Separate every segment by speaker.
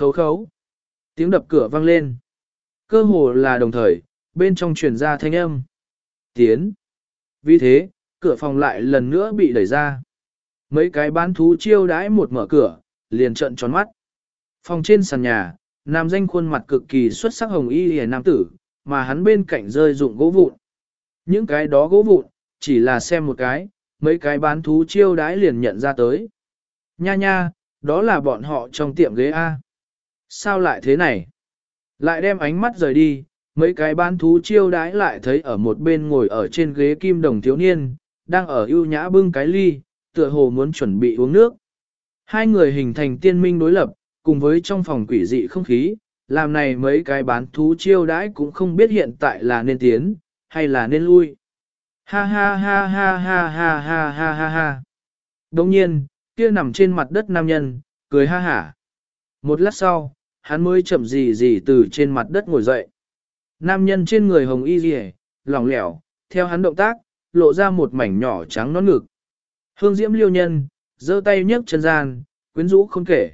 Speaker 1: Khấu khấu. Tiếng đập cửa vang lên. Cơ hồ là đồng thời, bên trong truyền ra thanh âm. Tiến. Vì thế, cửa phòng lại lần nữa bị đẩy ra. Mấy cái bán thú chiêu đãi một mở cửa, liền trợn tròn mắt. Phòng trên sàn nhà, nam danh khuôn mặt cực kỳ xuất sắc hồng y hề nam tử, mà hắn bên cạnh rơi dụng gỗ vụn. Những cái đó gỗ vụn, chỉ là xem một cái, mấy cái bán thú chiêu đãi liền nhận ra tới. Nha nha, đó là bọn họ trong tiệm ghế A. Sao lại thế này? Lại đem ánh mắt rời đi, mấy cái bán thú chiêu đãi lại thấy ở một bên ngồi ở trên ghế kim đồng thiếu niên, đang ở ưu nhã bưng cái ly, tựa hồ muốn chuẩn bị uống nước. Hai người hình thành tiên minh đối lập, cùng với trong phòng quỷ dị không khí, làm này mấy cái bán thú chiêu đãi cũng không biết hiện tại là nên tiến, hay là nên lui. Ha ha ha ha ha ha ha ha ha ha. Đồng nhiên, kia nằm trên mặt đất nam nhân, cười ha hả. Một lát sau, hắn mới chậm gì gì từ trên mặt đất ngồi dậy. Nam nhân trên người hồng y rìa, lỏng lẻo, theo hắn động tác, lộ ra một mảnh nhỏ trắng nón ngực. Hương diễm liêu nhân, giơ tay nhấc chân gian, quyến rũ không kể.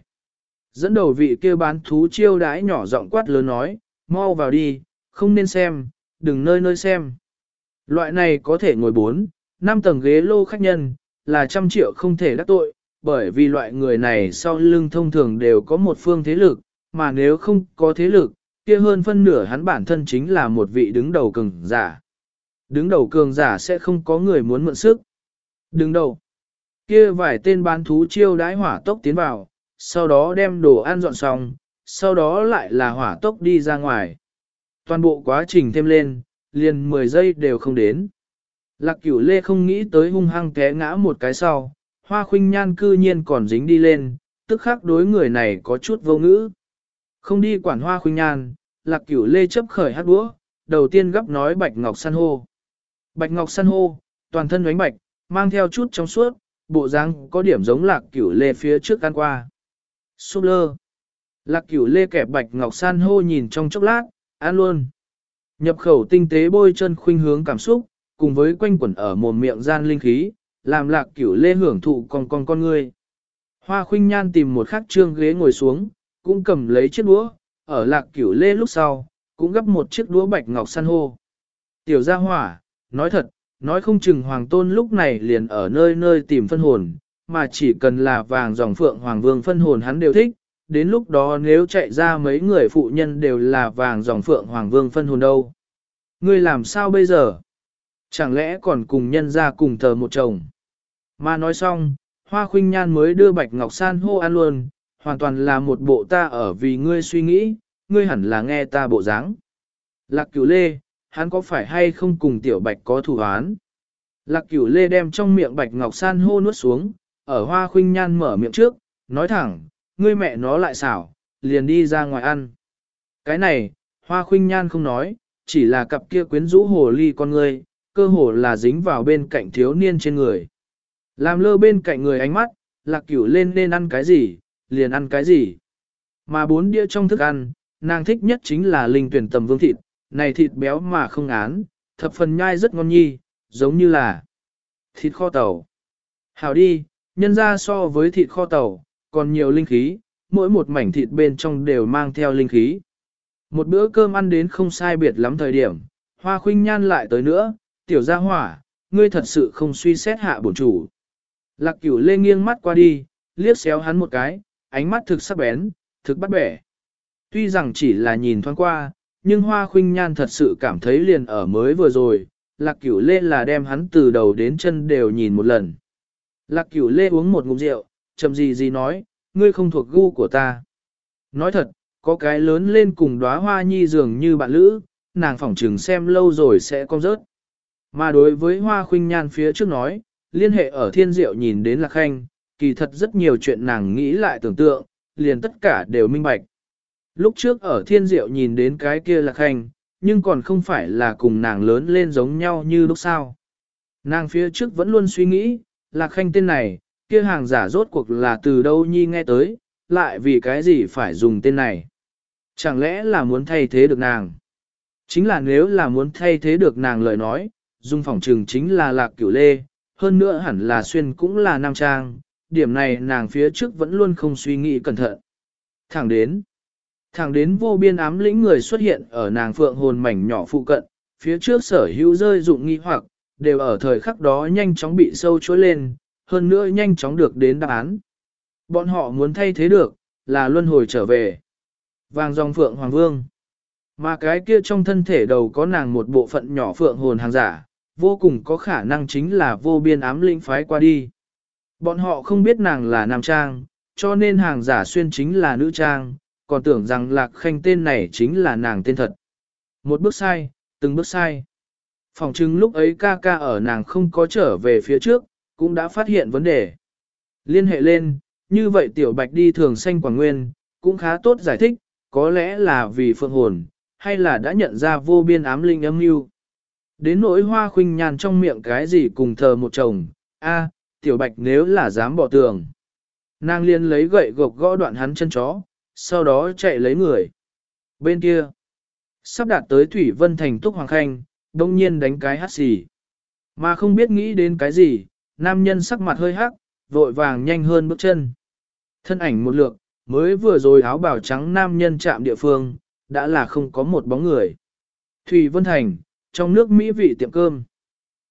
Speaker 1: Dẫn đầu vị kia bán thú chiêu đãi nhỏ giọng quát lớn nói, mau vào đi, không nên xem, đừng nơi nơi xem. Loại này có thể ngồi 4, 5 tầng ghế lô khách nhân, là trăm triệu không thể đắc tội, bởi vì loại người này sau lưng thông thường đều có một phương thế lực, mà nếu không có thế lực, kia hơn phân nửa hắn bản thân chính là một vị đứng đầu cường giả. Đứng đầu cường giả sẽ không có người muốn mượn sức. Đứng đầu. Kia vài tên bán thú chiêu đãi hỏa tốc tiến vào, sau đó đem đồ ăn dọn xong, sau đó lại là hỏa tốc đi ra ngoài. Toàn bộ quá trình thêm lên, liền 10 giây đều không đến. Lạc cửu lê không nghĩ tới hung hăng té ngã một cái sau, hoa khuynh nhan cư nhiên còn dính đi lên, tức khắc đối người này có chút vô ngữ. Không đi quản hoa khuynh nhan, lạc cửu lê chấp khởi hát đũa, đầu tiên gấp nói bạch ngọc san hô. Bạch ngọc san hô, toàn thân đánh bạch, mang theo chút trong suốt, bộ dáng có điểm giống lạc cửu lê phía trước ăn qua. Súp lơ. Lạc cửu lê kẹp bạch ngọc san hô nhìn trong chốc lát, ăn luôn. Nhập khẩu tinh tế bôi chân khuynh hướng cảm xúc, cùng với quanh quẩn ở mồm miệng gian linh khí, làm lạc cửu lê hưởng thụ con con con người Hoa khuynh nhan tìm một khắc trương ghế ngồi xuống, cũng cầm lấy chiếc đũa, ở lạc cửu lê lúc sau, cũng gấp một chiếc đũa bạch ngọc san hô. Tiểu gia hỏa, nói thật, nói không chừng hoàng tôn lúc này liền ở nơi nơi tìm phân hồn, mà chỉ cần là vàng dòng phượng hoàng vương phân hồn hắn đều thích, đến lúc đó nếu chạy ra mấy người phụ nhân đều là vàng dòng phượng hoàng vương phân hồn đâu. Ngươi làm sao bây giờ? Chẳng lẽ còn cùng nhân ra cùng thờ một chồng? Mà nói xong, hoa khuynh nhan mới đưa bạch ngọc san hô ăn luôn, hoàn toàn là một bộ ta ở vì ngươi suy nghĩ, ngươi hẳn là nghe ta bộ dáng. Lạc cửu lê, hắn có phải hay không cùng tiểu bạch có thủ án? Lạc cửu lê đem trong miệng bạch ngọc san hô nuốt xuống, ở hoa khuynh nhan mở miệng trước, nói thẳng, ngươi mẹ nó lại xảo, liền đi ra ngoài ăn. Cái này, hoa khuynh nhan không nói, chỉ là cặp kia quyến rũ hồ ly con ngươi, cơ hồ là dính vào bên cạnh thiếu niên trên người. Làm lơ bên cạnh người ánh mắt, lạc cửu lên nên ăn cái gì, liền ăn cái gì. Mà bốn đĩa trong thức ăn, nàng thích nhất chính là linh tuyển tầm vương thịt, này thịt béo mà không án, thập phần nhai rất ngon nhi, giống như là thịt kho tàu. Hảo đi, nhân ra so với thịt kho tàu, còn nhiều linh khí, mỗi một mảnh thịt bên trong đều mang theo linh khí. Một bữa cơm ăn đến không sai biệt lắm thời điểm, hoa khuynh nhan lại tới nữa, tiểu gia hỏa, ngươi thật sự không suy xét hạ bổn chủ. Lạc cửu lê nghiêng mắt qua đi, liếc xéo hắn một cái, ánh mắt thực sắc bén, thực bắt bẻ. Tuy rằng chỉ là nhìn thoáng qua, nhưng hoa khuynh nhan thật sự cảm thấy liền ở mới vừa rồi, lạc cửu lê là đem hắn từ đầu đến chân đều nhìn một lần. Lạc cửu lê uống một ngụm rượu, chậm gì gì nói, ngươi không thuộc gu của ta. Nói thật, có cái lớn lên cùng đóa hoa nhi dường như bạn lữ, nàng phỏng trừng xem lâu rồi sẽ con rớt. Mà đối với hoa khuynh nhan phía trước nói, liên hệ ở thiên diệu nhìn đến lạc khanh, kỳ thật rất nhiều chuyện nàng nghĩ lại tưởng tượng, liền tất cả đều minh bạch. Lúc trước ở thiên diệu nhìn đến cái kia lạc khanh, nhưng còn không phải là cùng nàng lớn lên giống nhau như lúc sau. Nàng phía trước vẫn luôn suy nghĩ, lạc khanh tên này, kia hàng giả rốt cuộc là từ đâu nhi nghe tới, lại vì cái gì phải dùng tên này. Chẳng lẽ là muốn thay thế được nàng? Chính là nếu là muốn thay thế được nàng lời nói, dung phỏng trừng chính là lạc cửu lê, hơn nữa hẳn là xuyên cũng là nam trang, điểm này nàng phía trước vẫn luôn không suy nghĩ cẩn thận. Thẳng đến, Thẳng đến vô biên ám lĩnh người xuất hiện ở nàng phượng hồn mảnh nhỏ phụ cận, phía trước sở hữu rơi dụng nghi hoặc, đều ở thời khắc đó nhanh chóng bị sâu chối lên, hơn nữa nhanh chóng được đến đáp án. Bọn họ muốn thay thế được, là luân hồi trở về. Vàng dòng phượng hoàng vương. Mà cái kia trong thân thể đầu có nàng một bộ phận nhỏ phượng hồn hàng giả, vô cùng có khả năng chính là vô biên ám linh phái qua đi. Bọn họ không biết nàng là nam trang, cho nên hàng giả xuyên chính là nữ trang, còn tưởng rằng lạc khanh tên này chính là nàng tên thật. Một bước sai, từng bước sai. Phòng chứng lúc ấy ca ca ở nàng không có trở về phía trước, cũng đã phát hiện vấn đề. Liên hệ lên, như vậy tiểu bạch đi thường xanh quảng nguyên, cũng khá tốt giải thích, có lẽ là vì phượng hồn, hay là đã nhận ra vô biên ám linh âm mưu. Đến nỗi hoa khuynh nhàn trong miệng cái gì cùng thờ một chồng, a tiểu bạch nếu là dám bỏ tường. Nàng liên lấy gậy gộc gõ đoạn hắn chân chó, sau đó chạy lấy người. Bên kia, sắp đạt tới Thủy Vân Thành Túc Hoàng Khanh, đông nhiên đánh cái hát xì. Mà không biết nghĩ đến cái gì, nam nhân sắc mặt hơi hắc, vội vàng nhanh hơn bước chân. Thân ảnh một lượt, mới vừa rồi áo bào trắng nam nhân chạm địa phương, đã là không có một bóng người. Thủy Vân Thành, trong nước Mỹ vị tiệm cơm.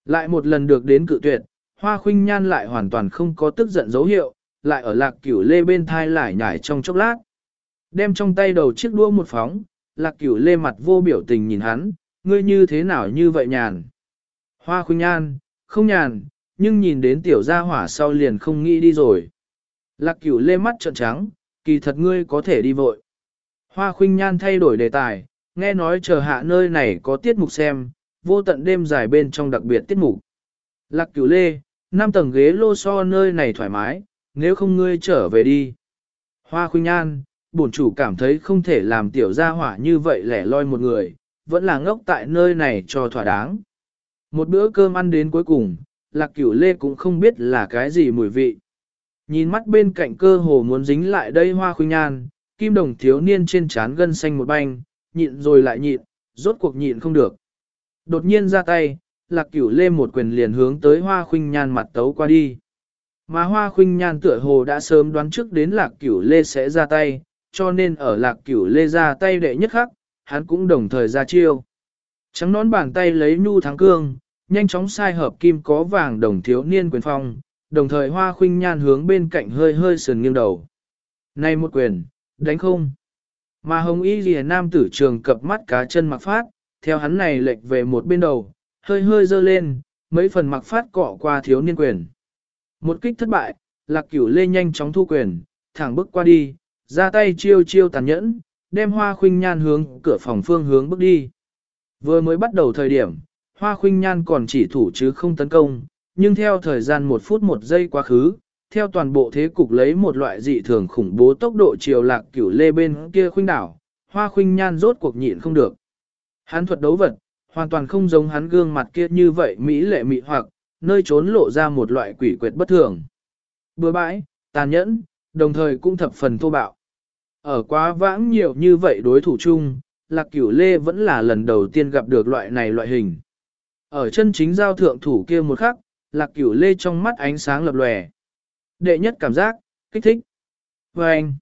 Speaker 1: Lại một lần được đến cự tuyệt, hoa khuynh nhan lại hoàn toàn không có tức giận dấu hiệu, lại ở lạc cửu lê bên thai lại nhảy trong chốc lát. Đem trong tay đầu chiếc đua một phóng, lạc cửu lê mặt vô biểu tình nhìn hắn, ngươi như thế nào như vậy nhàn. Hoa khuynh nhan, không nhàn, nhưng nhìn đến tiểu gia hỏa sau liền không nghĩ đi rồi. Lạc cửu lê mắt trợn trắng, kỳ thật ngươi có thể đi vội. Hoa khuynh nhan thay đổi đề tài, nghe nói chờ hạ nơi này có tiết mục xem, vô tận đêm dài bên trong đặc biệt tiết mục. Lạc cửu lê, năm tầng ghế lô so nơi này thoải mái, nếu không ngươi trở về đi. Hoa khuynh nhan, bổn chủ cảm thấy không thể làm tiểu gia hỏa như vậy lẻ loi một người, vẫn là ngốc tại nơi này cho thỏa đáng. Một bữa cơm ăn đến cuối cùng, lạc cửu lê cũng không biết là cái gì mùi vị. Nhìn mắt bên cạnh cơ hồ muốn dính lại đây hoa khuynh nhan, kim đồng thiếu niên trên trán gân xanh một banh, nhịn rồi lại nhịn, rốt cuộc nhịn không được. Đột nhiên ra tay, lạc cửu lê một quyền liền hướng tới hoa khuynh nhan mặt tấu qua đi. Mà hoa khuynh nhan tựa hồ đã sớm đoán trước đến lạc cửu lê sẽ ra tay, cho nên ở lạc cửu lê ra tay đệ nhất khắc, hắn cũng đồng thời ra chiêu. Trắng nón bàn tay lấy nhu thắng cương, nhanh chóng sai hợp kim có vàng đồng thiếu niên quyền phong, đồng thời hoa khuynh nhan hướng bên cạnh hơi hơi sườn nghiêng đầu. Này một quyền, đánh không. Mà hồng y lìa nam tử trường cập mắt cá chân mặc phát, theo hắn này lệch về một bên đầu, hơi hơi dơ lên, mấy phần mặc phát cọ qua thiếu niên quyền. Một kích thất bại, lạc cửu lê nhanh chóng thu quyền, thẳng bước qua đi, ra tay chiêu chiêu tàn nhẫn, đem hoa khuynh nhan hướng cửa phòng phương hướng bước đi. Vừa mới bắt đầu thời điểm, hoa khuynh nhan còn chỉ thủ chứ không tấn công, nhưng theo thời gian một phút một giây quá khứ, theo toàn bộ thế cục lấy một loại dị thường khủng bố tốc độ chiều lạc cửu lê bên kia khuynh đảo, hoa khuynh nhan rốt cuộc nhịn không được. Hắn thuật đấu vật, hoàn toàn không giống hắn gương mặt kia như vậy mỹ lệ mị hoặc, nơi trốn lộ ra một loại quỷ quyệt bất thường. Bừa bãi, tàn nhẫn, đồng thời cũng thập phần thô bạo. Ở quá vãng nhiều như vậy đối thủ chung, Lạc Cửu Lê vẫn là lần đầu tiên gặp được loại này loại hình. Ở chân chính giao thượng thủ kia một khắc, Lạc Cửu Lê trong mắt ánh sáng lập lòe. Đệ nhất cảm giác, kích thích. Và anh,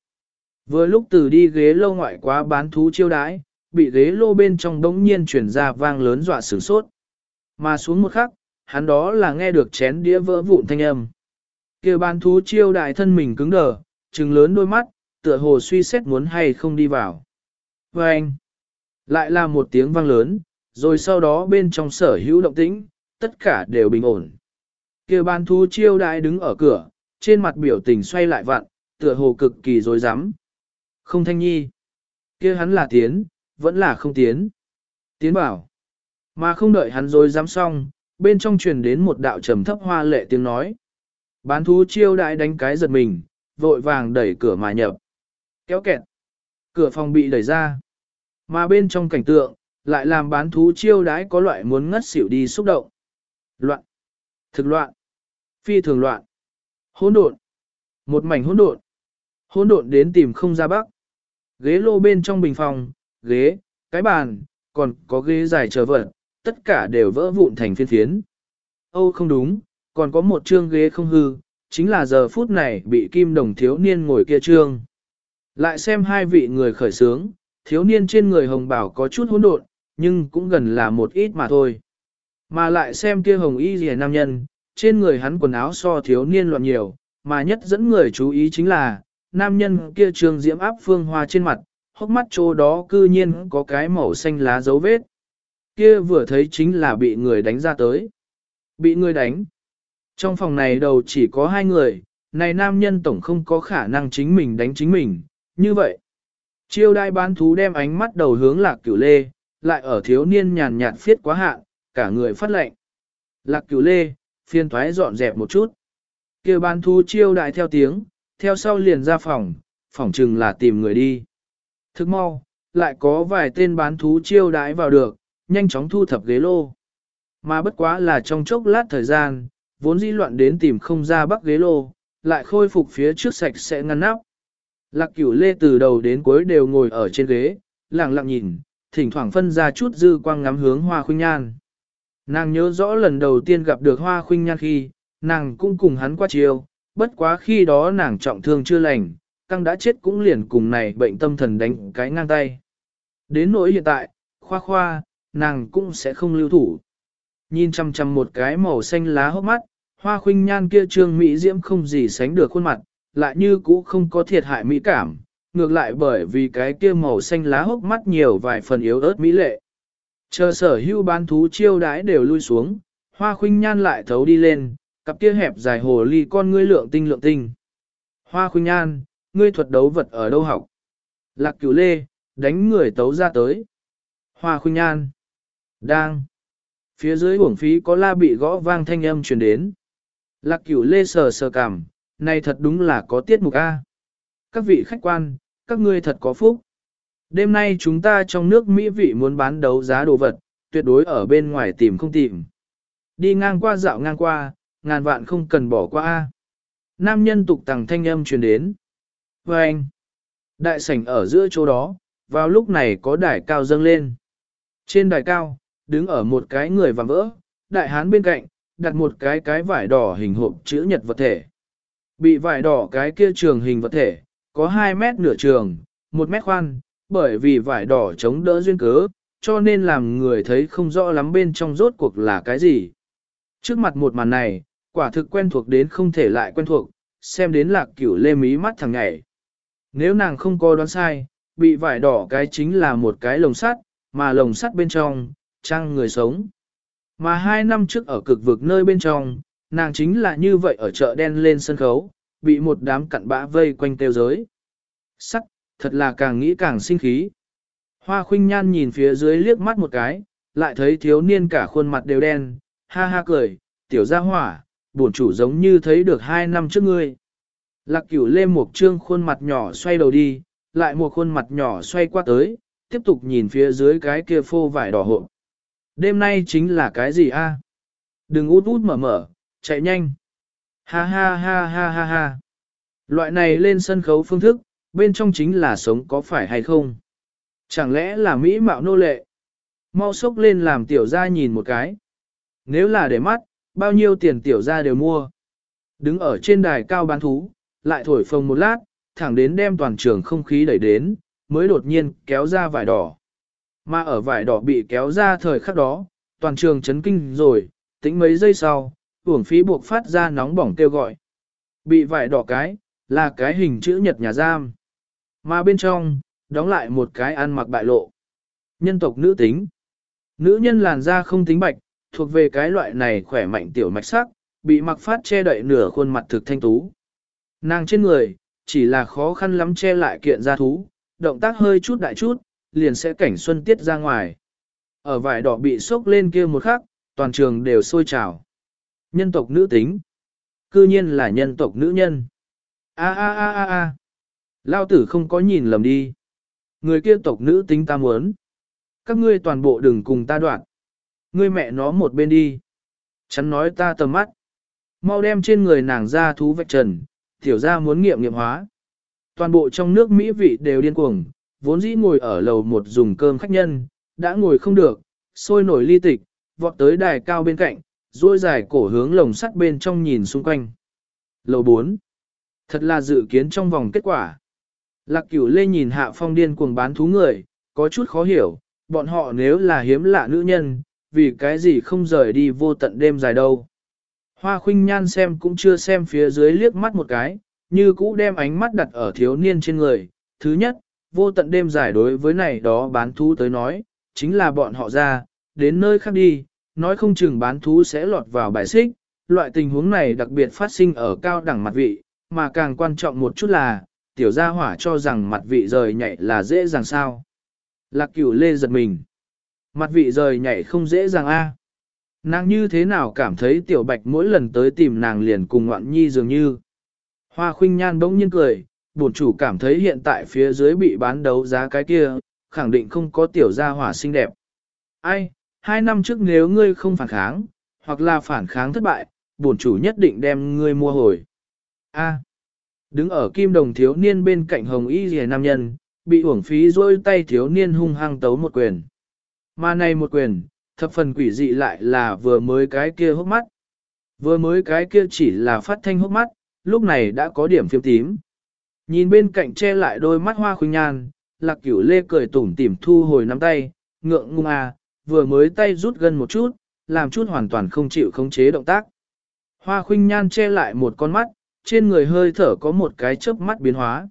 Speaker 1: vừa lúc từ đi ghế lâu ngoại quá bán thú chiêu đãi, bị ghế lô bên trong đống nhiên chuyển ra vang lớn dọa sửng sốt. Mà xuống một khắc, hắn đó là nghe được chén đĩa vỡ vụn thanh âm. kia bán thú chiêu đại thân mình cứng đờ, trừng lớn đôi mắt, tựa hồ suy xét muốn hay không đi vào. Và anh, lại là một tiếng vang lớn, rồi sau đó bên trong sở hữu động tĩnh, tất cả đều bình ổn. kia bán thú chiêu đại đứng ở cửa, trên mặt biểu tình xoay lại vặn, tựa hồ cực kỳ dối rắm Không thanh nhi. kia hắn là tiến, vẫn là không tiến. Tiến bảo. Mà không đợi hắn rồi dám xong, bên trong truyền đến một đạo trầm thấp hoa lệ tiếng nói. Bán thú chiêu đại đánh cái giật mình, vội vàng đẩy cửa mà nhập. Kéo kẹt. Cửa phòng bị đẩy ra. Mà bên trong cảnh tượng, lại làm bán thú chiêu đãi có loại muốn ngất xỉu đi xúc động. Loạn. Thực loạn. Phi thường loạn. Hỗn độn. Một mảnh hỗn độn. Hỗn độn đến tìm không ra bắc. Ghế lô bên trong bình phòng, ghế, cái bàn, còn có ghế dài chờ vật, tất cả đều vỡ vụn thành phiên phiến. Âu không đúng, còn có một chương ghế không hư, chính là giờ phút này bị kim đồng thiếu niên ngồi kia trương. Lại xem hai vị người khởi sướng, thiếu niên trên người hồng bảo có chút hỗn độn, nhưng cũng gần là một ít mà thôi. Mà lại xem kia hồng y rìa nam nhân, trên người hắn quần áo so thiếu niên loạn nhiều, mà nhất dẫn người chú ý chính là, nam nhân kia trương diễm áp phương hoa trên mặt, hốc mắt chỗ đó cư nhiên có cái màu xanh lá dấu vết. Kia vừa thấy chính là bị người đánh ra tới. Bị người đánh. Trong phòng này đầu chỉ có hai người, này nam nhân tổng không có khả năng chính mình đánh chính mình, như vậy. Chiêu đai bán thú đem ánh mắt đầu hướng lạc cửu lê, lại ở thiếu niên nhàn nhạt phiết quá hạn, cả người phát lệnh. Lạc cửu lê, phiên thoái dọn dẹp một chút. Kia bán thú chiêu đại theo tiếng, theo sau liền ra phòng, phòng chừng là tìm người đi. Thức mau, lại có vài tên bán thú chiêu đãi vào được, nhanh chóng thu thập ghế lô. Mà bất quá là trong chốc lát thời gian, vốn dĩ loạn đến tìm không ra bắc ghế lô, lại khôi phục phía trước sạch sẽ ngăn nắp. Lạc cửu lê từ đầu đến cuối đều ngồi ở trên ghế, lặng lặng nhìn, thỉnh thoảng phân ra chút dư quang ngắm hướng hoa khuynh nhan. Nàng nhớ rõ lần đầu tiên gặp được hoa khuynh nhan khi, nàng cũng cùng hắn qua chiều, bất quá khi đó nàng trọng thương chưa lành, căng đã chết cũng liền cùng này bệnh tâm thần đánh cái ngang tay. Đến nỗi hiện tại, khoa khoa, nàng cũng sẽ không lưu thủ. Nhìn chăm chăm một cái màu xanh lá hốc mắt, hoa khuynh nhan kia trương mỹ diễm không gì sánh được khuôn mặt, lại như cũ không có thiệt hại mỹ cảm, ngược lại bởi vì cái kia màu xanh lá hốc mắt nhiều vài phần yếu ớt mỹ lệ. Chờ sở hưu bán thú chiêu đái đều lui xuống, hoa khuynh nhan lại thấu đi lên, cặp kia hẹp dài hồ ly con ngươi lượng tinh lượng tinh. Hoa khuynh nhan, ngươi thuật đấu vật ở đâu học? Lạc cửu lê, đánh người tấu ra tới. Hoa khuynh nhan, đang. Phía dưới uổng phí có la bị gõ vang thanh âm truyền đến. Lạc cửu lê sờ sờ cảm, này thật đúng là có tiết mục A. Các vị khách quan, các ngươi thật có phúc. Đêm nay chúng ta trong nước Mỹ vị muốn bán đấu giá đồ vật, tuyệt đối ở bên ngoài tìm không tìm. Đi ngang qua dạo ngang qua, ngàn vạn không cần bỏ qua. A. Nam nhân tục tằng thanh âm truyền đến. Và anh, đại sảnh ở giữa chỗ đó, vào lúc này có đài cao dâng lên. Trên đài cao, đứng ở một cái người vàng vỡ, đại hán bên cạnh, đặt một cái cái vải đỏ hình hộp chữ nhật vật thể. Bị vải đỏ cái kia trường hình vật thể, có 2 mét nửa trường, 1 mét khoan, bởi vì vải đỏ chống đỡ duyên cớ, cho nên làm người thấy không rõ lắm bên trong rốt cuộc là cái gì. Trước mặt một màn này, quả thực quen thuộc đến không thể lại quen thuộc, xem đến lạc cửu lê mí mắt thằng ngày. Nếu nàng không có đoán sai, bị vải đỏ cái chính là một cái lồng sắt, mà lồng sắt bên trong, trang người sống. Mà hai năm trước ở cực vực nơi bên trong, nàng chính là như vậy ở chợ đen lên sân khấu, bị một đám cặn bã vây quanh tiêu giới. Sắc, thật là càng nghĩ càng sinh khí. Hoa khuynh nhan nhìn phía dưới liếc mắt một cái, lại thấy thiếu niên cả khuôn mặt đều đen, ha ha cười, tiểu gia hỏa, bổn chủ giống như thấy được hai năm trước ngươi. Lạc cửu lê một trương khuôn mặt nhỏ xoay đầu đi, lại một khuôn mặt nhỏ xoay qua tới, tiếp tục nhìn phía dưới cái kia phô vải đỏ hộ. Đêm nay chính là cái gì a? Đừng út út mở mở, chạy nhanh. Ha ha ha ha ha ha. Loại này lên sân khấu phương thức, bên trong chính là sống có phải hay không? Chẳng lẽ là Mỹ mạo nô lệ? Mau sốc lên làm tiểu gia nhìn một cái. Nếu là để mắt, bao nhiêu tiền tiểu gia đều mua. Đứng ở trên đài cao bán thú, lại thổi phồng một lát, thẳng đến đem toàn trường không khí đẩy đến, mới đột nhiên kéo ra vải đỏ. Mà ở vải đỏ bị kéo ra thời khắc đó, toàn trường chấn kinh rồi, tính mấy giây sau, uổng phí buộc phát ra nóng bỏng kêu gọi. Bị vải đỏ cái, là cái hình chữ nhật nhà giam. Mà bên trong, đóng lại một cái ăn mặc bại lộ. Nhân tộc nữ tính. Nữ nhân làn da không tính bạch, thuộc về cái loại này khỏe mạnh tiểu mạch sắc, bị mặc phát che đậy nửa khuôn mặt thực thanh tú. Nàng trên người, chỉ là khó khăn lắm che lại kiện da thú, động tác hơi chút đại chút, liền sẽ cảnh xuân tiết ra ngoài. Ở vải đỏ bị sốc lên kia một khắc, toàn trường đều sôi trào. Nhân tộc nữ tính. Cư nhiên là nhân tộc nữ nhân. A a a a a. Lao tử không có nhìn lầm đi. Người kia tộc nữ tính ta muốn. Các ngươi toàn bộ đừng cùng ta đoạn. Ngươi mẹ nó một bên đi. Chắn nói ta tầm mắt. Mau đem trên người nàng ra thú vạch trần, tiểu gia muốn nghiệm nghiệm hóa. Toàn bộ trong nước Mỹ vị đều điên cuồng, vốn dĩ ngồi ở lầu một dùng cơm khách nhân, đã ngồi không được, sôi nổi ly tịch, vọt tới đài cao bên cạnh, duỗi dài cổ hướng lồng sắt bên trong nhìn xung quanh. Lầu 4. Thật là dự kiến trong vòng kết quả. Lạc cửu lê nhìn hạ phong điên cuồng bán thú người, có chút khó hiểu, bọn họ nếu là hiếm lạ nữ nhân, vì cái gì không rời đi vô tận đêm dài đâu. Hoa khuynh nhan xem cũng chưa xem phía dưới liếc mắt một cái, như cũ đem ánh mắt đặt ở thiếu niên trên người. Thứ nhất, vô tận đêm giải đối với này đó bán thú tới nói, chính là bọn họ ra, đến nơi khác đi, nói không chừng bán thú sẽ lọt vào bài xích. Loại tình huống này đặc biệt phát sinh ở cao đẳng mặt vị, mà càng quan trọng một chút là, tiểu gia hỏa cho rằng mặt vị rời nhảy là dễ dàng sao. Lạc cửu lê giật mình. Mặt vị rời nhảy không dễ dàng a. Nàng như thế nào cảm thấy tiểu bạch mỗi lần tới tìm nàng liền cùng ngoạn nhi dường như. Hoa khuynh nhan bỗng nhiên cười, bổn chủ cảm thấy hiện tại phía dưới bị bán đấu giá cái kia, khẳng định không có tiểu gia hỏa xinh đẹp. Ai, hai năm trước nếu ngươi không phản kháng, hoặc là phản kháng thất bại, bổn chủ nhất định đem ngươi mua hồi. A. đứng ở kim đồng thiếu niên bên cạnh hồng y rìa nam nhân, bị uổng phí rôi tay thiếu niên hung hăng tấu một quyền. Mà này một quyền, thập phần quỷ dị lại là vừa mới cái kia hốc mắt. Vừa mới cái kia chỉ là phát thanh hốc mắt, lúc này đã có điểm phiếm tím. Nhìn bên cạnh che lại đôi mắt hoa khuynh nhan, lạc cửu lê cười tủm tỉm thu hồi nắm tay, ngượng ngung à, vừa mới tay rút gần một chút, làm chút hoàn toàn không chịu khống chế động tác. Hoa khuynh nhan che lại một con mắt, trên người hơi thở có một cái chớp mắt biến hóa.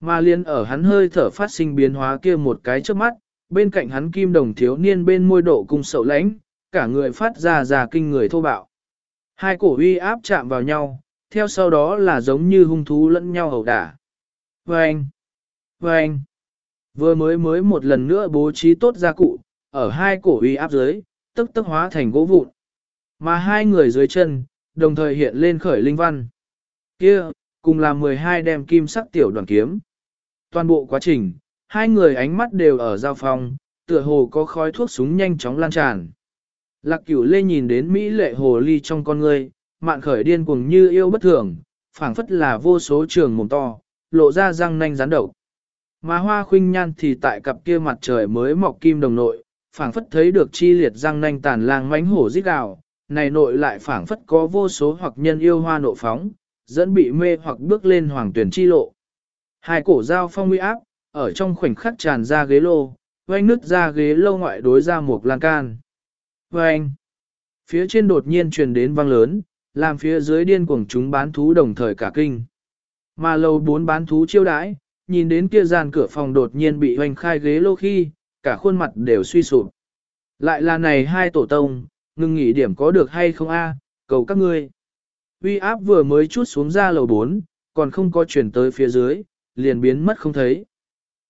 Speaker 1: Mà liên ở hắn hơi thở phát sinh biến hóa kia một cái chớp mắt, bên cạnh hắn kim đồng thiếu niên bên môi độ cung sậu lãnh, cả người phát ra ra kinh người thô bạo. Hai cổ uy áp chạm vào nhau, theo sau đó là giống như hung thú lẫn nhau hầu đả. Vâng! Vâng! Vừa mới mới một lần nữa bố trí tốt gia cụ, ở hai cổ uy áp dưới, tức tức hóa thành gỗ vụn. Mà hai người dưới chân, đồng thời hiện lên khởi linh văn. Kia, cùng là 12 đem kim sắc tiểu đoàn kiếm. Toàn bộ quá trình, hai người ánh mắt đều ở giao phong, tựa hồ có khói thuốc súng nhanh chóng lan tràn. Lạc cửu lê nhìn đến Mỹ lệ hồ ly trong con người, mạn khởi điên cuồng như yêu bất thường, phảng phất là vô số trường mồm to, lộ ra răng nanh rắn đầu. Mà hoa khuynh nhan thì tại cặp kia mặt trời mới mọc kim đồng nội, phảng phất thấy được chi liệt răng nanh tàn lang mánh hổ rít gào, này nội lại phảng phất có vô số hoặc nhân yêu hoa nộ phóng, dẫn bị mê hoặc bước lên hoàng tuyển chi lộ. Hai cổ dao phong uy áp, ở trong khoảnh khắc tràn ra ghế lô, oanh nứt ra ghế lô ngoại đối ra một lan can. Oanh! Phía trên đột nhiên truyền đến vang lớn, làm phía dưới điên cuồng chúng bán thú đồng thời cả kinh. Mà lầu bốn bán thú chiêu đãi, nhìn đến kia gian cửa phòng đột nhiên bị hoành khai ghế lô khi, cả khuôn mặt đều suy sụp. Lại là này hai tổ tông, ngừng nghỉ điểm có được hay không a? cầu các ngươi. Uy áp vừa mới chút xuống ra lầu 4, còn không có chuyển tới phía dưới, liền biến mất không thấy.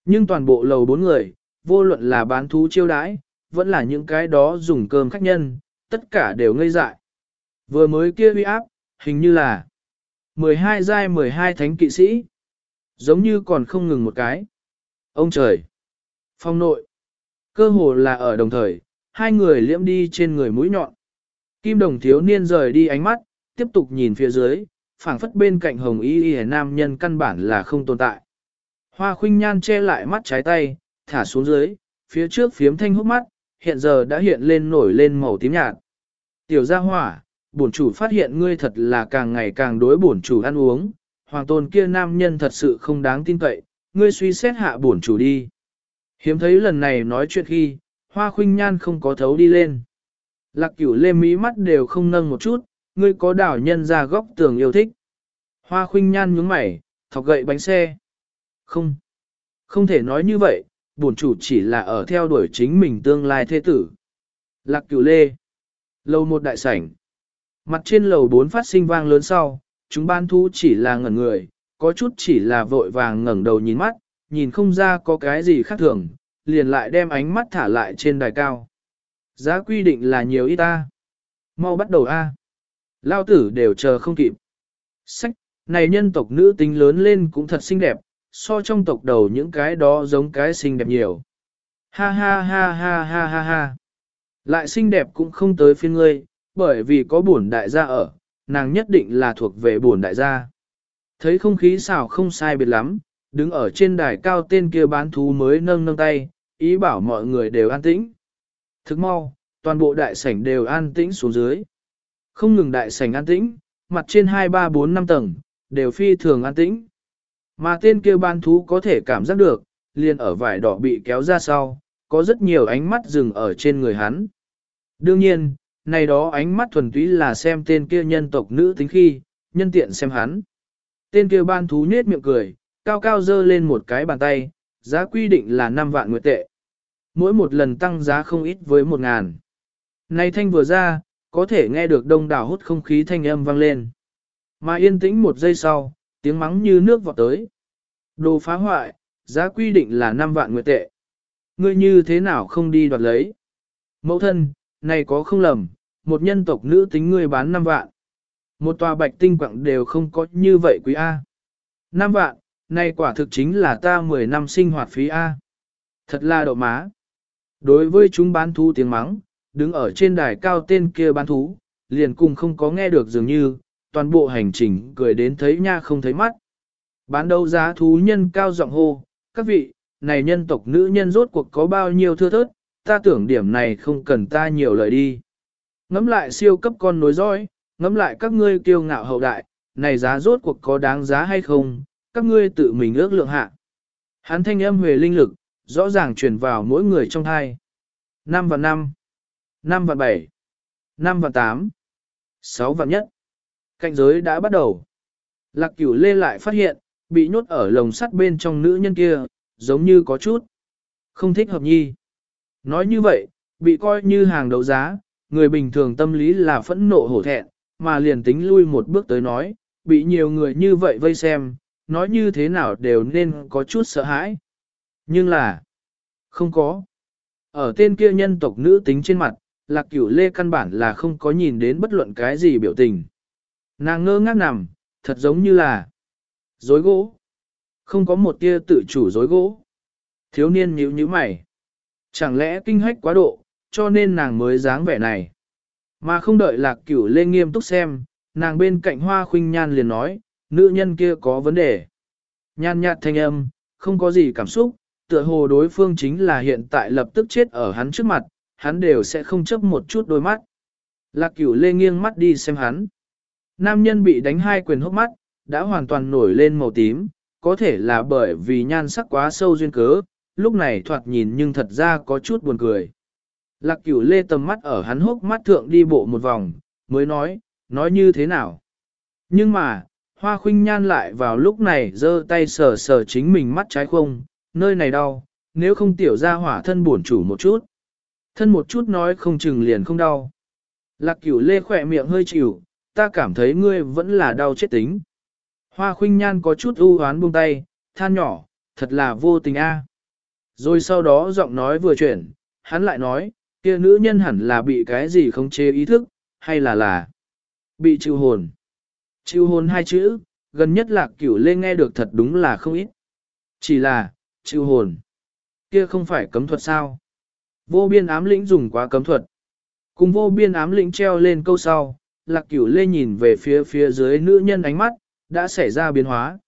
Speaker 1: Nhưng toàn bộ lầu bốn người, vô luận là bán thú chiêu đãi, vẫn là những cái đó dùng cơm khách nhân, tất cả đều ngây dại. Vừa mới kia uy áp, hình như là 12 giai 12 thánh kỵ sĩ. Giống như còn không ngừng một cái. Ông trời! Phong nội! Cơ hồ là ở đồng thời, hai người liễm đi trên người mũi nhọn. Kim đồng thiếu niên rời đi ánh mắt, tiếp tục nhìn phía dưới, phảng phất bên cạnh hồng y y nam nhân căn bản là không tồn tại. Hoa khuynh nhan che lại mắt trái tay, thả xuống dưới, phía trước phiếm thanh hốc mắt, hiện giờ đã hiện lên nổi lên màu tím nhạt. Tiểu gia hỏa, bổn chủ phát hiện ngươi thật là càng ngày càng đối bổn chủ ăn uống, hoàng tôn kia nam nhân thật sự không đáng tin cậy, ngươi suy xét hạ bổn chủ đi. Hiếm thấy lần này nói chuyện khi, hoa khuynh nhan không có thấu đi lên. Lạc cửu lê mí mắt đều không nâng một chút, ngươi có đảo nhân ra góc tường yêu thích. Hoa khuynh nhan nhướng mày, thọc gậy bánh xe. Không, không thể nói như vậy, bổn chủ chỉ là ở theo đuổi chính mình tương lai thế tử. Lạc cửu lê. Lầu một đại sảnh. Mặt trên lầu bốn phát sinh vang lớn sau, chúng ban thu chỉ là ngẩn người, có chút chỉ là vội vàng ngẩng đầu nhìn mắt, nhìn không ra có cái gì khác thường, liền lại đem ánh mắt thả lại trên đài cao. Giá quy định là nhiều ít ta. Mau bắt đầu A. Lao tử đều chờ không kịp. Sách, này nhân tộc nữ tính lớn lên cũng thật xinh đẹp, so trong tộc đầu những cái đó giống cái xinh đẹp nhiều. Ha ha ha ha ha ha ha. Lại xinh đẹp cũng không tới phiên ngươi, bởi vì có bổn đại gia ở, nàng nhất định là thuộc về bổn đại gia. Thấy không khí xào không sai biệt lắm, đứng ở trên đài cao tên kia bán thú mới nâng nâng tay, ý bảo mọi người đều an tĩnh. Thức mau, toàn bộ đại sảnh đều an tĩnh xuống dưới. Không ngừng đại sảnh an tĩnh, mặt trên 2 3 4 5 tầng, đều phi thường an tĩnh. Mà tên kia ban thú có thể cảm giác được, liền ở vải đỏ bị kéo ra sau, có rất nhiều ánh mắt dừng ở trên người hắn. Đương nhiên, này đó ánh mắt thuần túy là xem tên kia nhân tộc nữ tính khi, nhân tiện xem hắn. Tên kia ban thú nết miệng cười, cao cao dơ lên một cái bàn tay, giá quy định là 5 vạn nguyệt tệ. Mỗi một lần tăng giá không ít với một ngàn. Này thanh vừa ra, có thể nghe được đông đảo hút không khí thanh âm vang lên. Mà yên tĩnh một giây sau, tiếng mắng như nước vọt tới. Đồ phá hoại, giá quy định là 5 vạn nguyệt tệ. Ngươi như thế nào không đi đoạt lấy? Mẫu thân, này có không lầm, một nhân tộc nữ tính ngươi bán 5 vạn. Một tòa bạch tinh quặng đều không có như vậy quý A. 5 vạn, này quả thực chính là ta 10 năm sinh hoạt phí A. Thật là độ má. Đối với chúng bán thú tiếng mắng, đứng ở trên đài cao tên kia bán thú, liền cùng không có nghe được dường như, toàn bộ hành trình cười đến thấy nha không thấy mắt. Bán đấu giá thú nhân cao giọng hô, các vị, này nhân tộc nữ nhân rốt cuộc có bao nhiêu thưa thớt, ta tưởng điểm này không cần ta nhiều lời đi. Ngắm lại siêu cấp con nối dõi, ngắm lại các ngươi kiêu ngạo hậu đại, này giá rốt cuộc có đáng giá hay không, các ngươi tự mình ước lượng hạ. Hắn thanh âm huề linh lực, rõ ràng truyền vào mỗi người trong thai. 5 và 5, 5 và 7, 5 và 8, 6 và nhất. Cạnh giới đã bắt đầu. Lạc cửu lê lại phát hiện, bị nhốt ở lồng sắt bên trong nữ nhân kia, giống như có chút. Không thích hợp nhi. Nói như vậy, bị coi như hàng đấu giá, người bình thường tâm lý là phẫn nộ hổ thẹn, mà liền tính lui một bước tới nói, bị nhiều người như vậy vây xem, nói như thế nào đều nên có chút sợ hãi. Nhưng là, không có. Ở tên kia nhân tộc nữ tính trên mặt, lạc cửu lê căn bản là không có nhìn đến bất luận cái gì biểu tình. Nàng ngơ ngác nằm, thật giống như là dối gỗ. Không có một tia tự chủ dối gỗ. Thiếu niên nhíu nhíu mày. Chẳng lẽ kinh hách quá độ, cho nên nàng mới dáng vẻ này. Mà không đợi lạc cửu lê nghiêm túc xem, nàng bên cạnh hoa khuynh nhan liền nói, nữ nhân kia có vấn đề. Nhan nhạt thanh âm, không có gì cảm xúc, tựa hồ đối phương chính là hiện tại lập tức chết ở hắn trước mặt, hắn đều sẽ không chấp một chút đôi mắt. Lạc cửu lê nghiêng mắt đi xem hắn. Nam nhân bị đánh hai quyền hốc mắt, đã hoàn toàn nổi lên màu tím, có thể là bởi vì nhan sắc quá sâu duyên cớ, lúc này thoạt nhìn nhưng thật ra có chút buồn cười. Lạc cửu lê tầm mắt ở hắn hốc mắt thượng đi bộ một vòng, mới nói, nói như thế nào. Nhưng mà, hoa khuynh nhan lại vào lúc này giơ tay sờ sờ chính mình mắt trái không, nơi này đau, nếu không tiểu ra hỏa thân buồn chủ một chút. Thân một chút nói không chừng liền không đau. Lạc cửu lê khỏe miệng hơi chịu, ta cảm thấy ngươi vẫn là đau chết tính. Hoa khuynh nhan có chút ưu hoán buông tay, than nhỏ, thật là vô tình a. À. Rồi sau đó giọng nói vừa chuyển, hắn lại nói, kia nữ nhân hẳn là bị cái gì không chế ý thức, hay là là bị chịu hồn. Chịu hồn hai chữ, gần nhất lạc cửu lê nghe được thật đúng là không ít. Chỉ là, chịu hồn. Kia không phải cấm thuật sao? Vô biên ám lĩnh dùng quá cấm thuật. Cùng vô biên ám lĩnh treo lên câu sau, lạc cửu lê nhìn về phía phía dưới nữ nhân ánh mắt, đã xảy ra biến hóa.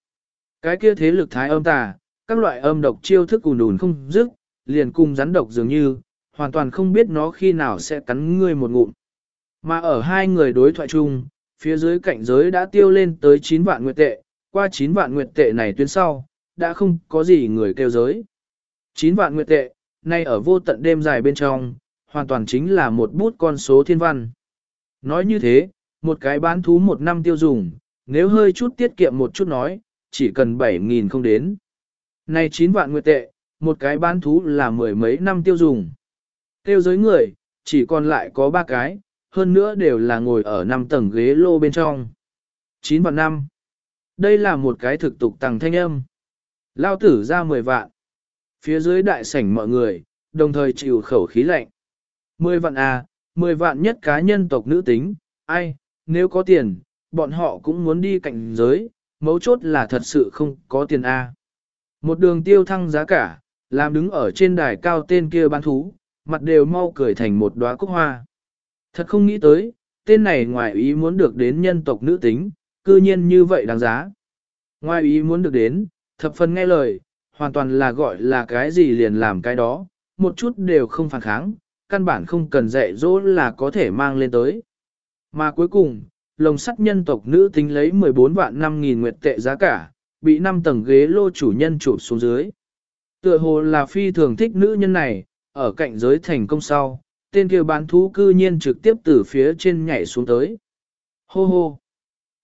Speaker 1: Cái kia thế lực thái âm tà, các loại âm độc chiêu thức ùn ùn không dứt, liền cùng rắn độc dường như, hoàn toàn không biết nó khi nào sẽ cắn ngươi một ngụm. Mà ở hai người đối thoại chung, phía dưới cảnh giới đã tiêu lên tới 9 vạn nguyệt tệ, qua 9 vạn nguyệt tệ này tuyến sau, đã không có gì người kêu giới. 9 vạn nguyệt tệ, nay ở vô tận đêm dài bên trong, hoàn toàn chính là một bút con số thiên văn. Nói như thế, một cái bán thú một năm tiêu dùng, nếu hơi chút tiết kiệm một chút nói, chỉ cần 7.000 không đến. Này 9 vạn nguyệt tệ, một cái bán thú là mười mấy năm tiêu dùng. Tiêu giới người, chỉ còn lại có ba cái, hơn nữa đều là ngồi ở 5 tầng ghế lô bên trong. 9 vạn năm. Đây là một cái thực tục tăng thanh âm. Lao tử ra 10 vạn. Phía dưới đại sảnh mọi người, đồng thời chịu khẩu khí lạnh. 10 vạn à, 10 vạn nhất cá nhân tộc nữ tính, ai, nếu có tiền, bọn họ cũng muốn đi cạnh giới, mấu chốt là thật sự không có tiền A. À. Một đường tiêu thăng giá cả, làm đứng ở trên đài cao tên kia bán thú, mặt đều mau cười thành một đóa cúc hoa. Thật không nghĩ tới, tên này ngoài ý muốn được đến nhân tộc nữ tính, cư nhiên như vậy đáng giá. Ngoài ý muốn được đến, thập phần nghe lời, hoàn toàn là gọi là cái gì liền làm cái đó, một chút đều không phản kháng, căn bản không cần dạy dỗ là có thể mang lên tới. Mà cuối cùng, lồng sắt nhân tộc nữ tính lấy 14 vạn 5 nghìn nguyệt tệ giá cả, bị năm tầng ghế lô chủ nhân chụp xuống dưới. Tựa hồ là phi thường thích nữ nhân này, ở cạnh giới thành công sau, tên kia bán thú cư nhiên trực tiếp từ phía trên nhảy xuống tới. Hô hô!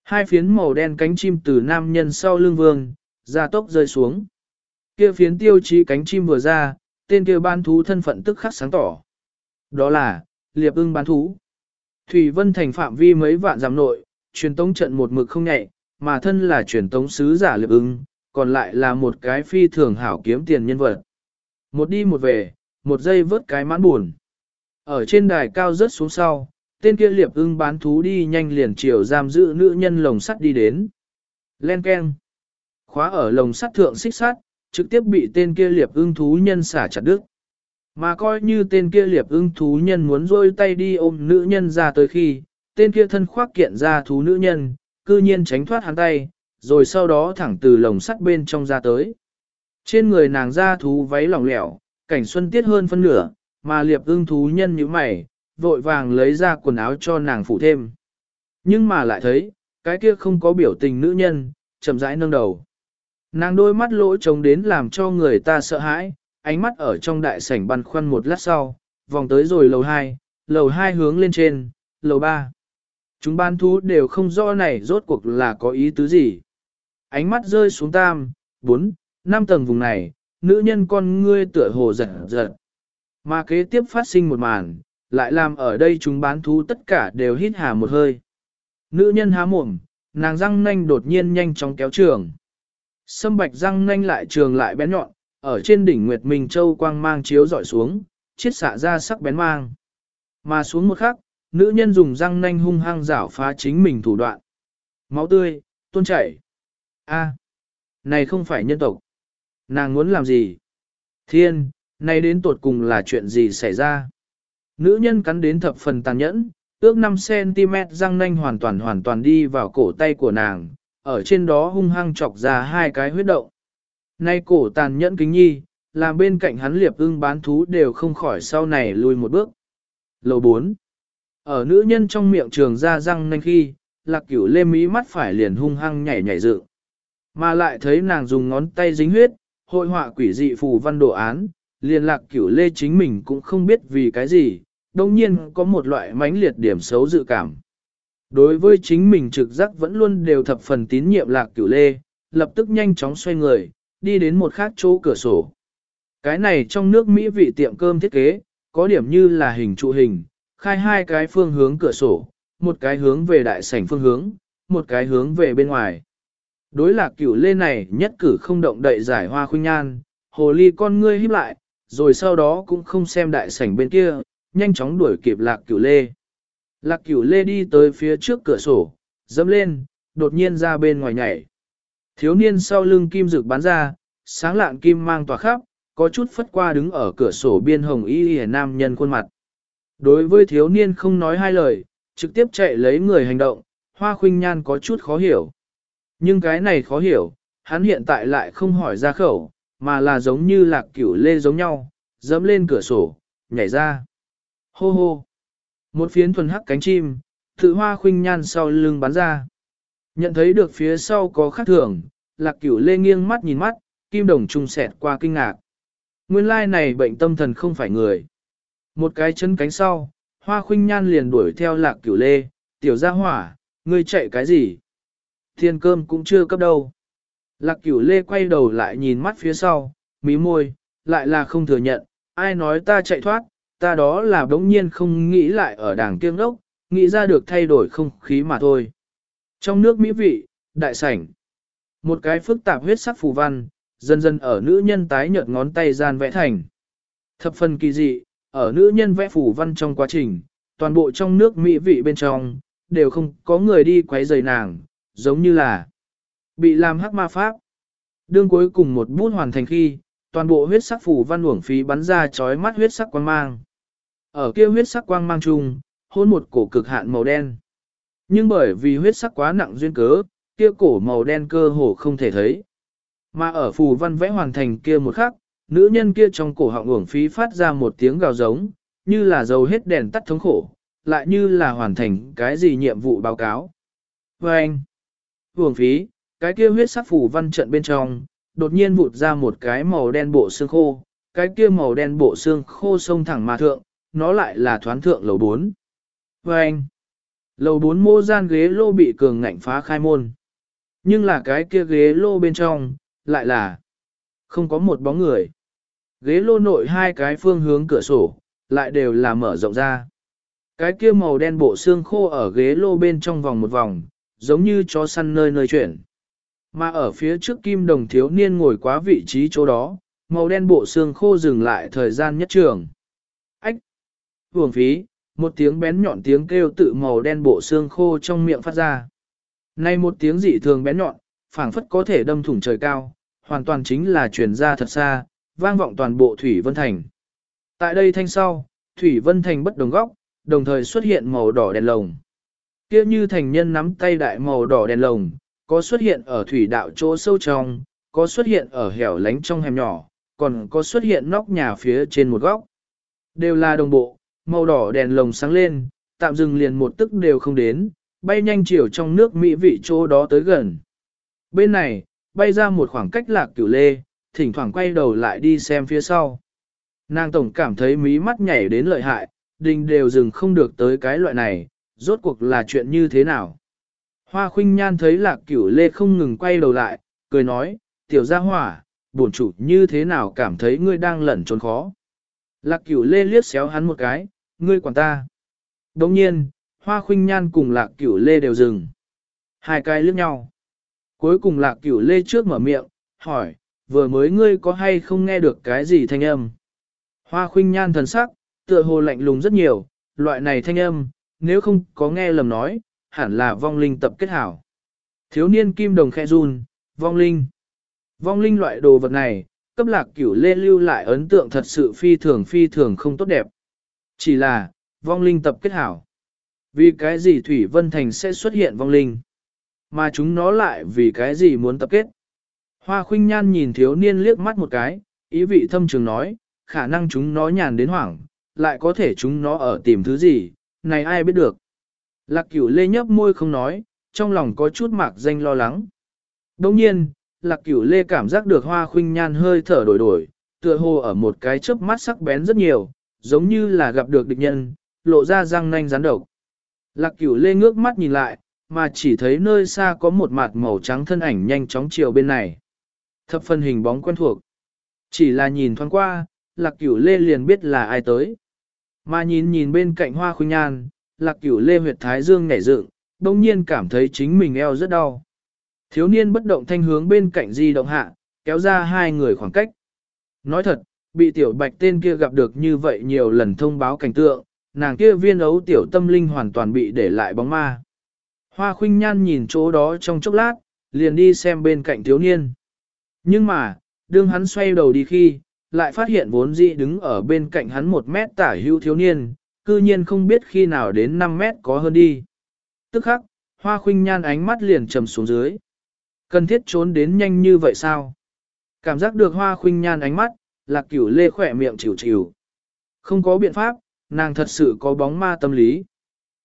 Speaker 1: Hai phiến màu đen cánh chim từ nam nhân sau lưng vương, ra tốc rơi xuống. Kia phiến tiêu chí cánh chim vừa ra, tên kia bán thú thân phận tức khắc sáng tỏ. Đó là, liệp ưng bán thú. Thủy Vân thành phạm vi mấy vạn giảm nội, truyền tống trận một mực không nhạy, mà thân là truyền tống sứ giả liệp ưng, còn lại là một cái phi thường hảo kiếm tiền nhân vật. Một đi một về, một giây vớt cái mãn buồn. Ở trên đài cao rớt xuống sau, tên kia liệp ưng bán thú đi nhanh liền chiều giam giữ nữ nhân lồng sắt đi đến. Len keng. Khóa ở lồng sắt thượng xích sắt, trực tiếp bị tên kia liệp ưng thú nhân xả chặt đứt. Mà coi như tên kia liệp ưng thú nhân muốn rôi tay đi ôm nữ nhân ra tới khi, tên kia thân khoác kiện ra thú nữ nhân, cư nhiên tránh thoát hắn tay, rồi sau đó thẳng từ lồng sắt bên trong ra tới. Trên người nàng ra thú váy lỏng lẻo, cảnh xuân tiết hơn phân nửa, mà liệp ưng thú nhân như mày, vội vàng lấy ra quần áo cho nàng phủ thêm. Nhưng mà lại thấy, cái kia không có biểu tình nữ nhân, chậm rãi nâng đầu. Nàng đôi mắt lỗ trống đến làm cho người ta sợ hãi, ánh mắt ở trong đại sảnh băn khoăn một lát sau, vòng tới rồi lầu 2, lầu 2 hướng lên trên, lầu 3. Chúng ban thú đều không rõ này rốt cuộc là có ý tứ gì. Ánh mắt rơi xuống tam, 4, 5 tầng vùng này, nữ nhân con ngươi tựa hồ giật giật. Mà kế tiếp phát sinh một màn, lại làm ở đây chúng bán thú tất cả đều hít hà một hơi. Nữ nhân há mồm, nàng răng nanh đột nhiên nhanh chóng kéo trường. Sâm bạch răng nanh lại trường lại bén nhọn, ở trên đỉnh Nguyệt Minh Châu quang mang chiếu dọi xuống, chiết xạ ra sắc bén mang. Mà xuống một khắc, nữ nhân dùng răng nanh hung hăng rảo phá chính mình thủ đoạn. Máu tươi, tuôn chảy. A, này không phải nhân tộc. Nàng muốn làm gì? Thiên, này đến tột cùng là chuyện gì xảy ra? Nữ nhân cắn đến thập phần tàn nhẫn, ước 5cm răng nanh hoàn toàn hoàn toàn đi vào cổ tay của nàng, ở trên đó hung hăng chọc ra hai cái huyết động. Nay cổ tàn nhẫn kính nhi, làm bên cạnh hắn liệp ưng bán thú đều không khỏi sau này lùi một bước. Lầu 4. Ở nữ nhân trong miệng trường ra răng nanh khi, lạc cửu lê mỹ mắt phải liền hung hăng nhảy nhảy dự. Mà lại thấy nàng dùng ngón tay dính huyết, hội họa quỷ dị phù văn đồ án, liền lạc cửu lê chính mình cũng không biết vì cái gì, đồng nhiên có một loại mãnh liệt điểm xấu dự cảm. Đối với chính mình trực giác vẫn luôn đều thập phần tín nhiệm lạc cửu lê, lập tức nhanh chóng xoay người, đi đến một khác chỗ cửa sổ. Cái này trong nước Mỹ vị tiệm cơm thiết kế, có điểm như là hình trụ hình, khai hai cái phương hướng cửa sổ, một cái hướng về đại sảnh phương hướng, một cái hướng về bên ngoài. Đối lạc cửu lê này nhất cử không động đậy giải hoa khuynh nhan, hồ ly con ngươi híp lại, rồi sau đó cũng không xem đại sảnh bên kia, nhanh chóng đuổi kịp lạc cửu lê. Lạc cửu lê đi tới phía trước cửa sổ, dẫm lên, đột nhiên ra bên ngoài nhảy. Thiếu niên sau lưng kim dược bán ra, sáng lạng kim mang tỏa khắp, có chút phất qua đứng ở cửa sổ biên hồng y y nam nhân khuôn mặt. Đối với thiếu niên không nói hai lời, trực tiếp chạy lấy người hành động, hoa khuynh nhan có chút khó hiểu. Nhưng cái này khó hiểu, hắn hiện tại lại không hỏi ra khẩu, mà là giống như lạc cửu lê giống nhau, dẫm lên cửa sổ, nhảy ra. Hô hô! Một phiến thuần hắc cánh chim, tự hoa khuynh nhan sau lưng bắn ra. Nhận thấy được phía sau có khác thường, lạc cửu lê nghiêng mắt nhìn mắt, kim đồng trung sẹt qua kinh ngạc. Nguyên lai này bệnh tâm thần không phải người. Một cái chân cánh sau, hoa khuynh nhan liền đuổi theo lạc cửu lê, tiểu gia hỏa, ngươi chạy cái gì? Thiên cơm cũng chưa cấp đâu. Lạc cửu lê quay đầu lại nhìn mắt phía sau, mí môi, lại là không thừa nhận, ai nói ta chạy thoát, ta đó là đống nhiên không nghĩ lại ở đảng kiêng đốc, nghĩ ra được thay đổi không khí mà thôi. Trong nước mỹ vị, đại sảnh, một cái phức tạp huyết sắc phù văn, dần dần ở nữ nhân tái nhợt ngón tay gian vẽ thành. Thập phần kỳ dị, ở nữ nhân vẽ phù văn trong quá trình, toàn bộ trong nước mỹ vị bên trong, đều không có người đi quấy rầy nàng, giống như là bị làm hắc ma pháp. Đương cuối cùng một bút hoàn thành khi, toàn bộ huyết sắc phù văn uổng phí bắn ra chói mắt huyết sắc quang mang. Ở kia huyết sắc quang mang chung, hôn một cổ cực hạn màu đen. Nhưng bởi vì huyết sắc quá nặng duyên cớ, kia cổ màu đen cơ hồ không thể thấy. Mà ở phù văn vẽ hoàn thành kia một khắc, nữ nhân kia trong cổ họng uổng phí phát ra một tiếng gào giống, như là dầu hết đèn tắt thống khổ, lại như là hoàn thành cái gì nhiệm vụ báo cáo. Và anh, uổng phí, cái kia huyết sắc phù văn trận bên trong, đột nhiên vụt ra một cái màu đen bộ xương khô, cái kia màu đen bộ xương khô sông thẳng mà thượng, nó lại là thoán thượng lầu 4. Và anh, lầu bốn mô gian ghế lô bị cường ngạnh phá khai môn. Nhưng là cái kia ghế lô bên trong, lại là không có một bóng người. Ghế lô nội hai cái phương hướng cửa sổ, lại đều là mở rộng ra. Cái kia màu đen bộ xương khô ở ghế lô bên trong vòng một vòng, giống như chó săn nơi nơi chuyển. Mà ở phía trước kim đồng thiếu niên ngồi quá vị trí chỗ đó, màu đen bộ xương khô dừng lại thời gian nhất trường. Ách! Hưởng phí, một tiếng bén nhọn tiếng kêu tự màu đen bộ xương khô trong miệng phát ra. Nay một tiếng dị thường bén nhọn, phảng phất có thể đâm thủng trời cao, hoàn toàn chính là truyền ra thật xa, vang vọng toàn bộ Thủy Vân Thành. Tại đây thanh sau, Thủy Vân Thành bất đồng góc, đồng thời xuất hiện màu đỏ đèn lồng. Kia như thành nhân nắm tay đại màu đỏ đèn lồng, có xuất hiện ở thủy đạo chỗ sâu trong, có xuất hiện ở hẻo lánh trong hẻm nhỏ, còn có xuất hiện nóc nhà phía trên một góc. Đều là đồng bộ, màu đỏ đèn lồng sáng lên, tạm dừng liền một tức đều không đến, bay nhanh chiều trong nước mỹ vị chỗ đó tới gần. Bên này, bay ra một khoảng cách lạc cửu lê, thỉnh thoảng quay đầu lại đi xem phía sau. Nàng tổng cảm thấy mí mắt nhảy đến lợi hại, đình đều dừng không được tới cái loại này, rốt cuộc là chuyện như thế nào. Hoa khuynh nhan thấy lạc cửu lê không ngừng quay đầu lại, cười nói, tiểu gia hỏa, bổn chủ như thế nào cảm thấy ngươi đang lẩn trốn khó. Lạc cửu lê liếc xéo hắn một cái, ngươi quản ta. Đồng nhiên, hoa khuynh nhan cùng lạc cửu lê đều dừng. Hai cái liếc nhau. Cuối cùng lạc cửu lê trước mở miệng, hỏi, vừa mới ngươi có hay không nghe được cái gì thanh âm? Hoa khuynh nhan thần sắc, tựa hồ lạnh lùng rất nhiều, loại này thanh âm, nếu không có nghe lầm nói, hẳn là vong linh tập kết hảo. Thiếu niên kim đồng khe run, vong linh. Vong linh loại đồ vật này, cấp lạc cửu lê lưu lại ấn tượng thật sự phi thường phi thường không tốt đẹp. Chỉ là, vong linh tập kết hảo. Vì cái gì Thủy Vân Thành sẽ xuất hiện vong linh? Mà chúng nó lại vì cái gì muốn tập kết? Hoa khuynh nhan nhìn thiếu niên liếc mắt một cái, ý vị thâm trường nói, khả năng chúng nó nhàn đến hoảng, lại có thể chúng nó ở tìm thứ gì, này ai biết được. Lạc cửu lê nhấp môi không nói, trong lòng có chút mạc danh lo lắng. Đồng nhiên, lạc cửu lê cảm giác được hoa khuynh nhan hơi thở đổi đổi, tựa hồ ở một cái chớp mắt sắc bén rất nhiều, giống như là gặp được địch nhân, lộ ra răng nanh rắn độc. Lạc cửu lê ngước mắt nhìn lại, mà chỉ thấy nơi xa có một mặt màu trắng thân ảnh nhanh chóng chiều bên này. Thập phân hình bóng quen thuộc. Chỉ là nhìn thoáng qua, lạc cửu lê liền biết là ai tới. Mà nhìn nhìn bên cạnh hoa khuynh nhan, lạc cửu lê huyệt thái dương nhảy dựng, đông nhiên cảm thấy chính mình eo rất đau. Thiếu niên bất động thanh hướng bên cạnh di động hạ, kéo ra hai người khoảng cách. Nói thật, bị tiểu bạch tên kia gặp được như vậy nhiều lần thông báo cảnh tượng, nàng kia viên ấu tiểu tâm linh hoàn toàn bị để lại bóng ma. Hoa khuynh nhan nhìn chỗ đó trong chốc lát, liền đi xem bên cạnh thiếu niên. Nhưng mà, đương hắn xoay đầu đi khi, lại phát hiện vốn dĩ đứng ở bên cạnh hắn một mét tả hữu thiếu niên, cư nhiên không biết khi nào đến 5 mét có hơn đi. Tức khắc, hoa khuynh nhan ánh mắt liền trầm xuống dưới. Cần thiết trốn đến nhanh như vậy sao? Cảm giác được hoa khuynh nhan ánh mắt, lạc cửu lê khỏe miệng chịu chịu. Không có biện pháp, nàng thật sự có bóng ma tâm lý.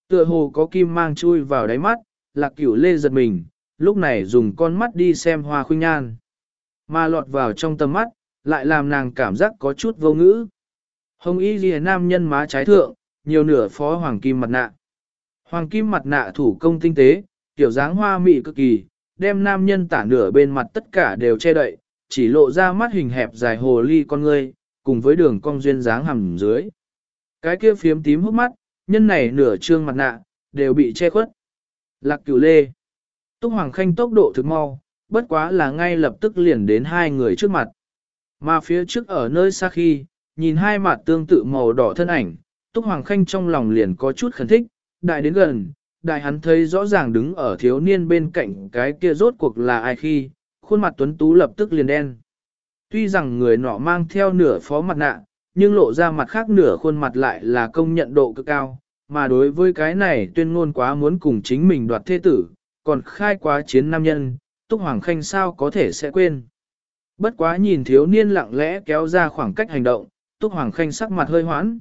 Speaker 1: Tựa hồ có kim mang chui vào đáy mắt, lạc cửu lê giật mình, lúc này dùng con mắt đi xem hoa khuynh nhan. Mà lọt vào trong tầm mắt, lại làm nàng cảm giác có chút vô ngữ. Hồng y ghi nam nhân má trái thượng, nhiều nửa phó hoàng kim mặt nạ. Hoàng kim mặt nạ thủ công tinh tế, tiểu dáng hoa mị cực kỳ, đem nam nhân tả nửa bên mặt tất cả đều che đậy, chỉ lộ ra mắt hình hẹp dài hồ ly con ngươi, cùng với đường cong duyên dáng hầm dưới. Cái kia phiếm tím hốc mắt, nhân này nửa trương mặt nạ, đều bị che khuất. Lạc cửu lê. Túc Hoàng Khanh tốc độ thực mau, bất quá là ngay lập tức liền đến hai người trước mặt. Mà phía trước ở nơi xa khi, nhìn hai mặt tương tự màu đỏ thân ảnh, Túc Hoàng Khanh trong lòng liền có chút khẩn thích, đại đến gần, đại hắn thấy rõ ràng đứng ở thiếu niên bên cạnh cái kia rốt cuộc là ai khi, khuôn mặt tuấn tú lập tức liền đen. Tuy rằng người nọ mang theo nửa phó mặt nạ, nhưng lộ ra mặt khác nửa khuôn mặt lại là công nhận độ cực cao, mà đối với cái này tuyên ngôn quá muốn cùng chính mình đoạt thế tử, còn khai quá chiến nam nhân, Túc Hoàng Khanh sao có thể sẽ quên. Bất quá nhìn thiếu niên lặng lẽ kéo ra khoảng cách hành động, Túc Hoàng Khanh sắc mặt hơi hoãn.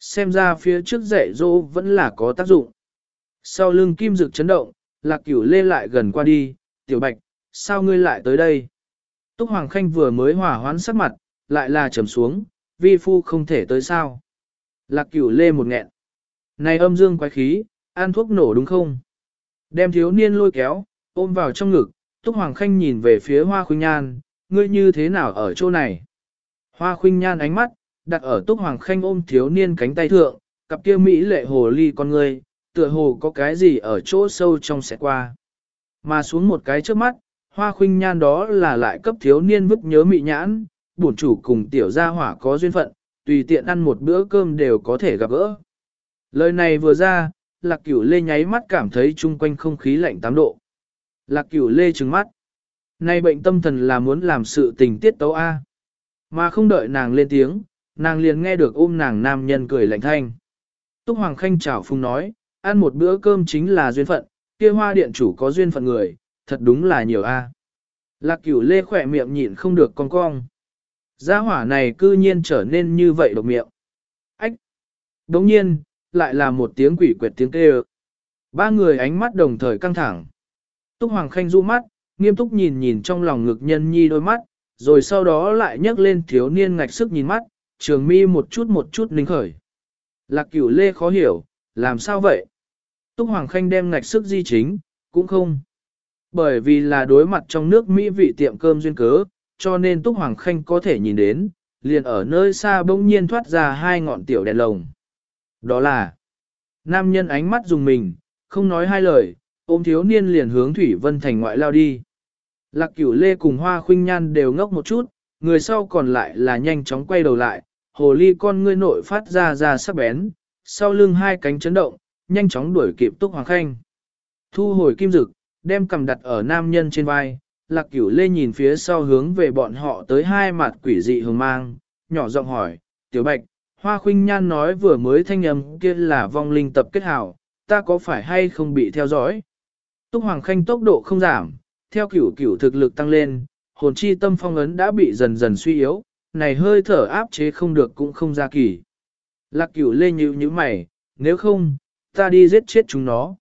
Speaker 1: Xem ra phía trước dạy dỗ vẫn là có tác dụng. Sau lưng kim dực chấn động, lạc cửu lê lại gần qua đi, tiểu bạch, sao ngươi lại tới đây? Túc Hoàng Khanh vừa mới hòa hoán sắc mặt, lại là trầm xuống, vi phu không thể tới sao. Lạc cửu lê một nghẹn. Này âm dương quái khí, ăn thuốc nổ đúng không? Đem thiếu niên lôi kéo, ôm vào trong ngực, Túc Hoàng Khanh nhìn về phía Hoa Khuynh Nhan, ngươi như thế nào ở chỗ này? Hoa Khuynh Nhan ánh mắt, đặt ở Túc Hoàng Khanh ôm thiếu niên cánh tay thượng, cặp kia Mỹ lệ hồ ly con ngươi, tựa hồ có cái gì ở chỗ sâu trong sẽ qua. Mà xuống một cái trước mắt, Hoa Khuynh Nhan đó là lại cấp thiếu niên vứt nhớ mị nhãn, bổn chủ cùng tiểu gia hỏa có duyên phận, tùy tiện ăn một bữa cơm đều có thể gặp gỡ. Lời này vừa ra, Lạc Cửu Lê nháy mắt cảm thấy chung quanh không khí lạnh tám độ. Lạc Cửu Lê trừng mắt. Nay bệnh tâm thần là muốn làm sự tình tiết tấu A. Mà không đợi nàng lên tiếng, nàng liền nghe được ôm nàng nam nhân cười lạnh thanh. Túc Hoàng Khanh chào phung nói, ăn một bữa cơm chính là duyên phận, kia hoa điện chủ có duyên phận người, thật đúng là nhiều A. Lạc Cửu Lê khỏe miệng nhịn không được cong cong. Gia hỏa này cư nhiên trở nên như vậy độc miệng. Ách! Đồng nhiên, lại là một tiếng quỷ quyệt tiếng kêu. Ba người ánh mắt đồng thời căng thẳng. Túc Hoàng Khanh du mắt, nghiêm túc nhìn nhìn trong lòng ngực nhân nhi đôi mắt, rồi sau đó lại nhấc lên thiếu niên ngạch sức nhìn mắt, trường mi một chút một chút ninh khởi. Lạc cửu lê khó hiểu, làm sao vậy? Túc Hoàng Khanh đem ngạch sức di chính, cũng không. Bởi vì là đối mặt trong nước Mỹ vị tiệm cơm duyên cớ, cho nên Túc Hoàng Khanh có thể nhìn đến, liền ở nơi xa bỗng nhiên thoát ra hai ngọn tiểu đèn lồng. Đó là, nam nhân ánh mắt dùng mình, không nói hai lời, ôm thiếu niên liền hướng Thủy Vân Thành ngoại lao đi. Lạc cửu lê cùng hoa khuynh nhan đều ngốc một chút, người sau còn lại là nhanh chóng quay đầu lại, hồ ly con ngươi nội phát ra ra sắc bén, sau lưng hai cánh chấn động, nhanh chóng đuổi kịp Túc Hoàng Khanh. Thu hồi kim dực, đem cầm đặt ở nam nhân trên vai, lạc cửu lê nhìn phía sau hướng về bọn họ tới hai mặt quỷ dị hồng mang, nhỏ giọng hỏi, tiểu bạch, hoa khuynh nhan nói vừa mới thanh âm kia là vong linh tập kết hảo, ta có phải hay không bị theo dõi? Túc Hoàng Khanh tốc độ không giảm, theo cửu cửu thực lực tăng lên, hồn chi tâm phong ấn đã bị dần dần suy yếu, này hơi thở áp chế không được cũng không ra kỳ. Lạc cửu lê nhíu như mày, nếu không, ta đi giết chết chúng nó.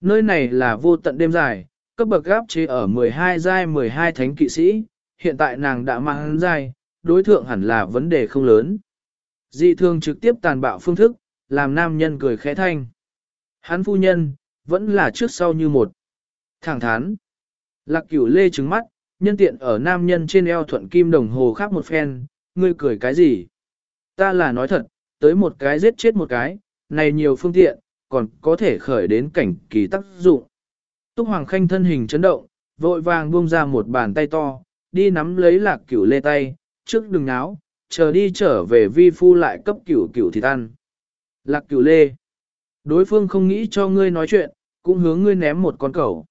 Speaker 1: Nơi này là vô tận đêm dài, cấp bậc áp chế ở 12 giai 12 thánh kỵ sĩ, hiện tại nàng đã mang giai, đối thượng hẳn là vấn đề không lớn. Dị thường trực tiếp tàn bạo phương thức, làm nam nhân cười khẽ thanh. Hắn phu nhân, vẫn là trước sau như một. Thẳng thắn. Lạc cửu lê trứng mắt, nhân tiện ở nam nhân trên eo thuận kim đồng hồ khác một phen, ngươi cười cái gì? Ta là nói thật, tới một cái giết chết một cái, này nhiều phương tiện, còn có thể khởi đến cảnh kỳ tác dụng. Túc Hoàng Khanh thân hình chấn động, vội vàng buông ra một bàn tay to, đi nắm lấy lạc cửu lê tay, trước đừng náo, chờ đi trở về vi phu lại cấp cửu cửu thịt ăn. Lạc cửu lê. Đối phương không nghĩ cho ngươi nói chuyện, cũng hướng ngươi ném một con cẩu.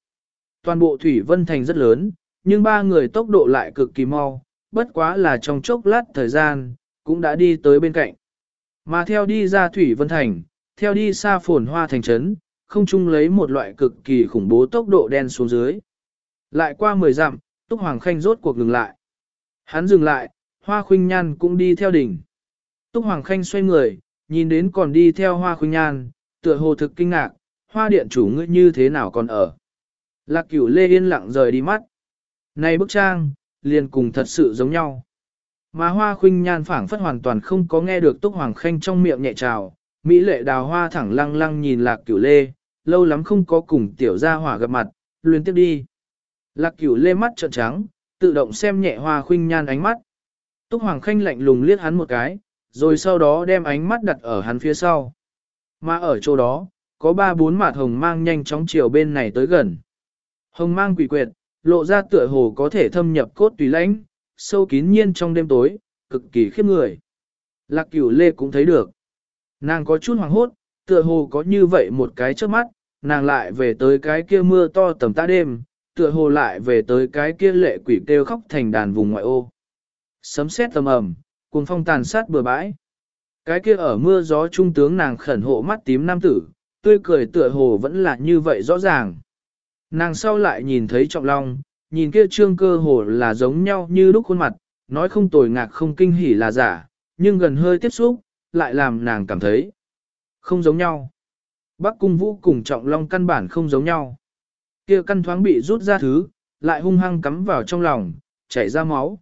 Speaker 1: Toàn bộ Thủy Vân Thành rất lớn, nhưng ba người tốc độ lại cực kỳ mau, bất quá là trong chốc lát thời gian, cũng đã đi tới bên cạnh. Mà theo đi ra Thủy Vân Thành, theo đi xa phồn hoa thành trấn, không chung lấy một loại cực kỳ khủng bố tốc độ đen xuống dưới. Lại qua 10 dặm, Túc Hoàng Khanh rốt cuộc ngừng lại. Hắn dừng lại, Hoa Khuynh Nhan cũng đi theo đỉnh. Túc Hoàng Khanh xoay người, nhìn đến còn đi theo Hoa Khuynh Nhan, tựa hồ thực kinh ngạc, Hoa điện chủ ngươi như thế nào còn ở. Lạc Cửu Lê yên lặng rời đi mắt. Này bức trang, liền cùng thật sự giống nhau. Mà Hoa Khuynh Nhan phảng phất hoàn toàn không có nghe được Túc Hoàng Khanh trong miệng nhẹ trào, Mỹ lệ đào hoa thẳng lăng lăng nhìn lạc cửu lê, lâu lắm không có cùng tiểu gia hỏa gặp mặt, luyến tiếp đi. Lạc cửu lê mắt trợn trắng, tự động xem nhẹ hoa khuynh nhan ánh mắt. Túc Hoàng Khanh lạnh lùng liếc hắn một cái, rồi sau đó đem ánh mắt đặt ở hắn phía sau. Mà ở chỗ đó, có ba bốn mạt hồng mang nhanh chóng chiều bên này tới gần. Hồng mang quỷ quyệt, lộ ra tựa hồ có thể thâm nhập cốt tùy lãnh, sâu kín nhiên trong đêm tối, cực kỳ khiếp người. Lạc cửu lê cũng thấy được. Nàng có chút hoàng hốt, tựa hồ có như vậy một cái trước mắt, nàng lại về tới cái kia mưa to tầm ta đêm, tựa hồ lại về tới cái kia lệ quỷ kêu khóc thành đàn vùng ngoại ô. Sấm sét tầm ầm, cuồng phong tàn sát bừa bãi. Cái kia ở mưa gió trung tướng nàng khẩn hộ mắt tím nam tử, tươi cười tựa hồ vẫn là như vậy rõ ràng. Nàng sau lại nhìn thấy trọng long, nhìn kia trương cơ hồ là giống nhau như lúc khuôn mặt, nói không tồi ngạc không kinh hỉ là giả, nhưng gần hơi tiếp xúc, lại làm nàng cảm thấy không giống nhau. Bắc cung vũ cùng trọng long căn bản không giống nhau. kia căn thoáng bị rút ra thứ, lại hung hăng cắm vào trong lòng, chảy ra máu.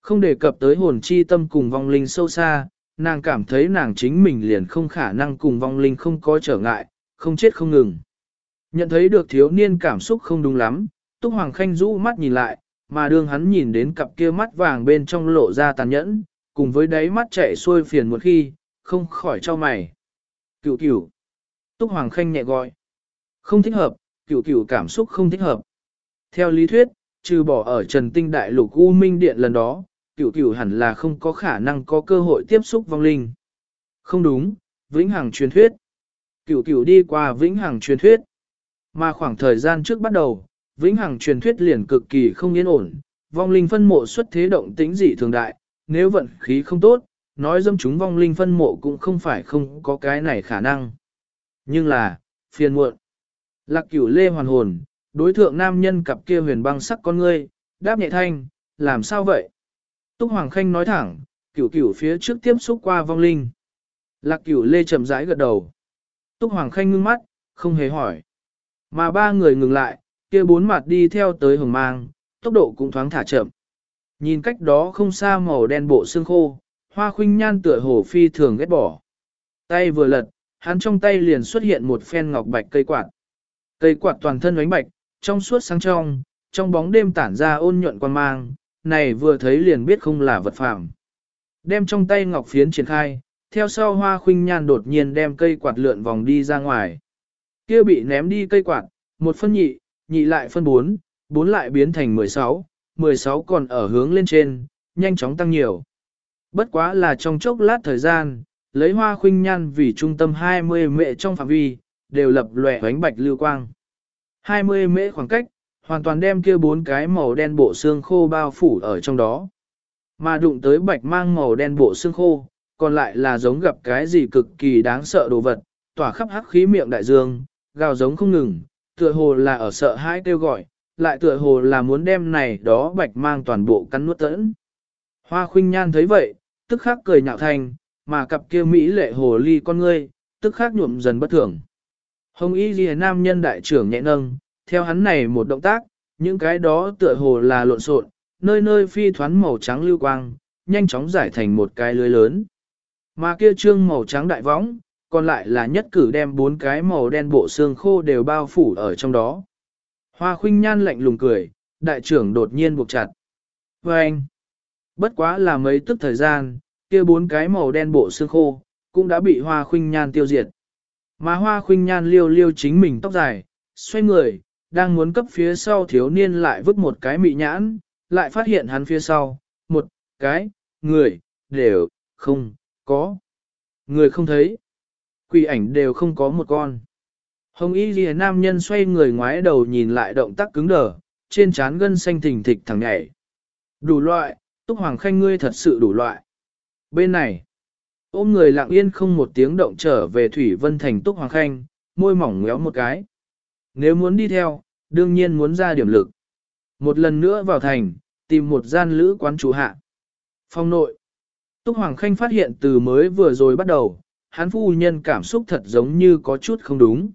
Speaker 1: Không đề cập tới hồn chi tâm cùng vong linh sâu xa, nàng cảm thấy nàng chính mình liền không khả năng cùng vong linh không có trở ngại, không chết không ngừng. Nhận thấy được thiếu niên cảm xúc không đúng lắm, Túc Hoàng Khanh rũ mắt nhìn lại, mà đương hắn nhìn đến cặp kia mắt vàng bên trong lộ ra tàn nhẫn, cùng với đáy mắt chạy xuôi phiền một khi, không khỏi cho mày. Cửu cửu. Túc Hoàng Khanh nhẹ gọi. Không thích hợp, cửu cửu cảm xúc không thích hợp. Theo lý thuyết, trừ bỏ ở Trần Tinh Đại Lục U Minh Điện lần đó, cửu cửu hẳn là không có khả năng có cơ hội tiếp xúc vong linh. Không đúng, vĩnh hằng truyền thuyết. Cửu cửu đi qua vĩnh hằng truyền thuyết. Mà khoảng thời gian trước bắt đầu, vĩnh hằng truyền thuyết liền cực kỳ không yên ổn, vong linh phân mộ xuất thế động tĩnh dị thường đại, nếu vận khí không tốt, nói dâm chúng vong linh phân mộ cũng không phải không có cái này khả năng. Nhưng là, phiền muộn. Lạc cửu lê hoàn hồn, đối thượng nam nhân cặp kia huyền băng sắc con ngươi, đáp nhẹ thanh, làm sao vậy? Túc Hoàng Khanh nói thẳng, cửu cửu phía trước tiếp xúc qua vong linh. Lạc cửu lê chậm rãi gật đầu. Túc Hoàng Khanh ngưng mắt, không hề hỏi. Mà ba người ngừng lại, kia bốn mặt đi theo tới hồng mang, tốc độ cũng thoáng thả chậm. Nhìn cách đó không xa màu đen bộ xương khô, hoa khuynh nhan tựa hồ phi thường ghét bỏ. Tay vừa lật, hắn trong tay liền xuất hiện một phen ngọc bạch cây quạt. Cây quạt toàn thân ánh bạch, trong suốt sáng trong, trong bóng đêm tản ra ôn nhuận quan mang, này vừa thấy liền biết không là vật phạm. Đem trong tay ngọc phiến triển khai, theo sau hoa khuynh nhan đột nhiên đem cây quạt lượn vòng đi ra ngoài. Kia bị ném đi cây quạt, một phân nhị, nhị lại phân bốn, bốn lại biến thành 16, 16 còn ở hướng lên trên, nhanh chóng tăng nhiều. Bất quá là trong chốc lát thời gian, lấy hoa khuynh nhan vì trung tâm 20 mệ trong phạm vi, đều lập lòe ánh bạch lưu quang. 20 mễ khoảng cách, hoàn toàn đem kia bốn cái màu đen bộ xương khô bao phủ ở trong đó. Mà đụng tới bạch mang màu đen bộ xương khô, còn lại là giống gặp cái gì cực kỳ đáng sợ đồ vật, tỏa khắp hắc khí miệng đại dương, gào giống không ngừng, tựa hồ là ở sợ hãi kêu gọi, lại tựa hồ là muốn đem này đó bạch mang toàn bộ cắn nuốt tẫn. Hoa khuynh nhan thấy vậy, tức khắc cười nhạo thành, mà cặp kia Mỹ lệ hồ ly con ngươi, tức khắc nhuộm dần bất thường. Hồng y ghi nam nhân đại trưởng nhẹ nâng, theo hắn này một động tác, những cái đó tựa hồ là lộn xộn, nơi nơi phi thoán màu trắng lưu quang, nhanh chóng giải thành một cái lưới lớn. Mà kia trương màu trắng đại võng, còn lại là nhất cử đem bốn cái màu đen bộ xương khô đều bao phủ ở trong đó. Hoa khuynh nhan lạnh lùng cười, đại trưởng đột nhiên buộc chặt. Và anh, bất quá là mấy tức thời gian, kia bốn cái màu đen bộ xương khô, cũng đã bị hoa khuynh nhan tiêu diệt. Mà hoa khuynh nhan liêu liêu chính mình tóc dài, xoay người, đang muốn cấp phía sau thiếu niên lại vứt một cái mị nhãn, lại phát hiện hắn phía sau, một cái, người, đều, không, có. Người không thấy. Quỷ ảnh đều không có một con. Hồng y lìa nam nhân xoay người ngoái đầu nhìn lại động tác cứng đờ, trên trán gân xanh thình thịch thẳng nhảy. Đủ loại, túc hoàng khanh ngươi thật sự đủ loại. Bên này, ôm người lặng yên không một tiếng động trở về Thủy Vân Thành túc hoàng khanh, môi mỏng ngéo một cái. Nếu muốn đi theo, đương nhiên muốn ra điểm lực. Một lần nữa vào thành, tìm một gian lữ quán chủ hạ. Phong nội. Túc Hoàng Khanh phát hiện từ mới vừa rồi bắt đầu, hắn phu nhân cảm xúc thật giống như có chút không đúng.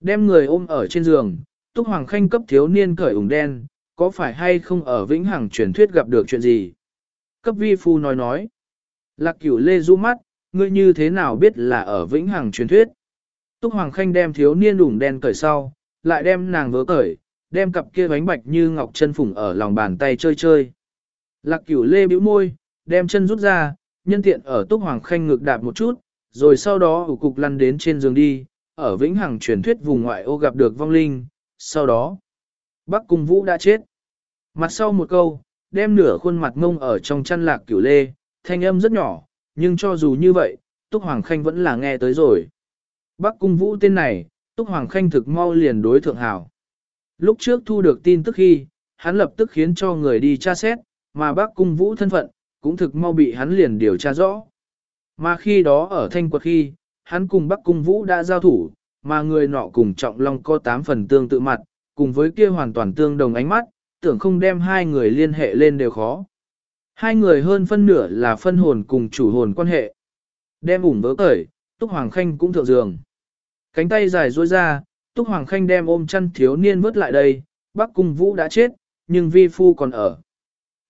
Speaker 1: Đem người ôm ở trên giường, Túc Hoàng Khanh cấp thiếu niên cởi ủng đen, có phải hay không ở Vĩnh Hằng truyền thuyết gặp được chuyện gì? Cấp vi phu nói nói. Lạc cửu lê du mắt, ngươi như thế nào biết là ở Vĩnh Hằng truyền thuyết? Túc Hoàng Khanh đem thiếu niên đủng đen cởi sau, lại đem nàng vớ cởi, đem cặp kia bánh bạch như ngọc chân phủng ở lòng bàn tay chơi chơi. Lạc cửu lê bĩu môi, đem chân rút ra, nhân tiện ở Túc Hoàng Khanh ngược đạp một chút, rồi sau đó ủ cục lăn đến trên giường đi, ở Vĩnh Hằng truyền thuyết vùng ngoại ô gặp được vong linh, sau đó, Bắc Cung Vũ đã chết. Mặt sau một câu, đem nửa khuôn mặt ngông ở trong chăn lạc cửu lê, thanh âm rất nhỏ, nhưng cho dù như vậy, Túc Hoàng Khanh vẫn là nghe tới rồi. Bắc Cung Vũ tên này, Túc Hoàng Khanh thực mau liền đối thượng hảo. Lúc trước thu được tin tức khi, hắn lập tức khiến cho người đi tra xét, mà Bắc Cung Vũ thân phận, cũng thực mau bị hắn liền điều tra rõ. Mà khi đó ở thanh quật khi, hắn cùng Bắc Cung Vũ đã giao thủ, mà người nọ cùng Trọng Long có tám phần tương tự mặt, cùng với kia hoàn toàn tương đồng ánh mắt, tưởng không đem hai người liên hệ lên đều khó. Hai người hơn phân nửa là phân hồn cùng chủ hồn quan hệ. Đem ủng vỡ cởi, Túc Hoàng Khanh cũng thượng giường. Cánh tay dài duỗi ra, Túc Hoàng Khanh đem ôm chăn thiếu niên vớt lại đây, Bắc Cung Vũ đã chết, nhưng vi phu còn ở.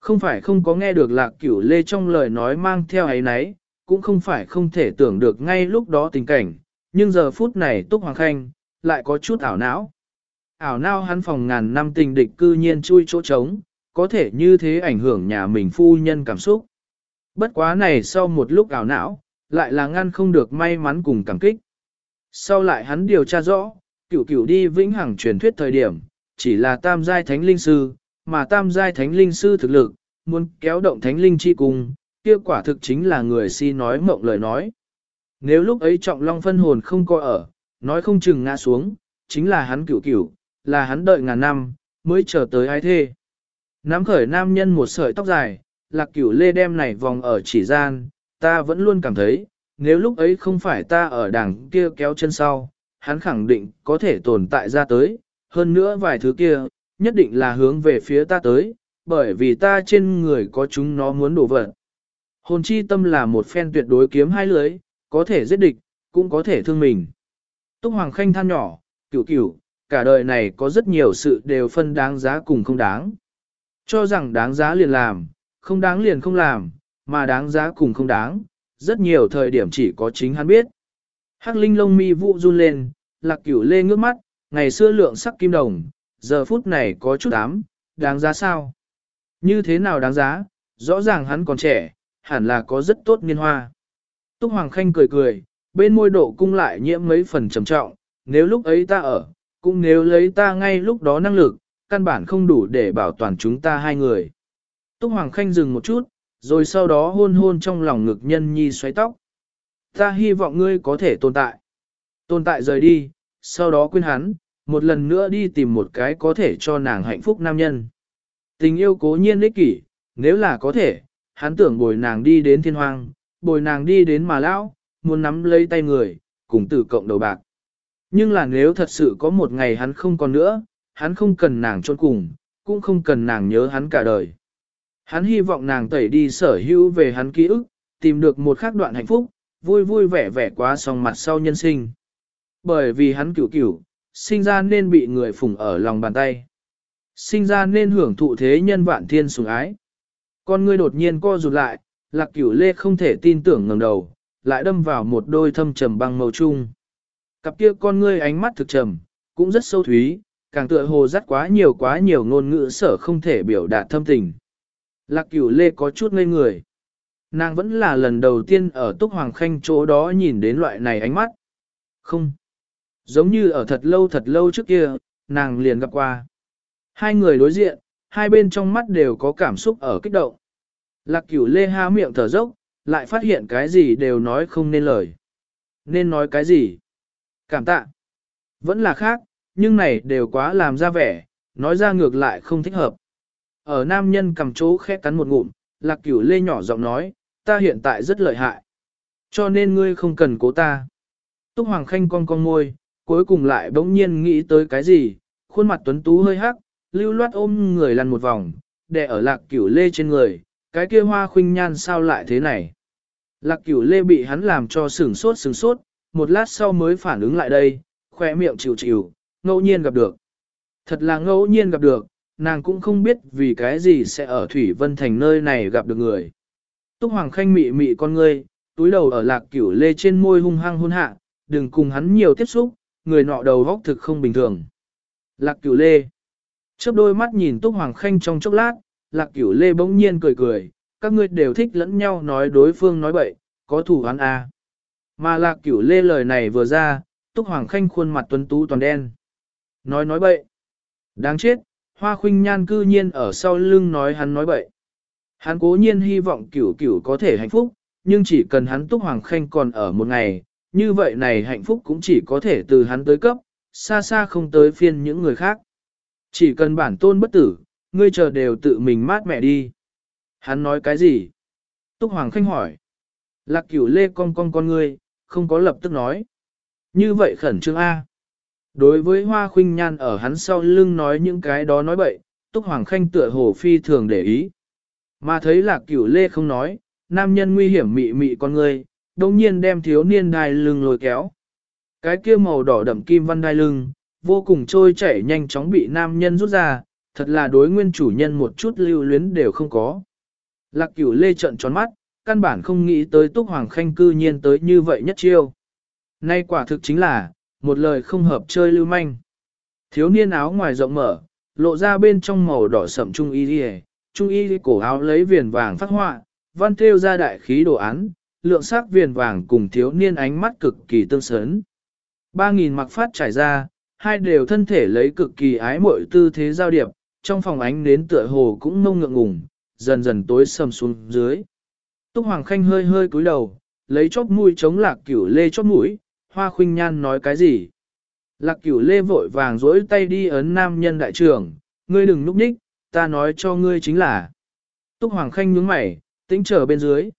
Speaker 1: Không phải không có nghe được lạc cửu lê trong lời nói mang theo ấy nấy, cũng không phải không thể tưởng được ngay lúc đó tình cảnh, nhưng giờ phút này Túc Hoàng Khanh, lại có chút ảo não. Ảo não hắn phòng ngàn năm tình địch cư nhiên chui chỗ trống, có thể như thế ảnh hưởng nhà mình phu nhân cảm xúc. Bất quá này sau một lúc ảo não, lại là ngăn không được may mắn cùng cảm kích. Sau lại hắn điều tra rõ, cửu cửu đi vĩnh hằng truyền thuyết thời điểm, chỉ là tam giai thánh linh sư, mà tam giai thánh linh sư thực lực, muốn kéo động thánh linh chi cùng, kia quả thực chính là người si nói mộng lời nói. Nếu lúc ấy trọng long phân hồn không coi ở, nói không chừng ngã xuống, chính là hắn cửu cửu, là hắn đợi ngàn năm, mới chờ tới ai thê. Nắm khởi nam nhân một sợi tóc dài, lạc cửu lê đem này vòng ở chỉ gian, ta vẫn luôn cảm thấy, nếu lúc ấy không phải ta ở đằng kia kéo chân sau, hắn khẳng định có thể tồn tại ra tới, hơn nữa vài thứ kia, nhất định là hướng về phía ta tới, bởi vì ta trên người có chúng nó muốn đổ vật. Hồn chi tâm là một phen tuyệt đối kiếm hai lưới, có thể giết địch, cũng có thể thương mình. Túc Hoàng Khanh than nhỏ, cửu cửu, cả đời này có rất nhiều sự đều phân đáng giá cùng không đáng. Cho rằng đáng giá liền làm, không đáng liền không làm, mà đáng giá cùng không đáng, rất nhiều thời điểm chỉ có chính hắn biết. Hắc linh lông mi vụ run lên, lạc cửu lê ngước mắt, ngày xưa lượng sắc kim đồng, giờ phút này có chút ám, đáng giá sao? Như thế nào đáng giá, rõ ràng hắn còn trẻ, hẳn là có rất tốt niên hoa. Túc Hoàng Khanh cười cười, bên môi độ cung lại nhiễm mấy phần trầm trọng, nếu lúc ấy ta ở, cũng nếu lấy ta ngay lúc đó năng lực, căn bản không đủ để bảo toàn chúng ta hai người. Túc Hoàng Khanh dừng một chút, rồi sau đó hôn hôn trong lòng ngực nhân nhi xoáy tóc. Ta hy vọng ngươi có thể tồn tại. Tồn tại rời đi, sau đó quên hắn, một lần nữa đi tìm một cái có thể cho nàng hạnh phúc nam nhân. Tình yêu cố nhiên ích kỷ, nếu là có thể, hắn tưởng bồi nàng đi đến thiên hoang, bồi nàng đi đến mà lão, muốn nắm lấy tay người, cùng tử cộng đầu bạc. Nhưng là nếu thật sự có một ngày hắn không còn nữa, hắn không cần nàng trôn cùng, cũng không cần nàng nhớ hắn cả đời. Hắn hy vọng nàng tẩy đi sở hữu về hắn ký ức, tìm được một khắc đoạn hạnh phúc, vui vui vẻ vẻ quá song mặt sau nhân sinh. Bởi vì hắn cửu cửu, sinh ra nên bị người phụng ở lòng bàn tay. Sinh ra nên hưởng thụ thế nhân vạn thiên sủng ái. Con ngươi đột nhiên co rụt lại, lạc cửu lê không thể tin tưởng ngẩng đầu, lại đâm vào một đôi thâm trầm băng màu trung. Cặp kia con ngươi ánh mắt thực trầm, cũng rất sâu thúy, càng tựa hồ dắt quá nhiều quá nhiều ngôn ngữ sở không thể biểu đạt thâm tình. Lạc cửu lê có chút ngây người. Nàng vẫn là lần đầu tiên ở Túc Hoàng Khanh chỗ đó nhìn đến loại này ánh mắt. Không. Giống như ở thật lâu thật lâu trước kia, nàng liền gặp qua. Hai người đối diện, hai bên trong mắt đều có cảm xúc ở kích động. Lạc cửu lê há miệng thở dốc, lại phát hiện cái gì đều nói không nên lời. Nên nói cái gì? Cảm tạ. Vẫn là khác, nhưng này đều quá làm ra vẻ, nói ra ngược lại không thích hợp. Ở nam nhân cầm chỗ khẽ cắn một ngụm, lạc cửu lê nhỏ giọng nói, ta hiện tại rất lợi hại. Cho nên ngươi không cần cố ta. Túc Hoàng Khanh cong cong môi, cuối cùng lại bỗng nhiên nghĩ tới cái gì, khuôn mặt tuấn tú hơi hắc, lưu loát ôm người lăn một vòng, đè ở lạc cửu lê trên người, cái kia hoa khuynh nhan sao lại thế này. Lạc cửu lê bị hắn làm cho sửng sốt sửng sốt, một lát sau mới phản ứng lại đây, khỏe miệng chịu chịu, ngẫu nhiên gặp được. Thật là ngẫu nhiên gặp được, nàng cũng không biết vì cái gì sẽ ở Thủy Vân Thành nơi này gặp được người. Túc Hoàng Khanh mị mị con ngươi, túi đầu ở lạc cửu lê trên môi hung hăng hôn hạ, đừng cùng hắn nhiều tiếp xúc, người nọ đầu góc thực không bình thường. Lạc cửu lê. Chớp đôi mắt nhìn Túc Hoàng Khanh trong chốc lát, lạc cửu lê bỗng nhiên cười cười, các ngươi đều thích lẫn nhau nói đối phương nói bậy, có thủ hắn à. Mà lạc cửu lê lời này vừa ra, Túc Hoàng Khanh khuôn mặt tuấn tú toàn đen. Nói nói bậy. Đáng chết, hoa khuynh nhan cư nhiên ở sau lưng nói hắn nói bậy. Hắn cố nhiên hy vọng cửu cửu có thể hạnh phúc, nhưng chỉ cần hắn Túc Hoàng Khanh còn ở một ngày, như vậy này hạnh phúc cũng chỉ có thể từ hắn tới cấp, xa xa không tới phiên những người khác. Chỉ cần bản tôn bất tử, ngươi chờ đều tự mình mát mẹ đi. Hắn nói cái gì? Túc Hoàng Khanh hỏi. Lạc cửu lê con con con ngươi, không có lập tức nói. Như vậy khẩn trương A. Đối với hoa khuynh nhan ở hắn sau lưng nói những cái đó nói bậy, Túc Hoàng Khanh tựa hồ phi thường để ý. Mà thấy lạc cửu lê không nói, nam nhân nguy hiểm mị mị con ngươi, đồng nhiên đem thiếu niên đai lưng lôi kéo. Cái kia màu đỏ đậm kim văn đai lưng, vô cùng trôi chảy nhanh chóng bị nam nhân rút ra, thật là đối nguyên chủ nhân một chút lưu luyến đều không có. Lạc cửu lê trận tròn mắt, căn bản không nghĩ tới Túc Hoàng Khanh cư nhiên tới như vậy nhất chiêu. Nay quả thực chính là, một lời không hợp chơi lưu manh. Thiếu niên áo ngoài rộng mở, lộ ra bên trong màu đỏ sậm trung y đi trung y cổ áo lấy viền vàng phát họa, văn thêu ra đại khí đồ án, lượng sắc viền vàng cùng thiếu niên ánh mắt cực kỳ tương sớn. Ba nghìn mặc phát trải ra, hai đều thân thể lấy cực kỳ ái mội tư thế giao điệp, trong phòng ánh đến tựa hồ cũng nông ngượng ngùng, dần dần tối sầm xuống dưới. Túc Hoàng Khanh hơi hơi cúi đầu, lấy chóp mũi chống lạc cửu lê chóp mũi, hoa khuynh nhan nói cái gì. Lạc cửu lê vội vàng dối tay đi ấn nam nhân đại trưởng, ngươi đừng núp nhích, ta nói cho ngươi chính là. Túc Hoàng Khanh nhướng mày, tĩnh trở bên dưới.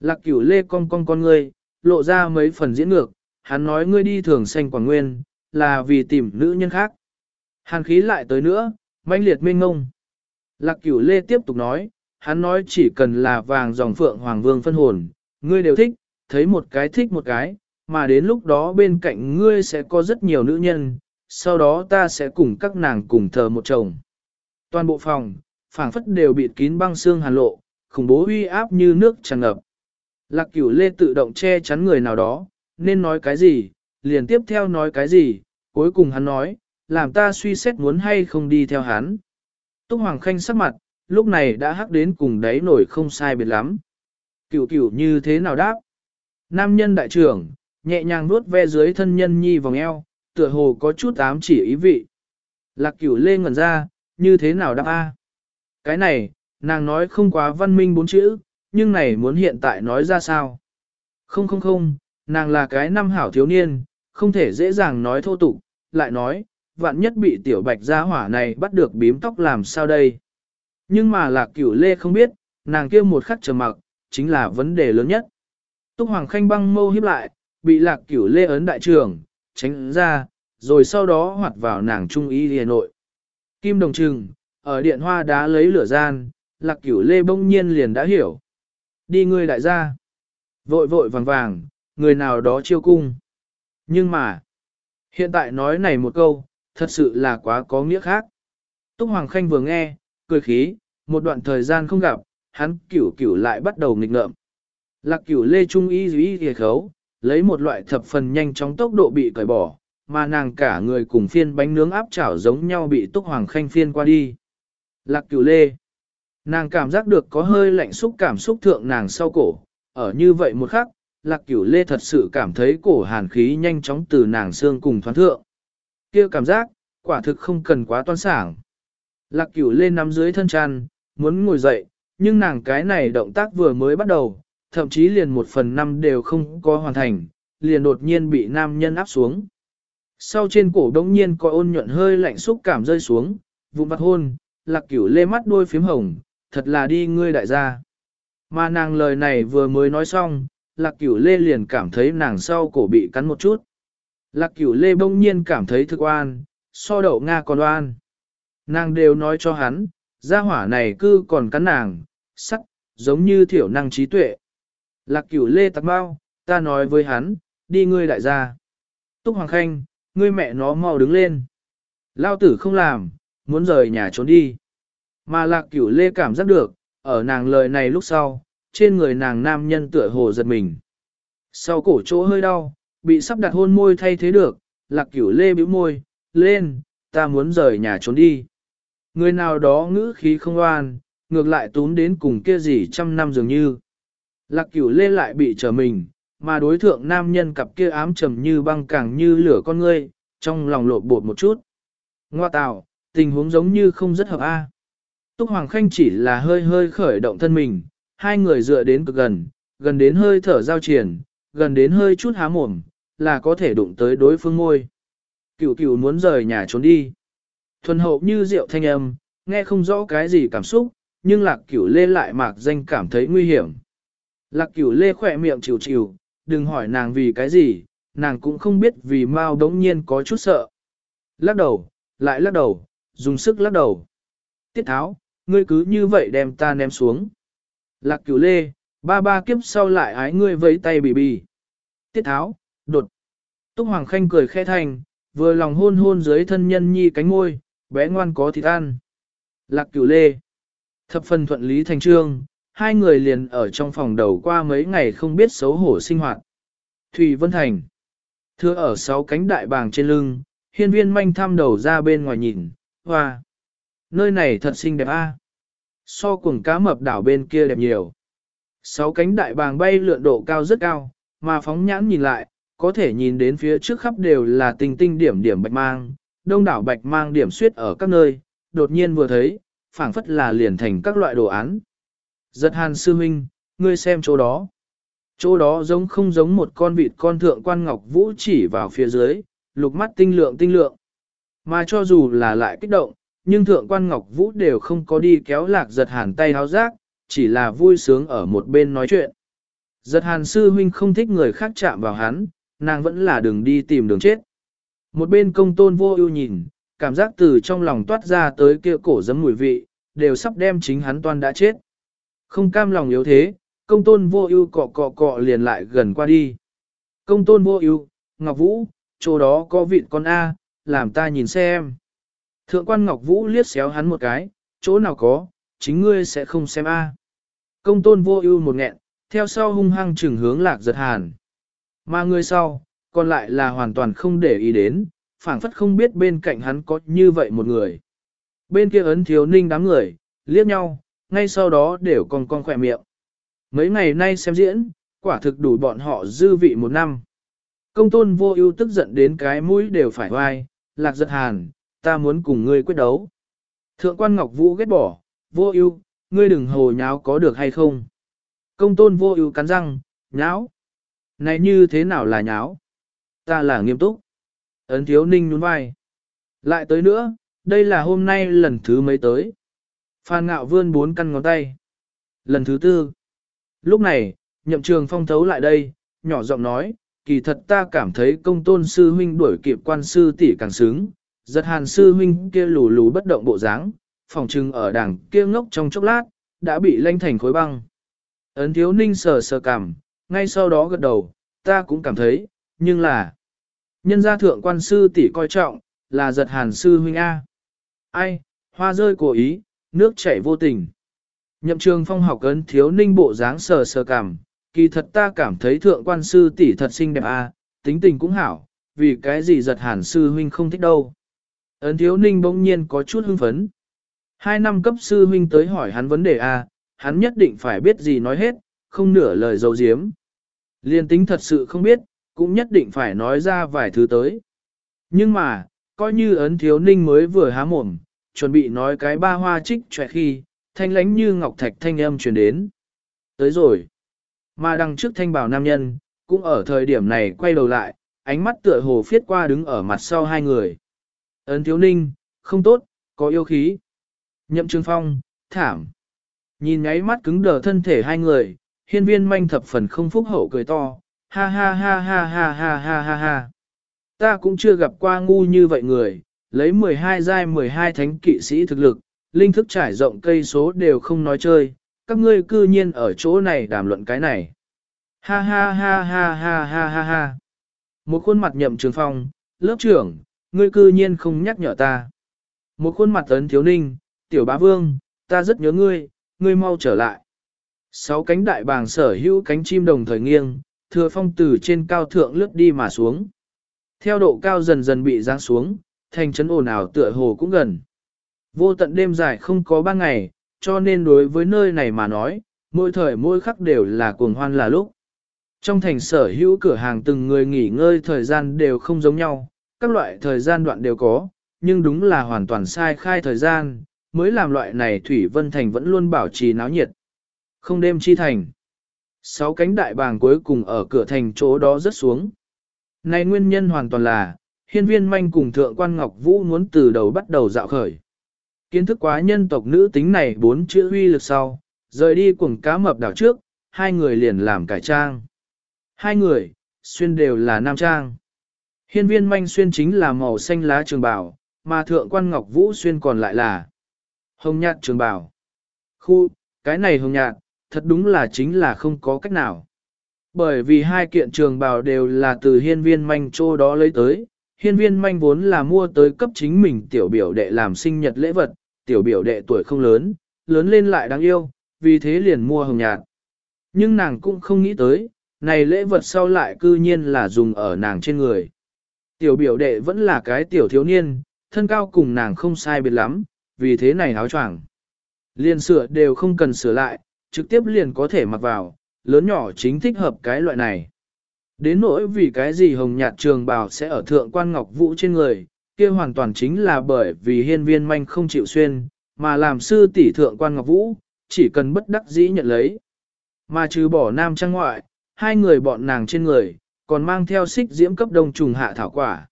Speaker 1: Lạc cửu lê cong cong con ngươi, lộ ra mấy phần diễn ngược, hắn nói ngươi đi thường xanh quảng nguyên, là vì tìm nữ nhân khác. Hàn khí lại tới nữa, mãnh liệt mênh ngông. Lạc cửu lê tiếp tục nói, hắn nói chỉ cần là vàng dòng phượng hoàng vương phân hồn, ngươi đều thích, thấy một cái thích một cái, mà đến lúc đó bên cạnh ngươi sẽ có rất nhiều nữ nhân, sau đó ta sẽ cùng các nàng cùng thờ một chồng. Toàn bộ phòng, phảng phất đều bịt kín băng xương hàn lộ, khủng bố uy áp như nước tràn ngập. Lạc cửu lê tự động che chắn người nào đó, nên nói cái gì, liền tiếp theo nói cái gì, cuối cùng hắn nói, làm ta suy xét muốn hay không đi theo hắn. Túc Hoàng Khanh sắc mặt, lúc này đã hắc đến cùng đáy nổi không sai biệt lắm. Cửu cửu như thế nào đáp? Nam nhân đại trưởng, nhẹ nhàng nuốt ve dưới thân nhân nhi vòng eo, tựa hồ có chút ám chỉ ý vị. Lạc cửu lê ngẩn ra, như thế nào đáp A? Cái này, nàng nói không quá văn minh bốn chữ, nhưng này muốn hiện tại nói ra sao? Không không không, nàng là cái năm hảo thiếu niên, không thể dễ dàng nói thô tục, lại nói, vạn nhất bị tiểu bạch gia hỏa này bắt được bím tóc làm sao đây? Nhưng mà lạc cửu lê không biết, nàng kia một khắc trầm mặc, chính là vấn đề lớn nhất. Túc Hoàng Khanh băng mâu hiếp lại, bị lạc cửu lê ấn đại trường, tránh ra, rồi sau đó hoạt vào nàng trung y Hà Nội. Kim Đồng Trừng, ở điện hoa đá lấy lửa gian, lạc cửu lê bỗng nhiên liền đã hiểu. Đi ngươi đại gia. Vội vội vàng vàng, người nào đó chiêu cung. Nhưng mà, hiện tại nói này một câu, thật sự là quá có nghĩa khác. Túc Hoàng Khanh vừa nghe, cười khí, một đoạn thời gian không gặp, hắn cửu cửu lại bắt đầu nghịch ngợm. Lạc cửu lê trung y dĩ thìa khấu, lấy một loại thập phần nhanh chóng tốc độ bị cởi bỏ, mà nàng cả người cùng phiên bánh nướng áp chảo giống nhau bị túc hoàng khanh phiên qua đi. Lạc cửu lê. Nàng cảm giác được có hơi lạnh xúc cảm xúc thượng nàng sau cổ, ở như vậy một khắc, lạc cửu lê thật sự cảm thấy cổ hàn khí nhanh chóng từ nàng xương cùng thoáng thượng. kia cảm giác, quả thực không cần quá toan sảng. Lạc cửu lê nắm dưới thân chăn, muốn ngồi dậy, nhưng nàng cái này động tác vừa mới bắt đầu, thậm chí liền một phần năm đều không có hoàn thành, liền đột nhiên bị nam nhân áp xuống. Sau trên cổ đống nhiên có ôn nhuận hơi lạnh xúc cảm rơi xuống, vùng vặt hôn, lạc cửu lê mắt đôi phím hồng, thật là đi ngươi đại gia. Mà nàng lời này vừa mới nói xong, lạc cửu lê liền cảm thấy nàng sau cổ bị cắn một chút. Lạc cửu lê bỗng nhiên cảm thấy thực oan, so đậu Nga còn oan. Nàng đều nói cho hắn, gia hỏa này cư còn cắn nàng, sắc, giống như thiểu năng trí tuệ. Lạc cửu lê tạc bao, ta nói với hắn, đi ngươi đại gia. Túc Hoàng Khanh, ngươi mẹ nó mau đứng lên. Lao tử không làm, muốn rời nhà trốn đi. Mà lạc cửu lê cảm giác được, ở nàng lời này lúc sau, trên người nàng nam nhân tựa hồ giật mình. Sau cổ chỗ hơi đau, bị sắp đặt hôn môi thay thế được, lạc cửu lê bĩu môi, lên, ta muốn rời nhà trốn đi. Người nào đó ngữ khí không oan, ngược lại tún đến cùng kia gì trăm năm dường như. Lạc cửu lê lại bị trở mình, mà đối thượng nam nhân cặp kia ám trầm như băng càng như lửa con ngươi, trong lòng lộ bột một chút. Ngoa tạo, tình huống giống như không rất hợp a. Túc Hoàng Khanh chỉ là hơi hơi khởi động thân mình, hai người dựa đến cực gần, gần đến hơi thở giao triển, gần đến hơi chút há mồm, là có thể đụng tới đối phương môi. Cửu cửu muốn rời nhà trốn đi. Thuần hậu như rượu thanh âm, nghe không rõ cái gì cảm xúc, nhưng lạc cửu lê lại mạc danh cảm thấy nguy hiểm. Lạc cửu lê khỏe miệng chịu chịu, đừng hỏi nàng vì cái gì, nàng cũng không biết vì mau đống nhiên có chút sợ. Lắc đầu, lại lắc đầu, dùng sức lắc đầu. Tiết tháo, ngươi cứ như vậy đem ta ném xuống. Lạc cửu lê, ba ba kiếp sau lại ái ngươi vẫy tay bì bì. Tiết tháo, đột. Túc Hoàng Khanh cười khẽ thành vừa lòng hôn hôn dưới thân nhân nhi cánh môi, bé ngoan có thịt ăn. Lạc cửu lê. Thập phần thuận lý thành trương, hai người liền ở trong phòng đầu qua mấy ngày không biết xấu hổ sinh hoạt. Thủy Vân Thành. Thưa ở sáu cánh đại bàng trên lưng, hiên viên manh thăm đầu ra bên ngoài nhìn, hoa. Nơi này thật xinh đẹp a. So cùng cá mập đảo bên kia đẹp nhiều. Sáu cánh đại bàng bay lượn độ cao rất cao, mà phóng nhãn nhìn lại, có thể nhìn đến phía trước khắp đều là tinh tinh điểm điểm bạch mang, đông đảo bạch mang điểm suyết ở các nơi, đột nhiên vừa thấy, phảng phất là liền thành các loại đồ án. Giật hàn sư huynh, ngươi xem chỗ đó. Chỗ đó giống không giống một con vịt con thượng quan ngọc vũ chỉ vào phía dưới, lục mắt tinh lượng tinh lượng. Mà cho dù là lại kích động, nhưng thượng quan ngọc vũ đều không có đi kéo lạc giật hàn tay háo rác, chỉ là vui sướng ở một bên nói chuyện. Giật hàn sư huynh không thích người khác chạm vào hắn, nàng vẫn là đường đi tìm đường chết. Một bên công tôn vô ưu nhìn, cảm giác từ trong lòng toát ra tới kia cổ giấm mùi vị, đều sắp đem chính hắn toan đã chết. Không cam lòng yếu thế, công tôn vô ưu cọ cọ cọ liền lại gần qua đi. Công tôn vô ưu, Ngọc Vũ, chỗ đó có vịt con A, làm ta nhìn xem. Thượng quan Ngọc Vũ liếc xéo hắn một cái, chỗ nào có, chính ngươi sẽ không xem A. Công tôn vô ưu một nghẹn, theo sau hung hăng trừng hướng lạc giật hàn. Mà người sau, còn lại là hoàn toàn không để ý đến, phảng phất không biết bên cạnh hắn có như vậy một người. Bên kia ấn thiếu ninh đám người, liếc nhau, ngay sau đó đều còn con khỏe miệng. Mấy ngày nay xem diễn, quả thực đủ bọn họ dư vị một năm. Công tôn vô ưu tức giận đến cái mũi đều phải hoai, lạc giật hàn, ta muốn cùng ngươi quyết đấu. Thượng quan Ngọc Vũ ghét bỏ, vô ưu, ngươi đừng hồ nháo có được hay không. Công tôn vô ưu cắn răng, nháo. Này như thế nào là nháo? Ta là nghiêm túc. Ấn thiếu ninh nhún vai. Lại tới nữa, đây là hôm nay lần thứ mấy tới. Phan ngạo vươn bốn căn ngón tay. Lần thứ tư. Lúc này, nhậm trường phong thấu lại đây, nhỏ giọng nói, kỳ thật ta cảm thấy công tôn sư huynh đuổi kịp quan sư tỷ càng sướng, giật hàn sư huynh kia lù lù bất động bộ dáng, phòng trưng ở đằng kia ngốc trong chốc lát, đã bị lanh thành khối băng. Ấn thiếu ninh sờ sờ cảm, ngay sau đó gật đầu, ta cũng cảm thấy, nhưng là, nhân gia thượng quan sư tỷ coi trọng, là giật hàn sư huynh A. Ai, hoa rơi cố ý, nước chảy vô tình. Nhậm trường phong học ấn thiếu ninh bộ dáng sờ sờ cảm, kỳ thật ta cảm thấy thượng quan sư tỷ thật xinh đẹp A, tính tình cũng hảo, vì cái gì giật hàn sư huynh không thích đâu. Ấn thiếu ninh bỗng nhiên có chút hưng phấn. Hai năm cấp sư huynh tới hỏi hắn vấn đề A, hắn nhất định phải biết gì nói hết, không nửa lời dấu diếm. Liên tính thật sự không biết, cũng nhất định phải nói ra vài thứ tới. Nhưng mà, coi như ấn thiếu ninh mới vừa há mồm, chuẩn bị nói cái ba hoa trích trẻ khi, thanh lánh như ngọc thạch thanh âm truyền đến. Tới rồi. Mà đằng trước thanh bảo nam nhân, cũng ở thời điểm này quay đầu lại, ánh mắt tựa hồ phiết qua đứng ở mặt sau hai người. Ấn thiếu ninh, không tốt, có yêu khí. Nhậm trương phong, thảm. Nhìn ngáy mắt cứng đờ thân thể hai người, hiên viên manh thập phần không phúc hậu cười to, ha ha ha ha ha ha ha ha ha. Ta cũng chưa gặp qua ngu như vậy người, lấy 12 giai 12 thánh kỵ sĩ thực lực, linh thức trải rộng cây số đều không nói chơi, các ngươi cư nhiên ở chỗ này đàm luận cái này. Ha ha ha ha ha ha ha ha. Một khuôn mặt nhậm trường phong, lớp trưởng, ngươi cư nhiên không nhắc nhở ta. Một khuôn mặt ấn thiếu ninh, tiểu bá vương, ta rất nhớ ngươi, ngươi mau trở lại. Sáu cánh đại bàng sở hữu cánh chim đồng thời nghiêng, thừa phong từ trên cao thượng lướt đi mà xuống. Theo độ cao dần dần bị giáng xuống, thành trấn ồn ào tựa hồ cũng gần. Vô tận đêm dài không có ba ngày, cho nên đối với nơi này mà nói, mỗi thời mỗi khắc đều là cuồng hoan là lúc. Trong thành sở hữu cửa hàng từng người nghỉ ngơi thời gian đều không giống nhau, các loại thời gian đoạn đều có, nhưng đúng là hoàn toàn sai khai thời gian, mới làm loại này Thủy Vân Thành vẫn luôn bảo trì náo nhiệt. Không đêm chi thành. Sáu cánh đại bàng cuối cùng ở cửa thành chỗ đó rớt xuống. Này nguyên nhân hoàn toàn là, hiên viên manh cùng thượng quan Ngọc Vũ muốn từ đầu bắt đầu dạo khởi. Kiến thức quá nhân tộc nữ tính này bốn chữ huy lực sau, rời đi cùng cá mập đảo trước, hai người liền làm cải trang. Hai người, xuyên đều là nam trang. Hiên viên manh xuyên chính là màu xanh lá trường bào, mà thượng quan Ngọc Vũ xuyên còn lại là hồng nhạt trường bào. Khu, cái này hồng nhạt, thật đúng là chính là không có cách nào. Bởi vì hai kiện trường bào đều là từ hiên viên manh trô đó lấy tới, hiên viên manh vốn là mua tới cấp chính mình tiểu biểu đệ làm sinh nhật lễ vật, tiểu biểu đệ tuổi không lớn, lớn lên lại đáng yêu, vì thế liền mua hồng nhạt. Nhưng nàng cũng không nghĩ tới, này lễ vật sau lại cư nhiên là dùng ở nàng trên người. Tiểu biểu đệ vẫn là cái tiểu thiếu niên, thân cao cùng nàng không sai biệt lắm, vì thế này áo choàng. Liền sửa đều không cần sửa lại, trực tiếp liền có thể mặc vào, lớn nhỏ chính thích hợp cái loại này. Đến nỗi vì cái gì hồng nhạt trường bào sẽ ở thượng quan ngọc vũ trên người, kia hoàn toàn chính là bởi vì hiên viên manh không chịu xuyên, mà làm sư tỷ thượng quan ngọc vũ, chỉ cần bất đắc dĩ nhận lấy. Mà trừ bỏ nam trang ngoại, hai người bọn nàng trên người, còn mang theo xích diễm cấp đông trùng hạ thảo quả.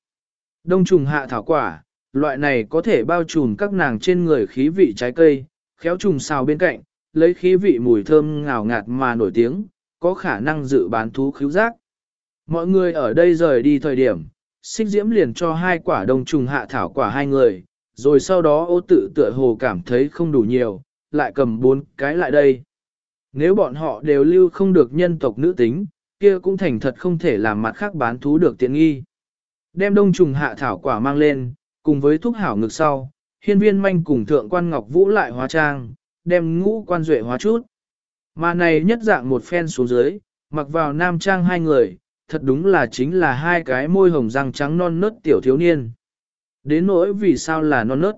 Speaker 1: Đông trùng hạ thảo quả, loại này có thể bao trùm các nàng trên người khí vị trái cây, khéo trùng xào bên cạnh, lấy khí vị mùi thơm ngào ngạt mà nổi tiếng, có khả năng dự bán thú khíu giác. Mọi người ở đây rời đi thời điểm, xích diễm liền cho hai quả đông trùng hạ thảo quả hai người, rồi sau đó ô tự tựa hồ cảm thấy không đủ nhiều, lại cầm bốn cái lại đây. Nếu bọn họ đều lưu không được nhân tộc nữ tính, kia cũng thành thật không thể làm mặt khác bán thú được tiện nghi. Đem đông trùng hạ thảo quả mang lên, cùng với thuốc hảo ngực sau, hiên viên manh cùng thượng quan ngọc vũ lại hóa trang, đem ngũ quan duệ hóa chút. Mà này nhất dạng một phen xuống dưới, mặc vào nam trang hai người, thật đúng là chính là hai cái môi hồng răng trắng non nớt tiểu thiếu niên. Đến nỗi vì sao là non nớt?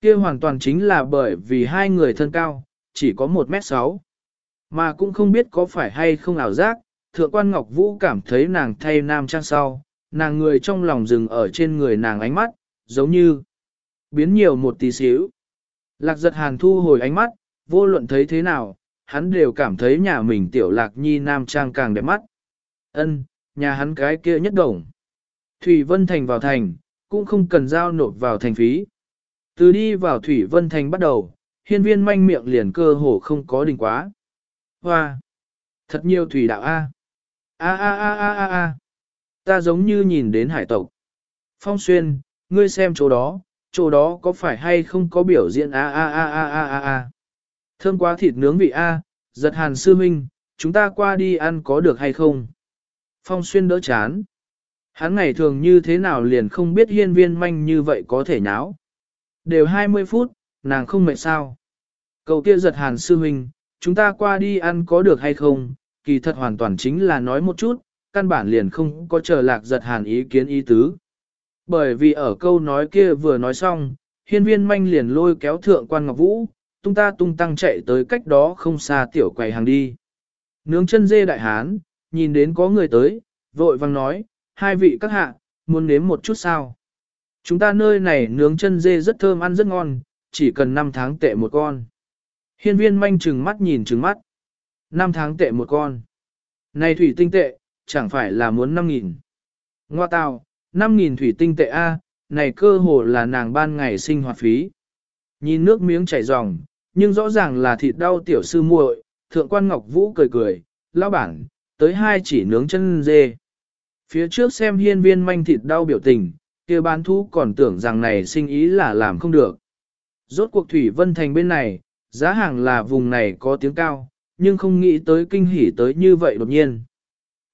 Speaker 1: kia hoàn toàn chính là bởi vì hai người thân cao, chỉ có 1m6. Mà cũng không biết có phải hay không ảo giác, thượng quan Ngọc Vũ cảm thấy nàng thay nam trang sau, nàng người trong lòng dừng ở trên người nàng ánh mắt, giống như biến nhiều một tí xíu. Lạc giật hàn thu hồi ánh mắt, vô luận thấy thế nào, hắn đều cảm thấy nhà mình tiểu lạc nhi nam trang càng đẹp mắt. Ân, nhà hắn cái kia nhất đồng. Thủy Vân Thành vào thành, cũng không cần giao nộp vào thành phí. Từ đi vào Thủy Vân Thành bắt đầu, hiên viên manh miệng liền cơ hồ không có đình quá. Hoa! Thật nhiều thủy đạo A. A a a a a a. Ta giống như nhìn đến hải tộc. Phong xuyên, ngươi xem chỗ đó, chỗ đó có phải hay không có biểu diễn a a a a a a a. Thơm quá thịt nướng vị A, giật hàn sư minh, chúng ta qua đi ăn có được hay không? Phong xuyên đỡ chán. Hắn ngày thường như thế nào liền không biết hiên viên manh như vậy có thể nháo. Đều 20 phút, nàng không mệt sao. cậu kia giật hàn sư huynh, chúng ta qua đi ăn có được hay không, kỳ thật hoàn toàn chính là nói một chút, căn bản liền không có chờ lạc giật hàn ý kiến ý tứ. Bởi vì ở câu nói kia vừa nói xong, hiên viên manh liền lôi kéo thượng quan ngọc vũ, tung ta tung tăng chạy tới cách đó không xa tiểu quầy hàng đi. Nướng chân dê đại hán, nhìn đến có người tới, vội vang nói, hai vị các hạ, muốn nếm một chút sao. Chúng ta nơi này nướng chân dê rất thơm ăn rất ngon, chỉ cần 5 tháng tệ một con. Hiên viên manh trừng mắt nhìn trừng mắt. 5 tháng tệ một con. Này thủy tinh tệ, chẳng phải là muốn 5.000. Ngoa tào, 5.000 thủy tinh tệ A, này cơ hồ là nàng ban ngày sinh hoạt phí. Nhìn nước miếng chảy ròng, nhưng rõ ràng là thịt đau tiểu sư muội, thượng quan Ngọc Vũ cười cười, lão bản, tới hai chỉ nướng chân dê. Phía trước xem hiên viên manh thịt đau biểu tình, kia bán thú còn tưởng rằng này sinh ý là làm không được. Rốt cuộc Thủy Vân Thành bên này, giá hàng là vùng này có tiếng cao, nhưng không nghĩ tới kinh hỉ tới như vậy đột nhiên.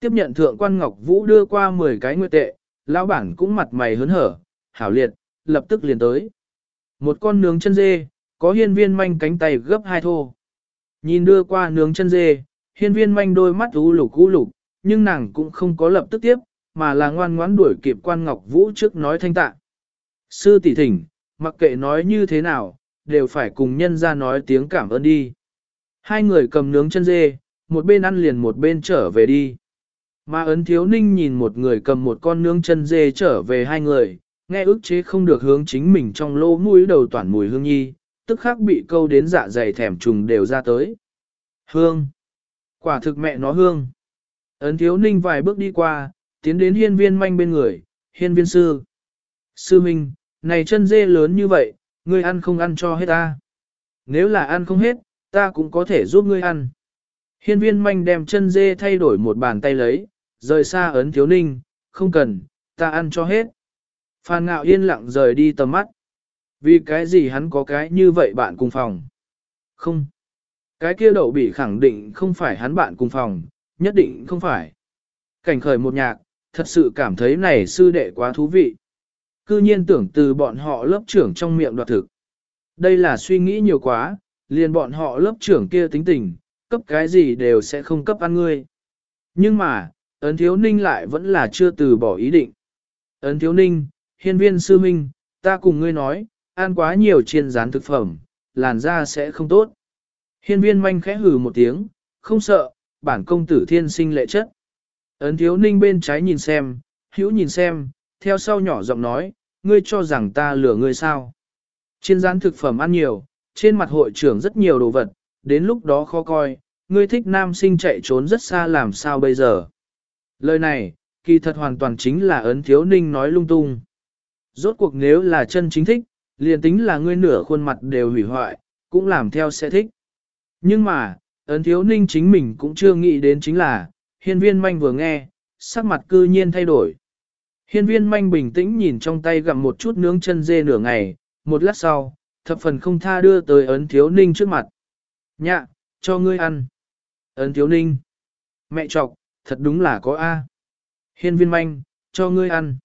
Speaker 1: Tiếp nhận thượng quan Ngọc Vũ đưa qua 10 cái nguyệt tệ, lão bản cũng mặt mày hớn hở, hảo liệt, lập tức liền tới. Một con nướng chân dê, có hiên viên manh cánh tay gấp hai thô. Nhìn đưa qua nướng chân dê, hiên viên manh đôi mắt u lục u lục, nhưng nàng cũng không có lập tức tiếp, mà là ngoan ngoãn đuổi kịp quan ngọc vũ trước nói thanh tạ. Sư tỷ thỉnh, mặc kệ nói như thế nào, đều phải cùng nhân ra nói tiếng cảm ơn đi. Hai người cầm nướng chân dê, một bên ăn liền một bên trở về đi. Mà ấn thiếu ninh nhìn một người cầm một con nướng chân dê trở về hai người, nghe ức chế không được hướng chính mình trong lô mũi đầu toàn mùi hương nhi, tức khắc bị câu đến dạ dày thèm trùng đều ra tới. Hương! Quả thực mẹ nó hương! Ấn thiếu ninh vài bước đi qua, tiến đến hiên viên manh bên người, hiên viên sư. Sư Minh, này chân dê lớn như vậy, ngươi ăn không ăn cho hết ta. Nếu là ăn không hết, ta cũng có thể giúp ngươi ăn. Hiên viên manh đem chân dê thay đổi một bàn tay lấy, rời xa ấn thiếu ninh, không cần, ta ăn cho hết. Phan ngạo yên lặng rời đi tầm mắt. Vì cái gì hắn có cái như vậy bạn cùng phòng? Không. Cái kia đậu bị khẳng định không phải hắn bạn cùng phòng, nhất định không phải. Cảnh khởi một nhạc, thật sự cảm thấy này sư đệ quá thú vị. Cư nhiên tưởng từ bọn họ lớp trưởng trong miệng đoạt thực. Đây là suy nghĩ nhiều quá, liền bọn họ lớp trưởng kia tính tình, cấp cái gì đều sẽ không cấp ăn ngươi. Nhưng mà, ấn thiếu ninh lại vẫn là chưa từ bỏ ý định. Ấn thiếu ninh, hiên viên sư minh, ta cùng ngươi nói, ăn quá nhiều chiên rán thực phẩm, làn da sẽ không tốt. Hiên viên manh khẽ hừ một tiếng, không sợ, bản công tử thiên sinh lệ chất. Ấn thiếu ninh bên trái nhìn xem, hữu nhìn xem, theo sau nhỏ giọng nói, ngươi cho rằng ta lừa ngươi sao. Chiên rán thực phẩm ăn nhiều, trên mặt hội trưởng rất nhiều đồ vật, đến lúc đó khó coi, ngươi thích nam sinh chạy trốn rất xa làm sao bây giờ. Lời này, kỳ thật hoàn toàn chính là ấn thiếu ninh nói lung tung. Rốt cuộc nếu là chân chính thích, liền tính là ngươi nửa khuôn mặt đều hủy hoại, cũng làm theo sẽ thích. Nhưng mà, ấn thiếu ninh chính mình cũng chưa nghĩ đến chính là, hiên viên manh vừa nghe, sắc mặt cư nhiên thay đổi. Hiên viên manh bình tĩnh nhìn trong tay gặm một chút nướng chân dê nửa ngày, một lát sau, thập phần không tha đưa tới ấn thiếu ninh trước mặt. Nhạ, cho ngươi ăn. Ấn thiếu ninh. Mẹ chọc, thật đúng là có A. Hiên viên manh, cho ngươi ăn.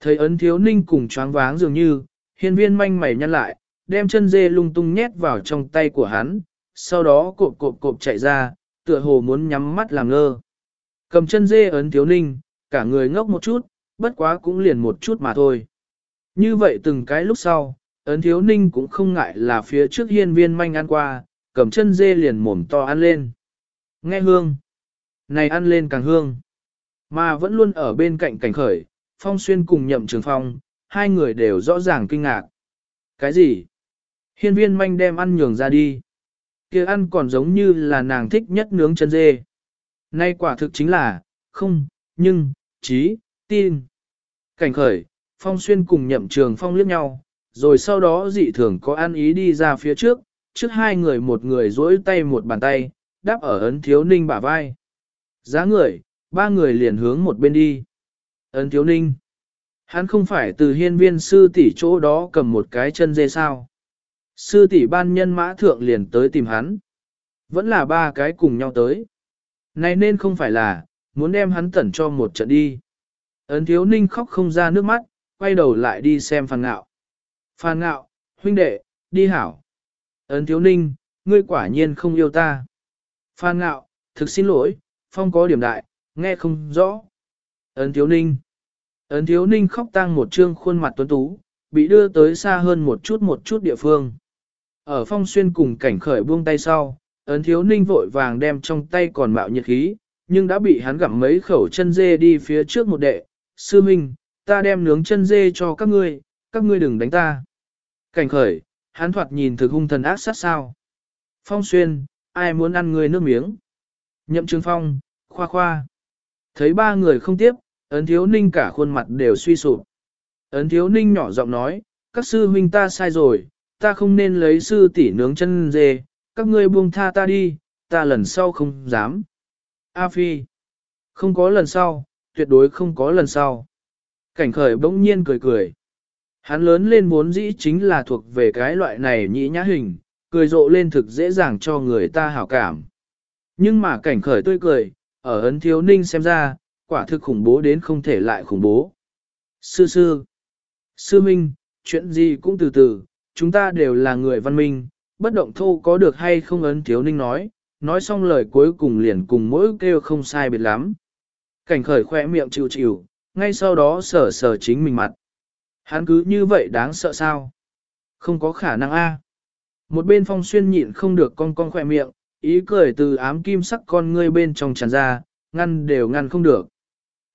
Speaker 1: Thấy ấn thiếu ninh cùng choáng váng dường như, hiên viên manh mày nhăn lại, đem chân dê lung tung nhét vào trong tay của hắn, sau đó cộp cộp cộp chạy ra, tựa hồ muốn nhắm mắt làm ngơ. Cầm chân dê ấn thiếu ninh, cả người ngốc một chút, bất quá cũng liền một chút mà thôi. Như vậy từng cái lúc sau, ấn thiếu ninh cũng không ngại là phía trước hiên viên manh ăn qua, cầm chân dê liền mồm to ăn lên. Nghe hương. Này ăn lên càng hương. Mà vẫn luôn ở bên cạnh cảnh khởi, phong xuyên cùng nhậm trường phong, hai người đều rõ ràng kinh ngạc. Cái gì? Hiên viên manh đem ăn nhường ra đi. kia ăn còn giống như là nàng thích nhất nướng chân dê. Nay quả thực chính là, không, nhưng, trí, tin. Cảnh khởi, phong xuyên cùng nhậm trường phong liếc nhau, rồi sau đó dị thường có ăn ý đi ra phía trước, trước hai người một người dỗi tay một bàn tay, đáp ở ấn thiếu ninh bả vai. Giá người, ba người liền hướng một bên đi. Ấn thiếu ninh. Hắn không phải từ hiên viên sư tỷ chỗ đó cầm một cái chân dê sao. Sư tỷ ban nhân mã thượng liền tới tìm hắn. Vẫn là ba cái cùng nhau tới. Này nên không phải là, muốn đem hắn tẩn cho một trận đi. Ấn thiếu ninh khóc không ra nước mắt, quay đầu lại đi xem phàn ngạo. Phàn ngạo, huynh đệ, đi hảo. Ấn thiếu ninh, ngươi quả nhiên không yêu ta. Phan ngạo, thực xin lỗi, phong có điểm đại, nghe không rõ. Ấn thiếu ninh. Ấn thiếu ninh khóc tang một trương khuôn mặt tuấn tú, bị đưa tới xa hơn một chút một chút địa phương. Ở phong xuyên cùng cảnh khởi buông tay sau, ấn thiếu ninh vội vàng đem trong tay còn mạo nhiệt khí, nhưng đã bị hắn gặm mấy khẩu chân dê đi phía trước một đệ. Sư Minh, ta đem nướng chân dê cho các ngươi, các ngươi đừng đánh ta. Cảnh khởi, hắn thoạt nhìn thực hung thần ác sát sao. Phong xuyên, ai muốn ăn người nước miếng. Nhậm Trương Phong, khoa khoa. Thấy ba người không tiếp, ấn thiếu ninh cả khuôn mặt đều suy sụp. Ấn thiếu ninh nhỏ giọng nói, các sư huynh ta sai rồi, ta không nên lấy sư tỷ nướng chân dê, các ngươi buông tha ta đi, ta lần sau không dám. A Phi, không có lần sau, tuyệt đối không có lần sau. Cảnh khởi bỗng nhiên cười cười. Hắn lớn lên vốn dĩ chính là thuộc về cái loại này nhĩ nhã hình, cười rộ lên thực dễ dàng cho người ta hảo cảm. Nhưng mà cảnh khởi tươi cười, ở ấn thiếu ninh xem ra, quả thực khủng bố đến không thể lại khủng bố. Sư sư, sư minh, chuyện gì cũng từ từ, chúng ta đều là người văn minh, bất động thô có được hay không ấn thiếu ninh nói, nói xong lời cuối cùng liền cùng mỗi kêu không sai biệt lắm. Cảnh khởi khoe miệng chịu chịu, ngay sau đó sờ sờ chính mình mặt. Hắn cứ như vậy đáng sợ sao? Không có khả năng a. Một bên phong xuyên nhịn không được con con khỏe miệng, ý cười từ ám kim sắc con ngươi bên trong tràn ra, ngăn đều ngăn không được.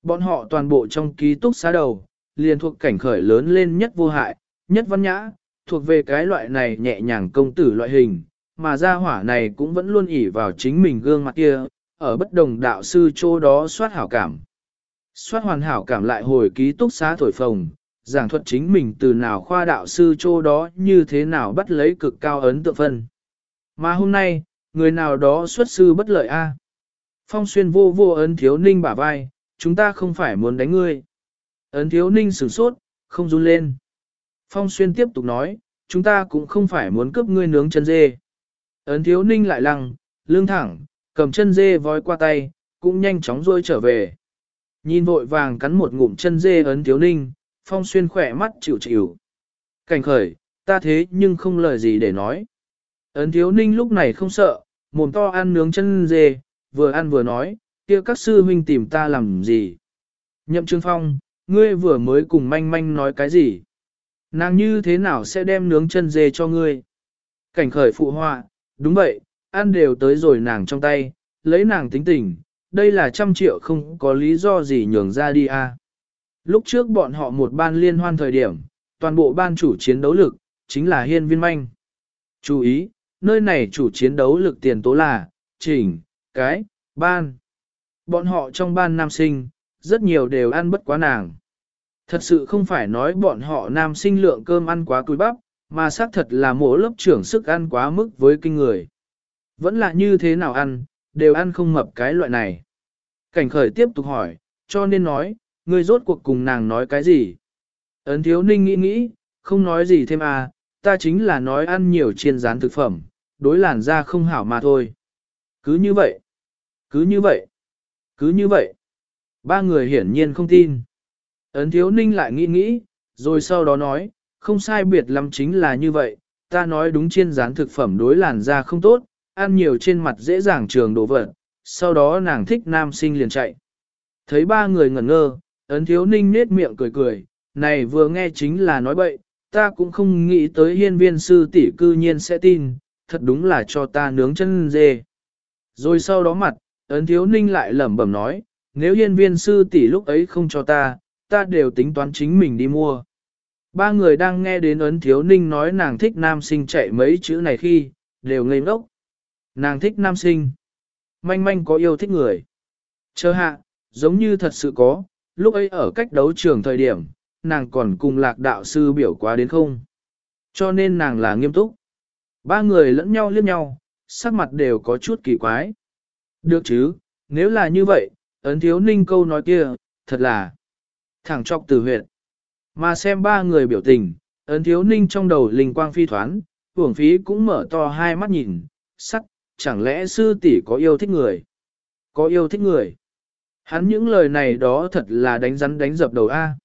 Speaker 1: Bọn họ toàn bộ trong ký túc xá đầu, liền thuộc cảnh khởi lớn lên nhất vô hại, nhất văn nhã, thuộc về cái loại này nhẹ nhàng công tử loại hình, mà gia hỏa này cũng vẫn luôn ỉ vào chính mình gương mặt kia, ở bất đồng đạo sư chỗ đó soát hảo cảm. Soát hoàn hảo cảm lại hồi ký túc xá thổi phồng, giảng thuật chính mình từ nào khoa đạo sư chỗ đó như thế nào bắt lấy cực cao ấn tượng phân. Mà hôm nay, người nào đó xuất sư bất lợi a. Phong xuyên vô vô ấn thiếu ninh bả vai, chúng ta không phải muốn đánh ngươi. Ấn thiếu ninh sửng sốt, không run lên. Phong xuyên tiếp tục nói, chúng ta cũng không phải muốn cướp ngươi nướng chân dê. Ấn thiếu ninh lại lăng, lưng thẳng, cầm chân dê vói qua tay, cũng nhanh chóng rôi trở về. Nhìn vội vàng cắn một ngụm chân dê ấn thiếu ninh, phong xuyên khỏe mắt chịu chịu. Cảnh khởi, ta thế nhưng không lời gì để nói. Ấn thiếu ninh lúc này không sợ, mồm to ăn nướng chân dê, vừa ăn vừa nói, kia các sư huynh tìm ta làm gì. Nhậm Trương Phong, ngươi vừa mới cùng manh manh nói cái gì? Nàng như thế nào sẽ đem nướng chân dê cho ngươi? Cảnh khởi phụ họa, đúng vậy, ăn đều tới rồi nàng trong tay, lấy nàng tính tình, đây là trăm triệu không có lý do gì nhường ra đi à. Lúc trước bọn họ một ban liên hoan thời điểm, toàn bộ ban chủ chiến đấu lực, chính là hiên viên manh. Chú ý, nơi này chủ chiến đấu lực tiền tố là, chỉnh, cái, ban. Bọn họ trong ban nam sinh, rất nhiều đều ăn bất quá nàng. Thật sự không phải nói bọn họ nam sinh lượng cơm ăn quá cúi bắp, mà xác thật là mỗi lớp trưởng sức ăn quá mức với kinh người. Vẫn là như thế nào ăn, đều ăn không mập cái loại này. Cảnh khởi tiếp tục hỏi, cho nên nói, ngươi rốt cuộc cùng nàng nói cái gì? Ấn thiếu ninh nghĩ nghĩ, không nói gì thêm à, ta chính là nói ăn nhiều chiên rán thực phẩm, đối làn da không hảo mà thôi. Cứ như vậy, cứ như vậy, cứ như vậy. Ba người hiển nhiên không tin. Ấn thiếu ninh lại nghĩ nghĩ, rồi sau đó nói, không sai biệt lắm chính là như vậy, ta nói đúng chiên rán thực phẩm đối làn da không tốt, ăn nhiều trên mặt dễ dàng trường đổ vật, sau đó nàng thích nam sinh liền chạy. Thấy ba người ngẩn ngơ, ấn thiếu ninh nết miệng cười cười, này vừa nghe chính là nói bậy, ta cũng không nghĩ tới hiên viên sư tỷ cư nhiên sẽ tin, thật đúng là cho ta nướng chân dê. Rồi sau đó mặt, ấn thiếu ninh lại lẩm bẩm nói, nếu hiên viên sư tỷ lúc ấy không cho ta, ta đều tính toán chính mình đi mua. Ba người đang nghe đến ấn thiếu ninh nói nàng thích nam sinh chạy mấy chữ này khi, đều ngây ngốc. Nàng thích nam sinh. Manh manh có yêu thích người. Chờ hạ, giống như thật sự có, lúc ấy ở cách đấu trường thời điểm, nàng còn cùng lạc đạo sư biểu quá đến không. Cho nên nàng là nghiêm túc. Ba người lẫn nhau liếc nhau, sắc mặt đều có chút kỳ quái. Được chứ, nếu là như vậy, ấn thiếu ninh câu nói kia, thật là thẳng trọc từ huyện. Mà xem ba người biểu tình, ấn thiếu ninh trong đầu linh quang phi thoán, hưởng phí cũng mở to hai mắt nhìn, sắc, chẳng lẽ sư tỷ có yêu thích người? Có yêu thích người? Hắn những lời này đó thật là đánh rắn đánh dập đầu A.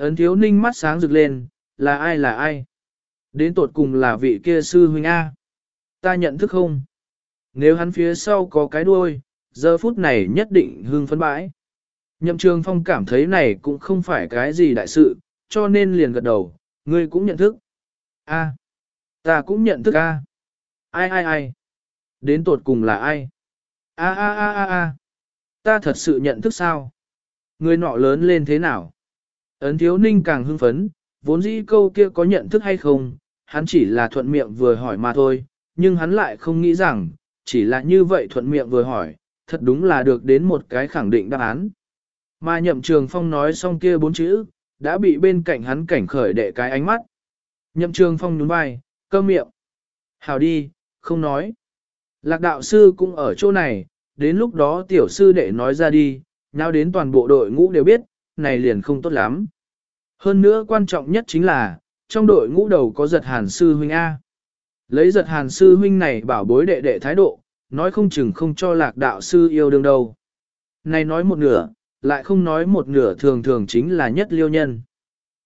Speaker 1: Ấn thiếu ninh mắt sáng rực lên, là ai là ai? Đến tột cùng là vị kia sư huynh A. Ta nhận thức không? Nếu hắn phía sau có cái đuôi, giờ phút này nhất định hương phấn bãi. Nhậm trường phong cảm thấy này cũng không phải cái gì đại sự, cho nên liền gật đầu, ngươi cũng nhận thức. A, ta cũng nhận thức A. Ai ai ai? Đến tột cùng là ai? A a a a a. Ta thật sự nhận thức sao? Người nọ lớn lên thế nào? Ấn thiếu ninh càng hưng phấn, vốn dĩ câu kia có nhận thức hay không, hắn chỉ là thuận miệng vừa hỏi mà thôi, nhưng hắn lại không nghĩ rằng, chỉ là như vậy thuận miệng vừa hỏi, thật đúng là được đến một cái khẳng định đáp án. Mà nhậm trường phong nói xong kia bốn chữ, đã bị bên cạnh hắn cảnh khởi đệ cái ánh mắt. Nhậm trường phong nhún vai, cơ miệng. Hào đi, không nói. Lạc đạo sư cũng ở chỗ này, đến lúc đó tiểu sư đệ nói ra đi, nhau đến toàn bộ đội ngũ đều biết, này liền không tốt lắm. Hơn nữa quan trọng nhất chính là, trong đội ngũ đầu có giật hàn sư huynh A. Lấy giật hàn sư huynh này bảo bối đệ đệ thái độ, nói không chừng không cho lạc đạo sư yêu đương đâu. Này nói một nửa, lại không nói một nửa thường thường chính là nhất liêu nhân.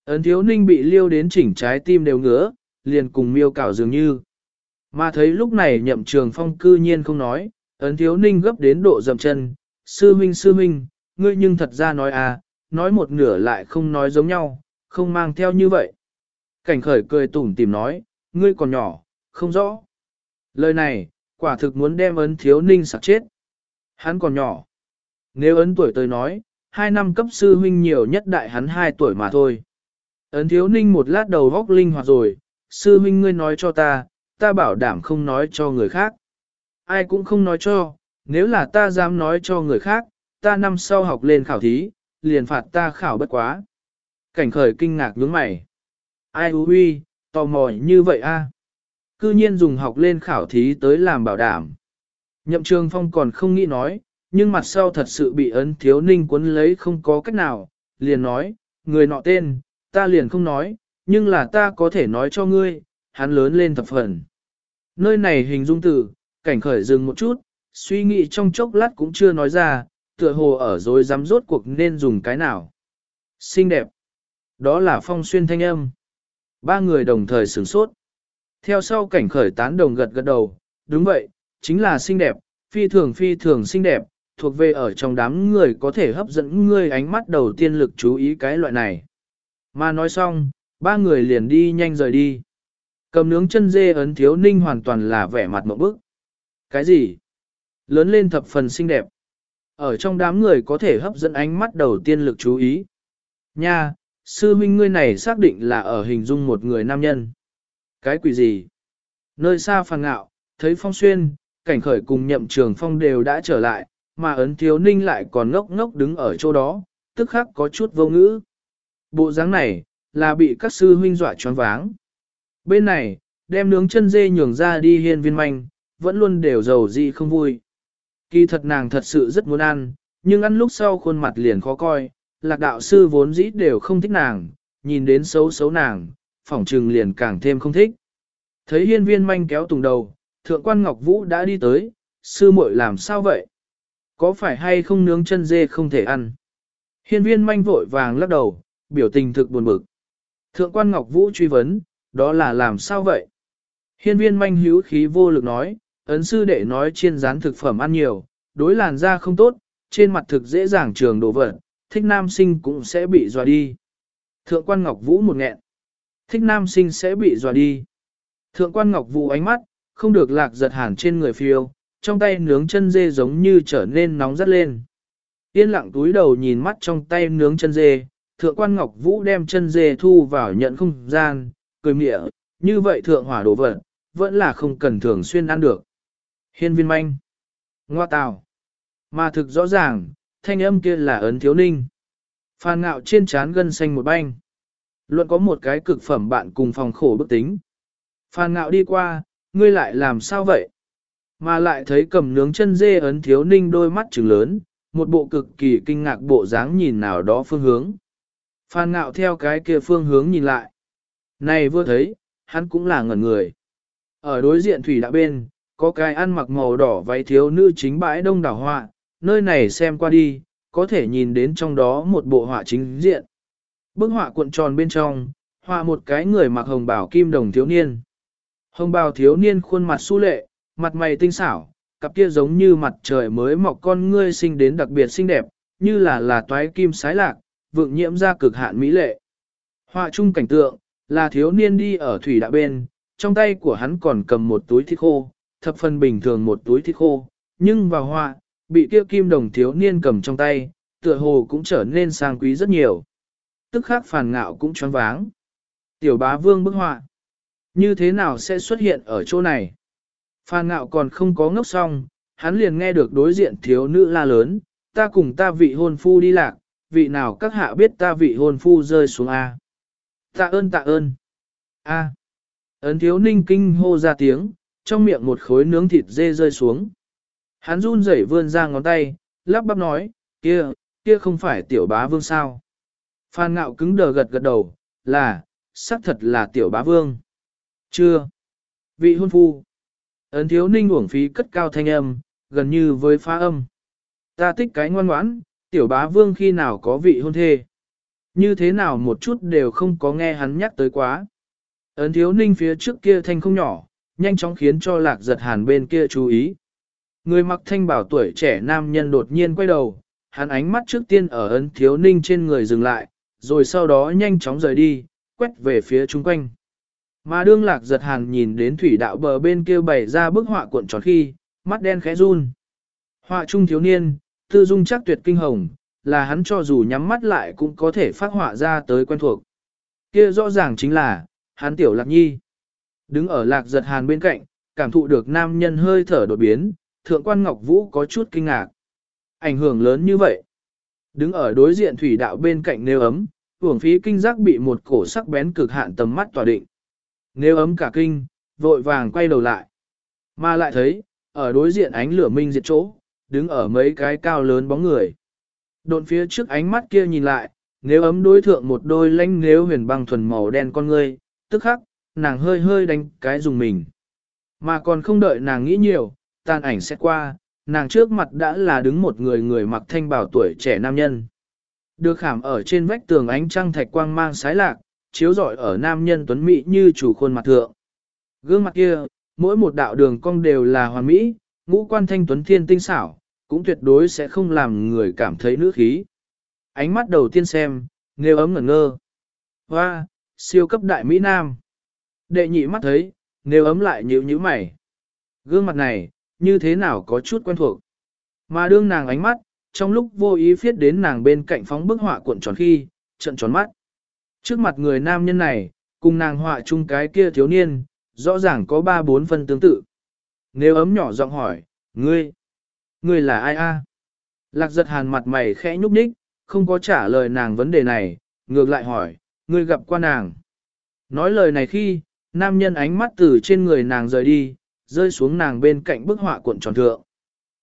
Speaker 1: Ấn thiếu ninh bị liêu đến chỉnh trái tim đều ngứa, liền cùng miêu cảo dường như. Mà thấy lúc này nhậm trường phong cư nhiên không nói, ấn thiếu ninh gấp đến độ dầm chân, sư huynh sư huynh, ngươi nhưng thật ra nói à, nói một nửa lại không nói giống nhau, không mang theo như vậy. Cảnh khởi cười tủm tìm nói, ngươi còn nhỏ, không rõ. Lời này, quả thực muốn đem ấn thiếu ninh sạc chết. Hắn còn nhỏ. Nếu ấn tuổi tới nói, hai năm cấp sư huynh nhiều nhất đại hắn hai tuổi mà thôi. Ấn thiếu ninh một lát đầu góc linh hoạt rồi, sư huynh ngươi nói cho ta, ta bảo đảm không nói cho người khác. Ai cũng không nói cho, nếu là ta dám nói cho người khác, ta năm sau học lên khảo thí, liền phạt ta khảo bất quá. Cảnh khởi kinh ngạc nhướng mày. Ai hú huy, tò mò như vậy a? Cư nhiên dùng học lên khảo thí tới làm bảo đảm. Nhậm trường phong còn không nghĩ nói, nhưng mặt sau thật sự bị ấn thiếu ninh cuốn lấy không có cách nào, liền nói, người nọ tên, ta liền không nói, nhưng là ta có thể nói cho ngươi, hắn lớn lên thập phần. Nơi này hình dung từ, cảnh khởi dừng một chút, suy nghĩ trong chốc lát cũng chưa nói ra, tựa hồ ở dối dám rốt cuộc nên dùng cái nào. Xinh đẹp. Đó là phong xuyên thanh âm. Ba người đồng thời sửng sốt. Theo sau cảnh khởi tán đồng gật gật đầu, đúng vậy, chính là xinh đẹp, phi thường phi thường xinh đẹp, thuộc về ở trong đám người có thể hấp dẫn ngươi ánh mắt đầu tiên lực chú ý cái loại này. Mà nói xong, ba người liền đi nhanh rời đi. Cầm nướng chân dê ấn thiếu ninh hoàn toàn là vẻ mặt mộng bức. Cái gì? Lớn lên thập phần xinh đẹp. Ở trong đám người có thể hấp dẫn ánh mắt đầu tiên lực chú ý. Nha, sư huynh ngươi này xác định là ở hình dung một người nam nhân. Cái quỷ gì? Nơi xa phàn ngạo, thấy phong xuyên, cảnh khởi cùng nhậm trường phong đều đã trở lại, mà ấn thiếu ninh lại còn ngốc ngốc đứng ở chỗ đó, tức khắc có chút vô ngữ. Bộ dáng này, là bị các sư huynh dọa choáng váng. Bên này, đem nướng chân dê nhường ra đi hiên viên manh, vẫn luôn đều giàu gì không vui. Kỳ thật nàng thật sự rất muốn ăn, nhưng ăn lúc sau khuôn mặt liền khó coi, lạc đạo sư vốn dĩ đều không thích nàng, nhìn đến xấu xấu nàng, phỏng trừng liền càng thêm không thích. Thấy hiên viên manh kéo tùng đầu, thượng quan Ngọc Vũ đã đi tới, sư muội làm sao vậy? Có phải hay không nướng chân dê không thể ăn? Hiên viên manh vội vàng lắc đầu, biểu tình thực buồn bực. Thượng quan Ngọc Vũ truy vấn, đó là làm sao vậy? Hiên viên manh hữu khí vô lực nói, ấn sư đệ nói chiên rán thực phẩm ăn nhiều, đối làn da không tốt, trên mặt thực dễ dàng trường đổ vật, thích nam sinh cũng sẽ bị dọa đi. Thượng quan Ngọc Vũ một nghẹn. Thích nam sinh sẽ bị dọa đi. Thượng quan Ngọc Vũ ánh mắt, không được lạc giật hẳn trên người phiêu, trong tay nướng chân dê giống như trở nên nóng rất lên. Yên lặng túi đầu nhìn mắt trong tay nướng chân dê, thượng quan Ngọc Vũ đem chân dê thu vào nhận không gian, cười mịa, như vậy thượng hỏa đồ vật, vẫn là không cần thường xuyên ăn được. Hiên viên manh. Ngoa tào. Mà thực rõ ràng, thanh âm kia là ấn thiếu ninh. Phan ngạo trên trán gân xanh một banh. Luận có một cái cực phẩm bạn cùng phòng khổ bức tính. Phan ngạo đi qua, ngươi lại làm sao vậy? Mà lại thấy cầm nướng chân dê ấn thiếu ninh đôi mắt trừng lớn, một bộ cực kỳ kinh ngạc bộ dáng nhìn nào đó phương hướng. Phan ngạo theo cái kia phương hướng nhìn lại. Này vừa thấy, hắn cũng là ngẩn người. Ở đối diện thủy đã bên, có cái ăn mặc màu đỏ váy thiếu nữ chính bãi đông đảo họa, nơi này xem qua đi, có thể nhìn đến trong đó một bộ họa chính diện. Bức họa cuộn tròn bên trong, họa một cái người mặc hồng bào kim đồng thiếu niên. Hồng bào thiếu niên khuôn mặt su lệ, mặt mày tinh xảo, cặp kia giống như mặt trời mới mọc con ngươi sinh đến đặc biệt xinh đẹp, như là là toái kim sái lạc, vượng nhiễm ra cực hạn mỹ lệ. Họa chung cảnh tượng, là thiếu niên đi ở thủy đạo bên, trong tay của hắn còn cầm một túi thịt khô, thập phần bình thường một túi thịt khô, nhưng vào họa, bị kia kim đồng thiếu niên cầm trong tay, tựa hồ cũng trở nên sang quý rất nhiều. Tức khắc phàn ngạo cũng choáng váng. Tiểu bá vương bức họa. Như thế nào sẽ xuất hiện ở chỗ này? Phan ngạo còn không có ngốc xong, hắn liền nghe được đối diện thiếu nữ la lớn, ta cùng ta vị hôn phu đi lạc, vị nào các hạ biết ta vị hôn phu rơi xuống A. Tạ ơn tạ ơn. A. Ấn thiếu ninh kinh hô ra tiếng, trong miệng một khối nướng thịt dê rơi xuống. Hắn run rẩy vươn ra ngón tay, lắp bắp nói, kia, kia không phải tiểu bá vương sao. Phan ngạo cứng đờ gật gật đầu, là, xác thật là tiểu bá vương. Chưa. Vị hôn phu. Ấn thiếu ninh uổng phí cất cao thanh âm, gần như với phá âm. Ta thích cái ngoan ngoãn, tiểu bá vương khi nào có vị hôn thê. Như thế nào một chút đều không có nghe hắn nhắc tới quá. Ấn thiếu ninh phía trước kia thanh không nhỏ, nhanh chóng khiến cho lạc giật hàn bên kia chú ý. Người mặc thanh bảo tuổi trẻ nam nhân đột nhiên quay đầu, hắn ánh mắt trước tiên ở ấn thiếu ninh trên người dừng lại, rồi sau đó nhanh chóng rời đi, quét về phía chung quanh. Mà đương lạc giật hàn nhìn đến thủy đạo bờ bên kia bày ra bức họa cuộn tròn khi, mắt đen khẽ run. Họa trung thiếu niên, tư dung chắc tuyệt kinh hồng, là hắn cho dù nhắm mắt lại cũng có thể phát họa ra tới quen thuộc. Kia rõ ràng chính là, hắn tiểu lạc nhi. Đứng ở lạc giật hàn bên cạnh, cảm thụ được nam nhân hơi thở đột biến, thượng quan Ngọc Vũ có chút kinh ngạc. Ảnh hưởng lớn như vậy. Đứng ở đối diện thủy đạo bên cạnh nêu ấm, hưởng phí kinh giác bị một cổ sắc bén cực hạn tầm mắt tỏa định. nêu ấm cả kinh, vội vàng quay đầu lại. Mà lại thấy, ở đối diện ánh lửa minh diệt chỗ, đứng ở mấy cái cao lớn bóng người. Độn phía trước ánh mắt kia nhìn lại, nếu ấm đối thượng một đôi lanh nếu huyền băng thuần màu đen con ngươi, tức khắc, nàng hơi hơi đánh cái dùng mình. Mà còn không đợi nàng nghĩ nhiều, tàn ảnh sẽ qua, nàng trước mặt đã là đứng một người người mặc thanh bảo tuổi trẻ nam nhân. Được khảm ở trên vách tường ánh trăng thạch quang mang sái lạc, chiếu rọi ở nam nhân tuấn mỹ như chủ khuôn mặt thượng. Gương mặt kia, mỗi một đạo đường cong đều là hoàn mỹ, ngũ quan thanh tuấn thiên tinh xảo, cũng tuyệt đối sẽ không làm người cảm thấy nữ khí. Ánh mắt đầu tiên xem, nếu ấm ngẩn ngơ. Hoa, siêu cấp đại Mỹ Nam. Đệ nhị mắt thấy, nếu ấm lại nhíu nhíu mày. Gương mặt này, như thế nào có chút quen thuộc. Mà đương nàng ánh mắt, trong lúc vô ý phiết đến nàng bên cạnh phóng bức họa cuộn tròn khi, trận tròn mắt. Trước mặt người nam nhân này, cùng nàng họa chung cái kia thiếu niên, rõ ràng có ba bốn phân tương tự. Nếu ấm nhỏ giọng hỏi, ngươi, ngươi là ai a? Lạc giật hàn mặt mày khẽ nhúc nhích, không có trả lời nàng vấn đề này, ngược lại hỏi, ngươi gặp qua nàng. Nói lời này khi, nam nhân ánh mắt từ trên người nàng rời đi, rơi xuống nàng bên cạnh bức họa cuộn tròn thượng.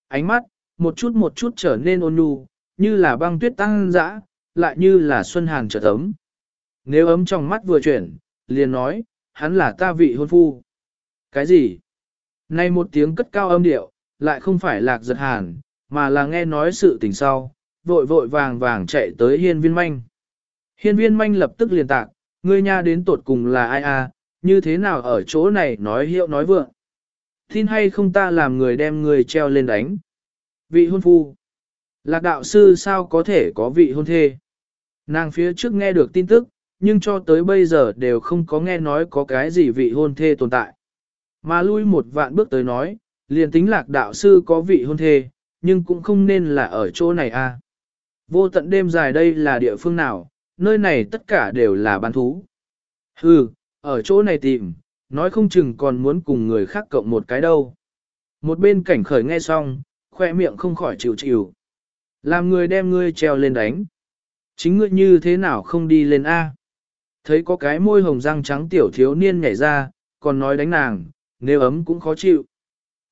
Speaker 1: Ánh mắt, một chút một chút trở nên ôn nhu, như là băng tuyết tăng dã, lại như là xuân hàn trở ấm. Nếu ấm trong mắt vừa chuyển, liền nói, hắn là ta vị hôn phu. Cái gì? Nay một tiếng cất cao âm điệu, lại không phải lạc giật hàn, mà là nghe nói sự tình sau, vội vội vàng vàng chạy tới hiên viên manh. Hiên viên manh lập tức liền tạc, ngươi nha đến tột cùng là ai a? Như thế nào ở chỗ này nói hiệu nói vượng. Tin hay không ta làm người đem người treo lên đánh. Vị hôn phu. Lạc đạo sư sao có thể có vị hôn thê. Nàng phía trước nghe được tin tức, nhưng cho tới bây giờ đều không có nghe nói có cái gì vị hôn thê tồn tại. Mà lui một vạn bước tới nói, liền tính lạc đạo sư có vị hôn thê, nhưng cũng không nên là ở chỗ này a. Vô tận đêm dài đây là địa phương nào, nơi này tất cả đều là bán thú. Hừ, ở chỗ này tìm, nói không chừng còn muốn cùng người khác cộng một cái đâu. Một bên cảnh khởi nghe xong, khoe miệng không khỏi chịu chịu. Làm người đem ngươi treo lên đánh. Chính ngươi như thế nào không đi lên A. Thấy có cái môi hồng răng trắng tiểu thiếu niên nhảy ra, còn nói đánh nàng, nếu ấm cũng khó chịu.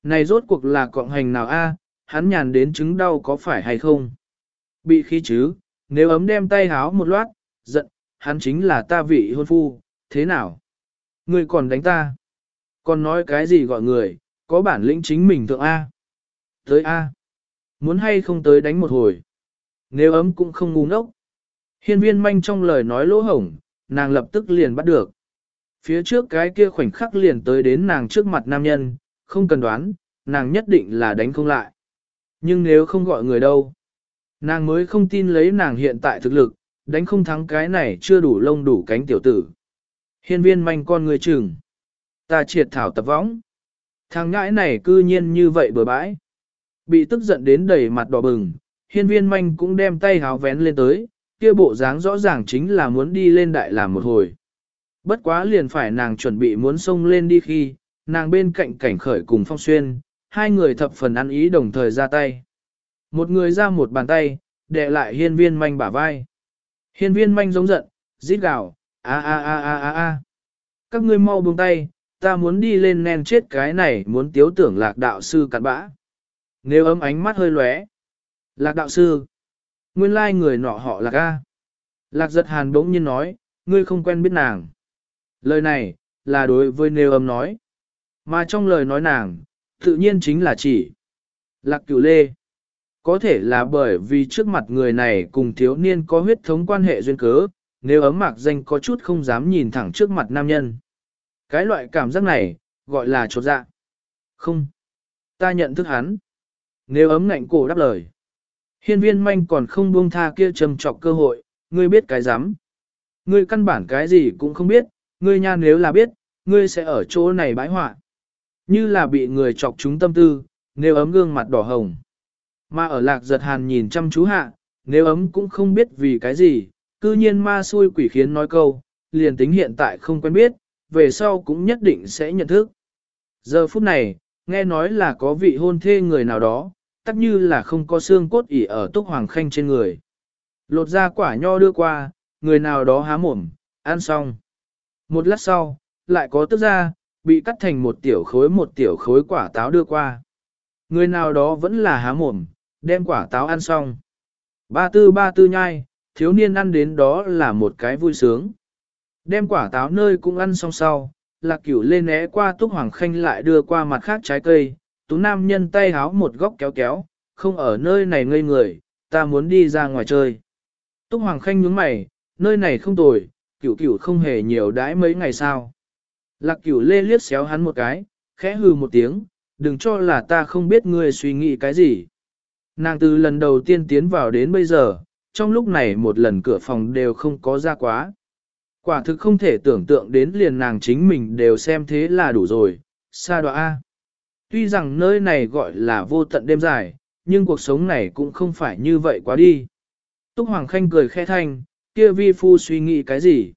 Speaker 1: Này rốt cuộc là cọng hành nào A, hắn nhàn đến chứng đau có phải hay không? Bị khí chứ, nếu ấm đem tay háo một loát, giận, hắn chính là ta vị hôn phu, thế nào? Ngươi còn đánh ta? Còn nói cái gì gọi người, có bản lĩnh chính mình thượng A. Tới A. Muốn hay không tới đánh một hồi. Nếu ấm cũng không ngu ngốc. Hiên viên manh trong lời nói lỗ hổng, nàng lập tức liền bắt được. Phía trước cái kia khoảnh khắc liền tới đến nàng trước mặt nam nhân, không cần đoán, nàng nhất định là đánh không lại. Nhưng nếu không gọi người đâu, nàng mới không tin lấy nàng hiện tại thực lực, đánh không thắng cái này chưa đủ lông đủ cánh tiểu tử. Hiên viên manh con người chừng. Ta triệt thảo tập võng. Thằng ngãi này cư nhiên như vậy bừa bãi. Bị tức giận đến đầy mặt đỏ bừng, hiên viên manh cũng đem tay háo vén lên tới, kia bộ dáng rõ ràng chính là muốn đi lên đại làm một hồi. Bất quá liền phải nàng chuẩn bị muốn xông lên đi khi, nàng bên cạnh cảnh khởi cùng phong xuyên, hai người thập phần ăn ý đồng thời ra tay. Một người ra một bàn tay, đè lại hiên viên manh bả vai. Hiên viên manh giống giận, rít gào, a a a a a a. Các ngươi mau buông tay, ta muốn đi lên nen chết cái này muốn tiếu tưởng lạc đạo sư cặn bã. Nếu ấm ánh mắt hơi lóe. Lạc đạo sư. Nguyên lai người nọ họ lạc a. Lạc giật hàn bỗng nhiên nói, ngươi không quen biết nàng. Lời này, là đối với nếu ấm nói. Mà trong lời nói nàng, tự nhiên chính là chỉ. Lạc cửu lê. Có thể là bởi vì trước mặt người này cùng thiếu niên có huyết thống quan hệ duyên cớ, nếu ấm mạc danh có chút không dám nhìn thẳng trước mặt nam nhân. Cái loại cảm giác này, gọi là trột dạ. Không. Ta nhận thức hắn. Nếu ấm ngạnh cổ đáp lời. Hiên viên manh còn không buông tha kia trầm trọc cơ hội, ngươi biết cái dám. Ngươi căn bản cái gì cũng không biết, ngươi nha nếu là biết, ngươi sẽ ở chỗ này bãi họa. Như là bị người chọc chúng tâm tư, nếu ấm gương mặt đỏ hồng. Mà ở lạc giật hàn nhìn chăm chú hạ, nếu ấm cũng không biết vì cái gì, cư nhiên ma xui quỷ khiến nói câu, liền tính hiện tại không quen biết, về sau cũng nhất định sẽ nhận thức. Giờ phút này, nghe nói là có vị hôn thê người nào đó, tắc như là không có xương cốt ỉ ở túc hoàng khanh trên người. Lột ra quả nho đưa qua, người nào đó há mồm, ăn xong. Một lát sau, lại có tức ra, bị cắt thành một tiểu khối một tiểu khối quả táo đưa qua. Người nào đó vẫn là há mồm, đem quả táo ăn xong. Ba tư ba tư nhai, thiếu niên ăn đến đó là một cái vui sướng. Đem quả táo nơi cũng ăn xong sau, lạc cửu lên né qua túc hoàng khanh lại đưa qua mặt khác trái cây, tú nam nhân tay háo một góc kéo kéo, không ở nơi này ngây người, ta muốn đi ra ngoài chơi. Túc Hoàng Khanh nhướng mày, nơi này không tồi, cửu cửu không hề nhiều đãi mấy ngày sao. Lạc cửu lê liếc xéo hắn một cái, khẽ hừ một tiếng, đừng cho là ta không biết ngươi suy nghĩ cái gì. Nàng từ lần đầu tiên tiến vào đến bây giờ, trong lúc này một lần cửa phòng đều không có ra quá. Quả thực không thể tưởng tượng đến liền nàng chính mình đều xem thế là đủ rồi, xa đoạ A. Tuy rằng nơi này gọi là vô tận đêm dài, nhưng cuộc sống này cũng không phải như vậy quá đi. Túc Hoàng Khanh cười khẽ thanh, kia vi phu suy nghĩ cái gì?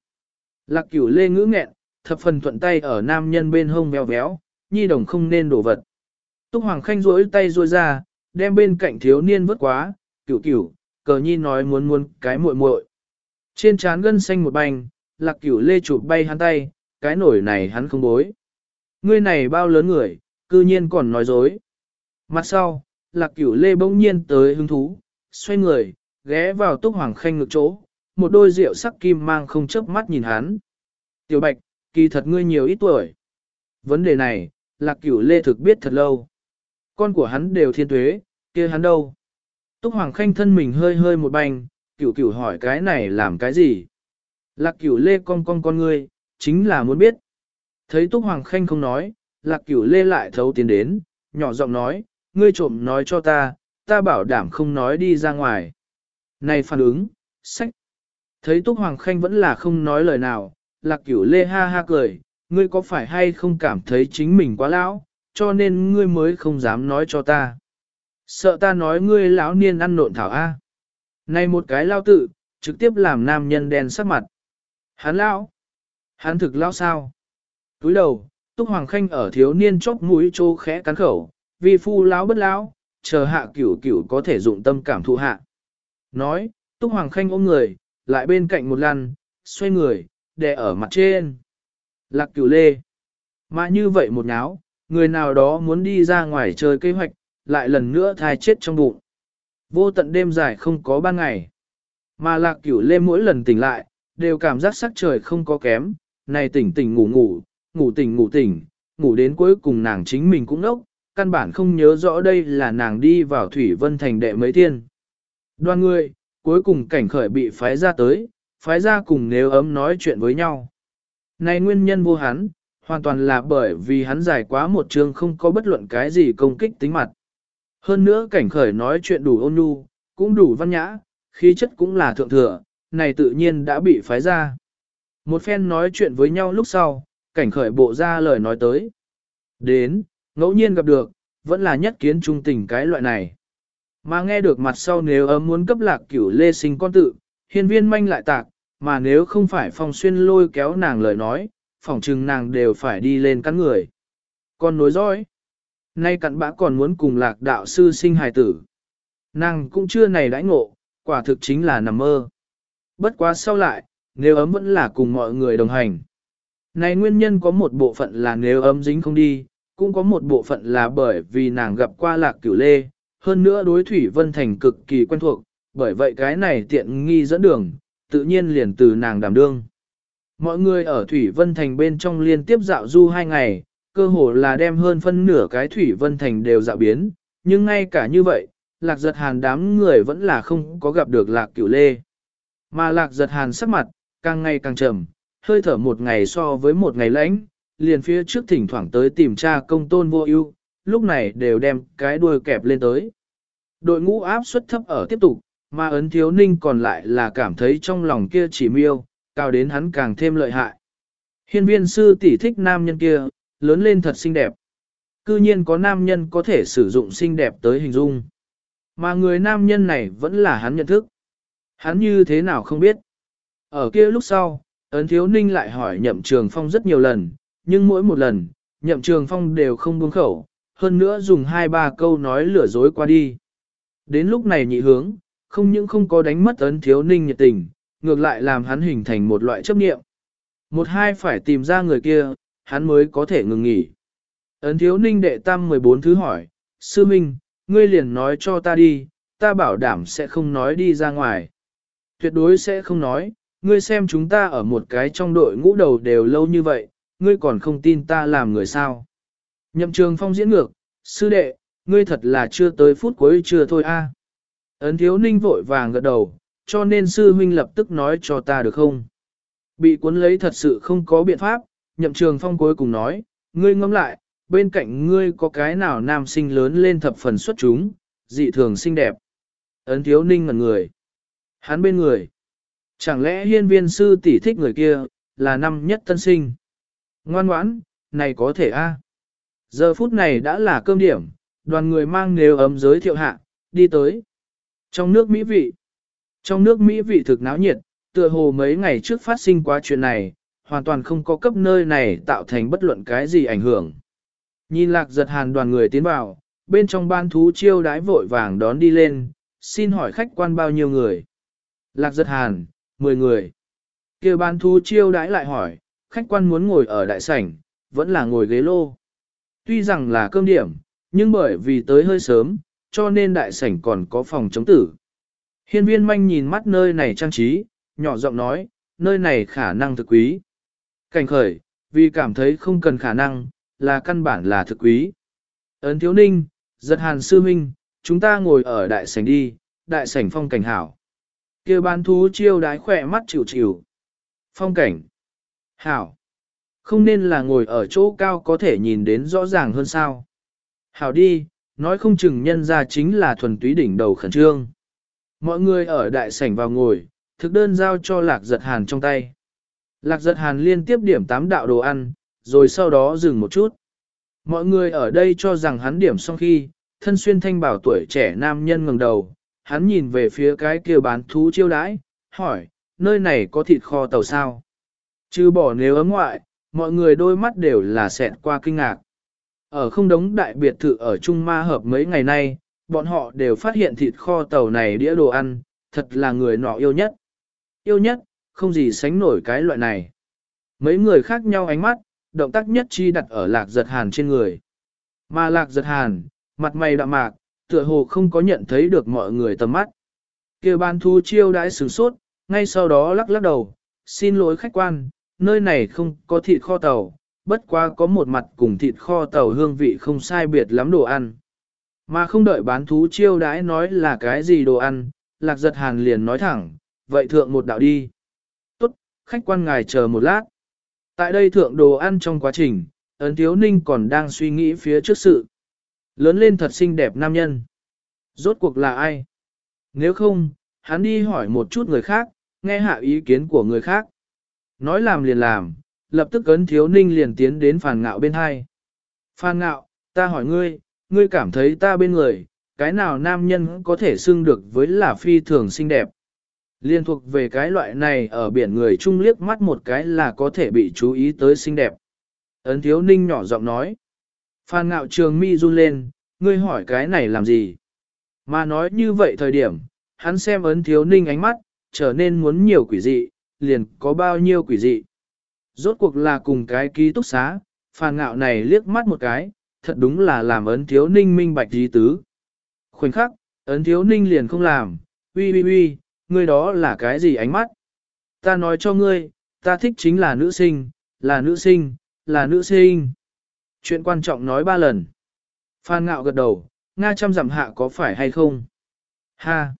Speaker 1: Lạc cửu lê ngữ nghẹn, thập phần thuận tay ở nam nhân bên hông véo véo, nhi đồng không nên đổ vật. Túc Hoàng Khanh rỗi tay rôi ra, đem bên cạnh thiếu niên vứt quá, cửu cửu, cờ nhi nói muốn muốn cái muội muội. Trên trán gân xanh một bành, lạc cửu lê chụp bay hắn tay, cái nổi này hắn không bối. Ngươi này bao lớn người, cư nhiên còn nói dối. Mặt sau, lạc cửu lê bỗng nhiên tới hứng thú, xoay người, ghé vào túc hoàng khanh ngực chỗ, một đôi rượu sắc kim mang không chớp mắt nhìn hắn. Tiểu bạch, kỳ thật ngươi nhiều ít tuổi. Vấn đề này, lạc cửu lê thực biết thật lâu. Con của hắn đều thiên tuế, kia hắn đâu? Túc hoàng khanh thân mình hơi hơi một bành, cửu cửu hỏi cái này làm cái gì? Lạc cửu lê con con con ngươi, chính là muốn biết. Thấy Túc Hoàng Khanh không nói, lạc cửu lê lại thấu tiến đến, nhỏ giọng nói, ngươi trộm nói cho ta, ta bảo đảm không nói đi ra ngoài. Này phản ứng, sách. Thấy Túc Hoàng Khanh vẫn là không nói lời nào, lạc cửu lê ha ha cười, ngươi có phải hay không cảm thấy chính mình quá lão, cho nên ngươi mới không dám nói cho ta. Sợ ta nói ngươi lão niên ăn nộn thảo A. Này một cái lao tự, trực tiếp làm nam nhân đen sắc mặt. Hắn lão. Hắn thực lão sao? Túi đầu, Túc Hoàng Khanh ở thiếu niên chóp mũi trô khẽ cắn khẩu, vì phu lão bất lão, chờ hạ cửu cửu có thể dụng tâm cảm thụ hạ. Nói, Túc Hoàng Khanh ôm người, lại bên cạnh một lần, xoay người, đè ở mặt trên. Lạc cửu lê. Mà như vậy một nháo, người nào đó muốn đi ra ngoài chơi kế hoạch, lại lần nữa thai chết trong bụng. Vô tận đêm dài không có ban ngày. Mà lạc cửu lê mỗi lần tỉnh lại, đều cảm giác sắc trời không có kém, này tỉnh tỉnh ngủ ngủ, ngủ tỉnh ngủ tỉnh, ngủ đến cuối cùng nàng chính mình cũng nốc, căn bản không nhớ rõ đây là nàng đi vào Thủy Vân Thành đệ mấy thiên. Đoan người, cuối cùng cảnh khởi bị phái ra tới, phái ra cùng nếu ấm nói chuyện với nhau. Này nguyên nhân vô hắn, hoàn toàn là bởi vì hắn dài quá một trường không có bất luận cái gì công kích tính mặt. Hơn nữa cảnh khởi nói chuyện đủ ôn nhu, cũng đủ văn nhã, khí chất cũng là thượng thừa, này tự nhiên đã bị phái ra. Một phen nói chuyện với nhau lúc sau, cảnh khởi bộ ra lời nói tới. Đến, ngẫu nhiên gặp được, vẫn là nhất kiến trung tình cái loại này. Mà nghe được mặt sau nếu ấm muốn cấp lạc cửu lê sinh con tự, hiên viên manh lại tạc, mà nếu không phải phong xuyên lôi kéo nàng lời nói, phỏng chừng nàng đều phải đi lên cắn người. Còn nối dõi, nay cặn bã còn muốn cùng lạc đạo sư sinh hài tử. Nàng cũng chưa này đãi ngộ, quả thực chính là nằm mơ. Bất quá sau lại, nếu ấm vẫn là cùng mọi người đồng hành. Này nguyên nhân có một bộ phận là nếu ấm dính không đi, cũng có một bộ phận là bởi vì nàng gặp qua lạc cửu lê, hơn nữa đối Thủy Vân Thành cực kỳ quen thuộc, bởi vậy cái này tiện nghi dẫn đường, tự nhiên liền từ nàng đảm đương. Mọi người ở Thủy Vân Thành bên trong liên tiếp dạo du hai ngày, cơ hồ là đem hơn phân nửa cái Thủy Vân Thành đều dạo biến, nhưng ngay cả như vậy, lạc giật hàn đám người vẫn là không có gặp được lạc cửu lê. Mà lạc giật hàn sắc mặt, càng ngày càng trầm, hơi thở một ngày so với một ngày lãnh, liền phía trước thỉnh thoảng tới tìm tra công tôn vô ưu, lúc này đều đem cái đuôi kẹp lên tới. Đội ngũ áp suất thấp ở tiếp tục, mà ấn thiếu ninh còn lại là cảm thấy trong lòng kia chỉ miêu, cao đến hắn càng thêm lợi hại. Hiên viên sư tỷ thích nam nhân kia, lớn lên thật xinh đẹp. Cư nhiên có nam nhân có thể sử dụng xinh đẹp tới hình dung. Mà người nam nhân này vẫn là hắn nhận thức. Hắn như thế nào không biết. Ở kia lúc sau, ấn thiếu ninh lại hỏi nhậm trường phong rất nhiều lần, nhưng mỗi một lần, nhậm trường phong đều không buông khẩu, hơn nữa dùng hai ba câu nói lừa dối qua đi. Đến lúc này nhị hướng, không những không có đánh mất ấn thiếu ninh nhiệt tình, ngược lại làm hắn hình thành một loại chấp niệm. Một hai phải tìm ra người kia, hắn mới có thể ngừng nghỉ. Ấn thiếu ninh đệ tam 14 thứ hỏi, sư minh, ngươi liền nói cho ta đi, ta bảo đảm sẽ không nói đi ra ngoài. Tuyệt đối sẽ không nói, ngươi xem chúng ta ở một cái trong đội ngũ đầu đều lâu như vậy, ngươi còn không tin ta làm người sao. Nhậm trường phong diễn ngược, Sư đệ, ngươi thật là chưa tới phút cuối chưa thôi a. Ấn thiếu ninh vội vàng gật đầu, cho nên sư huynh lập tức nói cho ta được không? Bị cuốn lấy thật sự không có biện pháp, nhậm trường phong cuối cùng nói, ngươi ngẫm lại, bên cạnh ngươi có cái nào nam sinh lớn lên thập phần xuất chúng, dị thường xinh đẹp. Ấn thiếu ninh ngẩn người. Hắn bên người. Chẳng lẽ hiên viên sư tỷ thích người kia, là năm nhất tân sinh. Ngoan ngoãn, này có thể a. Giờ phút này đã là cơm điểm, đoàn người mang nếu ấm giới thiệu hạ, đi tới. Trong nước Mỹ vị. Trong nước Mỹ vị thực náo nhiệt, tựa hồ mấy ngày trước phát sinh quá chuyện này, hoàn toàn không có cấp nơi này tạo thành bất luận cái gì ảnh hưởng. Nhìn lạc giật hàn đoàn người tiến vào, bên trong ban thú chiêu đái vội vàng đón đi lên, xin hỏi khách quan bao nhiêu người. Lạc giật hàn, 10 người. kia ban thú chiêu đái lại hỏi, khách quan muốn ngồi ở đại sảnh, vẫn là ngồi ghế lô. Tuy rằng là cơm điểm, nhưng bởi vì tới hơi sớm, cho nên đại sảnh còn có phòng chống tử. Hiên viên manh nhìn mắt nơi này trang trí, nhỏ giọng nói, nơi này khả năng thực quý. Cảnh khởi, vì cảm thấy không cần khả năng, là căn bản là thực quý. Ấn thiếu ninh, giật hàn sư minh, chúng ta ngồi ở đại sảnh đi, đại sảnh phong cảnh hảo. kia bán thú chiêu đái khỏe mắt chịu chịu. Phong cảnh. Hảo. Không nên là ngồi ở chỗ cao có thể nhìn đến rõ ràng hơn sao. Hảo đi, nói không chừng nhân ra chính là thuần túy đỉnh đầu khẩn trương. Mọi người ở đại sảnh vào ngồi, thực đơn giao cho lạc giật hàn trong tay. Lạc giật hàn liên tiếp điểm tám đạo đồ ăn, rồi sau đó dừng một chút. Mọi người ở đây cho rằng hắn điểm xong khi, thân xuyên thanh bảo tuổi trẻ nam nhân ngẩng đầu, hắn nhìn về phía cái kia bán thú chiêu đãi, hỏi, nơi này có thịt kho tàu sao? Chứ bỏ nếu ấm ngoại, mọi người đôi mắt đều là xẹt qua kinh ngạc. Ở không đống đại biệt thự ở Trung Ma Hợp mấy ngày nay, bọn họ đều phát hiện thịt kho tàu này đĩa đồ ăn, thật là người nọ yêu nhất. Yêu nhất, không gì sánh nổi cái loại này. Mấy người khác nhau ánh mắt, động tác nhất chi đặt ở lạc giật hàn trên người. Mà lạc giật hàn, mặt mày đạm mạc, tựa hồ không có nhận thấy được mọi người tầm mắt. kia ban thu chiêu đãi sử sốt, ngay sau đó lắc lắc đầu, xin lỗi khách quan, nơi này không có thịt kho tàu, bất quá có một mặt cùng thịt kho tàu hương vị không sai biệt lắm đồ ăn. Mà không đợi bán thú chiêu đãi nói là cái gì đồ ăn, lạc giật hàn liền nói thẳng, vậy thượng một đạo đi. Khách quan ngài chờ một lát. Tại đây thượng đồ ăn trong quá trình, ấn thiếu ninh còn đang suy nghĩ phía trước sự. Lớn lên thật xinh đẹp nam nhân. Rốt cuộc là ai? Nếu không, hắn đi hỏi một chút người khác, nghe hạ ý kiến của người khác. Nói làm liền làm, lập tức ấn thiếu ninh liền tiến đến phàn ngạo bên hai. Phàn ngạo, ta hỏi ngươi, ngươi cảm thấy ta bên người, cái nào nam nhân có thể xưng được với là phi thường xinh đẹp. Liên thuộc về cái loại này ở biển người chung liếc mắt một cái là có thể bị chú ý tới xinh đẹp. Ấn thiếu ninh nhỏ giọng nói. Phan ngạo trường mi run lên, ngươi hỏi cái này làm gì? Mà nói như vậy thời điểm, hắn xem ấn thiếu ninh ánh mắt, trở nên muốn nhiều quỷ dị, liền có bao nhiêu quỷ dị. Rốt cuộc là cùng cái ký túc xá, phàn ngạo này liếc mắt một cái, thật đúng là làm ấn thiếu ninh minh bạch dí tứ. Khoảnh khắc, ấn thiếu ninh liền không làm, uy uy uy, ngươi đó là cái gì ánh mắt? Ta nói cho ngươi, ta thích chính là nữ sinh, là nữ sinh, là nữ sinh. Chuyện quan trọng nói ba lần. Phan ngạo gật đầu, Nga trăm dặm hạ có phải hay không? Ha!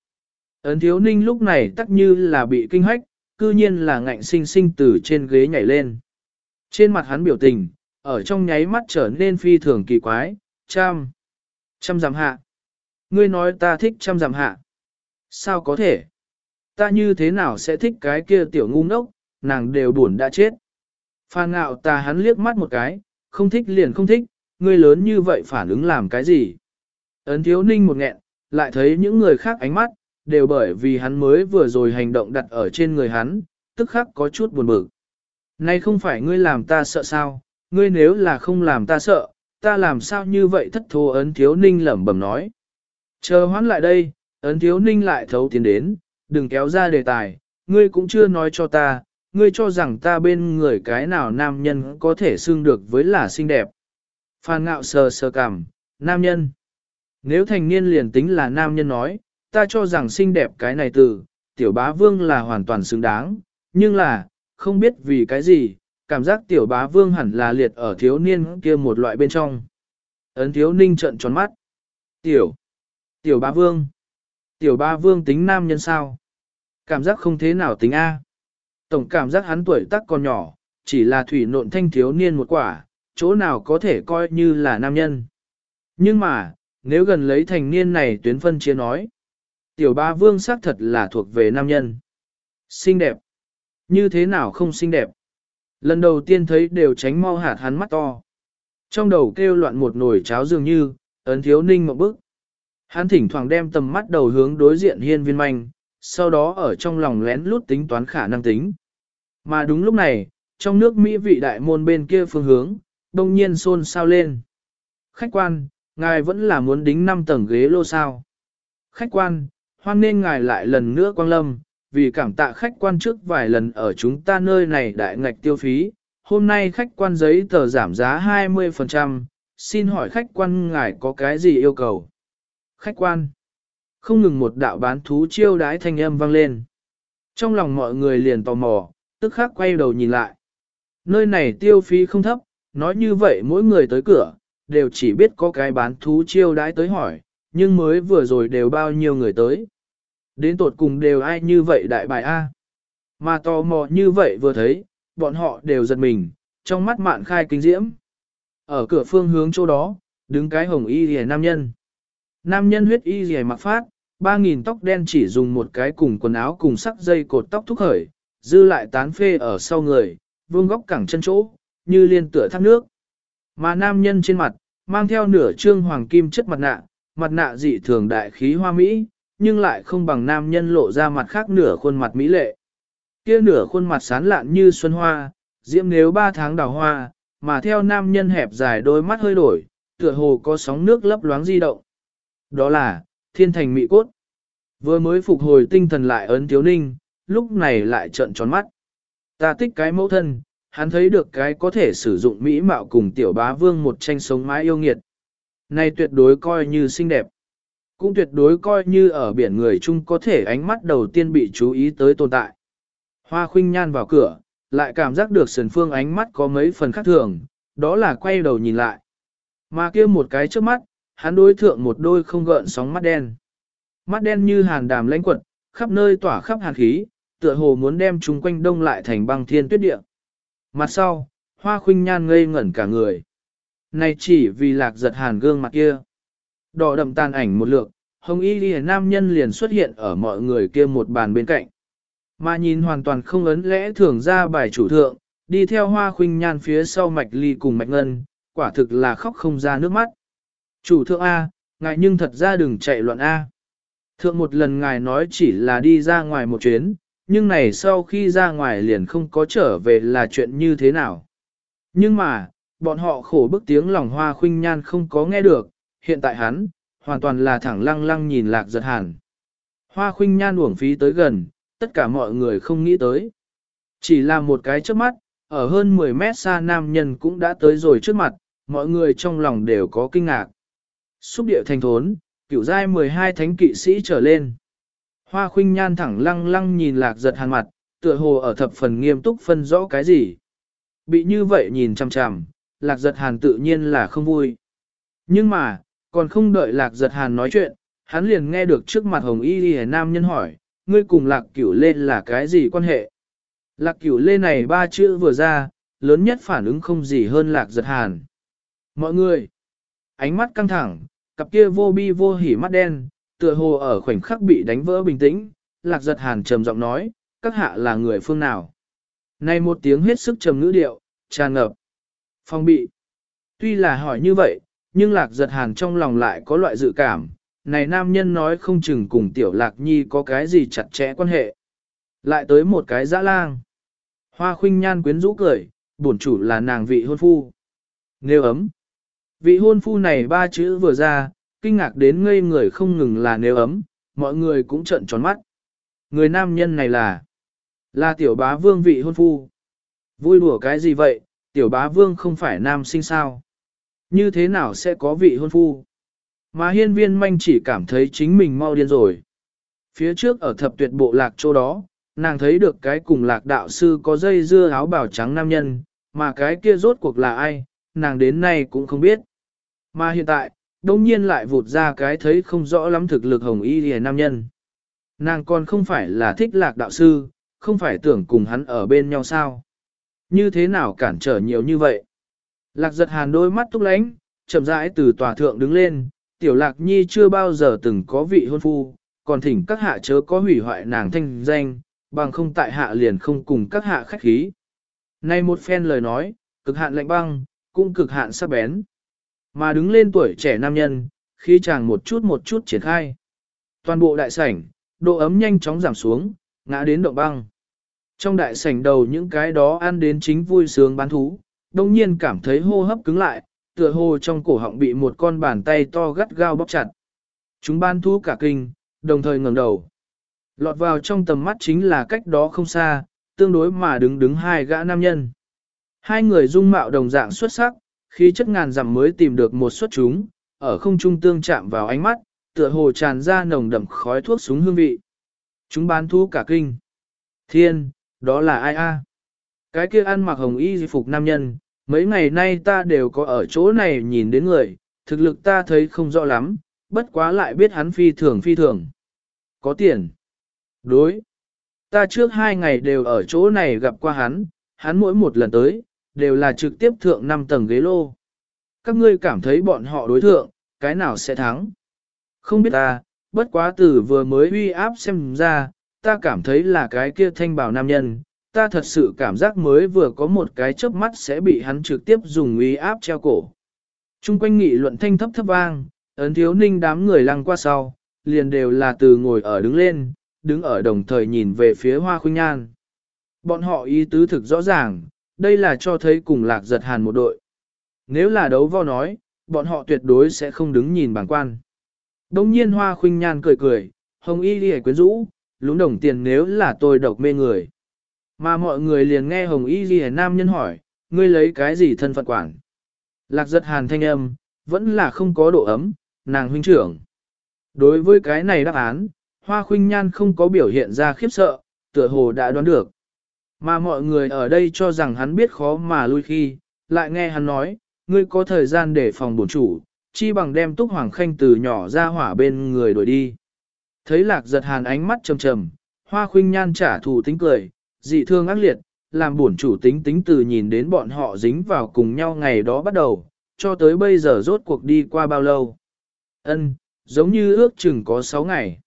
Speaker 1: Ấn thiếu ninh lúc này tắc như là bị kinh hách, cư nhiên là ngạnh sinh sinh từ trên ghế nhảy lên. Trên mặt hắn biểu tình, ở trong nháy mắt trở nên phi thường kỳ quái, trăm, trăm dặm hạ. Ngươi nói ta thích trăm dặm hạ. Sao có thể? Ta như thế nào sẽ thích cái kia tiểu ngu ngốc, nàng đều buồn đã chết. Phan ngạo ta hắn liếc mắt một cái, không thích liền không thích, ngươi lớn như vậy phản ứng làm cái gì? Ấn thiếu ninh một nghẹn, lại thấy những người khác ánh mắt, đều bởi vì hắn mới vừa rồi hành động đặt ở trên người hắn, tức khắc có chút buồn bực. Này không phải ngươi làm ta sợ sao, ngươi nếu là không làm ta sợ, ta làm sao như vậy thất thố ấn thiếu ninh lẩm bẩm nói. Chờ hoãn lại đây, ấn thiếu ninh lại thấu tiến đến, đừng kéo ra đề tài, ngươi cũng chưa nói cho ta, ngươi cho rằng ta bên người cái nào nam nhân có thể xưng được với là xinh đẹp. Phan ngạo sờ sờ cảm, nam nhân. Nếu thành niên liền tính là nam nhân nói, ta cho rằng xinh đẹp cái này từ, tiểu bá vương là hoàn toàn xứng đáng, nhưng là, không biết vì cái gì, cảm giác tiểu bá vương hẳn là liệt ở thiếu niên kia một loại bên trong. Ấn thiếu ninh trợn tròn mắt. Tiểu. Tiểu bá vương. Tiểu ba vương tính nam nhân sao? Cảm giác không thế nào tính A. Tổng cảm giác hắn tuổi tác còn nhỏ, chỉ là thủy nộn thanh thiếu niên một quả, chỗ nào có thể coi như là nam nhân. Nhưng mà, nếu gần lấy thành niên này tuyến phân chia nói, tiểu ba vương xác thật là thuộc về nam nhân. Xinh đẹp. Như thế nào không xinh đẹp? Lần đầu tiên thấy đều tránh mau hạt hắn mắt to. Trong đầu kêu loạn một nồi cháo dường như, ấn thiếu ninh một bức. Hắn thỉnh thoảng đem tầm mắt đầu hướng đối diện hiên viên manh, sau đó ở trong lòng lén lút tính toán khả năng tính. Mà đúng lúc này, trong nước Mỹ vị đại môn bên kia phương hướng, đông nhiên xôn xao lên. Khách quan, ngài vẫn là muốn đính 5 tầng ghế lô sao. Khách quan, hoan nên ngài lại lần nữa quang lâm, vì cảm tạ khách quan trước vài lần ở chúng ta nơi này đại ngạch tiêu phí, hôm nay khách quan giấy tờ giảm giá 20%, xin hỏi khách quan ngài có cái gì yêu cầu? Khách quan, không ngừng một đạo bán thú chiêu đái thanh âm vang lên. Trong lòng mọi người liền tò mò, tức khắc quay đầu nhìn lại. Nơi này tiêu phí không thấp, nói như vậy mỗi người tới cửa, đều chỉ biết có cái bán thú chiêu đái tới hỏi, nhưng mới vừa rồi đều bao nhiêu người tới. Đến tột cùng đều ai như vậy đại bài A. Mà tò mò như vậy vừa thấy, bọn họ đều giật mình, trong mắt mạn khai kinh diễm. Ở cửa phương hướng chỗ đó, đứng cái hồng y hề nam nhân. Nam nhân huyết y rìa mặc phát, ba nghìn tóc đen chỉ dùng một cái cùng quần áo cùng sắc dây cột tóc thúc khởi, dư lại tán phê ở sau người, vương góc cẳng chân chỗ, như liên tựa thác nước. Mà nam nhân trên mặt, mang theo nửa trương hoàng kim chất mặt nạ, mặt nạ dị thường đại khí hoa mỹ, nhưng lại không bằng nam nhân lộ ra mặt khác nửa khuôn mặt mỹ lệ. Kia nửa khuôn mặt sán lạn như xuân hoa, diễm nếu ba tháng đào hoa, mà theo nam nhân hẹp dài đôi mắt hơi đổi, tựa hồ có sóng nước lấp loáng di động. Đó là, thiên thành mỹ cốt. Vừa mới phục hồi tinh thần lại ấn thiếu ninh, lúc này lại trợn tròn mắt. Ta thích cái mẫu thân, hắn thấy được cái có thể sử dụng mỹ mạo cùng tiểu bá vương một tranh sống mãi yêu nghiệt. Này tuyệt đối coi như xinh đẹp. Cũng tuyệt đối coi như ở biển người chung có thể ánh mắt đầu tiên bị chú ý tới tồn tại. Hoa khuynh nhan vào cửa, lại cảm giác được sườn phương ánh mắt có mấy phần khác thường, đó là quay đầu nhìn lại. Mà kia một cái trước mắt, hắn đối thượng một đôi không gợn sóng mắt đen. Mắt đen như hàn đàm lãnh quật, khắp nơi tỏa khắp hàn khí, tựa hồ muốn đem chúng quanh đông lại thành băng thiên tuyết địa. Mặt sau, hoa khuynh nhan ngây ngẩn cả người. Này chỉ vì lạc giật hàn gương mặt kia. Đỏ đậm tàn ảnh một lượt, hồng y ghi nam nhân liền xuất hiện ở mọi người kia một bàn bên cạnh. Mà nhìn hoàn toàn không ấn lẽ thường ra bài chủ thượng, đi theo hoa khuynh nhan phía sau mạch ly cùng mạch ngân, quả thực là khóc không ra nước mắt. Chủ thượng A, ngài nhưng thật ra đừng chạy loạn A. Thượng một lần ngài nói chỉ là đi ra ngoài một chuyến, nhưng này sau khi ra ngoài liền không có trở về là chuyện như thế nào. Nhưng mà, bọn họ khổ bức tiếng lòng hoa khuynh nhan không có nghe được, hiện tại hắn, hoàn toàn là thẳng lăng lăng nhìn lạc giật hàn. Hoa khuynh nhan uổng phí tới gần, tất cả mọi người không nghĩ tới. Chỉ là một cái trước mắt, ở hơn 10 mét xa nam nhân cũng đã tới rồi trước mặt, mọi người trong lòng đều có kinh ngạc. Xúc địa thành thốn, cửu giai 12 thánh kỵ sĩ trở lên. Hoa khuynh nhan thẳng lăng lăng nhìn lạc giật hàn mặt, tựa hồ ở thập phần nghiêm túc phân rõ cái gì. Bị như vậy nhìn chằm chằm, lạc giật hàn tự nhiên là không vui. Nhưng mà, còn không đợi lạc giật hàn nói chuyện, hắn liền nghe được trước mặt hồng y đi nam nhân hỏi, ngươi cùng lạc cửu lê là cái gì quan hệ? Lạc cửu lê này ba chữ vừa ra, lớn nhất phản ứng không gì hơn lạc giật hàn. Mọi người, ánh mắt căng thẳng, cặp kia vô bi vô hỉ mắt đen, tựa hồ ở khoảnh khắc bị đánh vỡ bình tĩnh, lạc giật hàn trầm giọng nói, các hạ là người phương nào? Này một tiếng hết sức trầm ngữ điệu, tràn ngập, phong bị. Tuy là hỏi như vậy, nhưng lạc giật hàn trong lòng lại có loại dự cảm, này nam nhân nói không chừng cùng tiểu lạc nhi có cái gì chặt chẽ quan hệ. Lại tới một cái dã lang. Hoa khuynh nhan quyến rũ cười, bổn chủ là nàng vị hôn phu. Nếu ấm. Vị hôn phu này ba chữ vừa ra, kinh ngạc đến ngây người không ngừng là nếu ấm, mọi người cũng trợn tròn mắt. Người nam nhân này là, là tiểu bá vương vị hôn phu. Vui đùa cái gì vậy, tiểu bá vương không phải nam sinh sao? Như thế nào sẽ có vị hôn phu? Mà hiên viên manh chỉ cảm thấy chính mình mau điên rồi. Phía trước ở thập tuyệt bộ lạc chỗ đó, nàng thấy được cái cùng lạc đạo sư có dây dưa áo bào trắng nam nhân, mà cái kia rốt cuộc là ai, nàng đến nay cũng không biết. Mà hiện tại, đông nhiên lại vụt ra cái thấy không rõ lắm thực lực hồng y hề nam nhân. Nàng còn không phải là thích lạc đạo sư, không phải tưởng cùng hắn ở bên nhau sao. Như thế nào cản trở nhiều như vậy? Lạc giật hàn đôi mắt túc lánh, chậm rãi từ tòa thượng đứng lên, tiểu lạc nhi chưa bao giờ từng có vị hôn phu, còn thỉnh các hạ chớ có hủy hoại nàng thanh danh, bằng không tại hạ liền không cùng các hạ khách khí. Nay một phen lời nói, cực hạn lạnh băng, cũng cực hạn sắc bén. Mà đứng lên tuổi trẻ nam nhân, khi chàng một chút một chút triển khai. Toàn bộ đại sảnh, độ ấm nhanh chóng giảm xuống, ngã đến động băng. Trong đại sảnh đầu những cái đó ăn đến chính vui sướng bán thú, đồng nhiên cảm thấy hô hấp cứng lại, tựa hồ trong cổ họng bị một con bàn tay to gắt gao bóp chặt. Chúng bán thú cả kinh, đồng thời ngẩng đầu. Lọt vào trong tầm mắt chính là cách đó không xa, tương đối mà đứng đứng hai gã nam nhân. Hai người dung mạo đồng dạng xuất sắc, khí chất ngàn dặm mới tìm được một suất chúng, ở không trung tương chạm vào ánh mắt, tựa hồ tràn ra nồng đậm khói thuốc súng hương vị. Chúng bán thú cả kinh. Thiên, đó là ai a? Cái kia ăn mặc hồng y phục nam nhân, mấy ngày nay ta đều có ở chỗ này nhìn đến người, thực lực ta thấy không rõ lắm, bất quá lại biết hắn phi thường phi thường. Có tiền. Đối. Ta trước hai ngày đều ở chỗ này gặp qua hắn, hắn mỗi một lần tới, đều là trực tiếp thượng 5 tầng ghế lô. Các ngươi cảm thấy bọn họ đối thượng, cái nào sẽ thắng? Không biết ta, bất quá từ vừa mới uy áp xem ra, ta cảm thấy là cái kia thanh bảo nam nhân, ta thật sự cảm giác mới vừa có một cái chớp mắt sẽ bị hắn trực tiếp dùng uy áp treo cổ. Trung quanh nghị luận thanh thấp thấp vang, ấn thiếu ninh đám người lăng qua sau, liền đều là từ ngồi ở đứng lên, đứng ở đồng thời nhìn về phía hoa khuynh nhan. Bọn họ ý tứ thực rõ ràng, đây là cho thấy cùng lạc giật hàn một đội. Nếu là đấu vo nói, bọn họ tuyệt đối sẽ không đứng nhìn bảng quan. Đông nhiên hoa khuynh nhan cười cười, hồng y đi quyến rũ, lúng đồng tiền nếu là tôi độc mê người. Mà mọi người liền nghe hồng y ghi nam nhân hỏi, ngươi lấy cái gì thân phận quản. Lạc giật hàn thanh âm, vẫn là không có độ ấm, nàng huynh trưởng. Đối với cái này đáp án, hoa khuynh nhan không có biểu hiện ra khiếp sợ, tựa hồ đã đoán được. Mà mọi người ở đây cho rằng hắn biết khó mà lui khi, lại nghe hắn nói, ngươi có thời gian để phòng bổn chủ, chi bằng đem túc hoàng khanh từ nhỏ ra hỏa bên người đuổi đi. Thấy lạc giật hàn ánh mắt trầm trầm, hoa khuynh nhan trả thù tính cười, dị thương ác liệt, làm bổn chủ tính tính từ nhìn đến bọn họ dính vào cùng nhau ngày đó bắt đầu, cho tới bây giờ rốt cuộc đi qua bao lâu. Ân, giống như ước chừng có 6 ngày.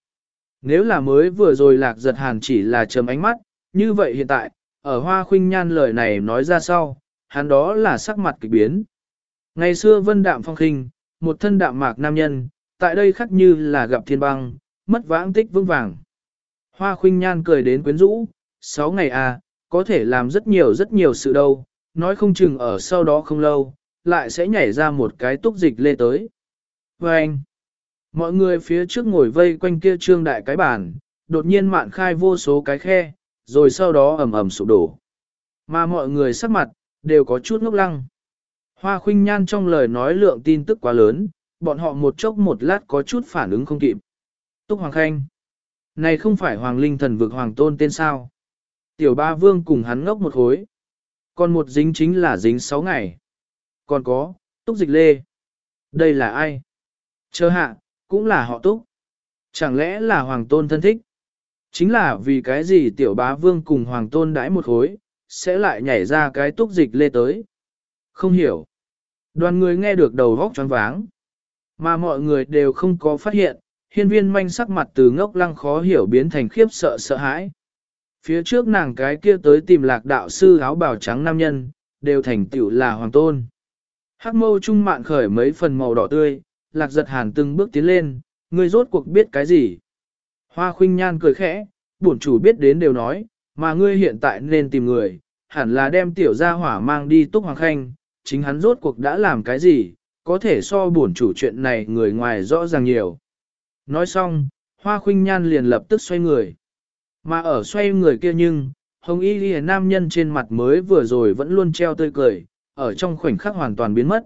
Speaker 1: Nếu là mới vừa rồi lạc giật hàn chỉ là trầm ánh mắt, như vậy hiện tại, ở hoa khuynh nhan lời này nói ra sau, hắn đó là sắc mặt kỳ biến. Ngày xưa vân đạm phong khinh, một thân đạm mạc nam nhân, tại đây khắc như là gặp thiên băng, mất vãng tích vững vàng. Hoa khuynh nhan cười đến quyến rũ, sáu ngày à, có thể làm rất nhiều rất nhiều sự đâu, nói không chừng ở sau đó không lâu, lại sẽ nhảy ra một cái túc dịch lê tới. Và anh, mọi người phía trước ngồi vây quanh kia trương đại cái bàn, đột nhiên mạn khai vô số cái khe, rồi sau đó ầm ầm sụp đổ. Mà mọi người sắc mặt, đều có chút ngốc lăng. Hoa khuynh nhan trong lời nói lượng tin tức quá lớn, bọn họ một chốc một lát có chút phản ứng không kịp. Túc Hoàng Khanh. Này không phải Hoàng Linh thần vực Hoàng Tôn tên sao. Tiểu ba vương cùng hắn ngốc một khối. Còn một dính chính là dính sáu ngày. Còn có, Túc Dịch Lê. Đây là ai? Chờ hạ, cũng là họ Túc. Chẳng lẽ là Hoàng Tôn thân thích? Chính là vì cái gì tiểu bá vương cùng Hoàng Tôn đãi một khối, sẽ lại nhảy ra cái Túc Dịch Lê tới? Không hiểu. Đoàn người nghe được đầu vóc choáng váng. Mà mọi người đều không có phát hiện, hiên viên manh sắc mặt từ ngốc lăng khó hiểu biến thành khiếp sợ sợ hãi. Phía trước nàng cái kia tới tìm lạc đạo sư áo bào trắng nam nhân, đều thành tiểu là hoàng tôn. Hắc mâu trung mạn khởi mấy phần màu đỏ tươi, lạc giật hàn từng bước tiến lên, người rốt cuộc biết cái gì. Hoa khuynh nhan cười khẽ, bổn chủ biết đến đều nói, mà ngươi hiện tại nên tìm người, hẳn là đem tiểu gia hỏa mang đi túc hoàng khanh, chính hắn rốt cuộc đã làm cái gì, có thể so bổn chủ chuyện này người ngoài rõ ràng nhiều. Nói xong, hoa khuynh nhan liền lập tức xoay người. Mà ở xoay người kia nhưng, hồng y ghi nam nhân trên mặt mới vừa rồi vẫn luôn treo tươi cười, ở trong khoảnh khắc hoàn toàn biến mất.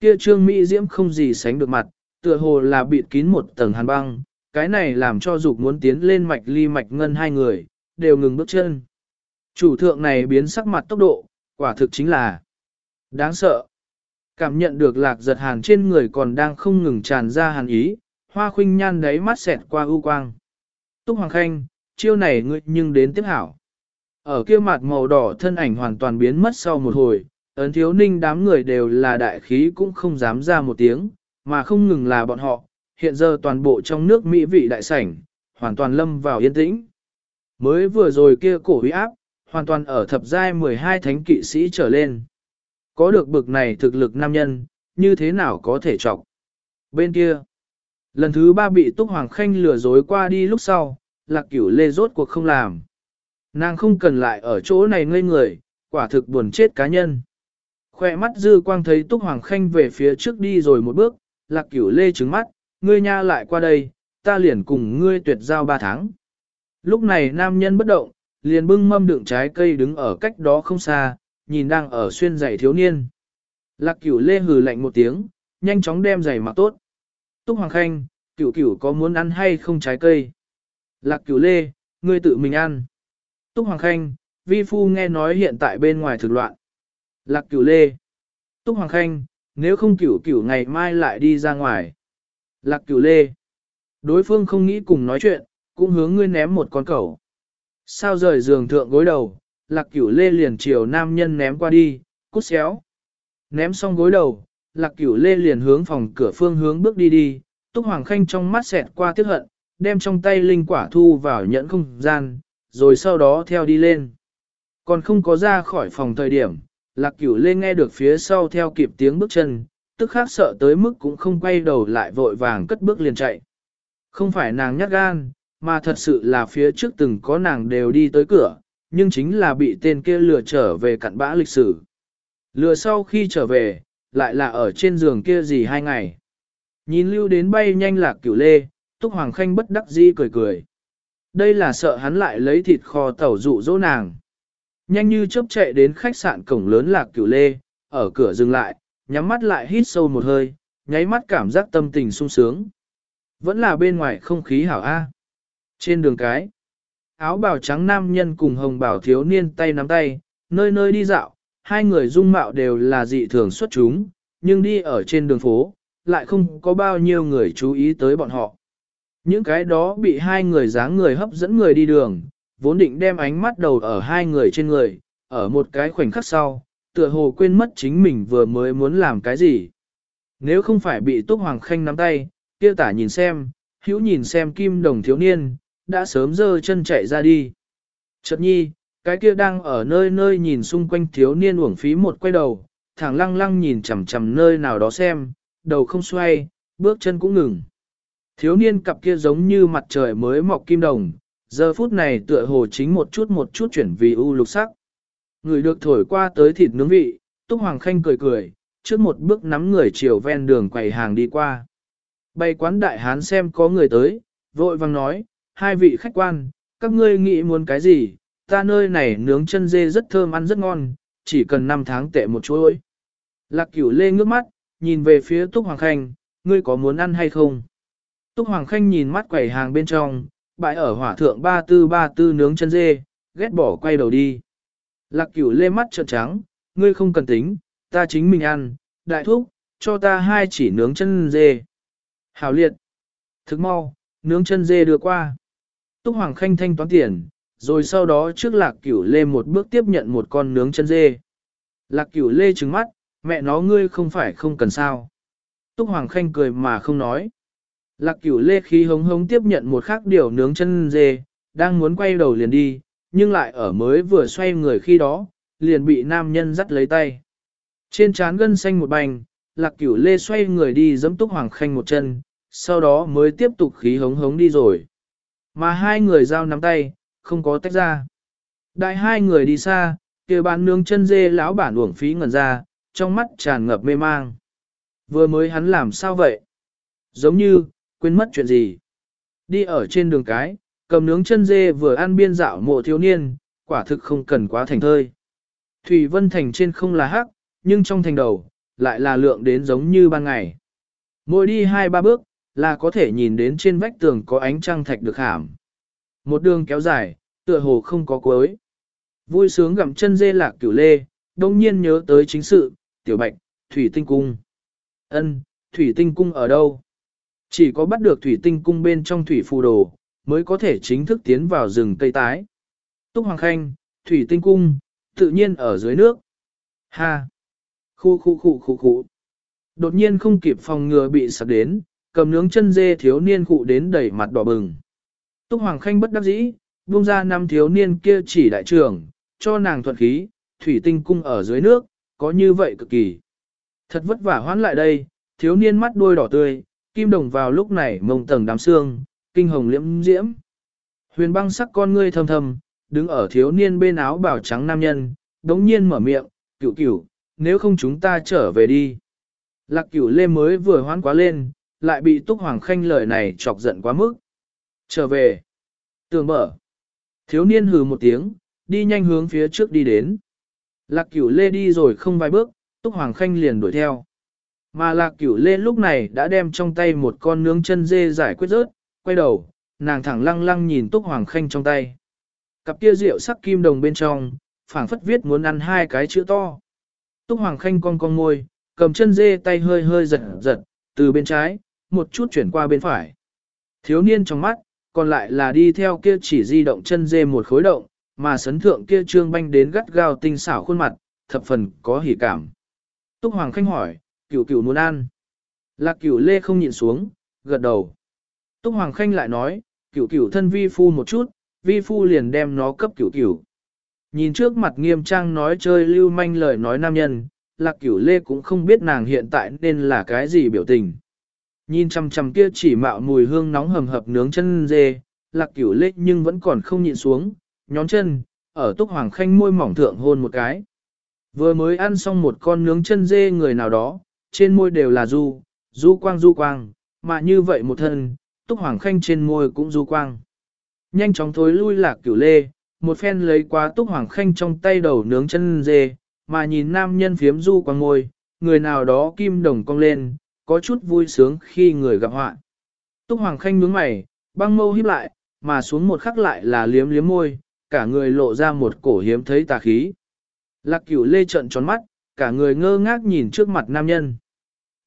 Speaker 1: Kia trương Mỹ Diễm không gì sánh được mặt, tựa hồ là bịt kín một tầng hàn băng, cái này làm cho dục muốn tiến lên mạch ly mạch ngân hai người, đều ngừng bước chân. Chủ thượng này biến sắc mặt tốc độ, quả thực chính là đáng sợ. Cảm nhận được lạc giật hàn trên người còn đang không ngừng tràn ra hàn ý, hoa khuynh nhan đáy mắt xẹt qua ưu quang. Túc Hoàng Khanh, chiêu này ngươi nhưng đến tiếp hảo. Ở kia mặt màu đỏ thân ảnh hoàn toàn biến mất sau một hồi, ấn thiếu ninh đám người đều là đại khí cũng không dám ra một tiếng, mà không ngừng là bọn họ, hiện giờ toàn bộ trong nước Mỹ vị đại sảnh, hoàn toàn lâm vào yên tĩnh. Mới vừa rồi kia cổ huy áp, hoàn toàn ở thập giai 12 thánh kỵ sĩ trở lên. Có được bực này thực lực nam nhân, như thế nào có thể chọc. Bên kia, lần thứ ba bị Túc Hoàng Khanh lừa dối qua đi lúc sau, lạc cửu lê rốt cuộc không làm. Nàng không cần lại ở chỗ này ngây người, quả thực buồn chết cá nhân. Khoe mắt dư quang thấy Túc Hoàng Khanh về phía trước đi rồi một bước, lạc cửu lê trứng mắt, ngươi nha lại qua đây, ta liền cùng ngươi tuyệt giao ba tháng. Lúc này nam nhân bất động, liền bưng mâm đựng trái cây đứng ở cách đó không xa, nhìn đang ở xuyên giày thiếu niên. Lạc cửu lê hừ lạnh một tiếng, nhanh chóng đem giày mặc tốt. Túc Hoàng Khanh, cửu cửu có muốn ăn hay không trái cây? Lạc cửu lê, ngươi tự mình ăn. Túc Hoàng Khanh, vi phu nghe nói hiện tại bên ngoài thực loạn. Lạc cửu lê. Túc Hoàng Khanh, nếu không cửu cửu ngày mai lại đi ra ngoài. Lạc cửu lê. Đối phương không nghĩ cùng nói chuyện, cũng hướng ngươi ném một con cẩu. Sao rời giường thượng gối đầu, lạc cửu lê liền chiều nam nhân ném qua đi, cút xéo. Ném xong gối đầu, lạc cửu lê liền hướng phòng cửa phương hướng bước đi đi, túc hoàng khanh trong mắt xẹt qua tiếc hận, đem trong tay linh quả thu vào nhẫn không gian, rồi sau đó theo đi lên. Còn không có ra khỏi phòng thời điểm, lạc cửu lê nghe được phía sau theo kịp tiếng bước chân, tức khác sợ tới mức cũng không quay đầu lại vội vàng cất bước liền chạy. Không phải nàng nhát gan, mà thật sự là phía trước từng có nàng đều đi tới cửa, nhưng chính là bị tên kia lừa trở về cặn bã lịch sử. Lừa sau khi trở về, lại là ở trên giường kia gì hai ngày. Nhìn lưu đến bay nhanh lạc cửu lê, Túc Hoàng Khanh bất đắc dĩ cười cười. Đây là sợ hắn lại lấy thịt kho tẩu dụ dỗ nàng. Nhanh như chớp chạy đến khách sạn cổng lớn lạc cửu lê, ở cửa dừng lại, nhắm mắt lại hít sâu một hơi, nháy mắt cảm giác tâm tình sung sướng. Vẫn là bên ngoài không khí hảo A. Trên đường cái, áo bào trắng nam nhân cùng hồng bảo thiếu niên tay nắm tay, nơi nơi đi dạo, hai người dung mạo đều là dị thường xuất chúng, nhưng đi ở trên đường phố, lại không có bao nhiêu người chú ý tới bọn họ. Những cái đó bị hai người dáng người hấp dẫn người đi đường, vốn định đem ánh mắt đầu ở hai người trên người, ở một cái khoảnh khắc sau, tựa hồ quên mất chính mình vừa mới muốn làm cái gì. Nếu không phải bị Túc Hoàng Khanh nắm tay, kia tả nhìn xem, hữu nhìn xem kim đồng thiếu niên, đã sớm dơ chân chạy ra đi. Chợt nhi, cái kia đang ở nơi nơi nhìn xung quanh thiếu niên uổng phí một quay đầu, thẳng lăng lăng nhìn chằm chằm nơi nào đó xem, đầu không xoay, bước chân cũng ngừng. Thiếu niên cặp kia giống như mặt trời mới mọc kim đồng, giờ phút này tựa hồ chính một chút một chút chuyển vì u lục sắc. Người được thổi qua tới thịt nướng vị, Túc Hoàng Khanh cười cười, trước một bước nắm người chiều ven đường quầy hàng đi qua. Bày quán đại hán xem có người tới, vội vang nói, hai vị khách quan, các ngươi nghĩ muốn cái gì, ta nơi này nướng chân dê rất thơm ăn rất ngon, chỉ cần 5 tháng tệ một chuỗi. Lạc cửu lê ngước mắt, nhìn về phía Túc Hoàng Khanh, ngươi có muốn ăn hay không? Túc Hoàng Khanh nhìn mắt quầy hàng bên trong, bãi ở hỏa thượng ba tư ba tư nướng chân dê, ghét bỏ quay đầu đi. Lạc cửu lê mắt trợn trắng, ngươi không cần tính, ta chính mình ăn, đại thúc, cho ta hai chỉ nướng chân dê. Hảo liệt. Thức mau, nướng chân dê đưa qua. Túc Hoàng Khanh thanh toán tiền, rồi sau đó trước lạc cửu lê một bước tiếp nhận một con nướng chân dê. Lạc cửu lê trừng mắt, mẹ nó ngươi không phải không cần sao. Túc Hoàng Khanh cười mà không nói. Lạc cửu lê khí hống hống tiếp nhận một khác điều nướng chân dê, đang muốn quay đầu liền đi, nhưng lại ở mới vừa xoay người khi đó, liền bị nam nhân dắt lấy tay. Trên trán gân xanh một bành, lạc cửu lê xoay người đi giẫm túc hoàng khanh một chân, sau đó mới tiếp tục khí hống hống đi rồi. Mà hai người giao nắm tay, không có tách ra. Đại hai người đi xa, kia bán nướng chân dê lão bản uổng phí ngẩn ra, trong mắt tràn ngập mê mang. Vừa mới hắn làm sao vậy? Giống như, quên mất chuyện gì? Đi ở trên đường cái, cầm nướng chân dê vừa ăn biên dạo mộ thiếu niên, quả thực không cần quá thành thơi. Thủy Vân Thành trên không là hắc, nhưng trong thành đầu, lại là lượng đến giống như ban ngày. Mỗi đi hai ba bước, là có thể nhìn đến trên vách tường có ánh trăng thạch được hàm. Một đường kéo dài, tựa hồ không có cuối. Vui sướng gặm chân dê lạc cửu lê, đông nhiên nhớ tới chính sự, tiểu bạch, thủy tinh cung. Ân, thủy tinh cung ở đâu? Chỉ có bắt được thủy tinh cung bên trong thủy phù đồ, mới có thể chính thức tiến vào rừng cây tái. Túc Hoàng Khanh, thủy tinh cung, tự nhiên ở dưới nước. Ha! Khu khu khu khu khu. Đột nhiên không kịp phòng ngừa bị sạc đến, cầm nướng chân dê thiếu niên cụ đến đẩy mặt đỏ bừng. Túc Hoàng Khanh bất đắc dĩ, buông ra năm thiếu niên kia chỉ đại trưởng, cho nàng thuận khí, thủy tinh cung ở dưới nước, có như vậy cực kỳ. Thật vất vả hoán lại đây, thiếu niên mắt đôi đỏ tươi, kim đồng vào lúc này mông tầng đám xương, kinh hồng liễm diễm. Huyền băng sắc con ngươi thầm thầm, đứng ở thiếu niên bên áo bào trắng nam nhân, đống nhiên mở miệng, cửu cửu, nếu không chúng ta trở về đi. Lạc cửu lê mới vừa hoán quá lên, lại bị túc hoàng khanh lời này chọc giận quá mức. Trở về. Tường mở. Thiếu niên hừ một tiếng, đi nhanh hướng phía trước đi đến. Lạc cửu lê đi rồi không vài bước, túc hoàng khanh liền đuổi theo. Mà lạc cửu lê lúc này đã đem trong tay một con nướng chân dê giải quyết rớt, quay đầu, nàng thẳng lăng lăng nhìn túc hoàng khanh trong tay. Cặp kia rượu sắc kim đồng bên trong, phảng phất viết muốn ăn hai cái chữ to. Túc hoàng khanh cong cong môi, cầm chân dê tay hơi hơi giật giật, từ bên trái, một chút chuyển qua bên phải. Thiếu niên trong mắt, còn lại là đi theo kia chỉ di động chân dê một khối động, mà sấn thượng kia trương banh đến gắt gao tinh xảo khuôn mặt, thập phần có hỉ cảm. Túc Hoàng Khanh hỏi, cửu cửu muốn ăn. Lạc cửu lê không nhịn xuống, gật đầu. Túc Hoàng Khanh lại nói, cửu cửu thân vi phu một chút, vi phu liền đem nó cấp cửu cửu. Nhìn trước mặt nghiêm trang nói chơi lưu manh lời nói nam nhân, lạc cửu lê cũng không biết nàng hiện tại nên là cái gì biểu tình. Nhìn chăm chăm kia chỉ mạo mùi hương nóng hầm hập nướng chân dê, lạc cửu lê nhưng vẫn còn không nhịn xuống, nhón chân, ở túc hoàng khanh môi mỏng thượng hôn một cái. Vừa mới ăn xong một con nướng chân dê người nào đó, trên môi đều là du, du quang du quang, mà như vậy một thân, túc hoàng khanh trên môi cũng du quang. Nhanh chóng thối lui lạc cửu lê, một phen lấy qua túc hoàng khanh trong tay đầu nướng chân dê, mà nhìn nam nhân phiếm du quang môi, người nào đó kim đồng cong lên, có chút vui sướng khi người gặp họa. Túc hoàng khanh nhướng mày, băng mâu híp lại, mà xuống một khắc lại là liếm liếm môi, cả người lộ ra một cổ hiếm thấy tà khí. Lạc cửu lê trận tròn mắt, cả người ngơ ngác nhìn trước mặt nam nhân.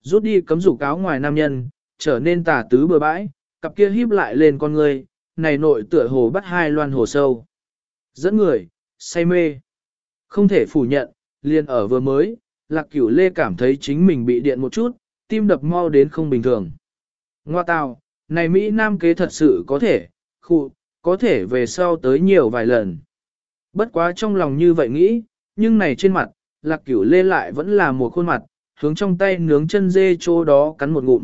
Speaker 1: Rút đi cấm rủ cáo ngoài nam nhân, trở nên tà tứ bừa bãi, cặp kia híp lại lên con người, này nội tựa hồ bắt hai loan hồ sâu. Dẫn người, say mê. Không thể phủ nhận, liền ở vừa mới, lạc cửu lê cảm thấy chính mình bị điện một chút, tim đập mau đến không bình thường. Ngoa tào, này Mỹ Nam kế thật sự có thể, khu, có thể về sau tới nhiều vài lần. Bất quá trong lòng như vậy nghĩ, nhưng này trên mặt, lạc cửu lê lại vẫn là một khuôn mặt, hướng trong tay nướng chân dê chỗ đó cắn một ngụm.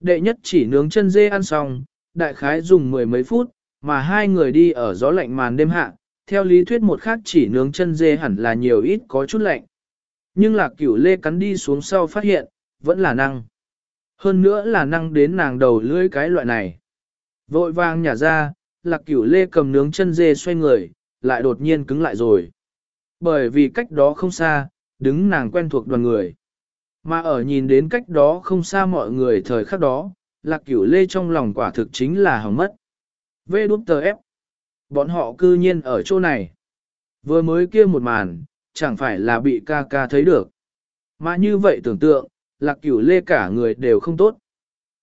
Speaker 1: Đệ nhất chỉ nướng chân dê ăn xong, đại khái dùng mười mấy phút, mà hai người đi ở gió lạnh màn đêm hạ, theo lý thuyết một khác chỉ nướng chân dê hẳn là nhiều ít có chút lạnh. Nhưng lạc cửu lê cắn đi xuống sau phát hiện, vẫn là năng. Hơn nữa là năng đến nàng đầu lưỡi cái loại này. Vội vàng nhả ra, lạc cửu lê cầm nướng chân dê xoay người, lại đột nhiên cứng lại rồi. Bởi vì cách đó không xa, đứng nàng quen thuộc đoàn người. Mà ở nhìn đến cách đó không xa mọi người thời khắc đó, lạc cửu lê trong lòng quả thực chính là hỏng mất. Vê đút tờ ép. Bọn họ cư nhiên ở chỗ này. Vừa mới kia một màn, chẳng phải là bị ca ca thấy được. Mà như vậy tưởng tượng, lạc cửu lê cả người đều không tốt.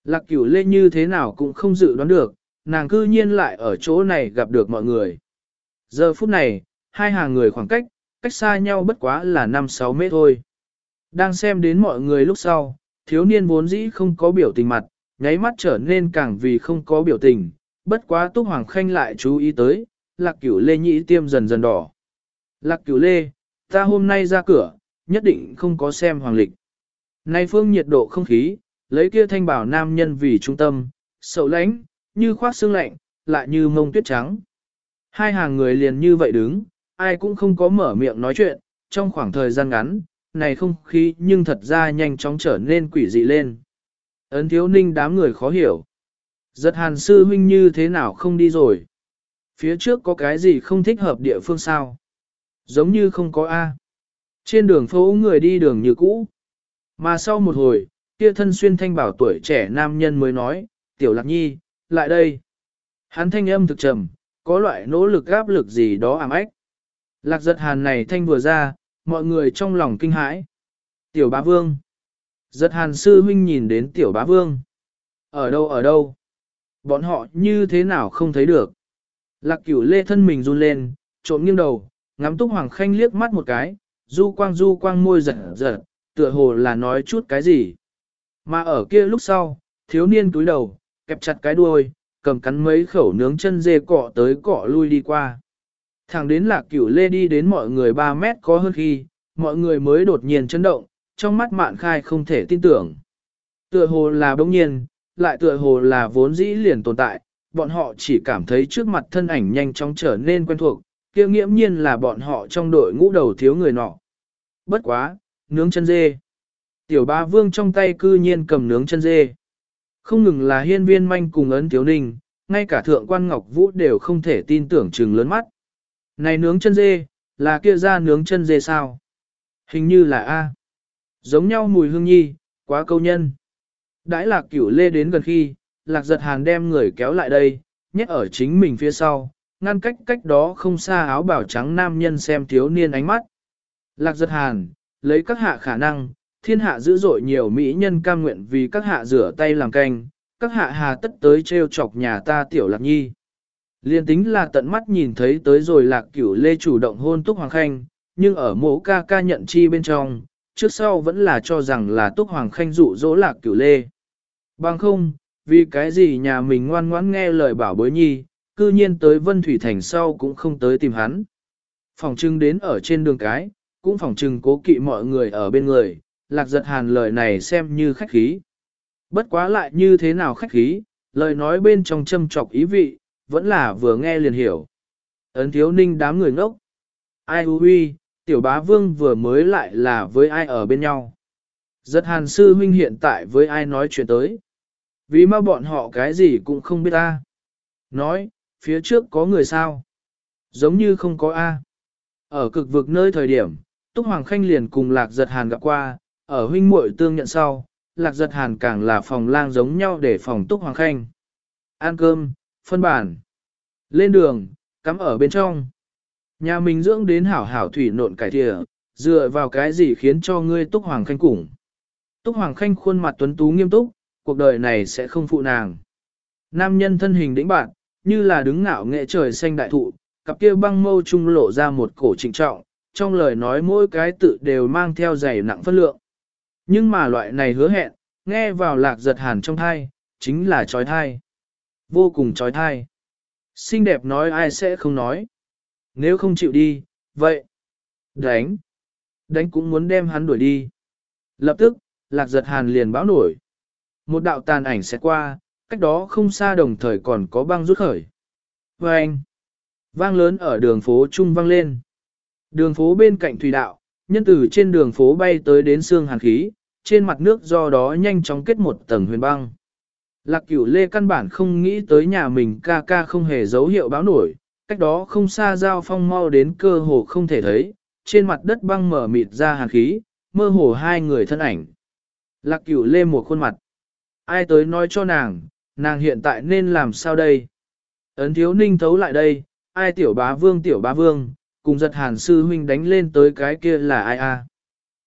Speaker 1: Lạc cửu lê như thế nào cũng không dự đoán được, nàng cư nhiên lại ở chỗ này gặp được mọi người. Giờ phút này, hai hàng người khoảng cách, cách xa nhau bất quá là 5-6 mét thôi. Đang xem đến mọi người lúc sau, thiếu niên vốn dĩ không có biểu tình mặt, nháy mắt trở nên càng vì không có biểu tình, bất quá Túc Hoàng Khanh lại chú ý tới, lạc cửu lê nhĩ tiêm dần dần đỏ. Lạc cửu lê, ta hôm nay ra cửa, nhất định không có xem hoàng lịch. Nay phương nhiệt độ không khí, lấy kia thanh bảo nam nhân vì trung tâm, sậu lãnh, như khoác xương lạnh, lại như mông tuyết trắng. Hai hàng người liền như vậy đứng, ai cũng không có mở miệng nói chuyện, trong khoảng thời gian ngắn, này không khí nhưng thật ra nhanh chóng trở nên quỷ dị lên. Ấn thiếu ninh đám người khó hiểu. Giật hàn sư huynh như thế nào không đi rồi? Phía trước có cái gì không thích hợp địa phương sao? Giống như không có A. Trên đường phố người đi đường như cũ. Mà sau một hồi, kia thân xuyên thanh bảo tuổi trẻ nam nhân mới nói, tiểu lạc nhi, lại đây. Hắn thanh âm thực trầm, có loại nỗ lực áp lực gì đó ảm ách. Lạc giật hàn này thanh vừa ra, mọi người trong lòng kinh hãi. Tiểu bá vương. Giật hàn sư huynh nhìn đến tiểu bá vương. Ở đâu ở đâu? Bọn họ như thế nào không thấy được? Lạc cửu lê thân mình run lên, trộm nghiêng đầu, ngắm túc hoàng khanh liếc mắt một cái, du quang du quang môi giật giật, tựa hồ là nói chút cái gì. Mà ở kia lúc sau, thiếu niên túi đầu, kẹp chặt cái đuôi, cầm cắn mấy khẩu nướng chân dê cọ tới cọ lui đi qua. Thẳng đến lạc cửu lê đi đến mọi người 3 mét có hơn khi, mọi người mới đột nhiên chấn động, trong mắt mạn khai không thể tin tưởng. Tựa hồ là bỗng nhiên, lại tựa hồ là vốn dĩ liền tồn tại, bọn họ chỉ cảm thấy trước mặt thân ảnh nhanh chóng trở nên quen thuộc, kia nghiễm nhiên là bọn họ trong đội ngũ đầu thiếu người nọ. Bất quá, nướng chân dê. Tiểu ba vương trong tay cư nhiên cầm nướng chân dê. Không ngừng là hiên viên manh cùng ấn thiếu ninh, ngay cả thượng quan ngọc vũ đều không thể tin tưởng chừng lớn mắt. Này nướng chân dê, là kia ra nướng chân dê sao? Hình như là A. Giống nhau mùi hương nhi, quá câu nhân. Đãi lạc cửu lê đến gần khi, lạc giật hàn đem người kéo lại đây, nhét ở chính mình phía sau, ngăn cách cách đó không xa áo bảo trắng nam nhân xem thiếu niên ánh mắt. Lạc giật hàn, lấy các hạ khả năng, thiên hạ dữ dội nhiều mỹ nhân cam nguyện vì các hạ rửa tay làm canh, các hạ hà tất tới treo chọc nhà ta tiểu lạc nhi. Liên tính là tận mắt nhìn thấy tới rồi lạc cửu lê chủ động hôn túc hoàng khanh, nhưng ở mẫu ca ca nhận chi bên trong, trước sau vẫn là cho rằng là túc hoàng khanh dụ dỗ lạc cửu lê. Bằng không, vì cái gì nhà mình ngoan ngoãn nghe lời bảo bối nhi, cư nhiên tới Vân Thủy Thành sau cũng không tới tìm hắn. Phòng trưng đến ở trên đường cái, cũng phòng trưng cố kỵ mọi người ở bên người, lạc giật hàn lời này xem như khách khí. Bất quá lại như thế nào khách khí, lời nói bên trong châm trọc ý vị, vẫn là vừa nghe liền hiểu. Ấn thiếu ninh đám người ngốc. Ai huy, tiểu bá vương vừa mới lại là với ai ở bên nhau. Giật hàn sư huynh hiện tại với ai nói chuyện tới. Vì mà bọn họ cái gì cũng không biết ta. Nói, phía trước có người sao? Giống như không có A. Ở cực vực nơi thời điểm, Túc Hoàng Khanh liền cùng Lạc Giật Hàn gặp qua, ở huynh muội tương nhận sau, Lạc Giật Hàn càng là phòng lang giống nhau để phòng Túc Hoàng Khanh. Ăn cơm, phân bản. Lên đường, cắm ở bên trong. Nhà mình dưỡng đến hảo hảo thủy nộn cải thịa, dựa vào cái gì khiến cho ngươi Túc Hoàng Khanh củng. Túc Hoàng Khanh khuôn mặt tuấn tú nghiêm túc, cuộc đời này sẽ không phụ nàng. Nam nhân thân hình đĩnh bạn, như là đứng ngạo nghệ trời xanh đại thụ, cặp kia băng mâu trung lộ ra một cổ trịnh trọng, trong lời nói mỗi cái tự đều mang theo dày nặng phân lượng. Nhưng mà loại này hứa hẹn, nghe vào lạc giật hàn trong thai, chính là trói thai. Vô cùng trói thai. Xinh đẹp nói ai sẽ không nói. Nếu không chịu đi, vậy. Đánh. Đánh cũng muốn đem hắn đuổi đi. Lập tức, lạc giật hàn liền báo nổi. Một đạo tàn ảnh sẽ qua, cách đó không xa đồng thời còn có băng rút khởi. Và anh, vang lớn ở đường phố trung vang lên. Đường phố bên cạnh thủy đạo, nhân tử trên đường phố bay tới đến xương hàn khí, trên mặt nước do đó nhanh chóng kết một tầng huyền băng. Lạc cửu lê căn bản không nghĩ tới nhà mình ca ca không hề dấu hiệu báo nổi, cách đó không xa giao phong mau đến cơ hồ không thể thấy, trên mặt đất băng mở mịt ra hàn khí, mơ hồ hai người thân ảnh. Lạc cửu lê một khuôn mặt. Ai tới nói cho nàng, nàng hiện tại nên làm sao đây? Ấn thiếu ninh thấu lại đây, ai tiểu bá vương tiểu bá vương, cùng giật hàn sư huynh đánh lên tới cái kia là ai a?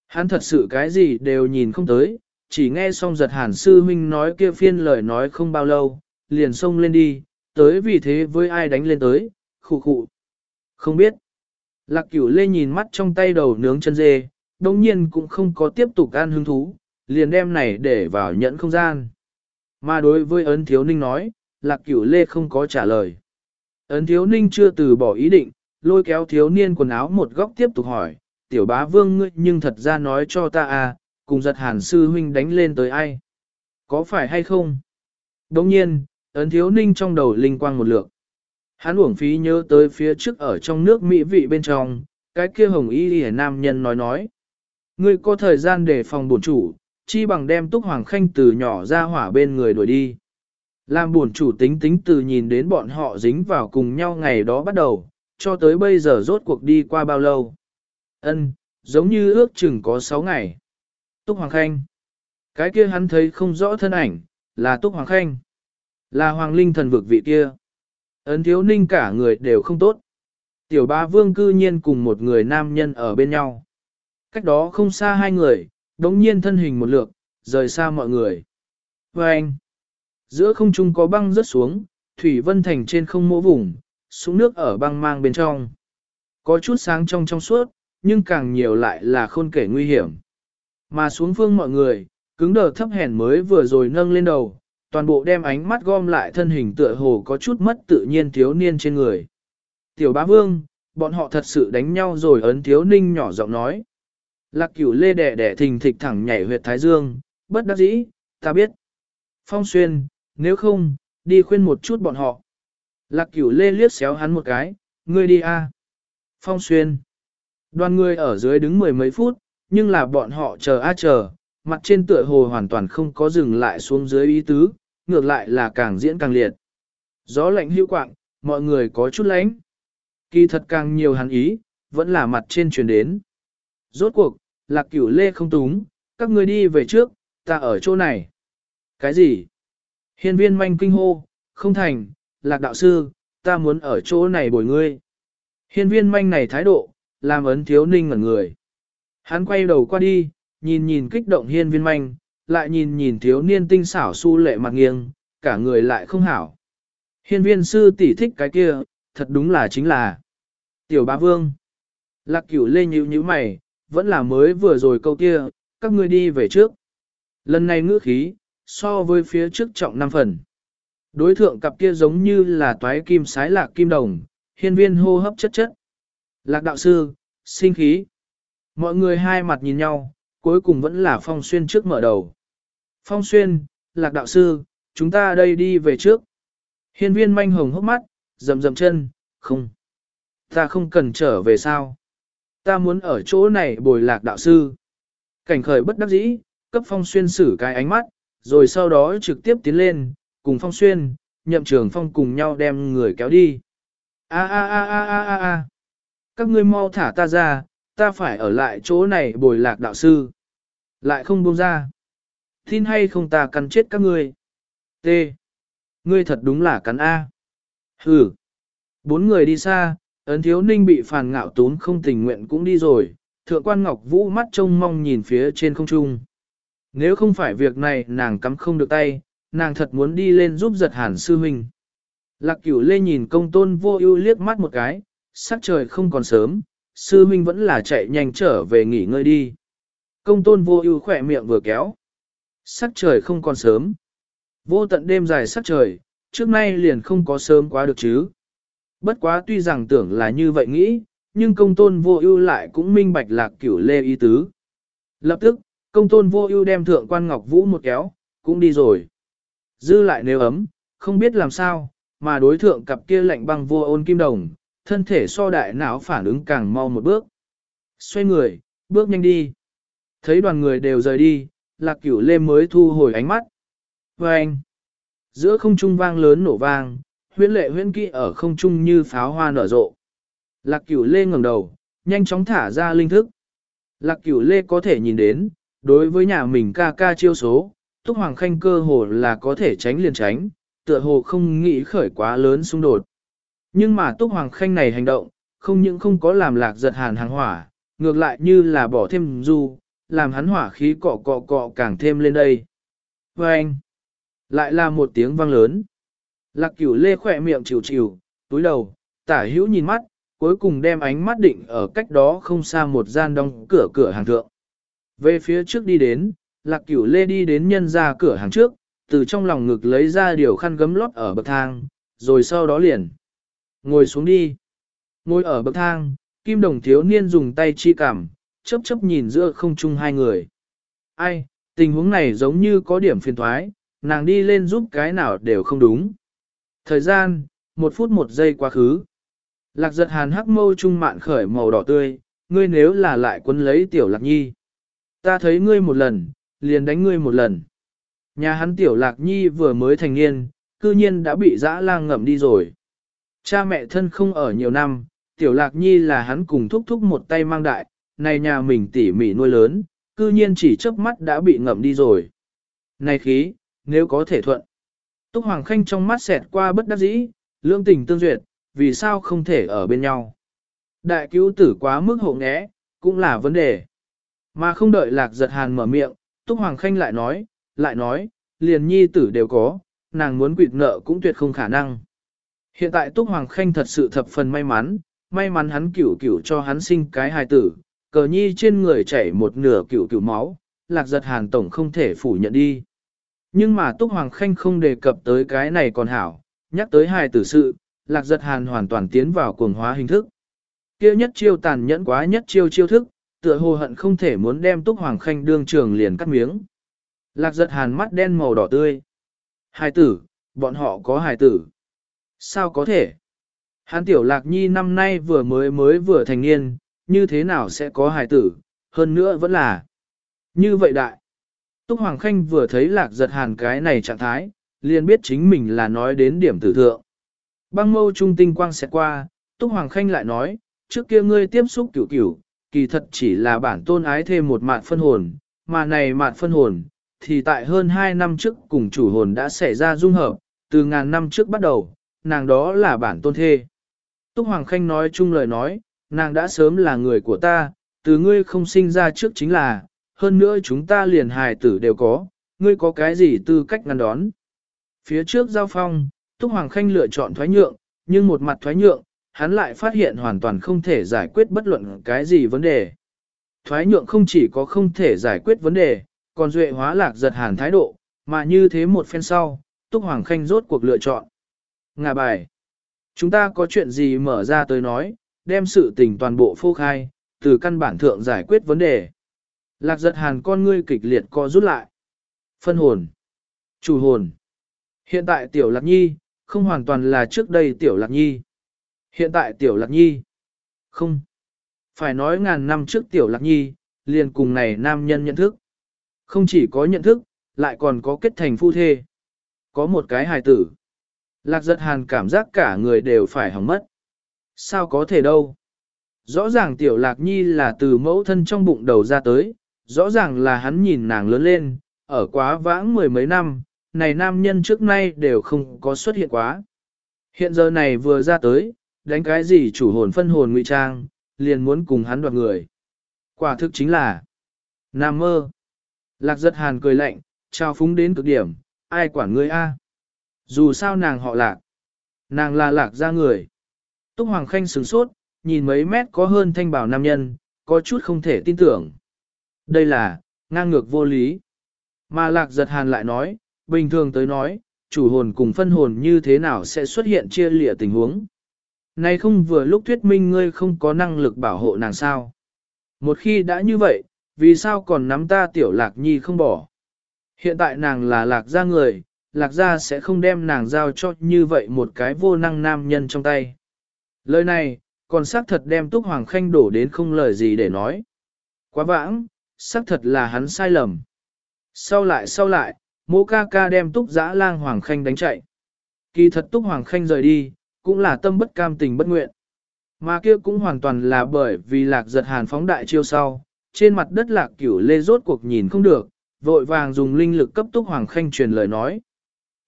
Speaker 1: Hắn thật sự cái gì đều nhìn không tới, chỉ nghe xong giật hàn sư huynh nói kia phiên lời nói không bao lâu, liền xông lên đi, tới vì thế với ai đánh lên tới, khụ khụ. Không biết. Lạc cửu lê nhìn mắt trong tay đầu nướng chân dê, đồng nhiên cũng không có tiếp tục ăn hứng thú, liền đem này để vào nhẫn không gian. Mà đối với ấn thiếu ninh nói, lạc cửu lê không có trả lời. Ấn thiếu ninh chưa từ bỏ ý định, lôi kéo thiếu niên quần áo một góc tiếp tục hỏi, tiểu bá vương ngươi nhưng thật ra nói cho ta à, cùng giật hàn sư huynh đánh lên tới ai? Có phải hay không? Đồng nhiên, ấn thiếu ninh trong đầu linh quang một lượt. Hắn uổng phí nhớ tới phía trước ở trong nước mỹ vị bên trong, cái kia hồng y hề nam nhân nói nói. Ngươi có thời gian để phòng bổn chủ, chi bằng đem túc hoàng khanh từ nhỏ ra hỏa bên người đuổi đi. Làm buồn chủ tính tính từ nhìn đến bọn họ dính vào cùng nhau ngày đó bắt đầu, cho tới bây giờ rốt cuộc đi qua bao lâu. Ân, giống như ước chừng có 6 ngày. Túc Hoàng Khanh. Cái kia hắn thấy không rõ thân ảnh, là Túc Hoàng Khanh. Là Hoàng Linh thần vực vị kia. Ấn thiếu ninh cả người đều không tốt. Tiểu ba vương cư nhiên cùng một người nam nhân ở bên nhau. Cách đó không xa hai người, đống nhiên thân hình một lượt, rời xa mọi người. Và anh, giữa không trung có băng rớt xuống, Thủy Vân Thành trên không mỗ vùng, xuống nước ở băng mang bên trong. Có chút sáng trong trong suốt, nhưng càng nhiều lại là khôn kể nguy hiểm. Mà xuống phương mọi người, cứng đờ thấp hèn mới vừa rồi nâng lên đầu, toàn bộ đem ánh mắt gom lại thân hình tựa hồ có chút mất tự nhiên thiếu niên trên người. Tiểu bá vương, bọn họ thật sự đánh nhau rồi ấn thiếu ninh nhỏ giọng nói. Lạc cửu lê đẻ đẻ thình thịch thẳng nhảy huyệt thái dương, bất đắc dĩ, ta biết. Phong xuyên, nếu không, đi khuyên một chút bọn họ. Lạc cửu lê liếc xéo hắn một cái, ngươi đi a. Phong xuyên. Đoàn người ở dưới đứng mười mấy phút, nhưng là bọn họ chờ a chờ, mặt trên tựa hồ hoàn toàn không có dừng lại xuống dưới ý tứ, ngược lại là càng diễn càng liệt. Gió lạnh hữu quạng, mọi người có chút lánh. Kỳ thật càng nhiều hắn ý, vẫn là mặt trên truyền đến. Rốt cuộc, lạc cửu lê không túng, các người đi về trước, ta ở chỗ này. Cái gì? Hiên viên manh kinh hô, không thành, lạc đạo sư, ta muốn ở chỗ này bồi ngươi. Hiên viên manh này thái độ, làm ấn thiếu ninh ngẩn người. Hắn quay đầu qua đi, nhìn nhìn kích động hiên viên manh, lại nhìn nhìn thiếu niên tinh xảo su lệ mặt nghiêng, cả người lại không hảo. Hiên viên sư tỷ thích cái kia, thật đúng là chính là tiểu bá vương. Lạc cửu lê nhíu nhíu mày, vẫn là mới vừa rồi câu kia, các ngươi đi về trước. Lần này ngữ khí, so với phía trước trọng năm phần. Đối thượng cặp kia giống như là toái kim sái lạc kim đồng, hiên viên hô hấp chất chất. Lạc đạo sư, sinh khí. Mọi người hai mặt nhìn nhau, cuối cùng vẫn là Phong Xuyên trước mở đầu. Phong Xuyên, Lạc đạo sư, chúng ta đây đi về trước. Hiên viên manh hồng hốc mắt, rầm rầm chân, không. Ta không cần trở về sao. Ta muốn ở chỗ này bồi lạc đạo sư. Cảnh khởi bất đắc dĩ, cấp Phong Xuyên xử cái ánh mắt, rồi sau đó trực tiếp tiến lên, cùng Phong Xuyên, nhậm trường Phong cùng nhau đem người kéo đi. A a a a a a a. Các ngươi mau thả ta ra, ta phải ở lại chỗ này bồi lạc đạo sư. Lại không buông ra. Tin hay không ta cắn chết các ngươi. T. Ngươi thật đúng là cắn A. Hừ. Bốn người đi xa, ấn thiếu ninh bị phàn ngạo tốn không tình nguyện cũng đi rồi. Thượng quan Ngọc Vũ mắt trông mong nhìn phía trên không trung. Nếu không phải việc này nàng cắm không được tay, nàng thật muốn đi lên giúp giật hàn sư huynh. Lạc cửu lê nhìn công tôn vô ưu liếc mắt một cái, sắc trời không còn sớm, sư huynh vẫn là chạy nhanh trở về nghỉ ngơi đi. Công tôn vô ưu khỏe miệng vừa kéo. Sắc trời không còn sớm. Vô tận đêm dài sắc trời, trước nay liền không có sớm quá được chứ. Bất quá tuy rằng tưởng là như vậy nghĩ, nhưng công tôn vô ưu lại cũng minh bạch lạc cửu lê ý tứ. Lập tức, công tôn vô ưu đem thượng quan ngọc vũ một kéo, cũng đi rồi. Dư lại nếu ấm, không biết làm sao, mà đối thượng cặp kia lạnh băng vô ôn kim đồng, thân thể so đại não phản ứng càng mau một bước. Xoay người, bước nhanh đi. Thấy đoàn người đều rời đi, lạc cửu lê mới thu hồi ánh mắt. Và anh, giữa không trung vang lớn nổ vang, huyễn lệ huyễn kỹ ở không trung như pháo hoa nở rộ. Lạc cửu lê ngẩng đầu, nhanh chóng thả ra linh thức. Lạc cửu lê có thể nhìn đến, đối với nhà mình ca ca chiêu số, Túc Hoàng Khanh cơ hồ là có thể tránh liền tránh, tựa hồ không nghĩ khởi quá lớn xung đột. Nhưng mà Túc Hoàng Khanh này hành động, không những không có làm lạc giật hàn hàng hỏa, ngược lại như là bỏ thêm du, làm hắn hỏa khí cọ cọ cọ càng thêm lên đây. Và anh, lại là một tiếng vang lớn. Lạc cửu lê khỏe miệng chịu chịu, túi đầu, tả hữu nhìn mắt, cuối cùng đem ánh mắt định ở cách đó không xa một gian đóng cửa cửa hàng thượng. Về phía trước đi đến, lạc cửu lê đi đến nhân ra cửa hàng trước, từ trong lòng ngực lấy ra điều khăn gấm lót ở bậc thang, rồi sau đó liền. Ngồi xuống đi. Ngồi ở bậc thang, kim đồng thiếu niên dùng tay chi cảm, chấp chấp nhìn giữa không chung hai người. Ai, tình huống này giống như có điểm phiền thoái, nàng đi lên giúp cái nào đều không đúng. Thời gian, một phút một giây quá khứ. Lạc giật hàn hắc mâu trung mạn khởi màu đỏ tươi, ngươi nếu là lại quân lấy tiểu lạc nhi. Ta thấy ngươi một lần, liền đánh ngươi một lần. Nhà hắn tiểu lạc nhi vừa mới thành niên, cư nhiên đã bị dã lang ngậm đi rồi. Cha mẹ thân không ở nhiều năm, tiểu lạc nhi là hắn cùng thúc thúc một tay mang đại, này nhà mình tỉ mỉ nuôi lớn, cư nhiên chỉ chớp mắt đã bị ngậm đi rồi. Này khí, nếu có thể thuận. Túc Hoàng Khanh trong mắt xẹt qua bất đắc dĩ, lương tình tương duyệt, vì sao không thể ở bên nhau. Đại cứu tử quá mức hộ nghẽ, cũng là vấn đề. Mà không đợi lạc giật hàn mở miệng, Túc Hoàng Khanh lại nói, lại nói, liền nhi tử đều có, nàng muốn quỵt nợ cũng tuyệt không khả năng. Hiện tại Túc Hoàng Khanh thật sự thập phần may mắn, may mắn hắn cửu cửu cho hắn sinh cái hài tử, cờ nhi trên người chảy một nửa cửu cửu máu, lạc giật hàn tổng không thể phủ nhận đi. Nhưng mà Túc Hoàng Khanh không đề cập tới cái này còn hảo, nhắc tới hài tử sự, lạc giật hàn hoàn toàn tiến vào cuồng hóa hình thức. kia nhất chiêu tàn nhẫn quá nhất chiêu chiêu thức, tựa hồ hận không thể muốn đem Túc Hoàng Khanh đương trường liền cắt miếng. Lạc giật hàn mắt đen màu đỏ tươi. Hài tử, bọn họ có hài tử. Sao có thể? hán tiểu lạc nhi năm nay vừa mới mới vừa thành niên, như thế nào sẽ có hài tử, hơn nữa vẫn là. Như vậy đại. Túc Hoàng Khanh vừa thấy lạc giật hàn cái này trạng thái, liền biết chính mình là nói đến điểm tử thượng. Băng mâu trung tinh quang sẽ qua, Túc Hoàng Khanh lại nói, trước kia ngươi tiếp xúc cửu cửu, kỳ thật chỉ là bản tôn ái thêm một mạn phân hồn, mà này mạn phân hồn, thì tại hơn 2 năm trước cùng chủ hồn đã xảy ra dung hợp, từ ngàn năm trước bắt đầu, nàng đó là bản tôn thê. Túc Hoàng Khanh nói chung lời nói, nàng đã sớm là người của ta, từ ngươi không sinh ra trước chính là, hơn nữa chúng ta liền hài tử đều có, ngươi có cái gì tư cách ngăn đón. Phía trước giao phong, Túc Hoàng Khanh lựa chọn thoái nhượng, nhưng một mặt thoái nhượng, hắn lại phát hiện hoàn toàn không thể giải quyết bất luận cái gì vấn đề. Thoái nhượng không chỉ có không thể giải quyết vấn đề, còn duệ hóa lạc giật hàn thái độ, mà như thế một phen sau, Túc Hoàng Khanh rốt cuộc lựa chọn. Ngà bài. Chúng ta có chuyện gì mở ra tới nói, đem sự tình toàn bộ phô khai, từ căn bản thượng giải quyết vấn đề. Lạc giật hàn con ngươi kịch liệt co rút lại. Phân hồn. Chủ hồn. Hiện tại tiểu lạc nhi, không hoàn toàn là trước đây tiểu lạc nhi. Hiện tại tiểu lạc nhi. Không. Phải nói ngàn năm trước tiểu lạc nhi, liền cùng này nam nhân nhận thức. Không chỉ có nhận thức, lại còn có kết thành phu thê. Có một cái hài tử. Lạc giật hàn cảm giác cả người đều phải hỏng mất. Sao có thể đâu? Rõ ràng tiểu lạc nhi là từ mẫu thân trong bụng đầu ra tới, rõ ràng là hắn nhìn nàng lớn lên, ở quá vãng mười mấy năm, này nam nhân trước nay đều không có xuất hiện quá. Hiện giờ này vừa ra tới, đánh cái gì chủ hồn phân hồn ngụy trang, liền muốn cùng hắn đoạt người. Quả thực chính là Nam mơ. Lạc giật hàn cười lạnh, trao phúng đến cực điểm, ai quản ngươi a? Dù sao nàng họ lạc. Nàng là lạc ra người. Túc Hoàng Khanh sửng sốt, nhìn mấy mét có hơn thanh bảo nam nhân, có chút không thể tin tưởng. Đây là, ngang ngược vô lý. Mà lạc giật hàn lại nói, bình thường tới nói, chủ hồn cùng phân hồn như thế nào sẽ xuất hiện chia lịa tình huống. Này không vừa lúc thuyết minh ngươi không có năng lực bảo hộ nàng sao. Một khi đã như vậy, vì sao còn nắm ta tiểu lạc nhi không bỏ. Hiện tại nàng là lạc gia người, lạc gia sẽ không đem nàng giao cho như vậy một cái vô năng nam nhân trong tay. Lời này, còn xác thật đem Túc Hoàng Khanh đổ đến không lời gì để nói. Quá vãng, xác thật là hắn sai lầm. Sau lại sau lại, mô ca ca đem Túc Giã lang Hoàng Khanh đánh chạy. Kỳ thật Túc Hoàng Khanh rời đi, cũng là tâm bất cam tình bất nguyện. Mà kia cũng hoàn toàn là bởi vì lạc giật hàn phóng đại chiêu sau, trên mặt đất lạc cửu lê rốt cuộc nhìn không được, vội vàng dùng linh lực cấp Túc Hoàng Khanh truyền lời nói.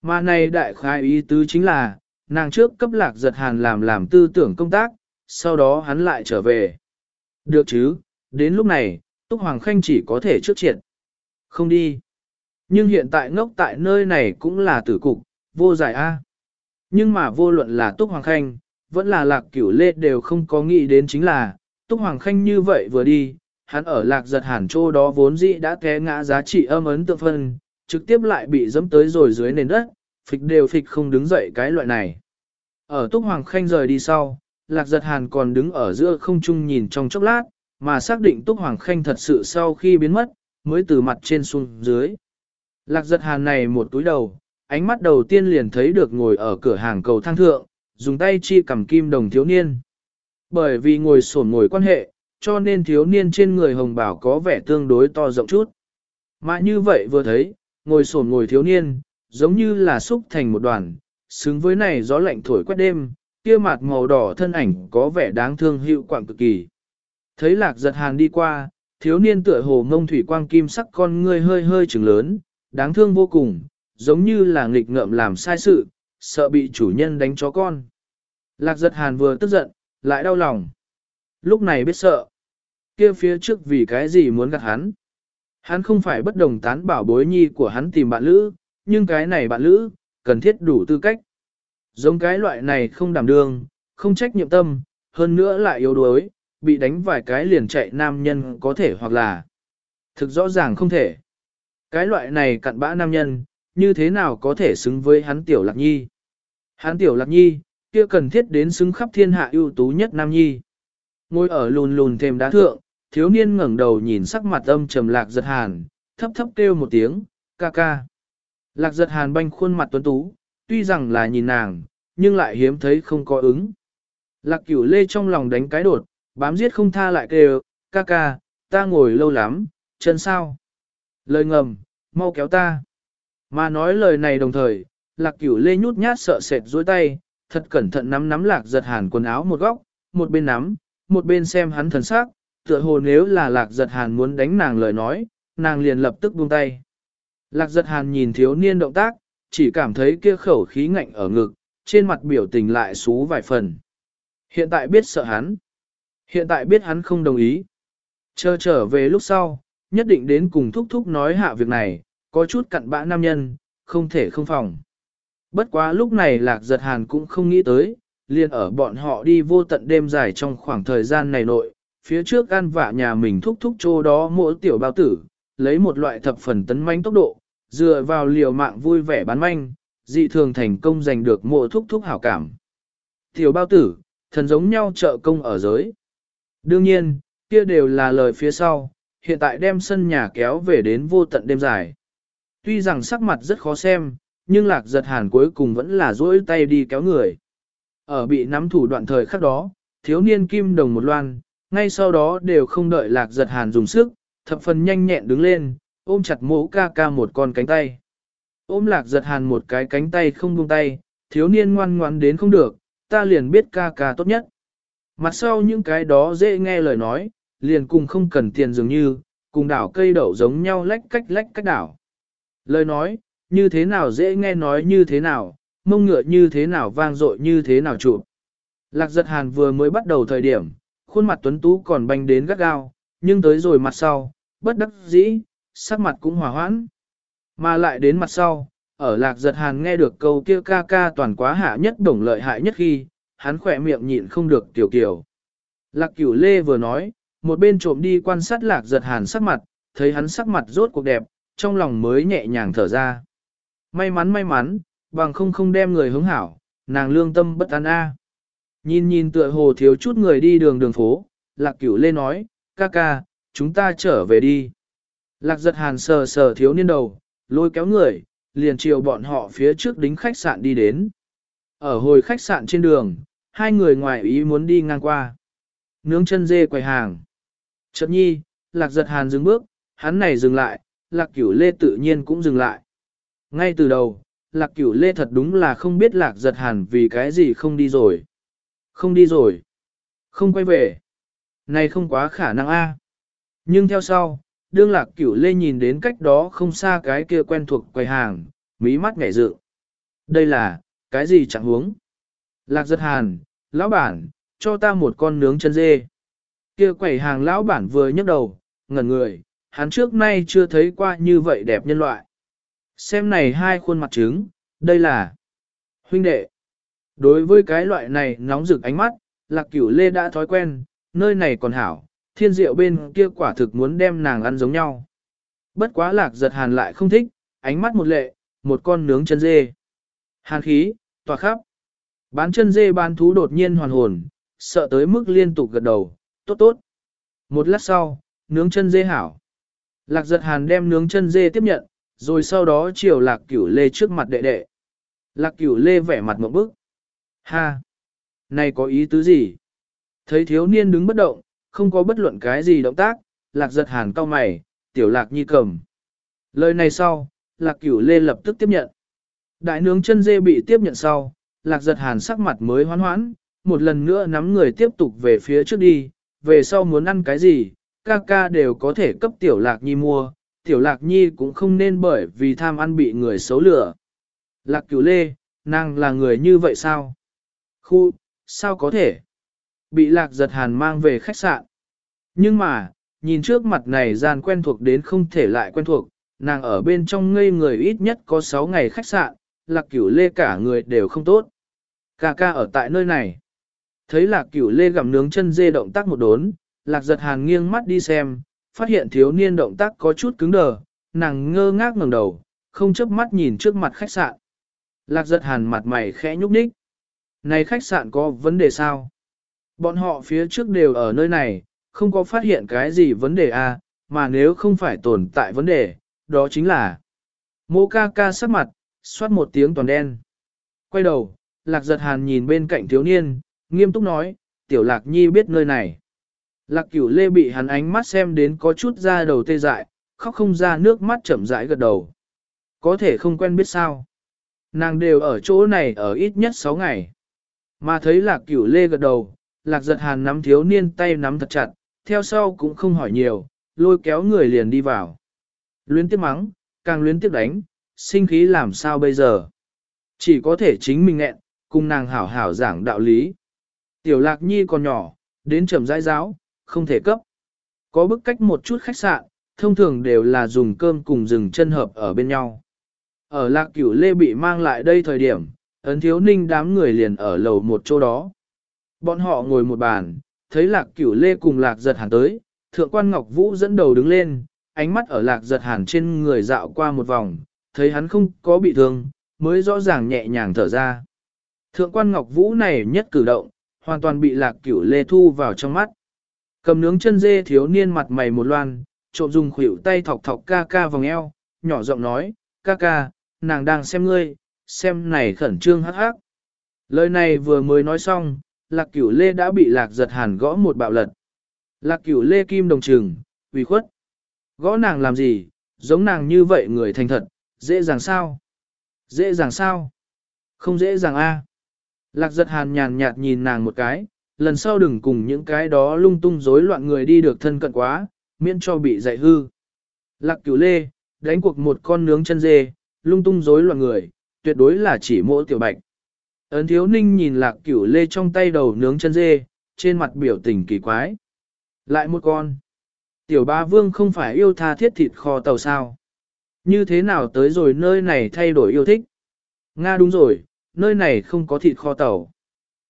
Speaker 1: Mà này đại khai ý tứ chính là, nàng trước cấp lạc giật hàn làm làm tư tưởng công tác, sau đó hắn lại trở về. Được chứ, đến lúc này, Túc Hoàng Khanh chỉ có thể trước triệt. Không đi. Nhưng hiện tại ngốc tại nơi này cũng là tử cục, vô giải A. Nhưng mà vô luận là Túc Hoàng Khanh, vẫn là lạc cửu lê đều không có nghĩ đến chính là, Túc Hoàng Khanh như vậy vừa đi, hắn ở lạc giật hàn trô đó vốn dĩ đã té ngã giá trị âm ấn tự phân, trực tiếp lại bị dẫm tới rồi dưới nền đất, phịch đều phịch không đứng dậy cái loại này. Ở Túc Hoàng Khanh rời đi sau, lạc giật hàn còn đứng ở giữa không trung nhìn trong chốc lát, mà xác định Túc Hoàng Khanh thật sự sau khi biến mất, mới từ mặt trên xuống dưới. Lạc giật hàn này một túi đầu, ánh mắt đầu tiên liền thấy được ngồi ở cửa hàng cầu thang thượng, dùng tay chi cầm kim đồng thiếu niên. Bởi vì ngồi sổn ngồi quan hệ, cho nên thiếu niên trên người hồng bảo có vẻ tương đối to rộng chút. Mà như vậy vừa thấy, ngồi sổn ngồi thiếu niên, giống như là xúc thành một đoàn, xứng với này gió lạnh thổi quét đêm, kia mặt màu đỏ thân ảnh có vẻ đáng thương hiệu quạng cực kỳ. Thấy lạc giật hàn đi qua, thiếu niên tựa hồ ngông thủy quang kim sắc con ngươi hơi hơi trừng lớn, đáng thương vô cùng, giống như là nghịch ngợm làm sai sự, sợ bị chủ nhân đánh chó con. Lạc giật hàn vừa tức giận, lại đau lòng. Lúc này biết sợ. kia phía trước vì cái gì muốn gạt hắn. Hắn không phải bất đồng tán bảo bối nhi của hắn tìm bạn lữ, nhưng cái này bạn lữ, cần thiết đủ tư cách. Giống cái loại này không đảm đương, không trách nhiệm tâm, hơn nữa lại yếu đuối, bị đánh vài cái liền chạy nam nhân có thể hoặc là thực rõ ràng không thể. Cái loại này cặn bã nam nhân, như thế nào có thể xứng với hắn tiểu lạc nhi. Hắn tiểu lạc nhi, kia cần thiết đến xứng khắp thiên hạ ưu tú nhất nam nhi. Ngồi ở lùn lùn thêm đá thượng, thiếu niên ngẩng đầu nhìn sắc mặt âm trầm lạc giật hàn, thấp thấp kêu một tiếng, ca ca. Lạc giật hàn banh khuôn mặt tuấn tú, tuy rằng là nhìn nàng, nhưng lại hiếm thấy không có ứng. Lạc cửu lê trong lòng đánh cái đột, bám giết không tha lại kêu, ca ca, ta ngồi lâu lắm, chân sao? Lời ngầm, mau kéo ta. Mà nói lời này đồng thời, lạc cửu lê nhút nhát sợ sệt dối tay, thật cẩn thận nắm nắm lạc giật hàn quần áo một góc, một bên nắm, một bên xem hắn thần sắc, tựa hồ nếu là lạc giật hàn muốn đánh nàng lời nói, nàng liền lập tức buông tay. Lạc giật hàn nhìn thiếu niên động tác, chỉ cảm thấy kia khẩu khí ngạnh ở ngực, trên mặt biểu tình lại xú vài phần. Hiện tại biết sợ hắn. Hiện tại biết hắn không đồng ý. Chờ trở về lúc sau, nhất định đến cùng thúc thúc nói hạ việc này, có chút cặn bã nam nhân, không thể không phòng. Bất quá lúc này lạc giật hàn cũng không nghĩ tới, liền ở bọn họ đi vô tận đêm dài trong khoảng thời gian này nội, phía trước ăn vạ nhà mình thúc thúc chỗ đó mỗi tiểu bao tử, lấy một loại thập phần tấn manh tốc độ, dựa vào liều mạng vui vẻ bán manh, dị thường thành công giành được mộ thúc thúc hảo cảm. Tiểu bao tử, thần giống nhau trợ công ở giới. Đương nhiên, kia đều là lời phía sau, hiện tại đem sân nhà kéo về đến vô tận đêm dài. Tuy rằng sắc mặt rất khó xem, nhưng lạc giật hàn cuối cùng vẫn là duỗi tay đi kéo người. Ở bị nắm thủ đoạn thời khắc đó, thiếu niên kim đồng một loan, ngay sau đó đều không đợi lạc giật hàn dùng sức, thập phần nhanh nhẹn đứng lên, ôm chặt mũ ca ca một con cánh tay. Ôm lạc giật hàn một cái cánh tay không buông tay, thiếu niên ngoan ngoãn đến không được, ta liền biết ca ca tốt nhất. Mặt sau những cái đó dễ nghe lời nói, liền cùng không cần tiền dường như, cùng đảo cây đậu giống nhau lách cách lách cách đảo. Lời nói, như thế nào dễ nghe nói như thế nào, mông ngựa như thế nào vang dội như thế nào trụ. Lạc giật hàn vừa mới bắt đầu thời điểm, khuôn mặt tuấn tú còn banh đến gắt gao, nhưng tới rồi mặt sau, bất đắc dĩ, sắc mặt cũng hòa hoãn. Mà lại đến mặt sau, ở lạc giật hàn nghe được câu kia ca ca toàn quá hạ nhất đồng lợi hại nhất khi, hắn khỏe miệng nhịn không được tiểu kiểu. Lạc cửu lê vừa nói, một bên trộm đi quan sát lạc giật hàn sắc mặt, thấy hắn sắc mặt rốt cuộc đẹp, trong lòng mới nhẹ nhàng thở ra. May mắn may mắn, bằng không không đem người hướng hảo, nàng lương tâm bất an a. Nhìn nhìn tựa hồ thiếu chút người đi đường đường phố, lạc cửu lê nói, ca ca, chúng ta trở về đi. Lạc giật hàn sờ sờ thiếu niên đầu, lôi kéo người, liền chiều bọn họ phía trước đính khách sạn đi đến. Ở hồi khách sạn trên đường, hai người ngoài ý muốn đi ngang qua. Nướng chân dê quầy hàng. Chợt nhi, lạc giật hàn dừng bước, hắn này dừng lại, lạc cửu lê tự nhiên cũng dừng lại. Ngay từ đầu, lạc cửu lê thật đúng là không biết lạc giật hàn vì cái gì không đi rồi. Không đi rồi. Không quay về. Này không quá khả năng a. Nhưng theo sau, đương lạc cửu lê nhìn đến cách đó không xa cái kia quen thuộc quầy hàng, mí mắt ngảy dự. Đây là, cái gì chẳng huống? Lạc giật hàn, lão bản, cho ta một con nướng chân dê. Kia quầy hàng lão bản vừa nhấc đầu, ngẩn người, hắn trước nay chưa thấy qua như vậy đẹp nhân loại. Xem này hai khuôn mặt trứng, đây là huynh đệ. Đối với cái loại này nóng rực ánh mắt, lạc cửu lê đã thói quen, nơi này còn hảo, thiên diệu bên kia quả thực muốn đem nàng ăn giống nhau. Bất quá lạc giật hàn lại không thích, ánh mắt một lệ, một con nướng chân dê. Hàn khí, tỏa khắp. Bán chân dê bán thú đột nhiên hoàn hồn, sợ tới mức liên tục gật đầu, tốt tốt. Một lát sau, nướng chân dê hảo. Lạc giật hàn đem nướng chân dê tiếp nhận, rồi sau đó chiều lạc cửu lê trước mặt đệ đệ. Lạc cửu lê vẻ mặt một bức. Ha! Này có ý tứ gì? Thấy thiếu niên đứng bất động, không có bất luận cái gì động tác, lạc giật hàn cao mày, tiểu lạc nhi cầm. Lời này sau, lạc cửu lê lập tức tiếp nhận. Đại nướng chân dê bị tiếp nhận sau, lạc giật hàn sắc mặt mới hoán hoãn, một lần nữa nắm người tiếp tục về phía trước đi, về sau muốn ăn cái gì, ca ca đều có thể cấp tiểu lạc nhi mua, tiểu lạc nhi cũng không nên bởi vì tham ăn bị người xấu lửa. Lạc cửu lê, nàng là người như vậy sao? Khu, sao có thể? Bị lạc giật hàn mang về khách sạn. Nhưng mà, nhìn trước mặt này gian quen thuộc đến không thể lại quen thuộc, nàng ở bên trong ngây người ít nhất có 6 ngày khách sạn, lạc cửu lê cả người đều không tốt. Ca ca ở tại nơi này. Thấy lạc cửu lê gặm nướng chân dê động tác một đốn, lạc giật hàn nghiêng mắt đi xem, phát hiện thiếu niên động tác có chút cứng đờ, nàng ngơ ngác ngẩng đầu, không chớp mắt nhìn trước mặt khách sạn. Lạc giật hàn mặt mày khẽ nhúc nhích. Này khách sạn có vấn đề sao? Bọn họ phía trước đều ở nơi này, không có phát hiện cái gì vấn đề à, mà nếu không phải tồn tại vấn đề, đó chính là Mô ca ca sắc mặt, xoát một tiếng toàn đen. Quay đầu, lạc giật hàn nhìn bên cạnh thiếu niên, nghiêm túc nói, tiểu lạc nhi biết nơi này. Lạc cửu lê bị hắn ánh mắt xem đến có chút ra đầu tê dại, khóc không ra nước mắt chậm rãi gật đầu. Có thể không quen biết sao. Nàng đều ở chỗ này ở ít nhất 6 ngày. Mà thấy lạc cửu lê gật đầu, lạc giật hàn nắm thiếu niên tay nắm thật chặt, theo sau cũng không hỏi nhiều, lôi kéo người liền đi vào. Luyến tiếp mắng, càng luyến tiếp đánh, sinh khí làm sao bây giờ. Chỉ có thể chính mình nghẹn, cùng nàng hảo hảo giảng đạo lý. Tiểu lạc nhi còn nhỏ, đến trầm rãi giáo, không thể cấp. Có bức cách một chút khách sạn, thông thường đều là dùng cơm cùng rừng chân hợp ở bên nhau. Ở lạc cửu lê bị mang lại đây thời điểm, ấn thiếu ninh đám người liền ở lầu một chỗ đó. Bọn họ ngồi một bàn, thấy lạc cửu lê cùng lạc giật hàn tới, thượng quan Ngọc Vũ dẫn đầu đứng lên, ánh mắt ở lạc giật hàn trên người dạo qua một vòng, thấy hắn không có bị thương, mới rõ ràng nhẹ nhàng thở ra. Thượng quan Ngọc Vũ này nhất cử động, hoàn toàn bị lạc cửu lê thu vào trong mắt. Cầm nướng chân dê thiếu niên mặt mày một loan, trộm dùng khuỷu tay thọc thọc ca ca vòng eo, nhỏ giọng nói, ca ca, nàng đang xem ngươi, xem này khẩn trương hắc hắc. Lời này vừa mới nói xong, lạc cửu lê đã bị lạc giật hàn gõ một bạo lật. Lạc cửu lê kim đồng trừng, vì khuất. Gõ nàng làm gì, giống nàng như vậy người thành thật, dễ dàng sao? Dễ dàng sao? Không dễ dàng a. Lạc giật hàn nhàn nhạt nhìn nàng một cái, lần sau đừng cùng những cái đó lung tung rối loạn người đi được thân cận quá, miễn cho bị dạy hư. Lạc cửu lê, đánh cuộc một con nướng chân dê, lung tung rối loạn người, tuyệt đối là chỉ mỗ tiểu bạch. Ấn thiếu ninh nhìn lạc cửu lê trong tay đầu nướng chân dê, trên mặt biểu tình kỳ quái. Lại một con. Tiểu ba vương không phải yêu tha thiết thịt kho tàu sao. Như thế nào tới rồi nơi này thay đổi yêu thích? Nga đúng rồi, nơi này không có thịt kho tàu.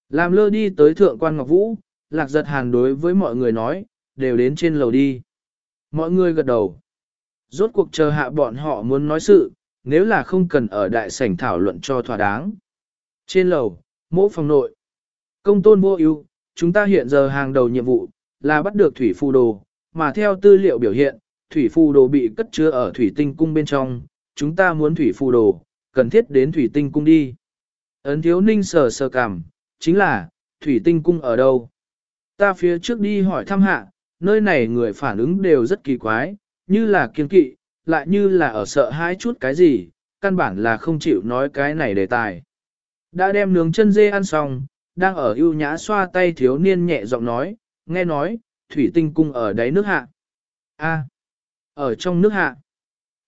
Speaker 1: Làm lơ đi tới thượng quan Ngọc Vũ, lạc giật hàn đối với mọi người nói, đều đến trên lầu đi. Mọi người gật đầu. Rốt cuộc chờ hạ bọn họ muốn nói sự, nếu là không cần ở đại sảnh thảo luận cho thỏa đáng. Trên lầu, mỗ phòng nội. Công tôn vô ưu, chúng ta hiện giờ hàng đầu nhiệm vụ, là bắt được thủy phù đồ, mà theo tư liệu biểu hiện, thủy phù đồ bị cất chứa ở thủy tinh cung bên trong, chúng ta muốn thủy phù đồ, cần thiết đến thủy tinh cung đi. Ấn thiếu ninh sờ sờ cảm, chính là, thủy tinh cung ở đâu? Ta phía trước đi hỏi thăm hạ, nơi này người phản ứng đều rất kỳ quái, như là kiên kỵ, lại như là ở sợ hãi chút cái gì, căn bản là không chịu nói cái này đề tài. Đã đem nướng chân dê ăn xong, đang ở ưu nhã xoa tay thiếu niên nhẹ giọng nói, nghe nói, thủy tinh cung ở đáy nước hạ. A, ở trong nước hạ.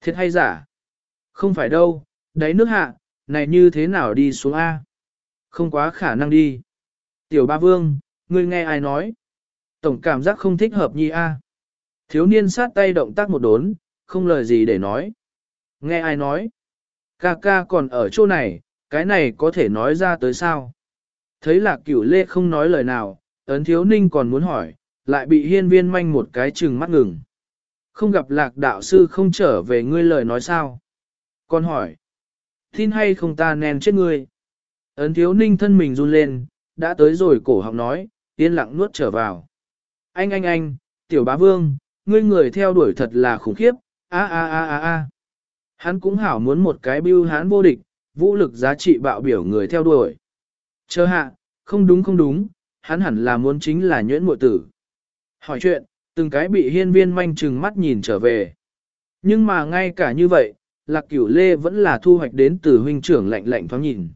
Speaker 1: Thiệt hay giả? Không phải đâu, đáy nước hạ, này như thế nào đi xuống A? Không quá khả năng đi. Tiểu ba vương, ngươi nghe ai nói? Tổng cảm giác không thích hợp nhi A. Thiếu niên sát tay động tác một đốn, không lời gì để nói. Nghe ai nói? Ca ca còn ở chỗ này, cái này có thể nói ra tới sao? Thấy lạc cửu lê không nói lời nào, ấn thiếu ninh còn muốn hỏi, lại bị hiên viên manh một cái chừng mắt ngừng. Không gặp lạc đạo sư không trở về ngươi lời nói sao? Con hỏi, tin hay không ta nén chết ngươi? Ấn thiếu ninh thân mình run lên, đã tới rồi cổ họng nói, yên lặng nuốt trở vào. Anh anh anh, tiểu bá vương, ngươi người theo đuổi thật là khủng khiếp, a a a a a. Hắn cũng hảo muốn một cái bưu hán vô địch, vũ lực giá trị bạo biểu người theo đuổi. Chờ hạ, không đúng không đúng, hắn hẳn là muốn chính là nhuyễn muội tử. Hỏi chuyện, từng cái bị hiên viên manh trừng mắt nhìn trở về. Nhưng mà ngay cả như vậy, lạc cửu lê vẫn là thu hoạch đến từ huynh trưởng lạnh lạnh thoáng nhìn.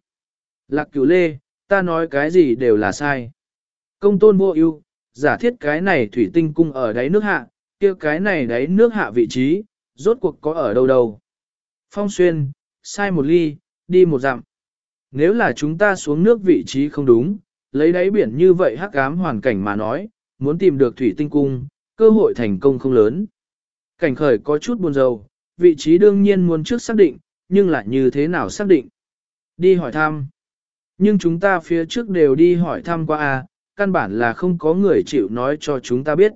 Speaker 1: Lạc cửu lê, ta nói cái gì đều là sai. Công tôn vô ưu, giả thiết cái này thủy tinh cung ở đáy nước hạ, kia cái này đáy nước hạ vị trí, rốt cuộc có ở đâu đâu. Phong xuyên, sai một ly, đi một dặm. Nếu là chúng ta xuống nước vị trí không đúng, lấy đáy biển như vậy hắc ám hoàn cảnh mà nói, muốn tìm được thủy tinh cung, cơ hội thành công không lớn. Cảnh khởi có chút buồn rầu, vị trí đương nhiên muốn trước xác định, nhưng lại như thế nào xác định. Đi hỏi thăm. Nhưng chúng ta phía trước đều đi hỏi thăm qua à, căn bản là không có người chịu nói cho chúng ta biết.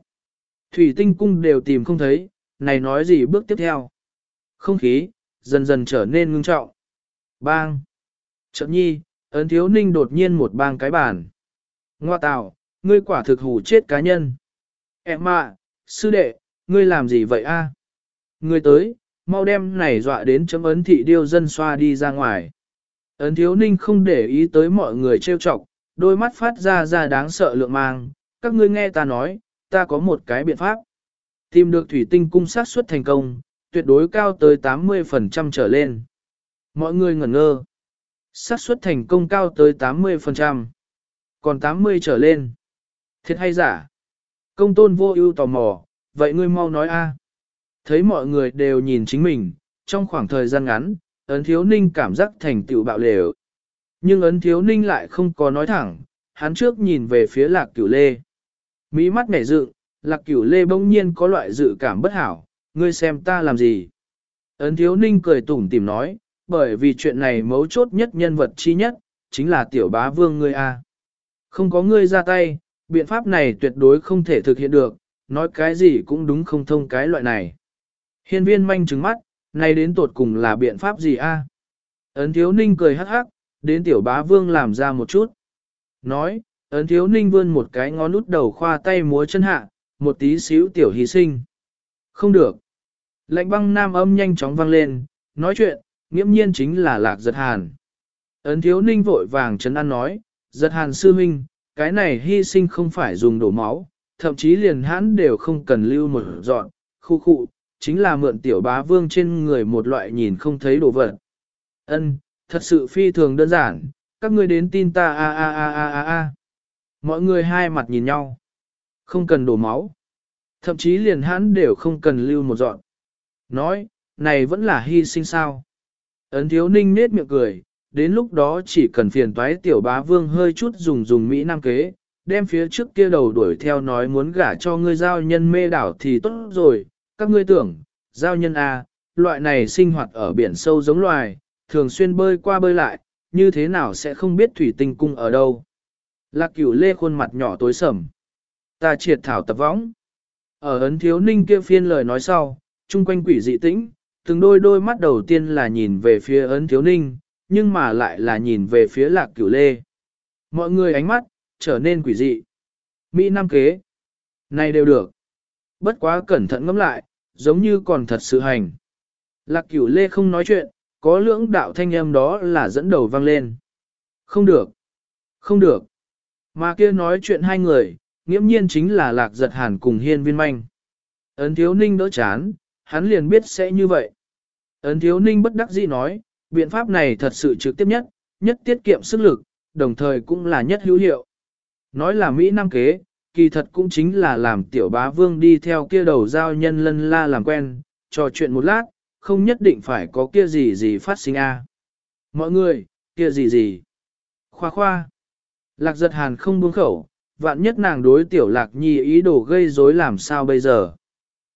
Speaker 1: Thủy tinh cung đều tìm không thấy, này nói gì bước tiếp theo. Không khí, dần dần trở nên ngưng trọng. Bang! Chợt nhi, ấn thiếu ninh đột nhiên một bang cái bàn. Ngoa tào, ngươi quả thực hủ chết cá nhân. Em ạ, sư đệ, ngươi làm gì vậy a? Ngươi tới, mau đem này dọa đến chấm ấn thị điêu dân xoa đi ra ngoài. Ấn thiếu ninh không để ý tới mọi người trêu chọc, đôi mắt phát ra ra đáng sợ lượng mang. Các ngươi nghe ta nói, ta có một cái biện pháp. Tìm được thủy tinh cung sát suất thành công, tuyệt đối cao tới 80% trở lên. Mọi người ngẩn ngơ. xác suất thành công cao tới 80%. Còn 80 trở lên. Thiệt hay giả? Công tôn vô ưu tò mò, vậy ngươi mau nói a. Thấy mọi người đều nhìn chính mình, trong khoảng thời gian ngắn, ấn thiếu ninh cảm giác thành tựu bạo lều. Nhưng ấn thiếu ninh lại không có nói thẳng, hắn trước nhìn về phía lạc cửu lê. Mỹ mắt mẻ dựng, lạc cửu lê bỗng nhiên có loại dự cảm bất hảo, ngươi xem ta làm gì. Ấn thiếu ninh cười tủm tìm nói, bởi vì chuyện này mấu chốt nhất nhân vật chi nhất, chính là tiểu bá vương ngươi a. Không có ngươi ra tay, biện pháp này tuyệt đối không thể thực hiện được, nói cái gì cũng đúng không thông cái loại này. Hiên viên manh trứng mắt, nay đến tột cùng là biện pháp gì a? Ấn thiếu ninh cười hắc hắc, đến tiểu bá vương làm ra một chút. Nói, ấn thiếu ninh vươn một cái ngón út đầu khoa tay múa chân hạ, một tí xíu tiểu hy sinh. Không được. Lạnh băng nam âm nhanh chóng vang lên, nói chuyện, nghiễm nhiên chính là lạc giật hàn. Ấn thiếu ninh vội vàng chấn an nói, giật hàn sư minh, cái này hy sinh không phải dùng đổ máu, thậm chí liền hãn đều không cần lưu một dọn, khu khu, chính là mượn tiểu bá vương trên người một loại nhìn không thấy đồ vật. Ân, thật sự phi thường đơn giản, các ngươi đến tin ta a a a a a a. Mọi người hai mặt nhìn nhau. Không cần đổ máu. Thậm chí liền hắn đều không cần lưu một dọn. Nói, này vẫn là hy sinh sao. Ấn thiếu ninh nết miệng cười, đến lúc đó chỉ cần phiền toái tiểu bá vương hơi chút dùng dùng Mỹ Nam kế, đem phía trước kia đầu đuổi theo nói muốn gả cho ngươi giao nhân mê đảo thì tốt rồi, các ngươi tưởng, giao nhân A, loại này sinh hoạt ở biển sâu giống loài, thường xuyên bơi qua bơi lại, như thế nào sẽ không biết thủy tinh cung ở đâu. Lạc cửu lê khuôn mặt nhỏ tối sầm. Ta triệt thảo tập võng. Ở ấn thiếu ninh kia phiên lời nói sau, chung quanh quỷ dị tĩnh, từng đôi đôi mắt đầu tiên là nhìn về phía ấn thiếu ninh, nhưng mà lại là nhìn về phía lạc cửu lê. Mọi người ánh mắt, trở nên quỷ dị. Mỹ Nam kế. Này đều được. Bất quá cẩn thận ngẫm lại, giống như còn thật sự hành. Lạc cửu lê không nói chuyện, có lưỡng đạo thanh âm đó là dẫn đầu vang lên. Không được. Không được. Mà kia nói chuyện hai người, nghiễm nhiên chính là lạc giật hàn cùng hiên viên manh. Ấn thiếu ninh đỡ chán, hắn liền biết sẽ như vậy. Ấn thiếu ninh bất đắc dĩ nói, biện pháp này thật sự trực tiếp nhất, nhất tiết kiệm sức lực, đồng thời cũng là nhất hữu hiệu. Nói là Mỹ Nam kế, kỳ thật cũng chính là làm tiểu bá vương đi theo kia đầu giao nhân lân la làm quen, trò chuyện một lát, không nhất định phải có kia gì gì phát sinh a. Mọi người, kia gì gì. Khoa khoa. Lạc giật hàn không buông khẩu, vạn nhất nàng đối tiểu lạc nhi ý đồ gây rối làm sao bây giờ.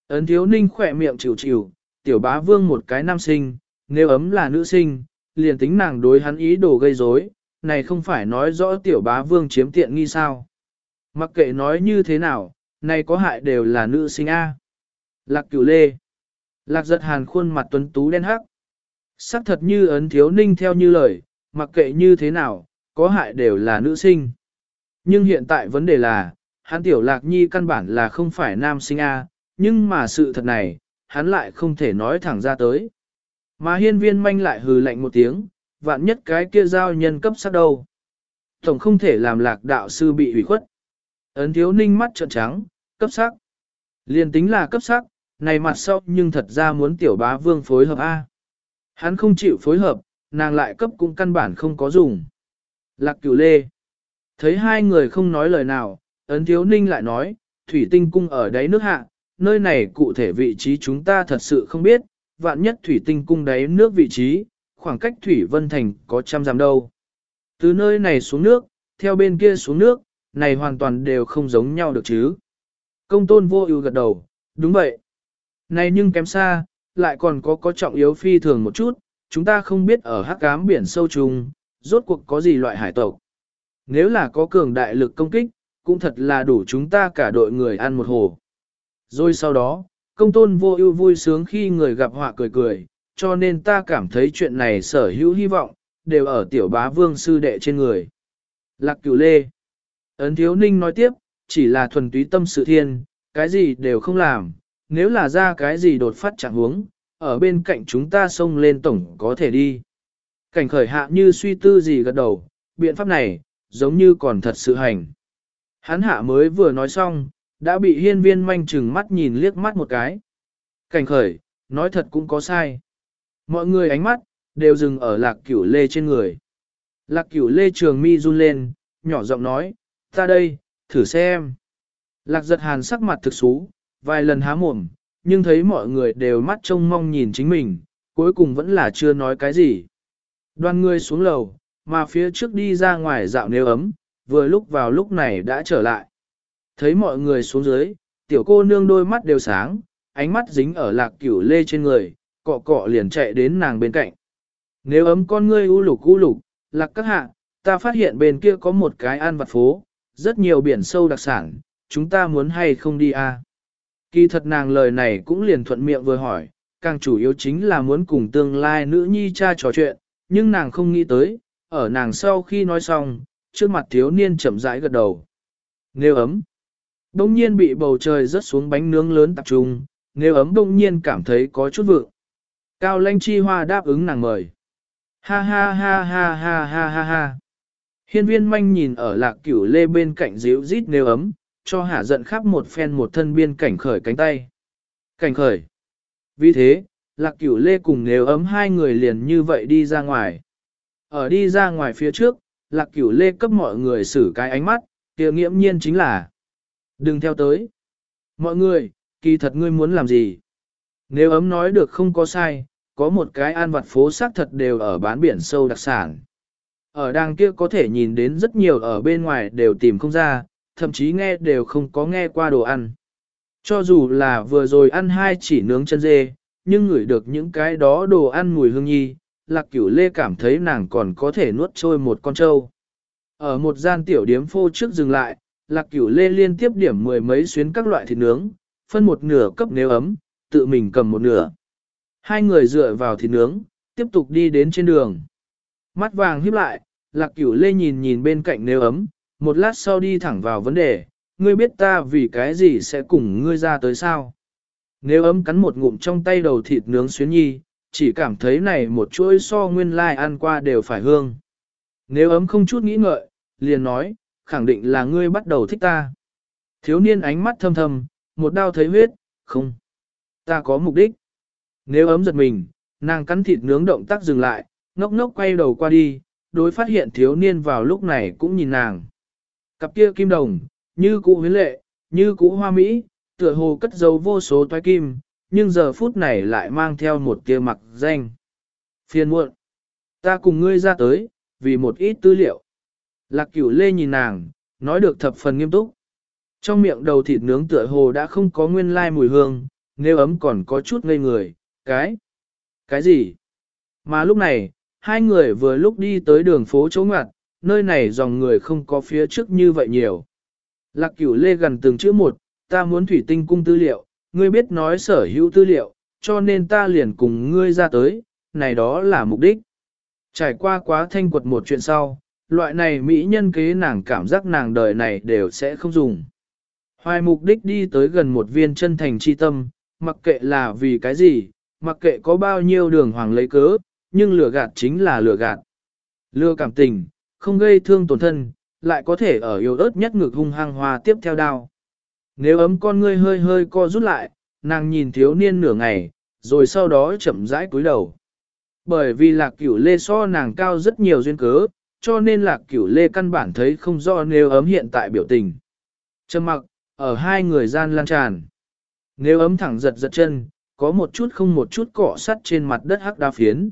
Speaker 1: Ấn thiếu ninh khỏe miệng chịu chịu, tiểu bá vương một cái nam sinh, nếu ấm là nữ sinh, liền tính nàng đối hắn ý đồ gây rối, này không phải nói rõ tiểu bá vương chiếm tiện nghi sao. Mặc kệ nói như thế nào, này có hại đều là nữ sinh A. Lạc cửu lê. Lạc giật hàn khuôn mặt tuấn tú đen hắc. Sắc thật như ấn thiếu ninh theo như lời, mặc kệ như thế nào, có hại đều là nữ sinh. Nhưng hiện tại vấn đề là, hắn tiểu lạc nhi căn bản là không phải nam sinh A, nhưng mà sự thật này, hắn lại không thể nói thẳng ra tới. Mà hiên viên manh lại hừ lạnh một tiếng, vạn nhất cái kia giao nhân cấp sắc đâu. Tổng không thể làm lạc đạo sư bị hủy khuất. Ấn thiếu ninh mắt trợn trắng, cấp sắc. Liên tính là cấp sắc, này mặt sau nhưng thật ra muốn tiểu bá vương phối hợp A. Hắn không chịu phối hợp, nàng lại cấp cũng căn bản không có dùng. Lạc cửu lê. Thấy hai người không nói lời nào, ấn thiếu ninh lại nói, thủy tinh cung ở đáy nước hạ, nơi này cụ thể vị trí chúng ta thật sự không biết, vạn nhất thủy tinh cung đáy nước vị trí, khoảng cách thủy vân thành có trăm dặm đâu. Từ nơi này xuống nước, theo bên kia xuống nước, này hoàn toàn đều không giống nhau được chứ. Công tôn vô ưu gật đầu, đúng vậy. Này nhưng kém xa, lại còn có có trọng yếu phi thường một chút, chúng ta không biết ở hắc cám biển sâu trùng, rốt cuộc có gì loại hải tộc. Nếu là có cường đại lực công kích, cũng thật là đủ chúng ta cả đội người ăn một hồ. Rồi sau đó, công tôn vô ưu vui sướng khi người gặp họa cười cười, cho nên ta cảm thấy chuyện này sở hữu hy vọng, đều ở tiểu bá vương sư đệ trên người. Lạc cửu lê. Ấn thiếu ninh nói tiếp, chỉ là thuần túy tâm sự thiên, cái gì đều không làm, nếu là ra cái gì đột phát chẳng huống, ở bên cạnh chúng ta xông lên tổng có thể đi. Cảnh khởi hạ như suy tư gì gật đầu, biện pháp này, giống như còn thật sự hành. Hắn hạ mới vừa nói xong, đã bị hiên viên manh chừng mắt nhìn liếc mắt một cái. Cảnh khởi, nói thật cũng có sai. Mọi người ánh mắt, đều dừng ở lạc cửu lê trên người. Lạc cửu lê trường mi run lên, nhỏ giọng nói, ta đây, thử xem. Lạc giật hàn sắc mặt thực xú, vài lần há mồm, nhưng thấy mọi người đều mắt trông mong nhìn chính mình, cuối cùng vẫn là chưa nói cái gì. Đoàn người xuống lầu, mà phía trước đi ra ngoài dạo nếu ấm, vừa lúc vào lúc này đã trở lại. Thấy mọi người xuống dưới, tiểu cô nương đôi mắt đều sáng, ánh mắt dính ở lạc cửu lê trên người, cọ cọ liền chạy đến nàng bên cạnh. Nếu ấm con ngươi u lục u lục, lạc các hạ, ta phát hiện bên kia có một cái an vặt phố, rất nhiều biển sâu đặc sản, chúng ta muốn hay không đi à? Kỳ thật nàng lời này cũng liền thuận miệng vừa hỏi, càng chủ yếu chính là muốn cùng tương lai nữ nhi cha trò chuyện, nhưng nàng không nghĩ tới, ở nàng sau khi nói xong, trước mặt thiếu niên chậm rãi gật đầu. Nếu ấm, đông nhiên bị bầu trời rớt xuống bánh nướng lớn tập trung, nếu ấm đông nhiên cảm thấy có chút vượng. Cao lanh chi hoa đáp ứng nàng mời. Ha ha ha ha ha ha ha ha. Hiên viên manh nhìn ở lạc cửu lê bên cạnh díu rít nếu ấm, cho hạ giận khắp một phen một thân biên cảnh khởi cánh tay. Cảnh khởi. Vì thế, lạc cửu lê cùng nếu ấm hai người liền như vậy đi ra ngoài. Ở đi ra ngoài phía trước, lạc cửu lê cấp mọi người xử cái ánh mắt, kia nghiễm nhiên chính là Đừng theo tới. Mọi người, kỳ thật ngươi muốn làm gì? Nếu ấm nói được không có sai, có một cái an vặt phố xác thật đều ở bán biển sâu đặc sản. Ở đàng kia có thể nhìn đến rất nhiều ở bên ngoài đều tìm không ra, thậm chí nghe đều không có nghe qua đồ ăn. Cho dù là vừa rồi ăn hai chỉ nướng chân dê, nhưng ngửi được những cái đó đồ ăn mùi hương nhi, lạc cửu lê cảm thấy nàng còn có thể nuốt trôi một con trâu. Ở một gian tiểu điếm phô trước dừng lại, lạc cửu lê liên tiếp điểm mười mấy xuyến các loại thịt nướng, phân một nửa cấp nếu ấm, tự mình cầm một nửa. Hai người dựa vào thịt nướng, tiếp tục đi đến trên đường. Mắt vàng híp lại, lạc cửu lê nhìn nhìn bên cạnh nếu ấm, một lát sau đi thẳng vào vấn đề, ngươi biết ta vì cái gì sẽ cùng ngươi ra tới sao? Nếu ấm cắn một ngụm trong tay đầu thịt nướng xuyến nhi, chỉ cảm thấy này một chuỗi so nguyên lai like ăn qua đều phải hương. Nếu ấm không chút nghĩ ngợi, liền nói, khẳng định là ngươi bắt đầu thích ta. Thiếu niên ánh mắt thâm thâm, một đao thấy huyết, không. Ta có mục đích. Nếu ấm giật mình, nàng cắn thịt nướng động tác dừng lại, ngốc ngốc quay đầu qua đi, đối phát hiện thiếu niên vào lúc này cũng nhìn nàng. Cặp kia kim đồng, như cũ huyến lệ, như cũ hoa mỹ, tựa hồ cất giấu vô số toái kim, nhưng giờ phút này lại mang theo một tia mặc danh. Phiền muộn. Ta cùng ngươi ra tới, vì một ít tư liệu. Lạc cửu lê nhìn nàng, nói được thập phần nghiêm túc. Trong miệng đầu thịt nướng tựa hồ đã không có nguyên lai mùi hương, nếu ấm còn có chút ngây người. Cái? Cái gì? Mà lúc này, hai người vừa lúc đi tới đường phố chỗ ngoặt, nơi này dòng người không có phía trước như vậy nhiều. Lạc cửu lê gần từng chữ một, ta muốn thủy tinh cung tư liệu, ngươi biết nói sở hữu tư liệu, cho nên ta liền cùng ngươi ra tới, này đó là mục đích. Trải qua quá thanh quật một chuyện sau, loại này mỹ nhân kế nàng cảm giác nàng đời này đều sẽ không dùng. Hoài mục đích đi tới gần một viên chân thành chi tâm, mặc kệ là vì cái gì, mặc kệ có bao nhiêu đường hoàng lấy cớ, nhưng lừa gạt chính là lừa gạt. Lừa cảm tình, không gây thương tổn thân, lại có thể ở yêu ớt nhất ngực hung hăng hoa tiếp theo đao. Nếu ấm con ngươi hơi hơi co rút lại, nàng nhìn thiếu niên nửa ngày, rồi sau đó chậm rãi cúi đầu. Bởi vì lạc cửu lê so nàng cao rất nhiều duyên cớ, cho nên lạc cửu lê căn bản thấy không rõ nếu ấm hiện tại biểu tình. Trầm mặc, ở hai người gian lan tràn. Nếu ấm thẳng giật giật chân, có một chút không một chút cọ sắt trên mặt đất hắc đa phiến.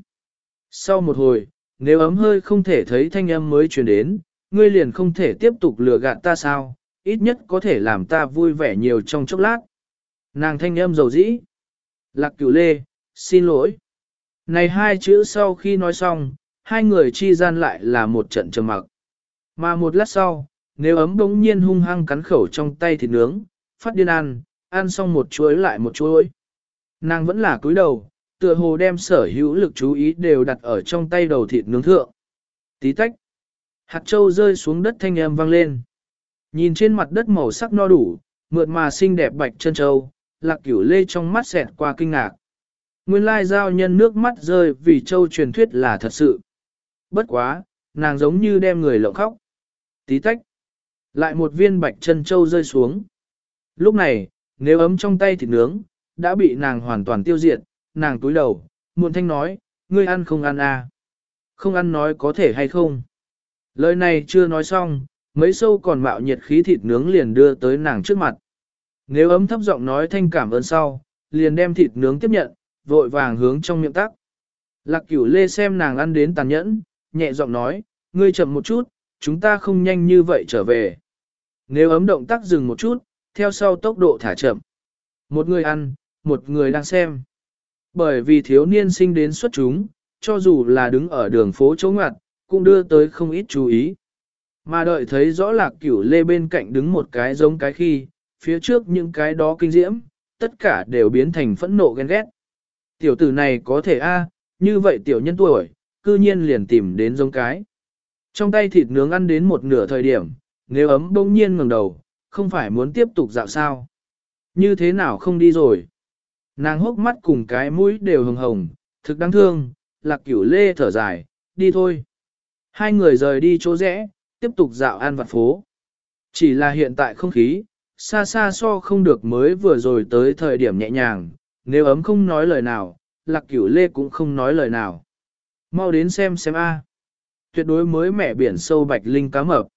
Speaker 1: Sau một hồi, nếu ấm hơi không thể thấy thanh âm mới truyền đến, ngươi liền không thể tiếp tục lừa gạt ta sao, ít nhất có thể làm ta vui vẻ nhiều trong chốc lát. Nàng thanh âm dầu dĩ. Lạc cửu lê, xin lỗi. Này hai chữ sau khi nói xong, hai người chi gian lại là một trận trầm mặc. Mà một lát sau, nếu ấm bỗng nhiên hung hăng cắn khẩu trong tay thịt nướng, phát điên ăn, ăn xong một chuối lại một chuối. Nàng vẫn là cúi đầu, tựa hồ đem sở hữu lực chú ý đều đặt ở trong tay đầu thịt nướng thượng. Tí tách. Hạt châu rơi xuống đất thanh âm vang lên. Nhìn trên mặt đất màu sắc no đủ, mượt mà xinh đẹp bạch chân châu, lạc cửu lê trong mắt xẹt qua kinh ngạc. Nguyên lai giao nhân nước mắt rơi vì châu truyền thuyết là thật sự. Bất quá, nàng giống như đem người lộng khóc. Tí tách. Lại một viên bạch chân châu rơi xuống. Lúc này, nếu ấm trong tay thịt nướng, đã bị nàng hoàn toàn tiêu diệt, nàng túi đầu, muộn thanh nói, ngươi ăn không ăn à? Không ăn nói có thể hay không? Lời này chưa nói xong, mấy sâu còn mạo nhiệt khí thịt nướng liền đưa tới nàng trước mặt. Nếu ấm thấp giọng nói thanh cảm ơn sau, liền đem thịt nướng tiếp nhận, vội vàng hướng trong miệng tắc. Lạc cửu lê xem nàng ăn đến tàn nhẫn, nhẹ giọng nói, ngươi chậm một chút, chúng ta không nhanh như vậy trở về. Nếu ấm động tác dừng một chút, theo sau tốc độ thả chậm. Một người ăn, một người đang xem. Bởi vì thiếu niên sinh đến xuất chúng, cho dù là đứng ở đường phố chỗ ngoặt, cũng đưa tới không ít chú ý. Mà đợi thấy rõ lạc cửu lê bên cạnh đứng một cái giống cái khi, phía trước những cái đó kinh diễm, tất cả đều biến thành phẫn nộ ghen ghét. Tiểu tử này có thể a, như vậy tiểu nhân tuổi, cư nhiên liền tìm đến giống cái. Trong tay thịt nướng ăn đến một nửa thời điểm, nếu ấm bỗng nhiên ngẩng đầu, không phải muốn tiếp tục dạo sao. Như thế nào không đi rồi. Nàng hốc mắt cùng cái mũi đều hồng hồng, thực đáng thương, lạc cửu lê thở dài, đi thôi. Hai người rời đi chỗ rẽ, tiếp tục dạo an vặt phố. Chỉ là hiện tại không khí, xa xa so không được mới vừa rồi tới thời điểm nhẹ nhàng, nếu ấm không nói lời nào, lạc cửu lê cũng không nói lời nào. Mau đến xem xem a. Tuyệt đối mới mẻ biển sâu bạch linh cá mập.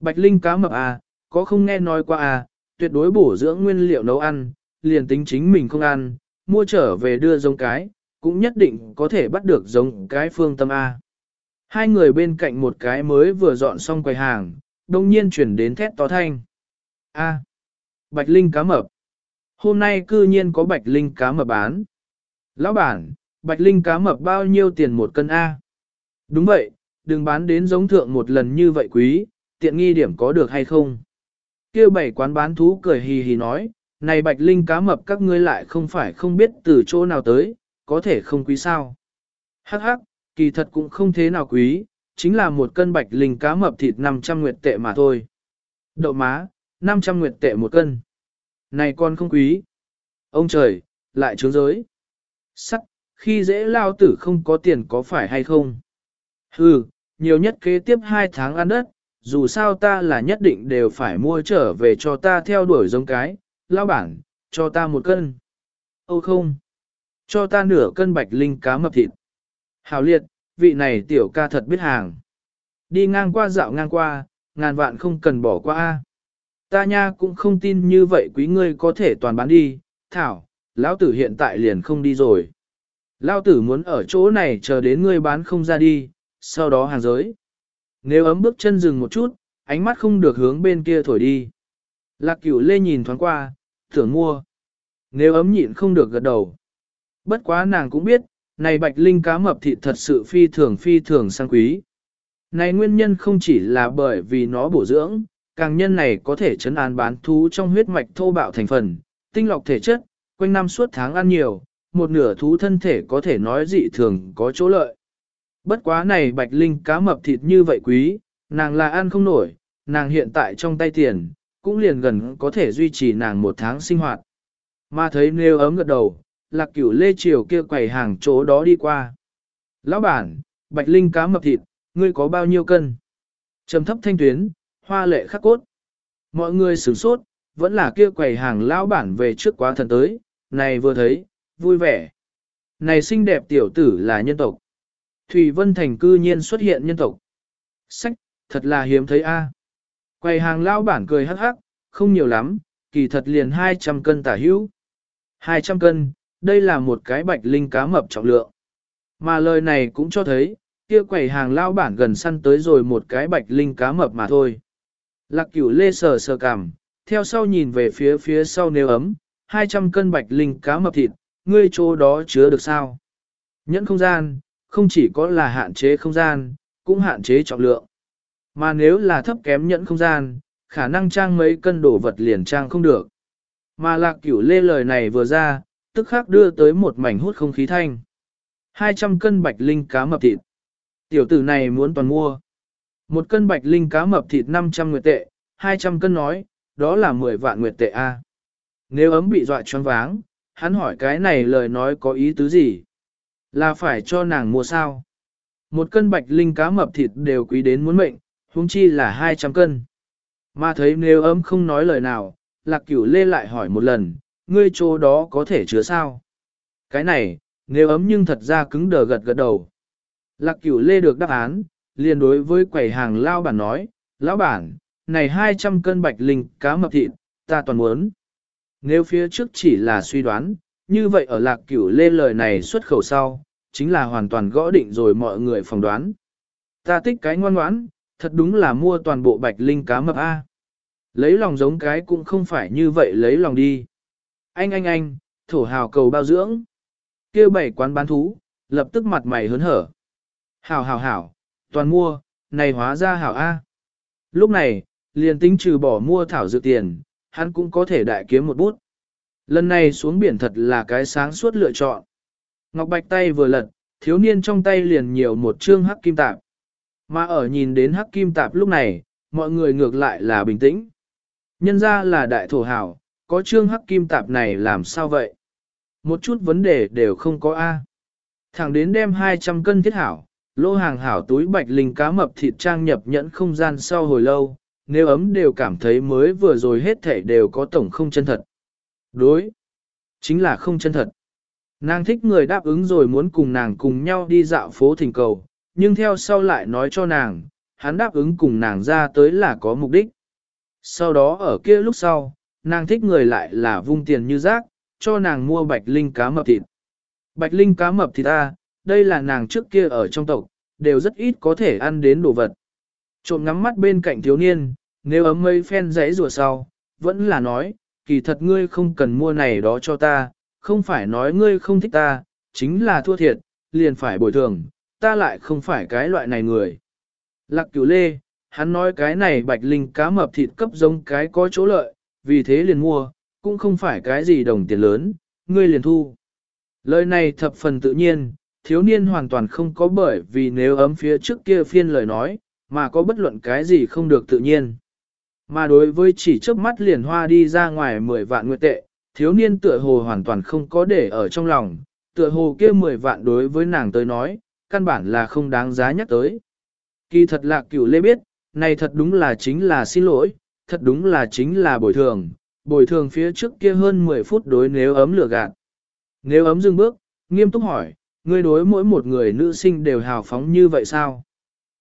Speaker 1: Bạch linh cá mập a, có không nghe nói qua a, tuyệt đối bổ dưỡng nguyên liệu nấu ăn, liền tính chính mình không ăn, mua trở về đưa giống cái, cũng nhất định có thể bắt được giống cái phương tâm A. Hai người bên cạnh một cái mới vừa dọn xong quầy hàng, đông nhiên chuyển đến thét to thanh. A. Bạch Linh cá mập. Hôm nay cư nhiên có Bạch Linh cá mập bán. Lão bản, Bạch Linh cá mập bao nhiêu tiền một cân A? Đúng vậy, đừng bán đến giống thượng một lần như vậy quý, tiện nghi điểm có được hay không? Kêu bảy quán bán thú cười hì hì nói, này Bạch Linh cá mập các ngươi lại không phải không biết từ chỗ nào tới, có thể không quý sao? Hắc hắc, kỳ thật cũng không thế nào quý, chính là một cân Bạch Linh cá mập thịt 500 nguyệt tệ mà thôi. Đậu má, 500 nguyệt tệ một cân. Này con không quý. Ông trời, lại trướng giới. Sắc, khi dễ lao tử không có tiền có phải hay không? Hừ, nhiều nhất kế tiếp 2 tháng ăn đất, dù sao ta là nhất định đều phải mua trở về cho ta theo đuổi giống cái, lao bản, cho ta một cân. Âu không, cho ta nửa cân bạch linh cá mập thịt. Hào liệt, vị này tiểu ca thật biết hàng. Đi ngang qua dạo ngang qua, ngàn vạn không cần bỏ qua. a. Ta nha cũng không tin như vậy quý ngươi có thể toàn bán đi, thảo, lão tử hiện tại liền không đi rồi. Lão tử muốn ở chỗ này chờ đến ngươi bán không ra đi, sau đó hàng giới. Nếu ấm bước chân dừng một chút, ánh mắt không được hướng bên kia thổi đi. Lạc cửu lê nhìn thoáng qua, tưởng mua. Nếu ấm nhịn không được gật đầu. Bất quá nàng cũng biết, này bạch linh cá mập thịt thật sự phi thường phi thường sang quý. Này nguyên nhân không chỉ là bởi vì nó bổ dưỡng, càng nhân này có thể chấn an bán thú trong huyết mạch thô bạo thành phần, tinh lọc thể chất, quanh năm suốt tháng ăn nhiều, một nửa thú thân thể có thể nói dị thường có chỗ lợi. Bất quá này bạch linh cá mập thịt như vậy quý, nàng là ăn không nổi, nàng hiện tại trong tay tiền, cũng liền gần có thể duy trì nàng một tháng sinh hoạt. Mà thấy nêu ấm gật đầu, lạc cửu lê chiều kia quầy hàng chỗ đó đi qua. Lão bản, bạch linh cá mập thịt, ngươi có bao nhiêu cân? Trầm thấp thanh tuyến, hoa lệ khắc cốt. Mọi người sửng sốt, vẫn là kia quầy hàng lão bản về trước quá thần tới, này vừa thấy, vui vẻ. Này xinh đẹp tiểu tử là nhân tộc. Thủy Vân Thành cư nhiên xuất hiện nhân tộc. Sách, thật là hiếm thấy a. Quầy hàng lão bản cười hắc hắc, không nhiều lắm, kỳ thật liền 200 cân tả hữu. 200 cân, đây là một cái bạch linh cá mập trọng lượng. Mà lời này cũng cho thấy, kia quầy hàng lao bản gần săn tới rồi một cái bạch linh cá mập mà thôi. Lạc cửu lê sờ sờ cằm, theo sau nhìn về phía phía sau nếu ấm, 200 cân bạch linh cá mập thịt, ngươi chỗ đó chứa được sao? Nhẫn không gian, không chỉ có là hạn chế không gian, cũng hạn chế trọng lượng. Mà nếu là thấp kém nhẫn không gian, khả năng trang mấy cân đổ vật liền trang không được. Mà lạc cửu lê lời này vừa ra, tức khắc đưa tới một mảnh hút không khí thanh. 200 cân bạch linh cá mập thịt. Tiểu tử này muốn toàn mua. Một cân bạch linh cá mập thịt 500 nguyệt tệ, 200 cân nói, đó là 10 vạn nguyệt tệ A. Nếu ấm bị dọa choáng váng, hắn hỏi cái này lời nói có ý tứ gì? Là phải cho nàng mua sao? Một cân bạch linh cá mập thịt đều quý đến muốn mệnh, huống chi là 200 cân. Mà thấy nếu ấm không nói lời nào, lạc cửu lê lại hỏi một lần, ngươi chỗ đó có thể chứa sao? Cái này, nếu ấm nhưng thật ra cứng đờ gật gật đầu. Lạc cửu lê được đáp án, liền đối với quầy hàng lao bản nói, lão bản, này 200 cân bạch linh cá mập thịt, ta toàn muốn. Nếu phía trước chỉ là suy đoán, như vậy ở lạc cửu lê lời này xuất khẩu sau, chính là hoàn toàn gõ định rồi mọi người phỏng đoán. Ta tích cái ngoan ngoãn, thật đúng là mua toàn bộ bạch linh cá mập A. Lấy lòng giống cái cũng không phải như vậy lấy lòng đi. Anh anh anh, thổ hào cầu bao dưỡng. kêu bảy quán bán thú, lập tức mặt mày hớn hở. Hảo hảo hảo, toàn mua, này hóa ra hảo A. Lúc này, liền tính trừ bỏ mua thảo dự tiền, hắn cũng có thể đại kiếm một bút. Lần này xuống biển thật là cái sáng suốt lựa chọn. Ngọc Bạch tay vừa lật, thiếu niên trong tay liền nhiều một chương hắc kim tạp. Mà ở nhìn đến hắc kim tạp lúc này, mọi người ngược lại là bình tĩnh. Nhân ra là đại thổ hảo, có trương hắc kim tạp này làm sao vậy? Một chút vấn đề đều không có A. Thẳng đến đem 200 cân thiết hảo, lô hàng hảo túi bạch linh cá mập thịt trang nhập nhẫn không gian sau hồi lâu, nếu ấm đều cảm thấy mới vừa rồi hết thể đều có tổng không chân thật. Đối, chính là không chân thật. Nàng thích người đáp ứng rồi muốn cùng nàng cùng nhau đi dạo phố thỉnh cầu, nhưng theo sau lại nói cho nàng, hắn đáp ứng cùng nàng ra tới là có mục đích. Sau đó ở kia lúc sau, nàng thích người lại là vung tiền như rác, cho nàng mua bạch linh cá mập thịt. Bạch linh cá mập thịt ta, đây là nàng trước kia ở trong tộc, đều rất ít có thể ăn đến đồ vật. Trộm ngắm mắt bên cạnh thiếu niên, nếu ấm mây phen giấy rùa sau, vẫn là nói, kỳ thật ngươi không cần mua này đó cho ta, không phải nói ngươi không thích ta, chính là thua thiệt, liền phải bồi thường, ta lại không phải cái loại này người. Lạc cửu lê, hắn nói cái này bạch linh cá mập thịt cấp giống cái có chỗ lợi, vì thế liền mua, cũng không phải cái gì đồng tiền lớn, ngươi liền thu. Lời này thập phần tự nhiên, thiếu niên hoàn toàn không có bởi vì nếu ấm phía trước kia phiên lời nói, mà có bất luận cái gì không được tự nhiên. Mà đối với chỉ trước mắt liền hoa đi ra ngoài 10 vạn nguyệt tệ, thiếu niên tựa hồ hoàn toàn không có để ở trong lòng, tựa hồ kia 10 vạn đối với nàng tới nói, căn bản là không đáng giá nhắc tới. Kỳ thật là cửu lê biết, này thật đúng là chính là xin lỗi, thật đúng là chính là bồi thường, bồi thường phía trước kia hơn 10 phút đối nếu ấm lửa gạt. Nếu ấm dừng bước, nghiêm túc hỏi, ngươi đối mỗi một người nữ sinh đều hào phóng như vậy sao?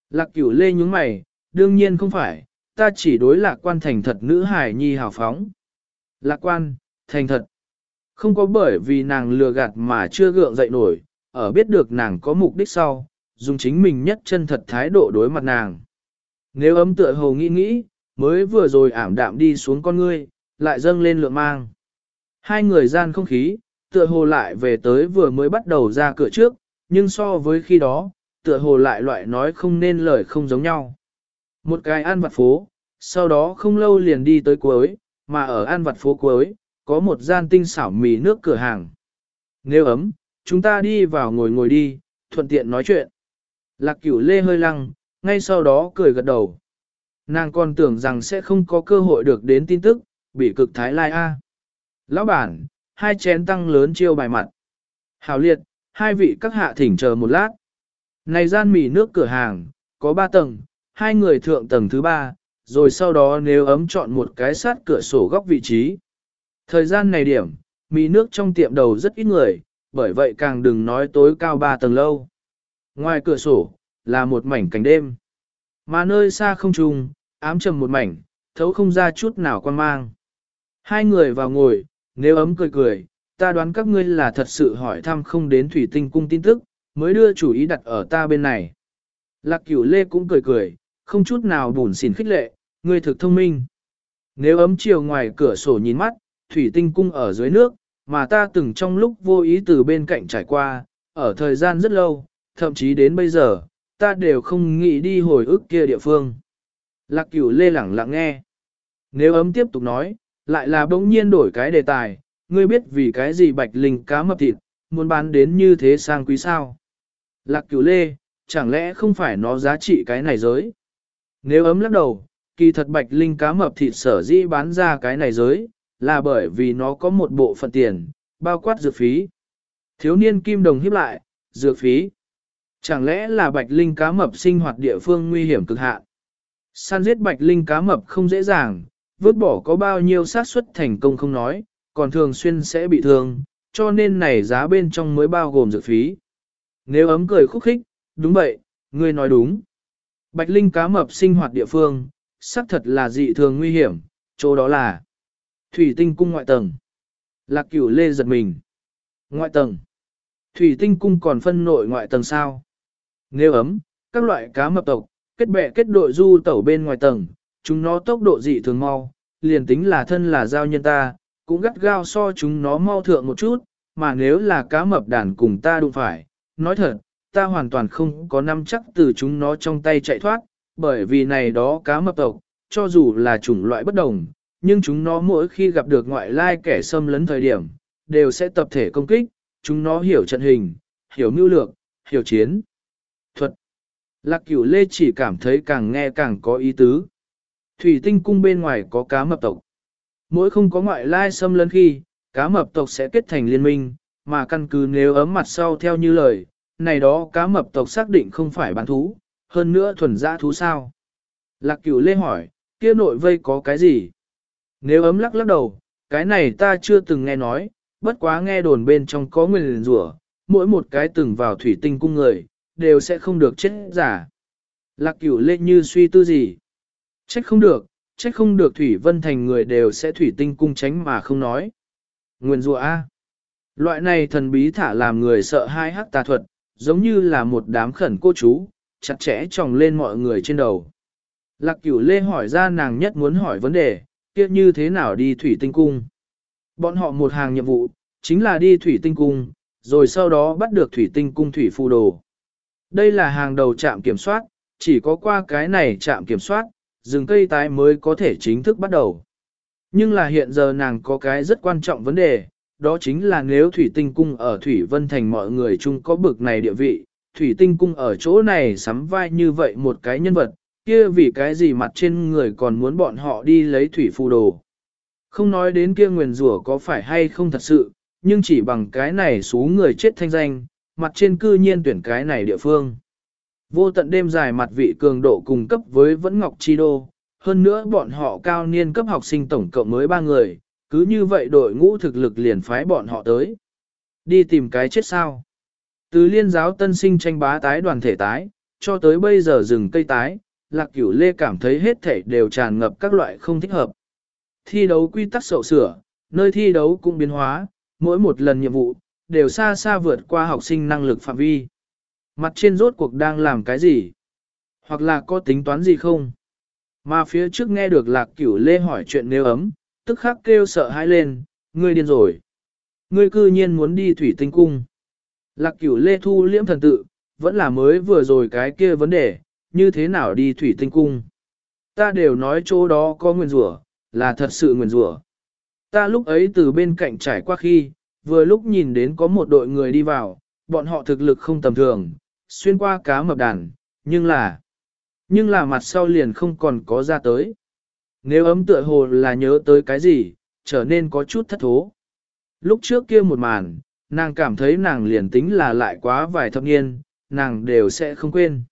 Speaker 1: Lạc cửu lê nhúng mày, đương nhiên không phải, ta chỉ đối lạc quan thành thật nữ hải nhi hào phóng. Lạc quan, thành thật. Không có bởi vì nàng lừa gạt mà chưa gượng dậy nổi, ở biết được nàng có mục đích sau, dùng chính mình nhất chân thật thái độ đối mặt nàng. Nếu ấm tựa hồ nghĩ nghĩ, mới vừa rồi ảm đạm đi xuống con ngươi, lại dâng lên lượng mang. Hai người gian không khí, tựa hồ lại về tới vừa mới bắt đầu ra cửa trước, nhưng so với khi đó, tựa hồ lại loại nói không nên lời không giống nhau. Một cái ăn vặt phố, sau đó không lâu liền đi tới cuối, mà ở ăn vặt phố cuối, có một gian tinh xảo mì nước cửa hàng. Nếu ấm, chúng ta đi vào ngồi ngồi đi, thuận tiện nói chuyện. Lạc cửu lê hơi lăng, ngay sau đó cười gật đầu. Nàng còn tưởng rằng sẽ không có cơ hội được đến tin tức, bị cực thái lai A. Lão bản, hai chén tăng lớn chiêu bài mặt. Hảo liệt, hai vị các hạ thỉnh chờ một lát. Này gian mì nước cửa hàng, có ba tầng, hai người thượng tầng thứ ba, rồi sau đó nếu ấm chọn một cái sát cửa sổ góc vị trí. Thời gian này điểm, mì nước trong tiệm đầu rất ít người, bởi vậy càng đừng nói tối cao ba tầng lâu. Ngoài cửa sổ, là một mảnh cảnh đêm. Mà nơi xa không trùng, ám trầm một mảnh, thấu không ra chút nào quan mang. Hai người vào ngồi, nếu ấm cười cười, ta đoán các ngươi là thật sự hỏi thăm không đến thủy tinh cung tin tức, mới đưa chủ ý đặt ở ta bên này. Lạc cửu lê cũng cười cười, không chút nào bùn xỉn khích lệ, ngươi thực thông minh. Nếu ấm chiều ngoài cửa sổ nhìn mắt, thủy tinh cung ở dưới nước, mà ta từng trong lúc vô ý từ bên cạnh trải qua, ở thời gian rất lâu, thậm chí đến bây giờ, ta đều không nghĩ đi hồi ức kia địa phương. Lạc cửu lê lẳng lặng nghe. Nếu ấm tiếp tục nói, lại là bỗng nhiên đổi cái đề tài, ngươi biết vì cái gì bạch linh cá mập thịt, muốn bán đến như thế sang quý sao. Lạc cửu lê, chẳng lẽ không phải nó giá trị cái này giới? Nếu ấm lắc đầu, kỳ thật bạch linh cá mập thịt sở dĩ bán ra cái này giới, là bởi vì nó có một bộ phận tiền, bao quát dược phí. Thiếu niên kim đồng hiếp lại, dược phí. Chẳng lẽ là bạch linh cá mập sinh hoạt địa phương nguy hiểm cực hạn? Săn giết bạch linh cá mập không dễ dàng, vứt bỏ có bao nhiêu xác suất thành công không nói, còn thường xuyên sẽ bị thương, cho nên này giá bên trong mới bao gồm dự phí. Nếu ấm cười khúc khích, đúng vậy, ngươi nói đúng. Bạch linh cá mập sinh hoạt địa phương, xác thật là dị thường nguy hiểm, chỗ đó là thủy tinh cung ngoại tầng. Lạc cửu lê giật mình. Ngoại tầng. Thủy tinh cung còn phân nội ngoại tầng sao? Nếu ấm, các loại cá mập tộc, kết bè kết đội du tẩu bên ngoài tầng, chúng nó tốc độ dị thường mau, liền tính là thân là giao nhân ta, cũng gắt gao so chúng nó mau thượng một chút, mà nếu là cá mập đàn cùng ta đụng phải, nói thật, ta hoàn toàn không có nắm chắc từ chúng nó trong tay chạy thoát, bởi vì này đó cá mập tộc, cho dù là chủng loại bất đồng, nhưng chúng nó mỗi khi gặp được ngoại lai kẻ xâm lấn thời điểm, đều sẽ tập thể công kích, chúng nó hiểu trận hình, hiểu mưu lược, hiểu chiến. Thuật. Lạc cửu lê chỉ cảm thấy càng nghe càng có ý tứ. Thủy tinh cung bên ngoài có cá mập tộc. Mỗi không có ngoại lai xâm lấn khi, cá mập tộc sẽ kết thành liên minh, mà căn cứ nếu ấm mặt sau theo như lời, này đó cá mập tộc xác định không phải bán thú, hơn nữa thuần dã thú sao. Lạc cửu lê hỏi, kia nội vây có cái gì? Nếu ấm lắc lắc đầu, cái này ta chưa từng nghe nói, bất quá nghe đồn bên trong có nguyên rủa, mỗi một cái từng vào thủy tinh cung người, đều sẽ không được chết giả. Lạc cửu lê như suy tư gì? Trách không được, trách không được Thủy Vân Thành người đều sẽ thủy tinh cung tránh mà không nói. Nguyên rùa A. Loại này thần bí thả làm người sợ hai hắc tà thuật, giống như là một đám khẩn cô chú, chặt chẽ tròng lên mọi người trên đầu. Lạc cửu lê hỏi ra nàng nhất muốn hỏi vấn đề, kia như thế nào đi thủy tinh cung. Bọn họ một hàng nhiệm vụ, chính là đi thủy tinh cung, rồi sau đó bắt được thủy tinh cung thủy phù đồ. Đây là hàng đầu trạm kiểm soát, chỉ có qua cái này trạm kiểm soát, rừng cây tái mới có thể chính thức bắt đầu. Nhưng là hiện giờ nàng có cái rất quan trọng vấn đề, đó chính là nếu Thủy Tinh Cung ở Thủy Vân Thành mọi người chung có bực này địa vị, Thủy Tinh Cung ở chỗ này sắm vai như vậy một cái nhân vật, kia vì cái gì mặt trên người còn muốn bọn họ đi lấy Thủy Phù Đồ. Không nói đến kia nguyền rủa có phải hay không thật sự, nhưng chỉ bằng cái này số người chết thanh danh, mặt trên cư nhiên tuyển cái này địa phương. Vô tận đêm dài mặt vị cường độ cùng cấp với vẫn ngọc chi đô, hơn nữa bọn họ cao niên cấp học sinh tổng cộng mới 3 người, cứ như vậy đội ngũ thực lực liền phái bọn họ tới. Đi tìm cái chết sao. Từ liên giáo tân sinh tranh bá tái đoàn thể tái, cho tới bây giờ rừng cây tái, lạc cửu lê cảm thấy hết thể đều tràn ngập các loại không thích hợp. Thi đấu quy tắc sậu sửa, nơi thi đấu cũng biến hóa, mỗi một lần nhiệm vụ, đều xa xa vượt qua học sinh năng lực phạm vi. Mặt trên rốt cuộc đang làm cái gì? Hoặc là có tính toán gì không? Mà phía trước nghe được lạc cửu lê hỏi chuyện nếu ấm, tức khắc kêu sợ hãi lên, ngươi điên rồi. Ngươi cư nhiên muốn đi thủy tinh cung. Lạc cửu lê thu liễm thần tự, vẫn là mới vừa rồi cái kia vấn đề, như thế nào đi thủy tinh cung. Ta đều nói chỗ đó có nguyên rủa, là thật sự nguyên rủa. Ta lúc ấy từ bên cạnh trải qua khi, vừa lúc nhìn đến có một đội người đi vào, bọn họ thực lực không tầm thường, xuyên qua cá mập đàn, nhưng là, nhưng là mặt sau liền không còn có ra tới. Nếu ấm tựa hồ là nhớ tới cái gì, trở nên có chút thất thố. Lúc trước kia một màn, nàng cảm thấy nàng liền tính là lại quá vài thập niên, nàng đều sẽ không quên.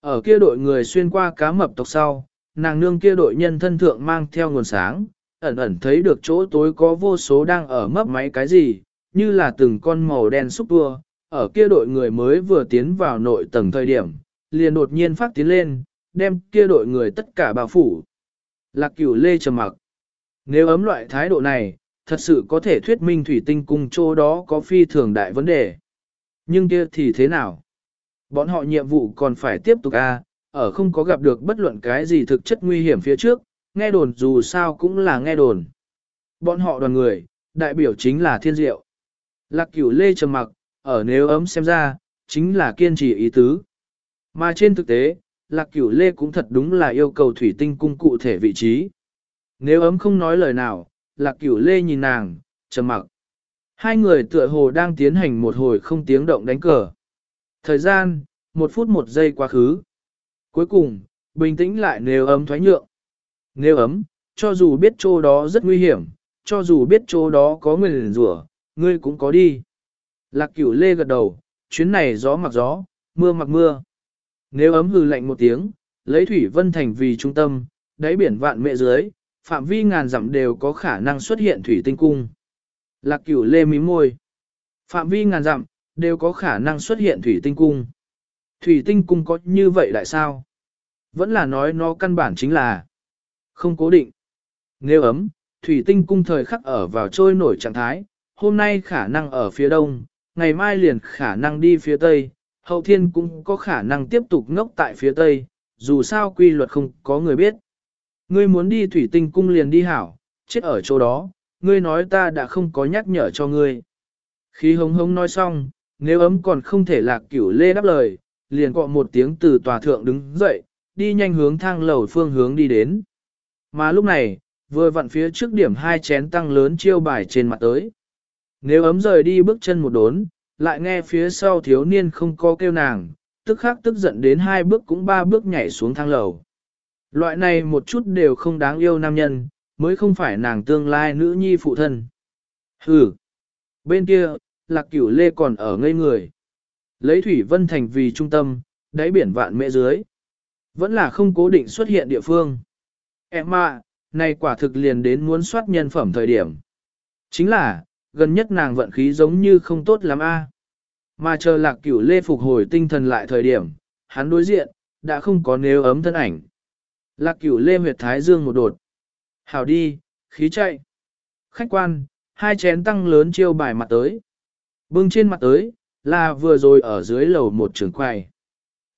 Speaker 1: Ở kia đội người xuyên qua cá mập tộc sau, nàng nương kia đội nhân thân thượng mang theo nguồn sáng, ẩn ẩn thấy được chỗ tối có vô số đang ở mấp máy cái gì, như là từng con màu đen xúc tua, ở kia đội người mới vừa tiến vào nội tầng thời điểm, liền đột nhiên phát tiến lên, đem kia đội người tất cả bao phủ. Lạc cửu lê trầm mặc. Nếu ấm loại thái độ này, thật sự có thể thuyết minh thủy tinh cung chỗ đó có phi thường đại vấn đề. Nhưng kia thì thế nào? Bọn họ nhiệm vụ còn phải tiếp tục a, à, ở không có gặp được bất luận cái gì thực chất nguy hiểm phía trước, nghe đồn dù sao cũng là nghe đồn. Bọn họ đoàn người, đại biểu chính là thiên diệu. Lạc cửu lê trầm mặc, ở nếu ấm xem ra, chính là kiên trì ý tứ. Mà trên thực tế, lạc cửu lê cũng thật đúng là yêu cầu thủy tinh cung cụ thể vị trí. Nếu ấm không nói lời nào, lạc cửu lê nhìn nàng, trầm mặc. Hai người tựa hồ đang tiến hành một hồi không tiếng động đánh cờ. Thời gian, một phút một giây quá khứ. Cuối cùng, bình tĩnh lại nếu ấm thoái nhượng. Nếu ấm, cho dù biết chỗ đó rất nguy hiểm, cho dù biết chỗ đó có người liền rủa, ngươi cũng có đi. Lạc cửu lê gật đầu, chuyến này gió mặc gió, mưa mặc mưa. Nếu ấm hừ lạnh một tiếng, lấy Thủy Vân Thành vì trung tâm, đáy biển vạn mẹ dưới, phạm vi ngàn dặm đều có khả năng xuất hiện thủy tinh cung. Lạc cửu lê mím môi. Phạm vi ngàn dặm, đều có khả năng xuất hiện thủy tinh cung. Thủy tinh cung có như vậy lại sao? Vẫn là nói nó căn bản chính là không cố định. Nếu ấm, thủy tinh cung thời khắc ở vào trôi nổi trạng thái, hôm nay khả năng ở phía đông, ngày mai liền khả năng đi phía tây, hậu thiên cũng có khả năng tiếp tục ngốc tại phía tây, dù sao quy luật không có người biết. Ngươi muốn đi thủy tinh cung liền đi hảo, chết ở chỗ đó, ngươi nói ta đã không có nhắc nhở cho ngươi. Khi hống hống nói xong, nếu ấm còn không thể lạc cửu lê đáp lời, liền gọi một tiếng từ tòa thượng đứng dậy, đi nhanh hướng thang lầu phương hướng đi đến. Mà lúc này, vừa vặn phía trước điểm hai chén tăng lớn chiêu bài trên mặt tới. Nếu ấm rời đi bước chân một đốn, lại nghe phía sau thiếu niên không có kêu nàng, tức khắc tức giận đến hai bước cũng ba bước nhảy xuống thang lầu. Loại này một chút đều không đáng yêu nam nhân, mới không phải nàng tương lai nữ nhi phụ thân. Hừ. Bên kia, lạc cửu lê còn ở ngây người. Lấy Thủy Vân Thành vì trung tâm, đáy biển vạn mẹ dưới. Vẫn là không cố định xuất hiện địa phương. Em à, này quả thực liền đến muốn soát nhân phẩm thời điểm. Chính là, gần nhất nàng vận khí giống như không tốt lắm a. Mà chờ lạc cửu lê phục hồi tinh thần lại thời điểm, hắn đối diện, đã không có nếu ấm thân ảnh. Lạc cửu lê huyệt thái dương một đột. Hảo đi, khí chạy. Khách quan, hai chén tăng lớn chiêu bài mặt tới. Bưng trên mặt tới, là vừa rồi ở dưới lầu một trường quầy.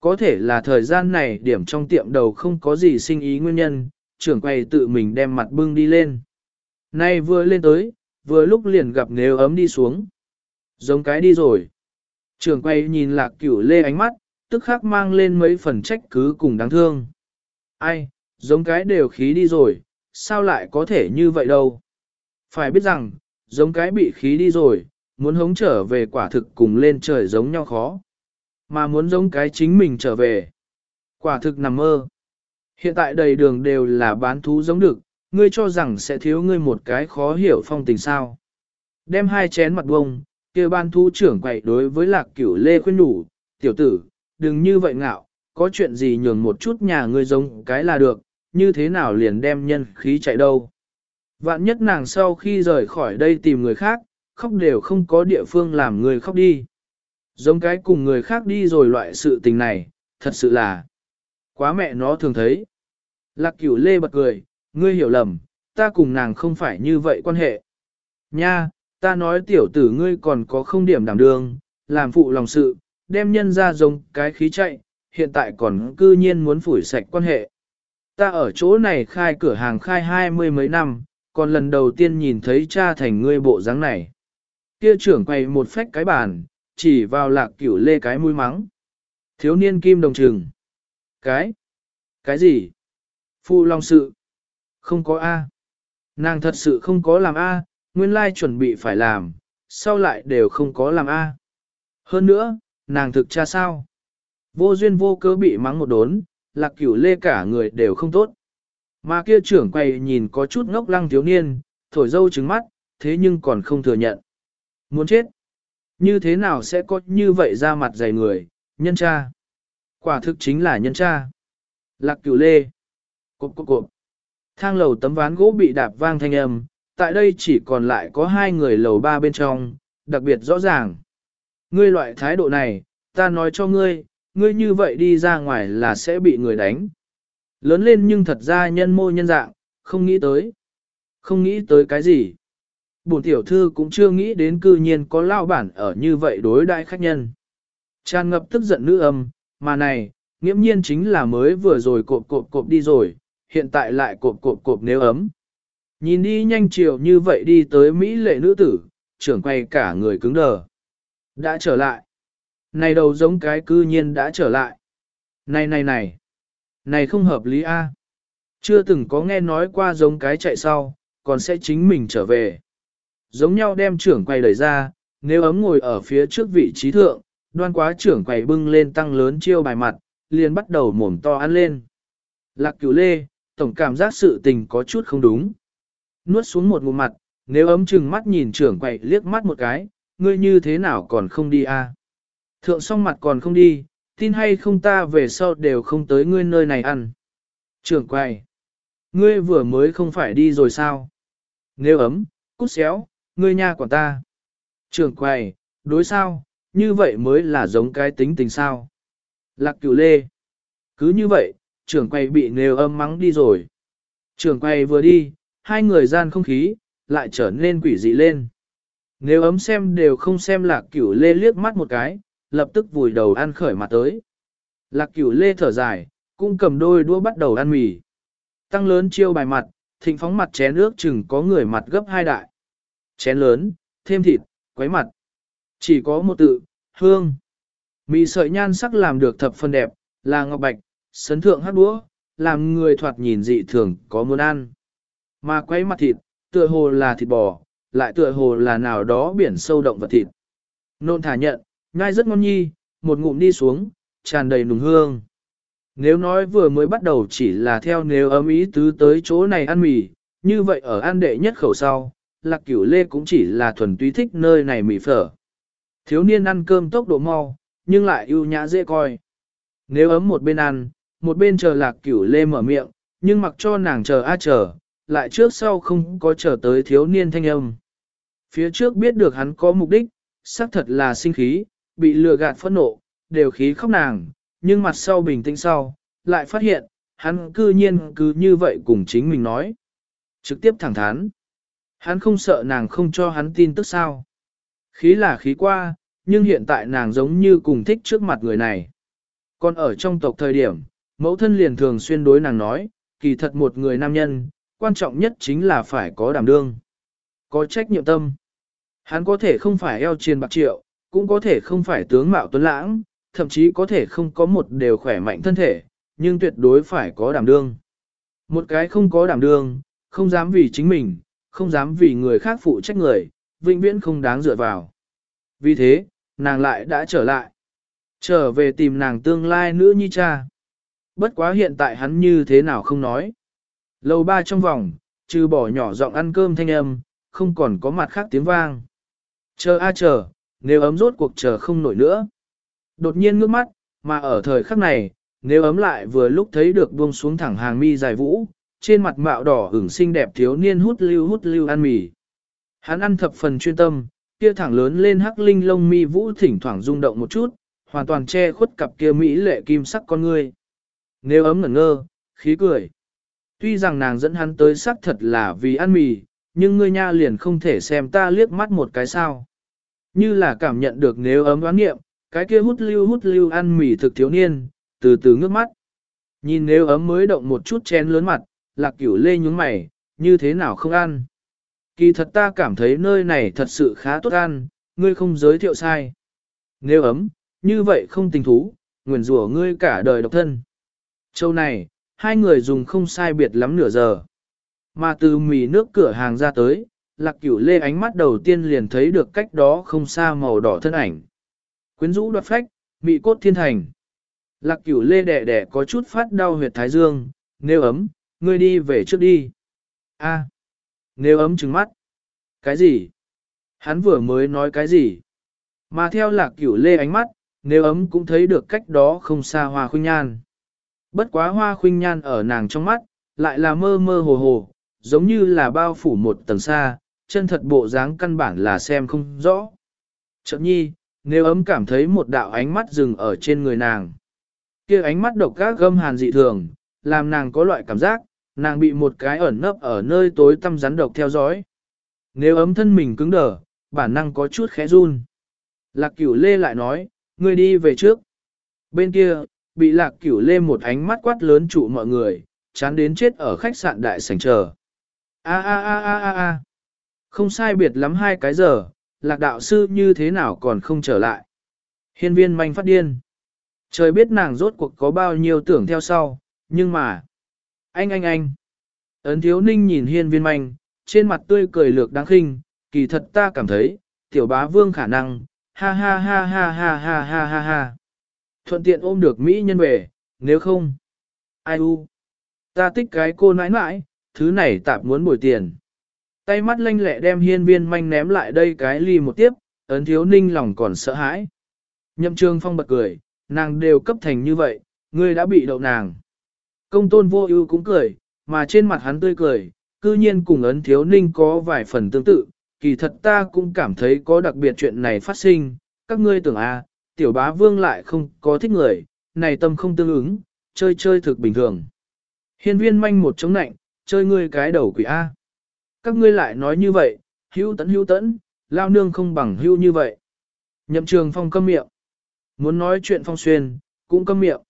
Speaker 1: Có thể là thời gian này điểm trong tiệm đầu không có gì sinh ý nguyên nhân, trưởng quầy tự mình đem mặt bưng đi lên. Nay vừa lên tới, vừa lúc liền gặp nếu ấm đi xuống. Giống cái đi rồi. Trưởng quầy nhìn lạc cửu lê ánh mắt, tức khắc mang lên mấy phần trách cứ cùng đáng thương. Ai, giống cái đều khí đi rồi, sao lại có thể như vậy đâu? Phải biết rằng, giống cái bị khí đi rồi, muốn hống trở về quả thực cùng lên trời giống nhau khó. Mà muốn giống cái chính mình trở về. Quả thực nằm mơ. Hiện tại đầy đường đều là bán thú giống được, ngươi cho rằng sẽ thiếu ngươi một cái khó hiểu phong tình sao. Đem hai chén mặt bông, kia ban thú trưởng quậy đối với lạc cửu lê khuyên đủ tiểu tử, đừng như vậy ngạo, có chuyện gì nhường một chút nhà ngươi giống cái là được, như thế nào liền đem nhân khí chạy đâu. Vạn nhất nàng sau khi rời khỏi đây tìm người khác, khóc đều không có địa phương làm người khóc đi. Giống cái cùng người khác đi rồi loại sự tình này, thật sự là quá mẹ nó thường thấy. Lạc cửu lê bật cười, ngươi hiểu lầm, ta cùng nàng không phải như vậy quan hệ. Nha, ta nói tiểu tử ngươi còn có không điểm đảm đương, làm phụ lòng sự, đem nhân ra giống cái khí chạy, hiện tại còn cư nhiên muốn phủi sạch quan hệ. Ta ở chỗ này khai cửa hàng khai hai mươi mấy năm, còn lần đầu tiên nhìn thấy cha thành ngươi bộ dáng này. Kia trưởng quay một phách cái bàn, chỉ vào lạc cửu lê cái mũi mắng. Thiếu niên kim đồng trừng. Cái? Cái gì? Phu long sự. Không có A. Nàng thật sự không có làm A, nguyên lai chuẩn bị phải làm, sau lại đều không có làm A. Hơn nữa, nàng thực cha sao? Vô duyên vô cớ bị mắng một đốn, lạc cửu lê cả người đều không tốt. Mà kia trưởng quay nhìn có chút ngốc lăng thiếu niên, thổi dâu trứng mắt, thế nhưng còn không thừa nhận. Muốn chết. Như thế nào sẽ có như vậy ra mặt dày người, nhân cha. Quả thực chính là nhân cha. Lạc cửu lê. Cộp cộp cộp. Thang lầu tấm ván gỗ bị đạp vang thanh âm, tại đây chỉ còn lại có hai người lầu ba bên trong, đặc biệt rõ ràng. Ngươi loại thái độ này, ta nói cho ngươi, ngươi như vậy đi ra ngoài là sẽ bị người đánh. Lớn lên nhưng thật ra nhân mô nhân dạng, không nghĩ tới. Không nghĩ tới cái gì. Bổn tiểu thư cũng chưa nghĩ đến cư nhiên có lao bản ở như vậy đối đại khách nhân. Tràn ngập tức giận nữ âm, mà này, Nghiễm nhiên chính là mới vừa rồi cộp cộp cộp đi rồi, hiện tại lại cộp cộp cộp nếu ấm. Nhìn đi nhanh chiều như vậy đi tới Mỹ lệ nữ tử, trưởng quay cả người cứng đờ. Đã trở lại. Này đầu giống cái cư nhiên đã trở lại. Này này này. Này không hợp lý a. Chưa từng có nghe nói qua giống cái chạy sau, còn sẽ chính mình trở về. Giống nhau đem trưởng quay đẩy ra, nếu ấm ngồi ở phía trước vị trí thượng, đoan quá trưởng quầy bưng lên tăng lớn chiêu bài mặt, liền bắt đầu mồm to ăn lên. Lạc cửu lê, tổng cảm giác sự tình có chút không đúng. Nuốt xuống một ngụm mặt, nếu ấm chừng mắt nhìn trưởng quầy liếc mắt một cái, ngươi như thế nào còn không đi a? Thượng xong mặt còn không đi, tin hay không ta về sau đều không tới ngươi nơi này ăn. Trưởng quầy, ngươi vừa mới không phải đi rồi sao? Nếu ấm, cút xéo, ngươi nha quản ta. Trưởng quầy, đối sao, như vậy mới là giống cái tính tình sao. Lạc cửu lê. Cứ như vậy, trưởng quay bị nêu âm mắng đi rồi. Trưởng quay vừa đi, hai người gian không khí, lại trở nên quỷ dị lên. Nếu ấm xem đều không xem lạc cửu lê liếc mắt một cái, lập tức vùi đầu ăn khởi mặt tới. Lạc cửu lê thở dài, cũng cầm đôi đũa bắt đầu ăn mì. Tăng lớn chiêu bài mặt, thịnh phóng mặt chén nước chừng có người mặt gấp hai đại. Chén lớn, thêm thịt, quấy mặt. Chỉ có một tự, hương. Mì sợi nhan sắc làm được thập phần đẹp, là ngọc bạch, sấn thượng hát đũa, làm người thoạt nhìn dị thường có muốn ăn. Mà quay mặt thịt, tựa hồ là thịt bò, lại tựa hồ là nào đó biển sâu động vật thịt. Nôn thả nhận, ngai rất ngon nhi, một ngụm đi xuống, tràn đầy nùng hương. Nếu nói vừa mới bắt đầu chỉ là theo nếu ấm ý tứ tới chỗ này ăn mì, như vậy ở ăn đệ nhất khẩu sau, lạc cửu lê cũng chỉ là thuần túy thích nơi này mì phở. Thiếu niên ăn cơm tốc độ mau, nhưng lại ưu nhã dễ coi. Nếu ấm một bên ăn, một bên chờ lạc cửu lê mở miệng, nhưng mặc cho nàng chờ a chờ, lại trước sau không có chờ tới thiếu niên thanh âm. Phía trước biết được hắn có mục đích, xác thật là sinh khí, bị lừa gạt phẫn nộ, đều khí khóc nàng, nhưng mặt sau bình tĩnh sau, lại phát hiện, hắn cư nhiên cứ như vậy cùng chính mình nói. Trực tiếp thẳng thắn. Hắn không sợ nàng không cho hắn tin tức sao. Khí là khí qua, nhưng hiện tại nàng giống như cùng thích trước mặt người này. Còn ở trong tộc thời điểm, mẫu thân liền thường xuyên đối nàng nói, kỳ thật một người nam nhân, quan trọng nhất chính là phải có đảm đương. Có trách nhiệm tâm. Hắn có thể không phải eo triền bạc triệu, cũng có thể không phải tướng mạo tuấn lãng, thậm chí có thể không có một đều khỏe mạnh thân thể, nhưng tuyệt đối phải có đảm đương. Một cái không có đảm đương, không dám vì chính mình, không dám vì người khác phụ trách người, vĩnh viễn không đáng dựa vào. Vì thế, nàng lại đã trở lại. Trở về tìm nàng tương lai nữ nhi cha. Bất quá hiện tại hắn như thế nào không nói. Lầu ba trong vòng, trừ bỏ nhỏ giọng ăn cơm thanh âm, không còn có mặt khác tiếng vang. Chờ a chờ, nếu ấm rốt cuộc chờ không nổi nữa. Đột nhiên ngước mắt, mà ở thời khắc này, nếu ấm lại vừa lúc thấy được buông xuống thẳng hàng mi dài vũ, trên mặt mạo đỏ hưởng xinh đẹp thiếu niên hút lưu hút lưu ăn mì. Hắn ăn thập phần chuyên tâm, kia thẳng lớn lên hắc linh lông mi vũ thỉnh thoảng rung động một chút, hoàn toàn che khuất cặp kia mỹ lệ kim sắc con ngươi. Nếu ấm ngẩn ngơ, khí cười. Tuy rằng nàng dẫn hắn tới sắc thật là vì ăn mì, nhưng ngươi nha liền không thể xem ta liếc mắt một cái sao. Như là cảm nhận được nếu ấm đoán nghiệm, cái kia hút lưu hút lưu ăn mì thực thiếu niên, từ từ ngước mắt. Nhìn nếu ấm mới động một chút chén lớn mặt, lạc cửu lê nhúng mày, như thế nào không ăn. Kỳ thật ta cảm thấy nơi này thật sự khá tốt ăn, ngươi không giới thiệu sai. Nếu ấm, như vậy không tình thú, nguyền rủa ngươi cả đời độc thân. Châu này, hai người dùng không sai biệt lắm nửa giờ. Mà từ mì nước cửa hàng ra tới, lạc cửu lê ánh mắt đầu tiên liền thấy được cách đó không xa màu đỏ thân ảnh. Quyến rũ đoạt phách, mị cốt thiên thành. Lạc cửu lê đẻ đẻ có chút phát đau huyệt thái dương, nếu ấm, ngươi đi về trước đi. A. Nếu ấm trừng mắt. Cái gì? Hắn vừa mới nói cái gì? Mà theo lạc cửu lê ánh mắt, nếu ấm cũng thấy được cách đó không xa hoa khuynh nhan. Bất quá hoa khuynh nhan ở nàng trong mắt, lại là mơ mơ hồ hồ, giống như là bao phủ một tầng xa, chân thật bộ dáng căn bản là xem không rõ. Chậm nhi, nếu ấm cảm thấy một đạo ánh mắt dừng ở trên người nàng. kia ánh mắt độc gác gâm hàn dị thường, làm nàng có loại cảm giác, nàng bị một cái ẩn nấp ở nơi tối tăm rắn độc theo dõi. Nếu ấm thân mình cứng đờ, bản năng có chút khẽ run. Lạc cửu lê lại nói, ngươi đi về trước. Bên kia, bị lạc cửu lê một ánh mắt quát lớn trụ mọi người, chán đến chết ở khách sạn đại sảnh chờ. A a a a a a. Không sai biệt lắm hai cái giờ, lạc đạo sư như thế nào còn không trở lại. Hiên viên manh phát điên. Trời biết nàng rốt cuộc có bao nhiêu tưởng theo sau, nhưng mà... Anh anh anh. Ấn thiếu ninh nhìn hiên viên manh, trên mặt tươi cười lược đáng khinh, kỳ thật ta cảm thấy, tiểu bá vương khả năng, ha ha ha ha ha ha ha ha ha. Thuận tiện ôm được Mỹ nhân về, nếu không. Ai u. Ta thích cái cô nãi nãi, thứ này tạp muốn bồi tiền. Tay mắt lanh lẹ đem hiên viên manh ném lại đây cái ly một tiếp, ấn thiếu ninh lòng còn sợ hãi. Nhậm trường phong bật cười, nàng đều cấp thành như vậy, ngươi đã bị đậu nàng. Công tôn vô ưu cũng cười, mà trên mặt hắn tươi cười, cư nhiên cùng ấn thiếu ninh có vài phần tương tự, kỳ thật ta cũng cảm thấy có đặc biệt chuyện này phát sinh, các ngươi tưởng a, à, tiểu bá vương lại không có thích người, này tâm không tương ứng, chơi chơi thực bình thường. Hiên viên manh một chống nạnh, chơi ngươi cái đầu quỷ A. Các ngươi lại nói như vậy, hữu tấn hữu tấn, lao nương không bằng hữu như vậy. Nhậm trường phong câm miệng. Muốn nói chuyện phong xuyên, cũng câm miệng.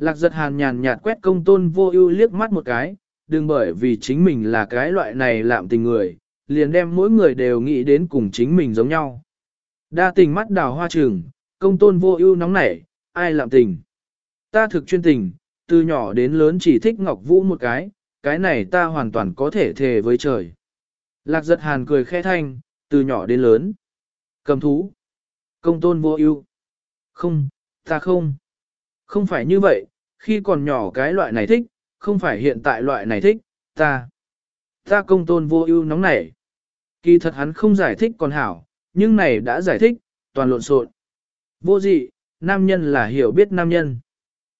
Speaker 1: Lạc giật hàn nhàn nhạt quét công tôn vô ưu liếc mắt một cái, đừng bởi vì chính mình là cái loại này lạm tình người, liền đem mỗi người đều nghĩ đến cùng chính mình giống nhau. Đa tình mắt đào hoa trường, công tôn vô ưu nóng nảy, ai lạm tình. Ta thực chuyên tình, từ nhỏ đến lớn chỉ thích Ngọc Vũ một cái, cái này ta hoàn toàn có thể thề với trời. Lạc giật hàn cười khẽ thanh, từ nhỏ đến lớn. Cầm thú. Công tôn vô ưu. Không, ta không. Không phải như vậy, khi còn nhỏ cái loại này thích, không phải hiện tại loại này thích, ta. Ta công tôn vô ưu nóng nảy. Kỳ thật hắn không giải thích còn hảo, nhưng này đã giải thích, toàn lộn xộn. Vô dị, nam nhân là hiểu biết nam nhân.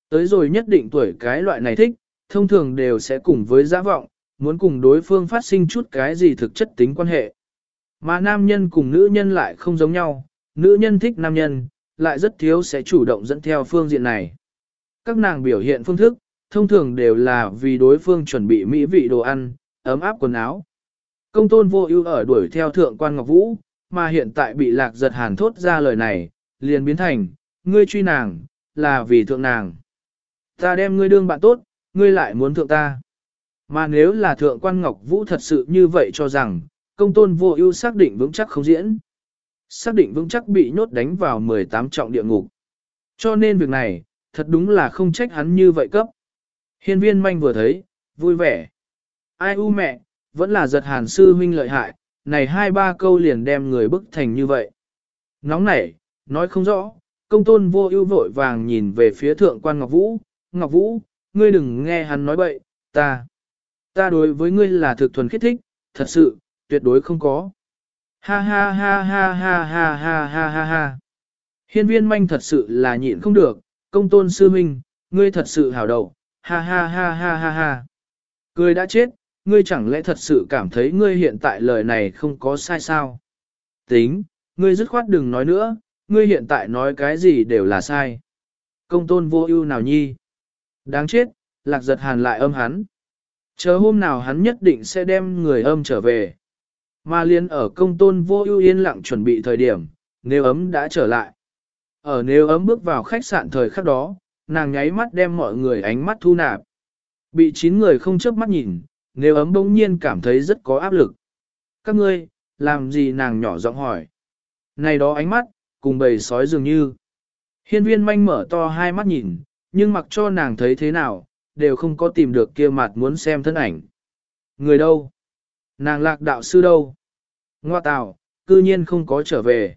Speaker 1: Tới rồi nhất định tuổi cái loại này thích, thông thường đều sẽ cùng với giã vọng, muốn cùng đối phương phát sinh chút cái gì thực chất tính quan hệ. Mà nam nhân cùng nữ nhân lại không giống nhau, nữ nhân thích nam nhân, lại rất thiếu sẽ chủ động dẫn theo phương diện này. Các nàng biểu hiện phương thức, thông thường đều là vì đối phương chuẩn bị mỹ vị đồ ăn, ấm áp quần áo. Công tôn vô ưu ở đuổi theo thượng quan Ngọc Vũ, mà hiện tại bị lạc giật hàn thốt ra lời này, liền biến thành, ngươi truy nàng, là vì thượng nàng. Ta đem ngươi đương bạn tốt, ngươi lại muốn thượng ta. Mà nếu là thượng quan Ngọc Vũ thật sự như vậy cho rằng, công tôn vô ưu xác định vững chắc không diễn. Xác định vững chắc bị nhốt đánh vào 18 trọng địa ngục. Cho nên việc này, thật đúng là không trách hắn như vậy cấp. Hiên viên manh vừa thấy, vui vẻ. Ai u mẹ, vẫn là giật hàn sư huynh lợi hại, này hai ba câu liền đem người bức thành như vậy. Nóng nảy, nói không rõ, công tôn vô ưu vội vàng nhìn về phía thượng quan Ngọc Vũ, Ngọc Vũ, ngươi đừng nghe hắn nói bậy, ta, ta đối với ngươi là thực thuần khiết thích, thật sự, tuyệt đối không có. Ha ha ha ha ha ha ha ha ha ha. Hiên viên manh thật sự là nhịn không được, công tôn sư huynh, ngươi thật sự hào đầu, ha ha ha ha ha ha. Cười đã chết, ngươi chẳng lẽ thật sự cảm thấy ngươi hiện tại lời này không có sai sao? Tính, ngươi dứt khoát đừng nói nữa, ngươi hiện tại nói cái gì đều là sai. Công tôn vô ưu nào nhi? Đáng chết, lạc giật hàn lại âm hắn. Chờ hôm nào hắn nhất định sẽ đem người âm trở về. Mà liên ở công tôn vô ưu yên lặng chuẩn bị thời điểm, nếu ấm đã trở lại. Ở nếu ấm bước vào khách sạn thời khắc đó, nàng nháy mắt đem mọi người ánh mắt thu nạp. Bị chín người không chớp mắt nhìn, nếu ấm bỗng nhiên cảm thấy rất có áp lực. Các ngươi, làm gì nàng nhỏ giọng hỏi. Này đó ánh mắt, cùng bầy sói dường như. Hiên viên manh mở to hai mắt nhìn, nhưng mặc cho nàng thấy thế nào, đều không có tìm được kia mặt muốn xem thân ảnh. Người đâu? Nàng lạc đạo sư đâu? Ngoa tào, cư nhiên không có trở về.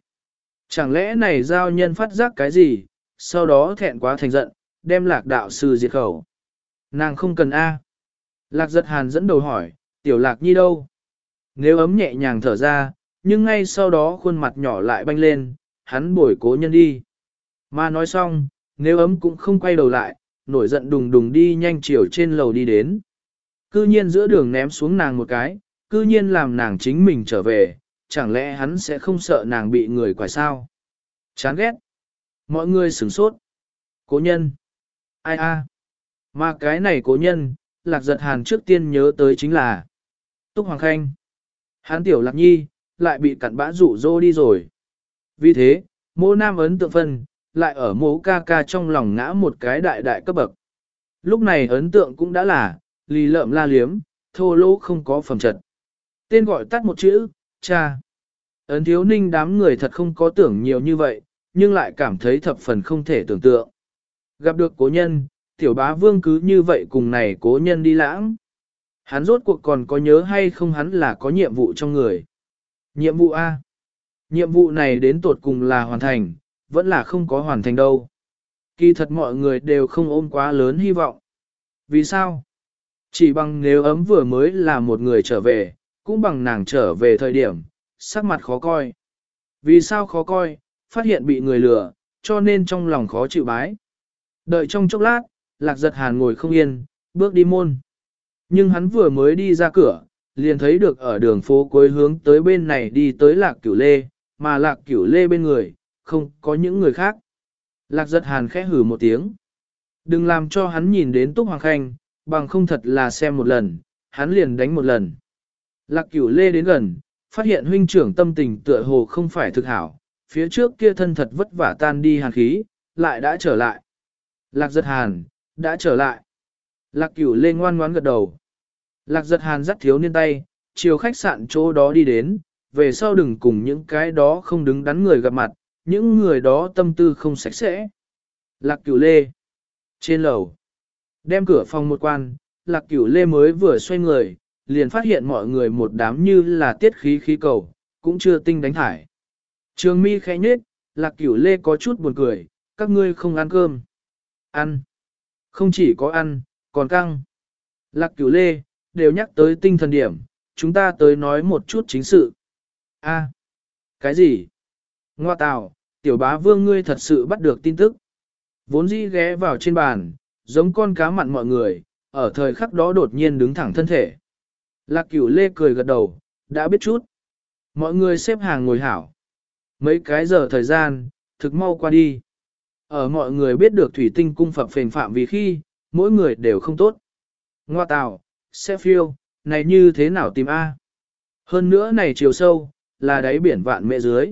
Speaker 1: Chẳng lẽ này giao nhân phát giác cái gì, sau đó thẹn quá thành giận, đem lạc đạo sư diệt khẩu. Nàng không cần A. Lạc giật hàn dẫn đầu hỏi, tiểu lạc nhi đâu? Nếu ấm nhẹ nhàng thở ra, nhưng ngay sau đó khuôn mặt nhỏ lại banh lên, hắn bổi cố nhân đi. Mà nói xong, nếu ấm cũng không quay đầu lại, nổi giận đùng đùng đi nhanh chiều trên lầu đi đến. Cư nhiên giữa đường ném xuống nàng một cái, cư nhiên làm nàng chính mình trở về, chẳng lẽ hắn sẽ không sợ nàng bị người quải sao? Chán ghét. Mọi người sửng sốt. Cố nhân. Ai a? Mà cái này cố nhân, lạc giật hàn trước tiên nhớ tới chính là Túc Hoàng Khanh. Hán tiểu lạc nhi, lại bị cặn bã rủ rô đi rồi. Vì thế, mô nam ấn tượng phân, lại ở mô ca ca trong lòng ngã một cái đại đại cấp bậc. Lúc này ấn tượng cũng đã là, lì lợm la liếm, thô lỗ không có phẩm trật. Tên gọi tắt một chữ, cha. Ấn thiếu ninh đám người thật không có tưởng nhiều như vậy, nhưng lại cảm thấy thập phần không thể tưởng tượng. Gặp được cố nhân, tiểu bá vương cứ như vậy cùng này cố nhân đi lãng. Hắn rốt cuộc còn có nhớ hay không hắn là có nhiệm vụ trong người. Nhiệm vụ A. Nhiệm vụ này đến tột cùng là hoàn thành, vẫn là không có hoàn thành đâu. Kỳ thật mọi người đều không ôm quá lớn hy vọng. Vì sao? Chỉ bằng nếu ấm vừa mới là một người trở về, cũng bằng nàng trở về thời điểm, sắc mặt khó coi. Vì sao khó coi, phát hiện bị người lừa, cho nên trong lòng khó chịu bái. Đợi trong chốc lát, lạc giật hàn ngồi không yên, bước đi môn. Nhưng hắn vừa mới đi ra cửa, liền thấy được ở đường phố cuối hướng tới bên này đi tới lạc cửu lê, mà lạc cửu lê bên người, không có những người khác. Lạc giật hàn khẽ hử một tiếng. Đừng làm cho hắn nhìn đến Túc Hoàng Khanh, bằng không thật là xem một lần, hắn liền đánh một lần. Lạc cửu lê đến gần, phát hiện huynh trưởng tâm tình tựa hồ không phải thực hảo, phía trước kia thân thật vất vả tan đi hàn khí, lại đã trở lại. Lạc giật hàn, đã trở lại. Lạc cửu lê ngoan ngoãn gật đầu. Lạc giật hàn dắt thiếu niên tay, chiều khách sạn chỗ đó đi đến, về sau đừng cùng những cái đó không đứng đắn người gặp mặt, những người đó tâm tư không sạch sẽ. Lạc cửu lê. Trên lầu. Đem cửa phòng một quan, lạc cửu lê mới vừa xoay người, liền phát hiện mọi người một đám như là tiết khí khí cầu, cũng chưa tinh đánh thải. Trường mi khẽ nhết, lạc cửu lê có chút buồn cười, các ngươi không ăn cơm. Ăn. Không chỉ có ăn, còn căng. Lạc cửu lê, đều nhắc tới tinh thần điểm, chúng ta tới nói một chút chính sự. A. cái gì? Ngoa tào, tiểu bá vương ngươi thật sự bắt được tin tức. Vốn dĩ ghé vào trên bàn, giống con cá mặn mọi người, ở thời khắc đó đột nhiên đứng thẳng thân thể. Lạc cửu lê cười gật đầu, đã biết chút. Mọi người xếp hàng ngồi hảo. Mấy cái giờ thời gian, thực mau qua đi. Ở mọi người biết được thủy tinh cung phập phền phạm vì khi, mỗi người đều không tốt. Ngoa tào, xe phiêu, này như thế nào tìm A? Hơn nữa này chiều sâu, là đáy biển vạn mẹ dưới.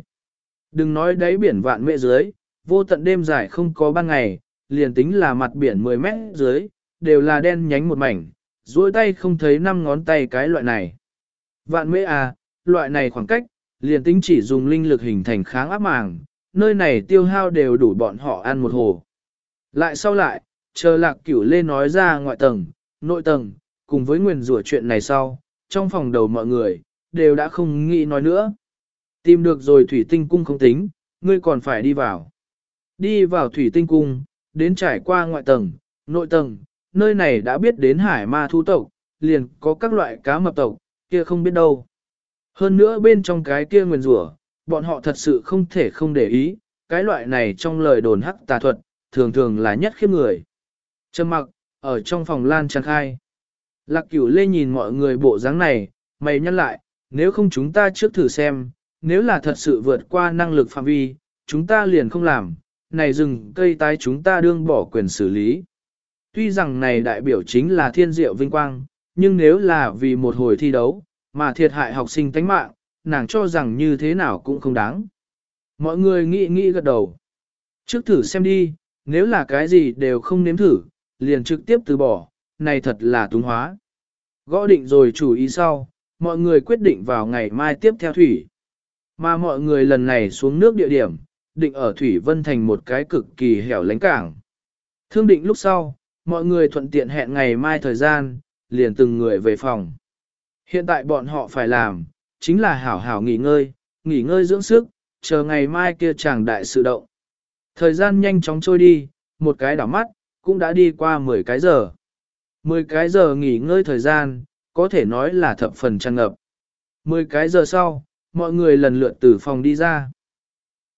Speaker 1: Đừng nói đáy biển vạn mẹ dưới, vô tận đêm dài không có ban ngày, liền tính là mặt biển 10 mét dưới, đều là đen nhánh một mảnh, duỗi tay không thấy năm ngón tay cái loại này. Vạn mễ à, loại này khoảng cách, liền tính chỉ dùng linh lực hình thành kháng áp màng, nơi này tiêu hao đều đủ bọn họ ăn một hồ. Lại sau lại, chờ lạc cửu lê nói ra ngoại tầng, nội tầng, cùng với nguyền rủa chuyện này sau, trong phòng đầu mọi người, đều đã không nghĩ nói nữa. Tìm được rồi thủy tinh cung không tính, ngươi còn phải đi vào. Đi vào thủy tinh cung, đến trải qua ngoại tầng, nội tầng, nơi này đã biết đến hải ma thu tộc, liền có các loại cá mập tộc, kia không biết đâu. Hơn nữa bên trong cái kia nguyền rủa, bọn họ thật sự không thể không để ý, cái loại này trong lời đồn hắc tà thuật, thường thường là nhất khiếp người. Trầm mặc, ở trong phòng lan tràn khai. Lạc cửu lê nhìn mọi người bộ dáng này, mày nhắc lại, nếu không chúng ta trước thử xem, nếu là thật sự vượt qua năng lực phạm vi, chúng ta liền không làm, này rừng cây tái chúng ta đương bỏ quyền xử lý. Tuy rằng này đại biểu chính là thiên diệu vinh quang, nhưng nếu là vì một hồi thi đấu, mà thiệt hại học sinh tánh mạng, nàng cho rằng như thế nào cũng không đáng. Mọi người nghĩ nghĩ gật đầu. Trước thử xem đi, nếu là cái gì đều không nếm thử, liền trực tiếp từ bỏ, này thật là túng hóa. Gõ định rồi chủ ý sau, mọi người quyết định vào ngày mai tiếp theo thủy. Mà mọi người lần này xuống nước địa điểm, định ở Thủy Vân thành một cái cực kỳ hẻo lánh cảng. Thương định lúc sau, mọi người thuận tiện hẹn ngày mai thời gian, liền từng người về phòng. Hiện tại bọn họ phải làm, chính là hảo hảo nghỉ ngơi, nghỉ ngơi dưỡng sức, chờ ngày mai kia chàng đại sự động. Thời gian nhanh chóng trôi đi, một cái đảo mắt, cũng đã đi qua 10 cái giờ. 10 cái giờ nghỉ ngơi thời gian, có thể nói là thập phần trăng ngập. 10 cái giờ sau, mọi người lần lượt từ phòng đi ra.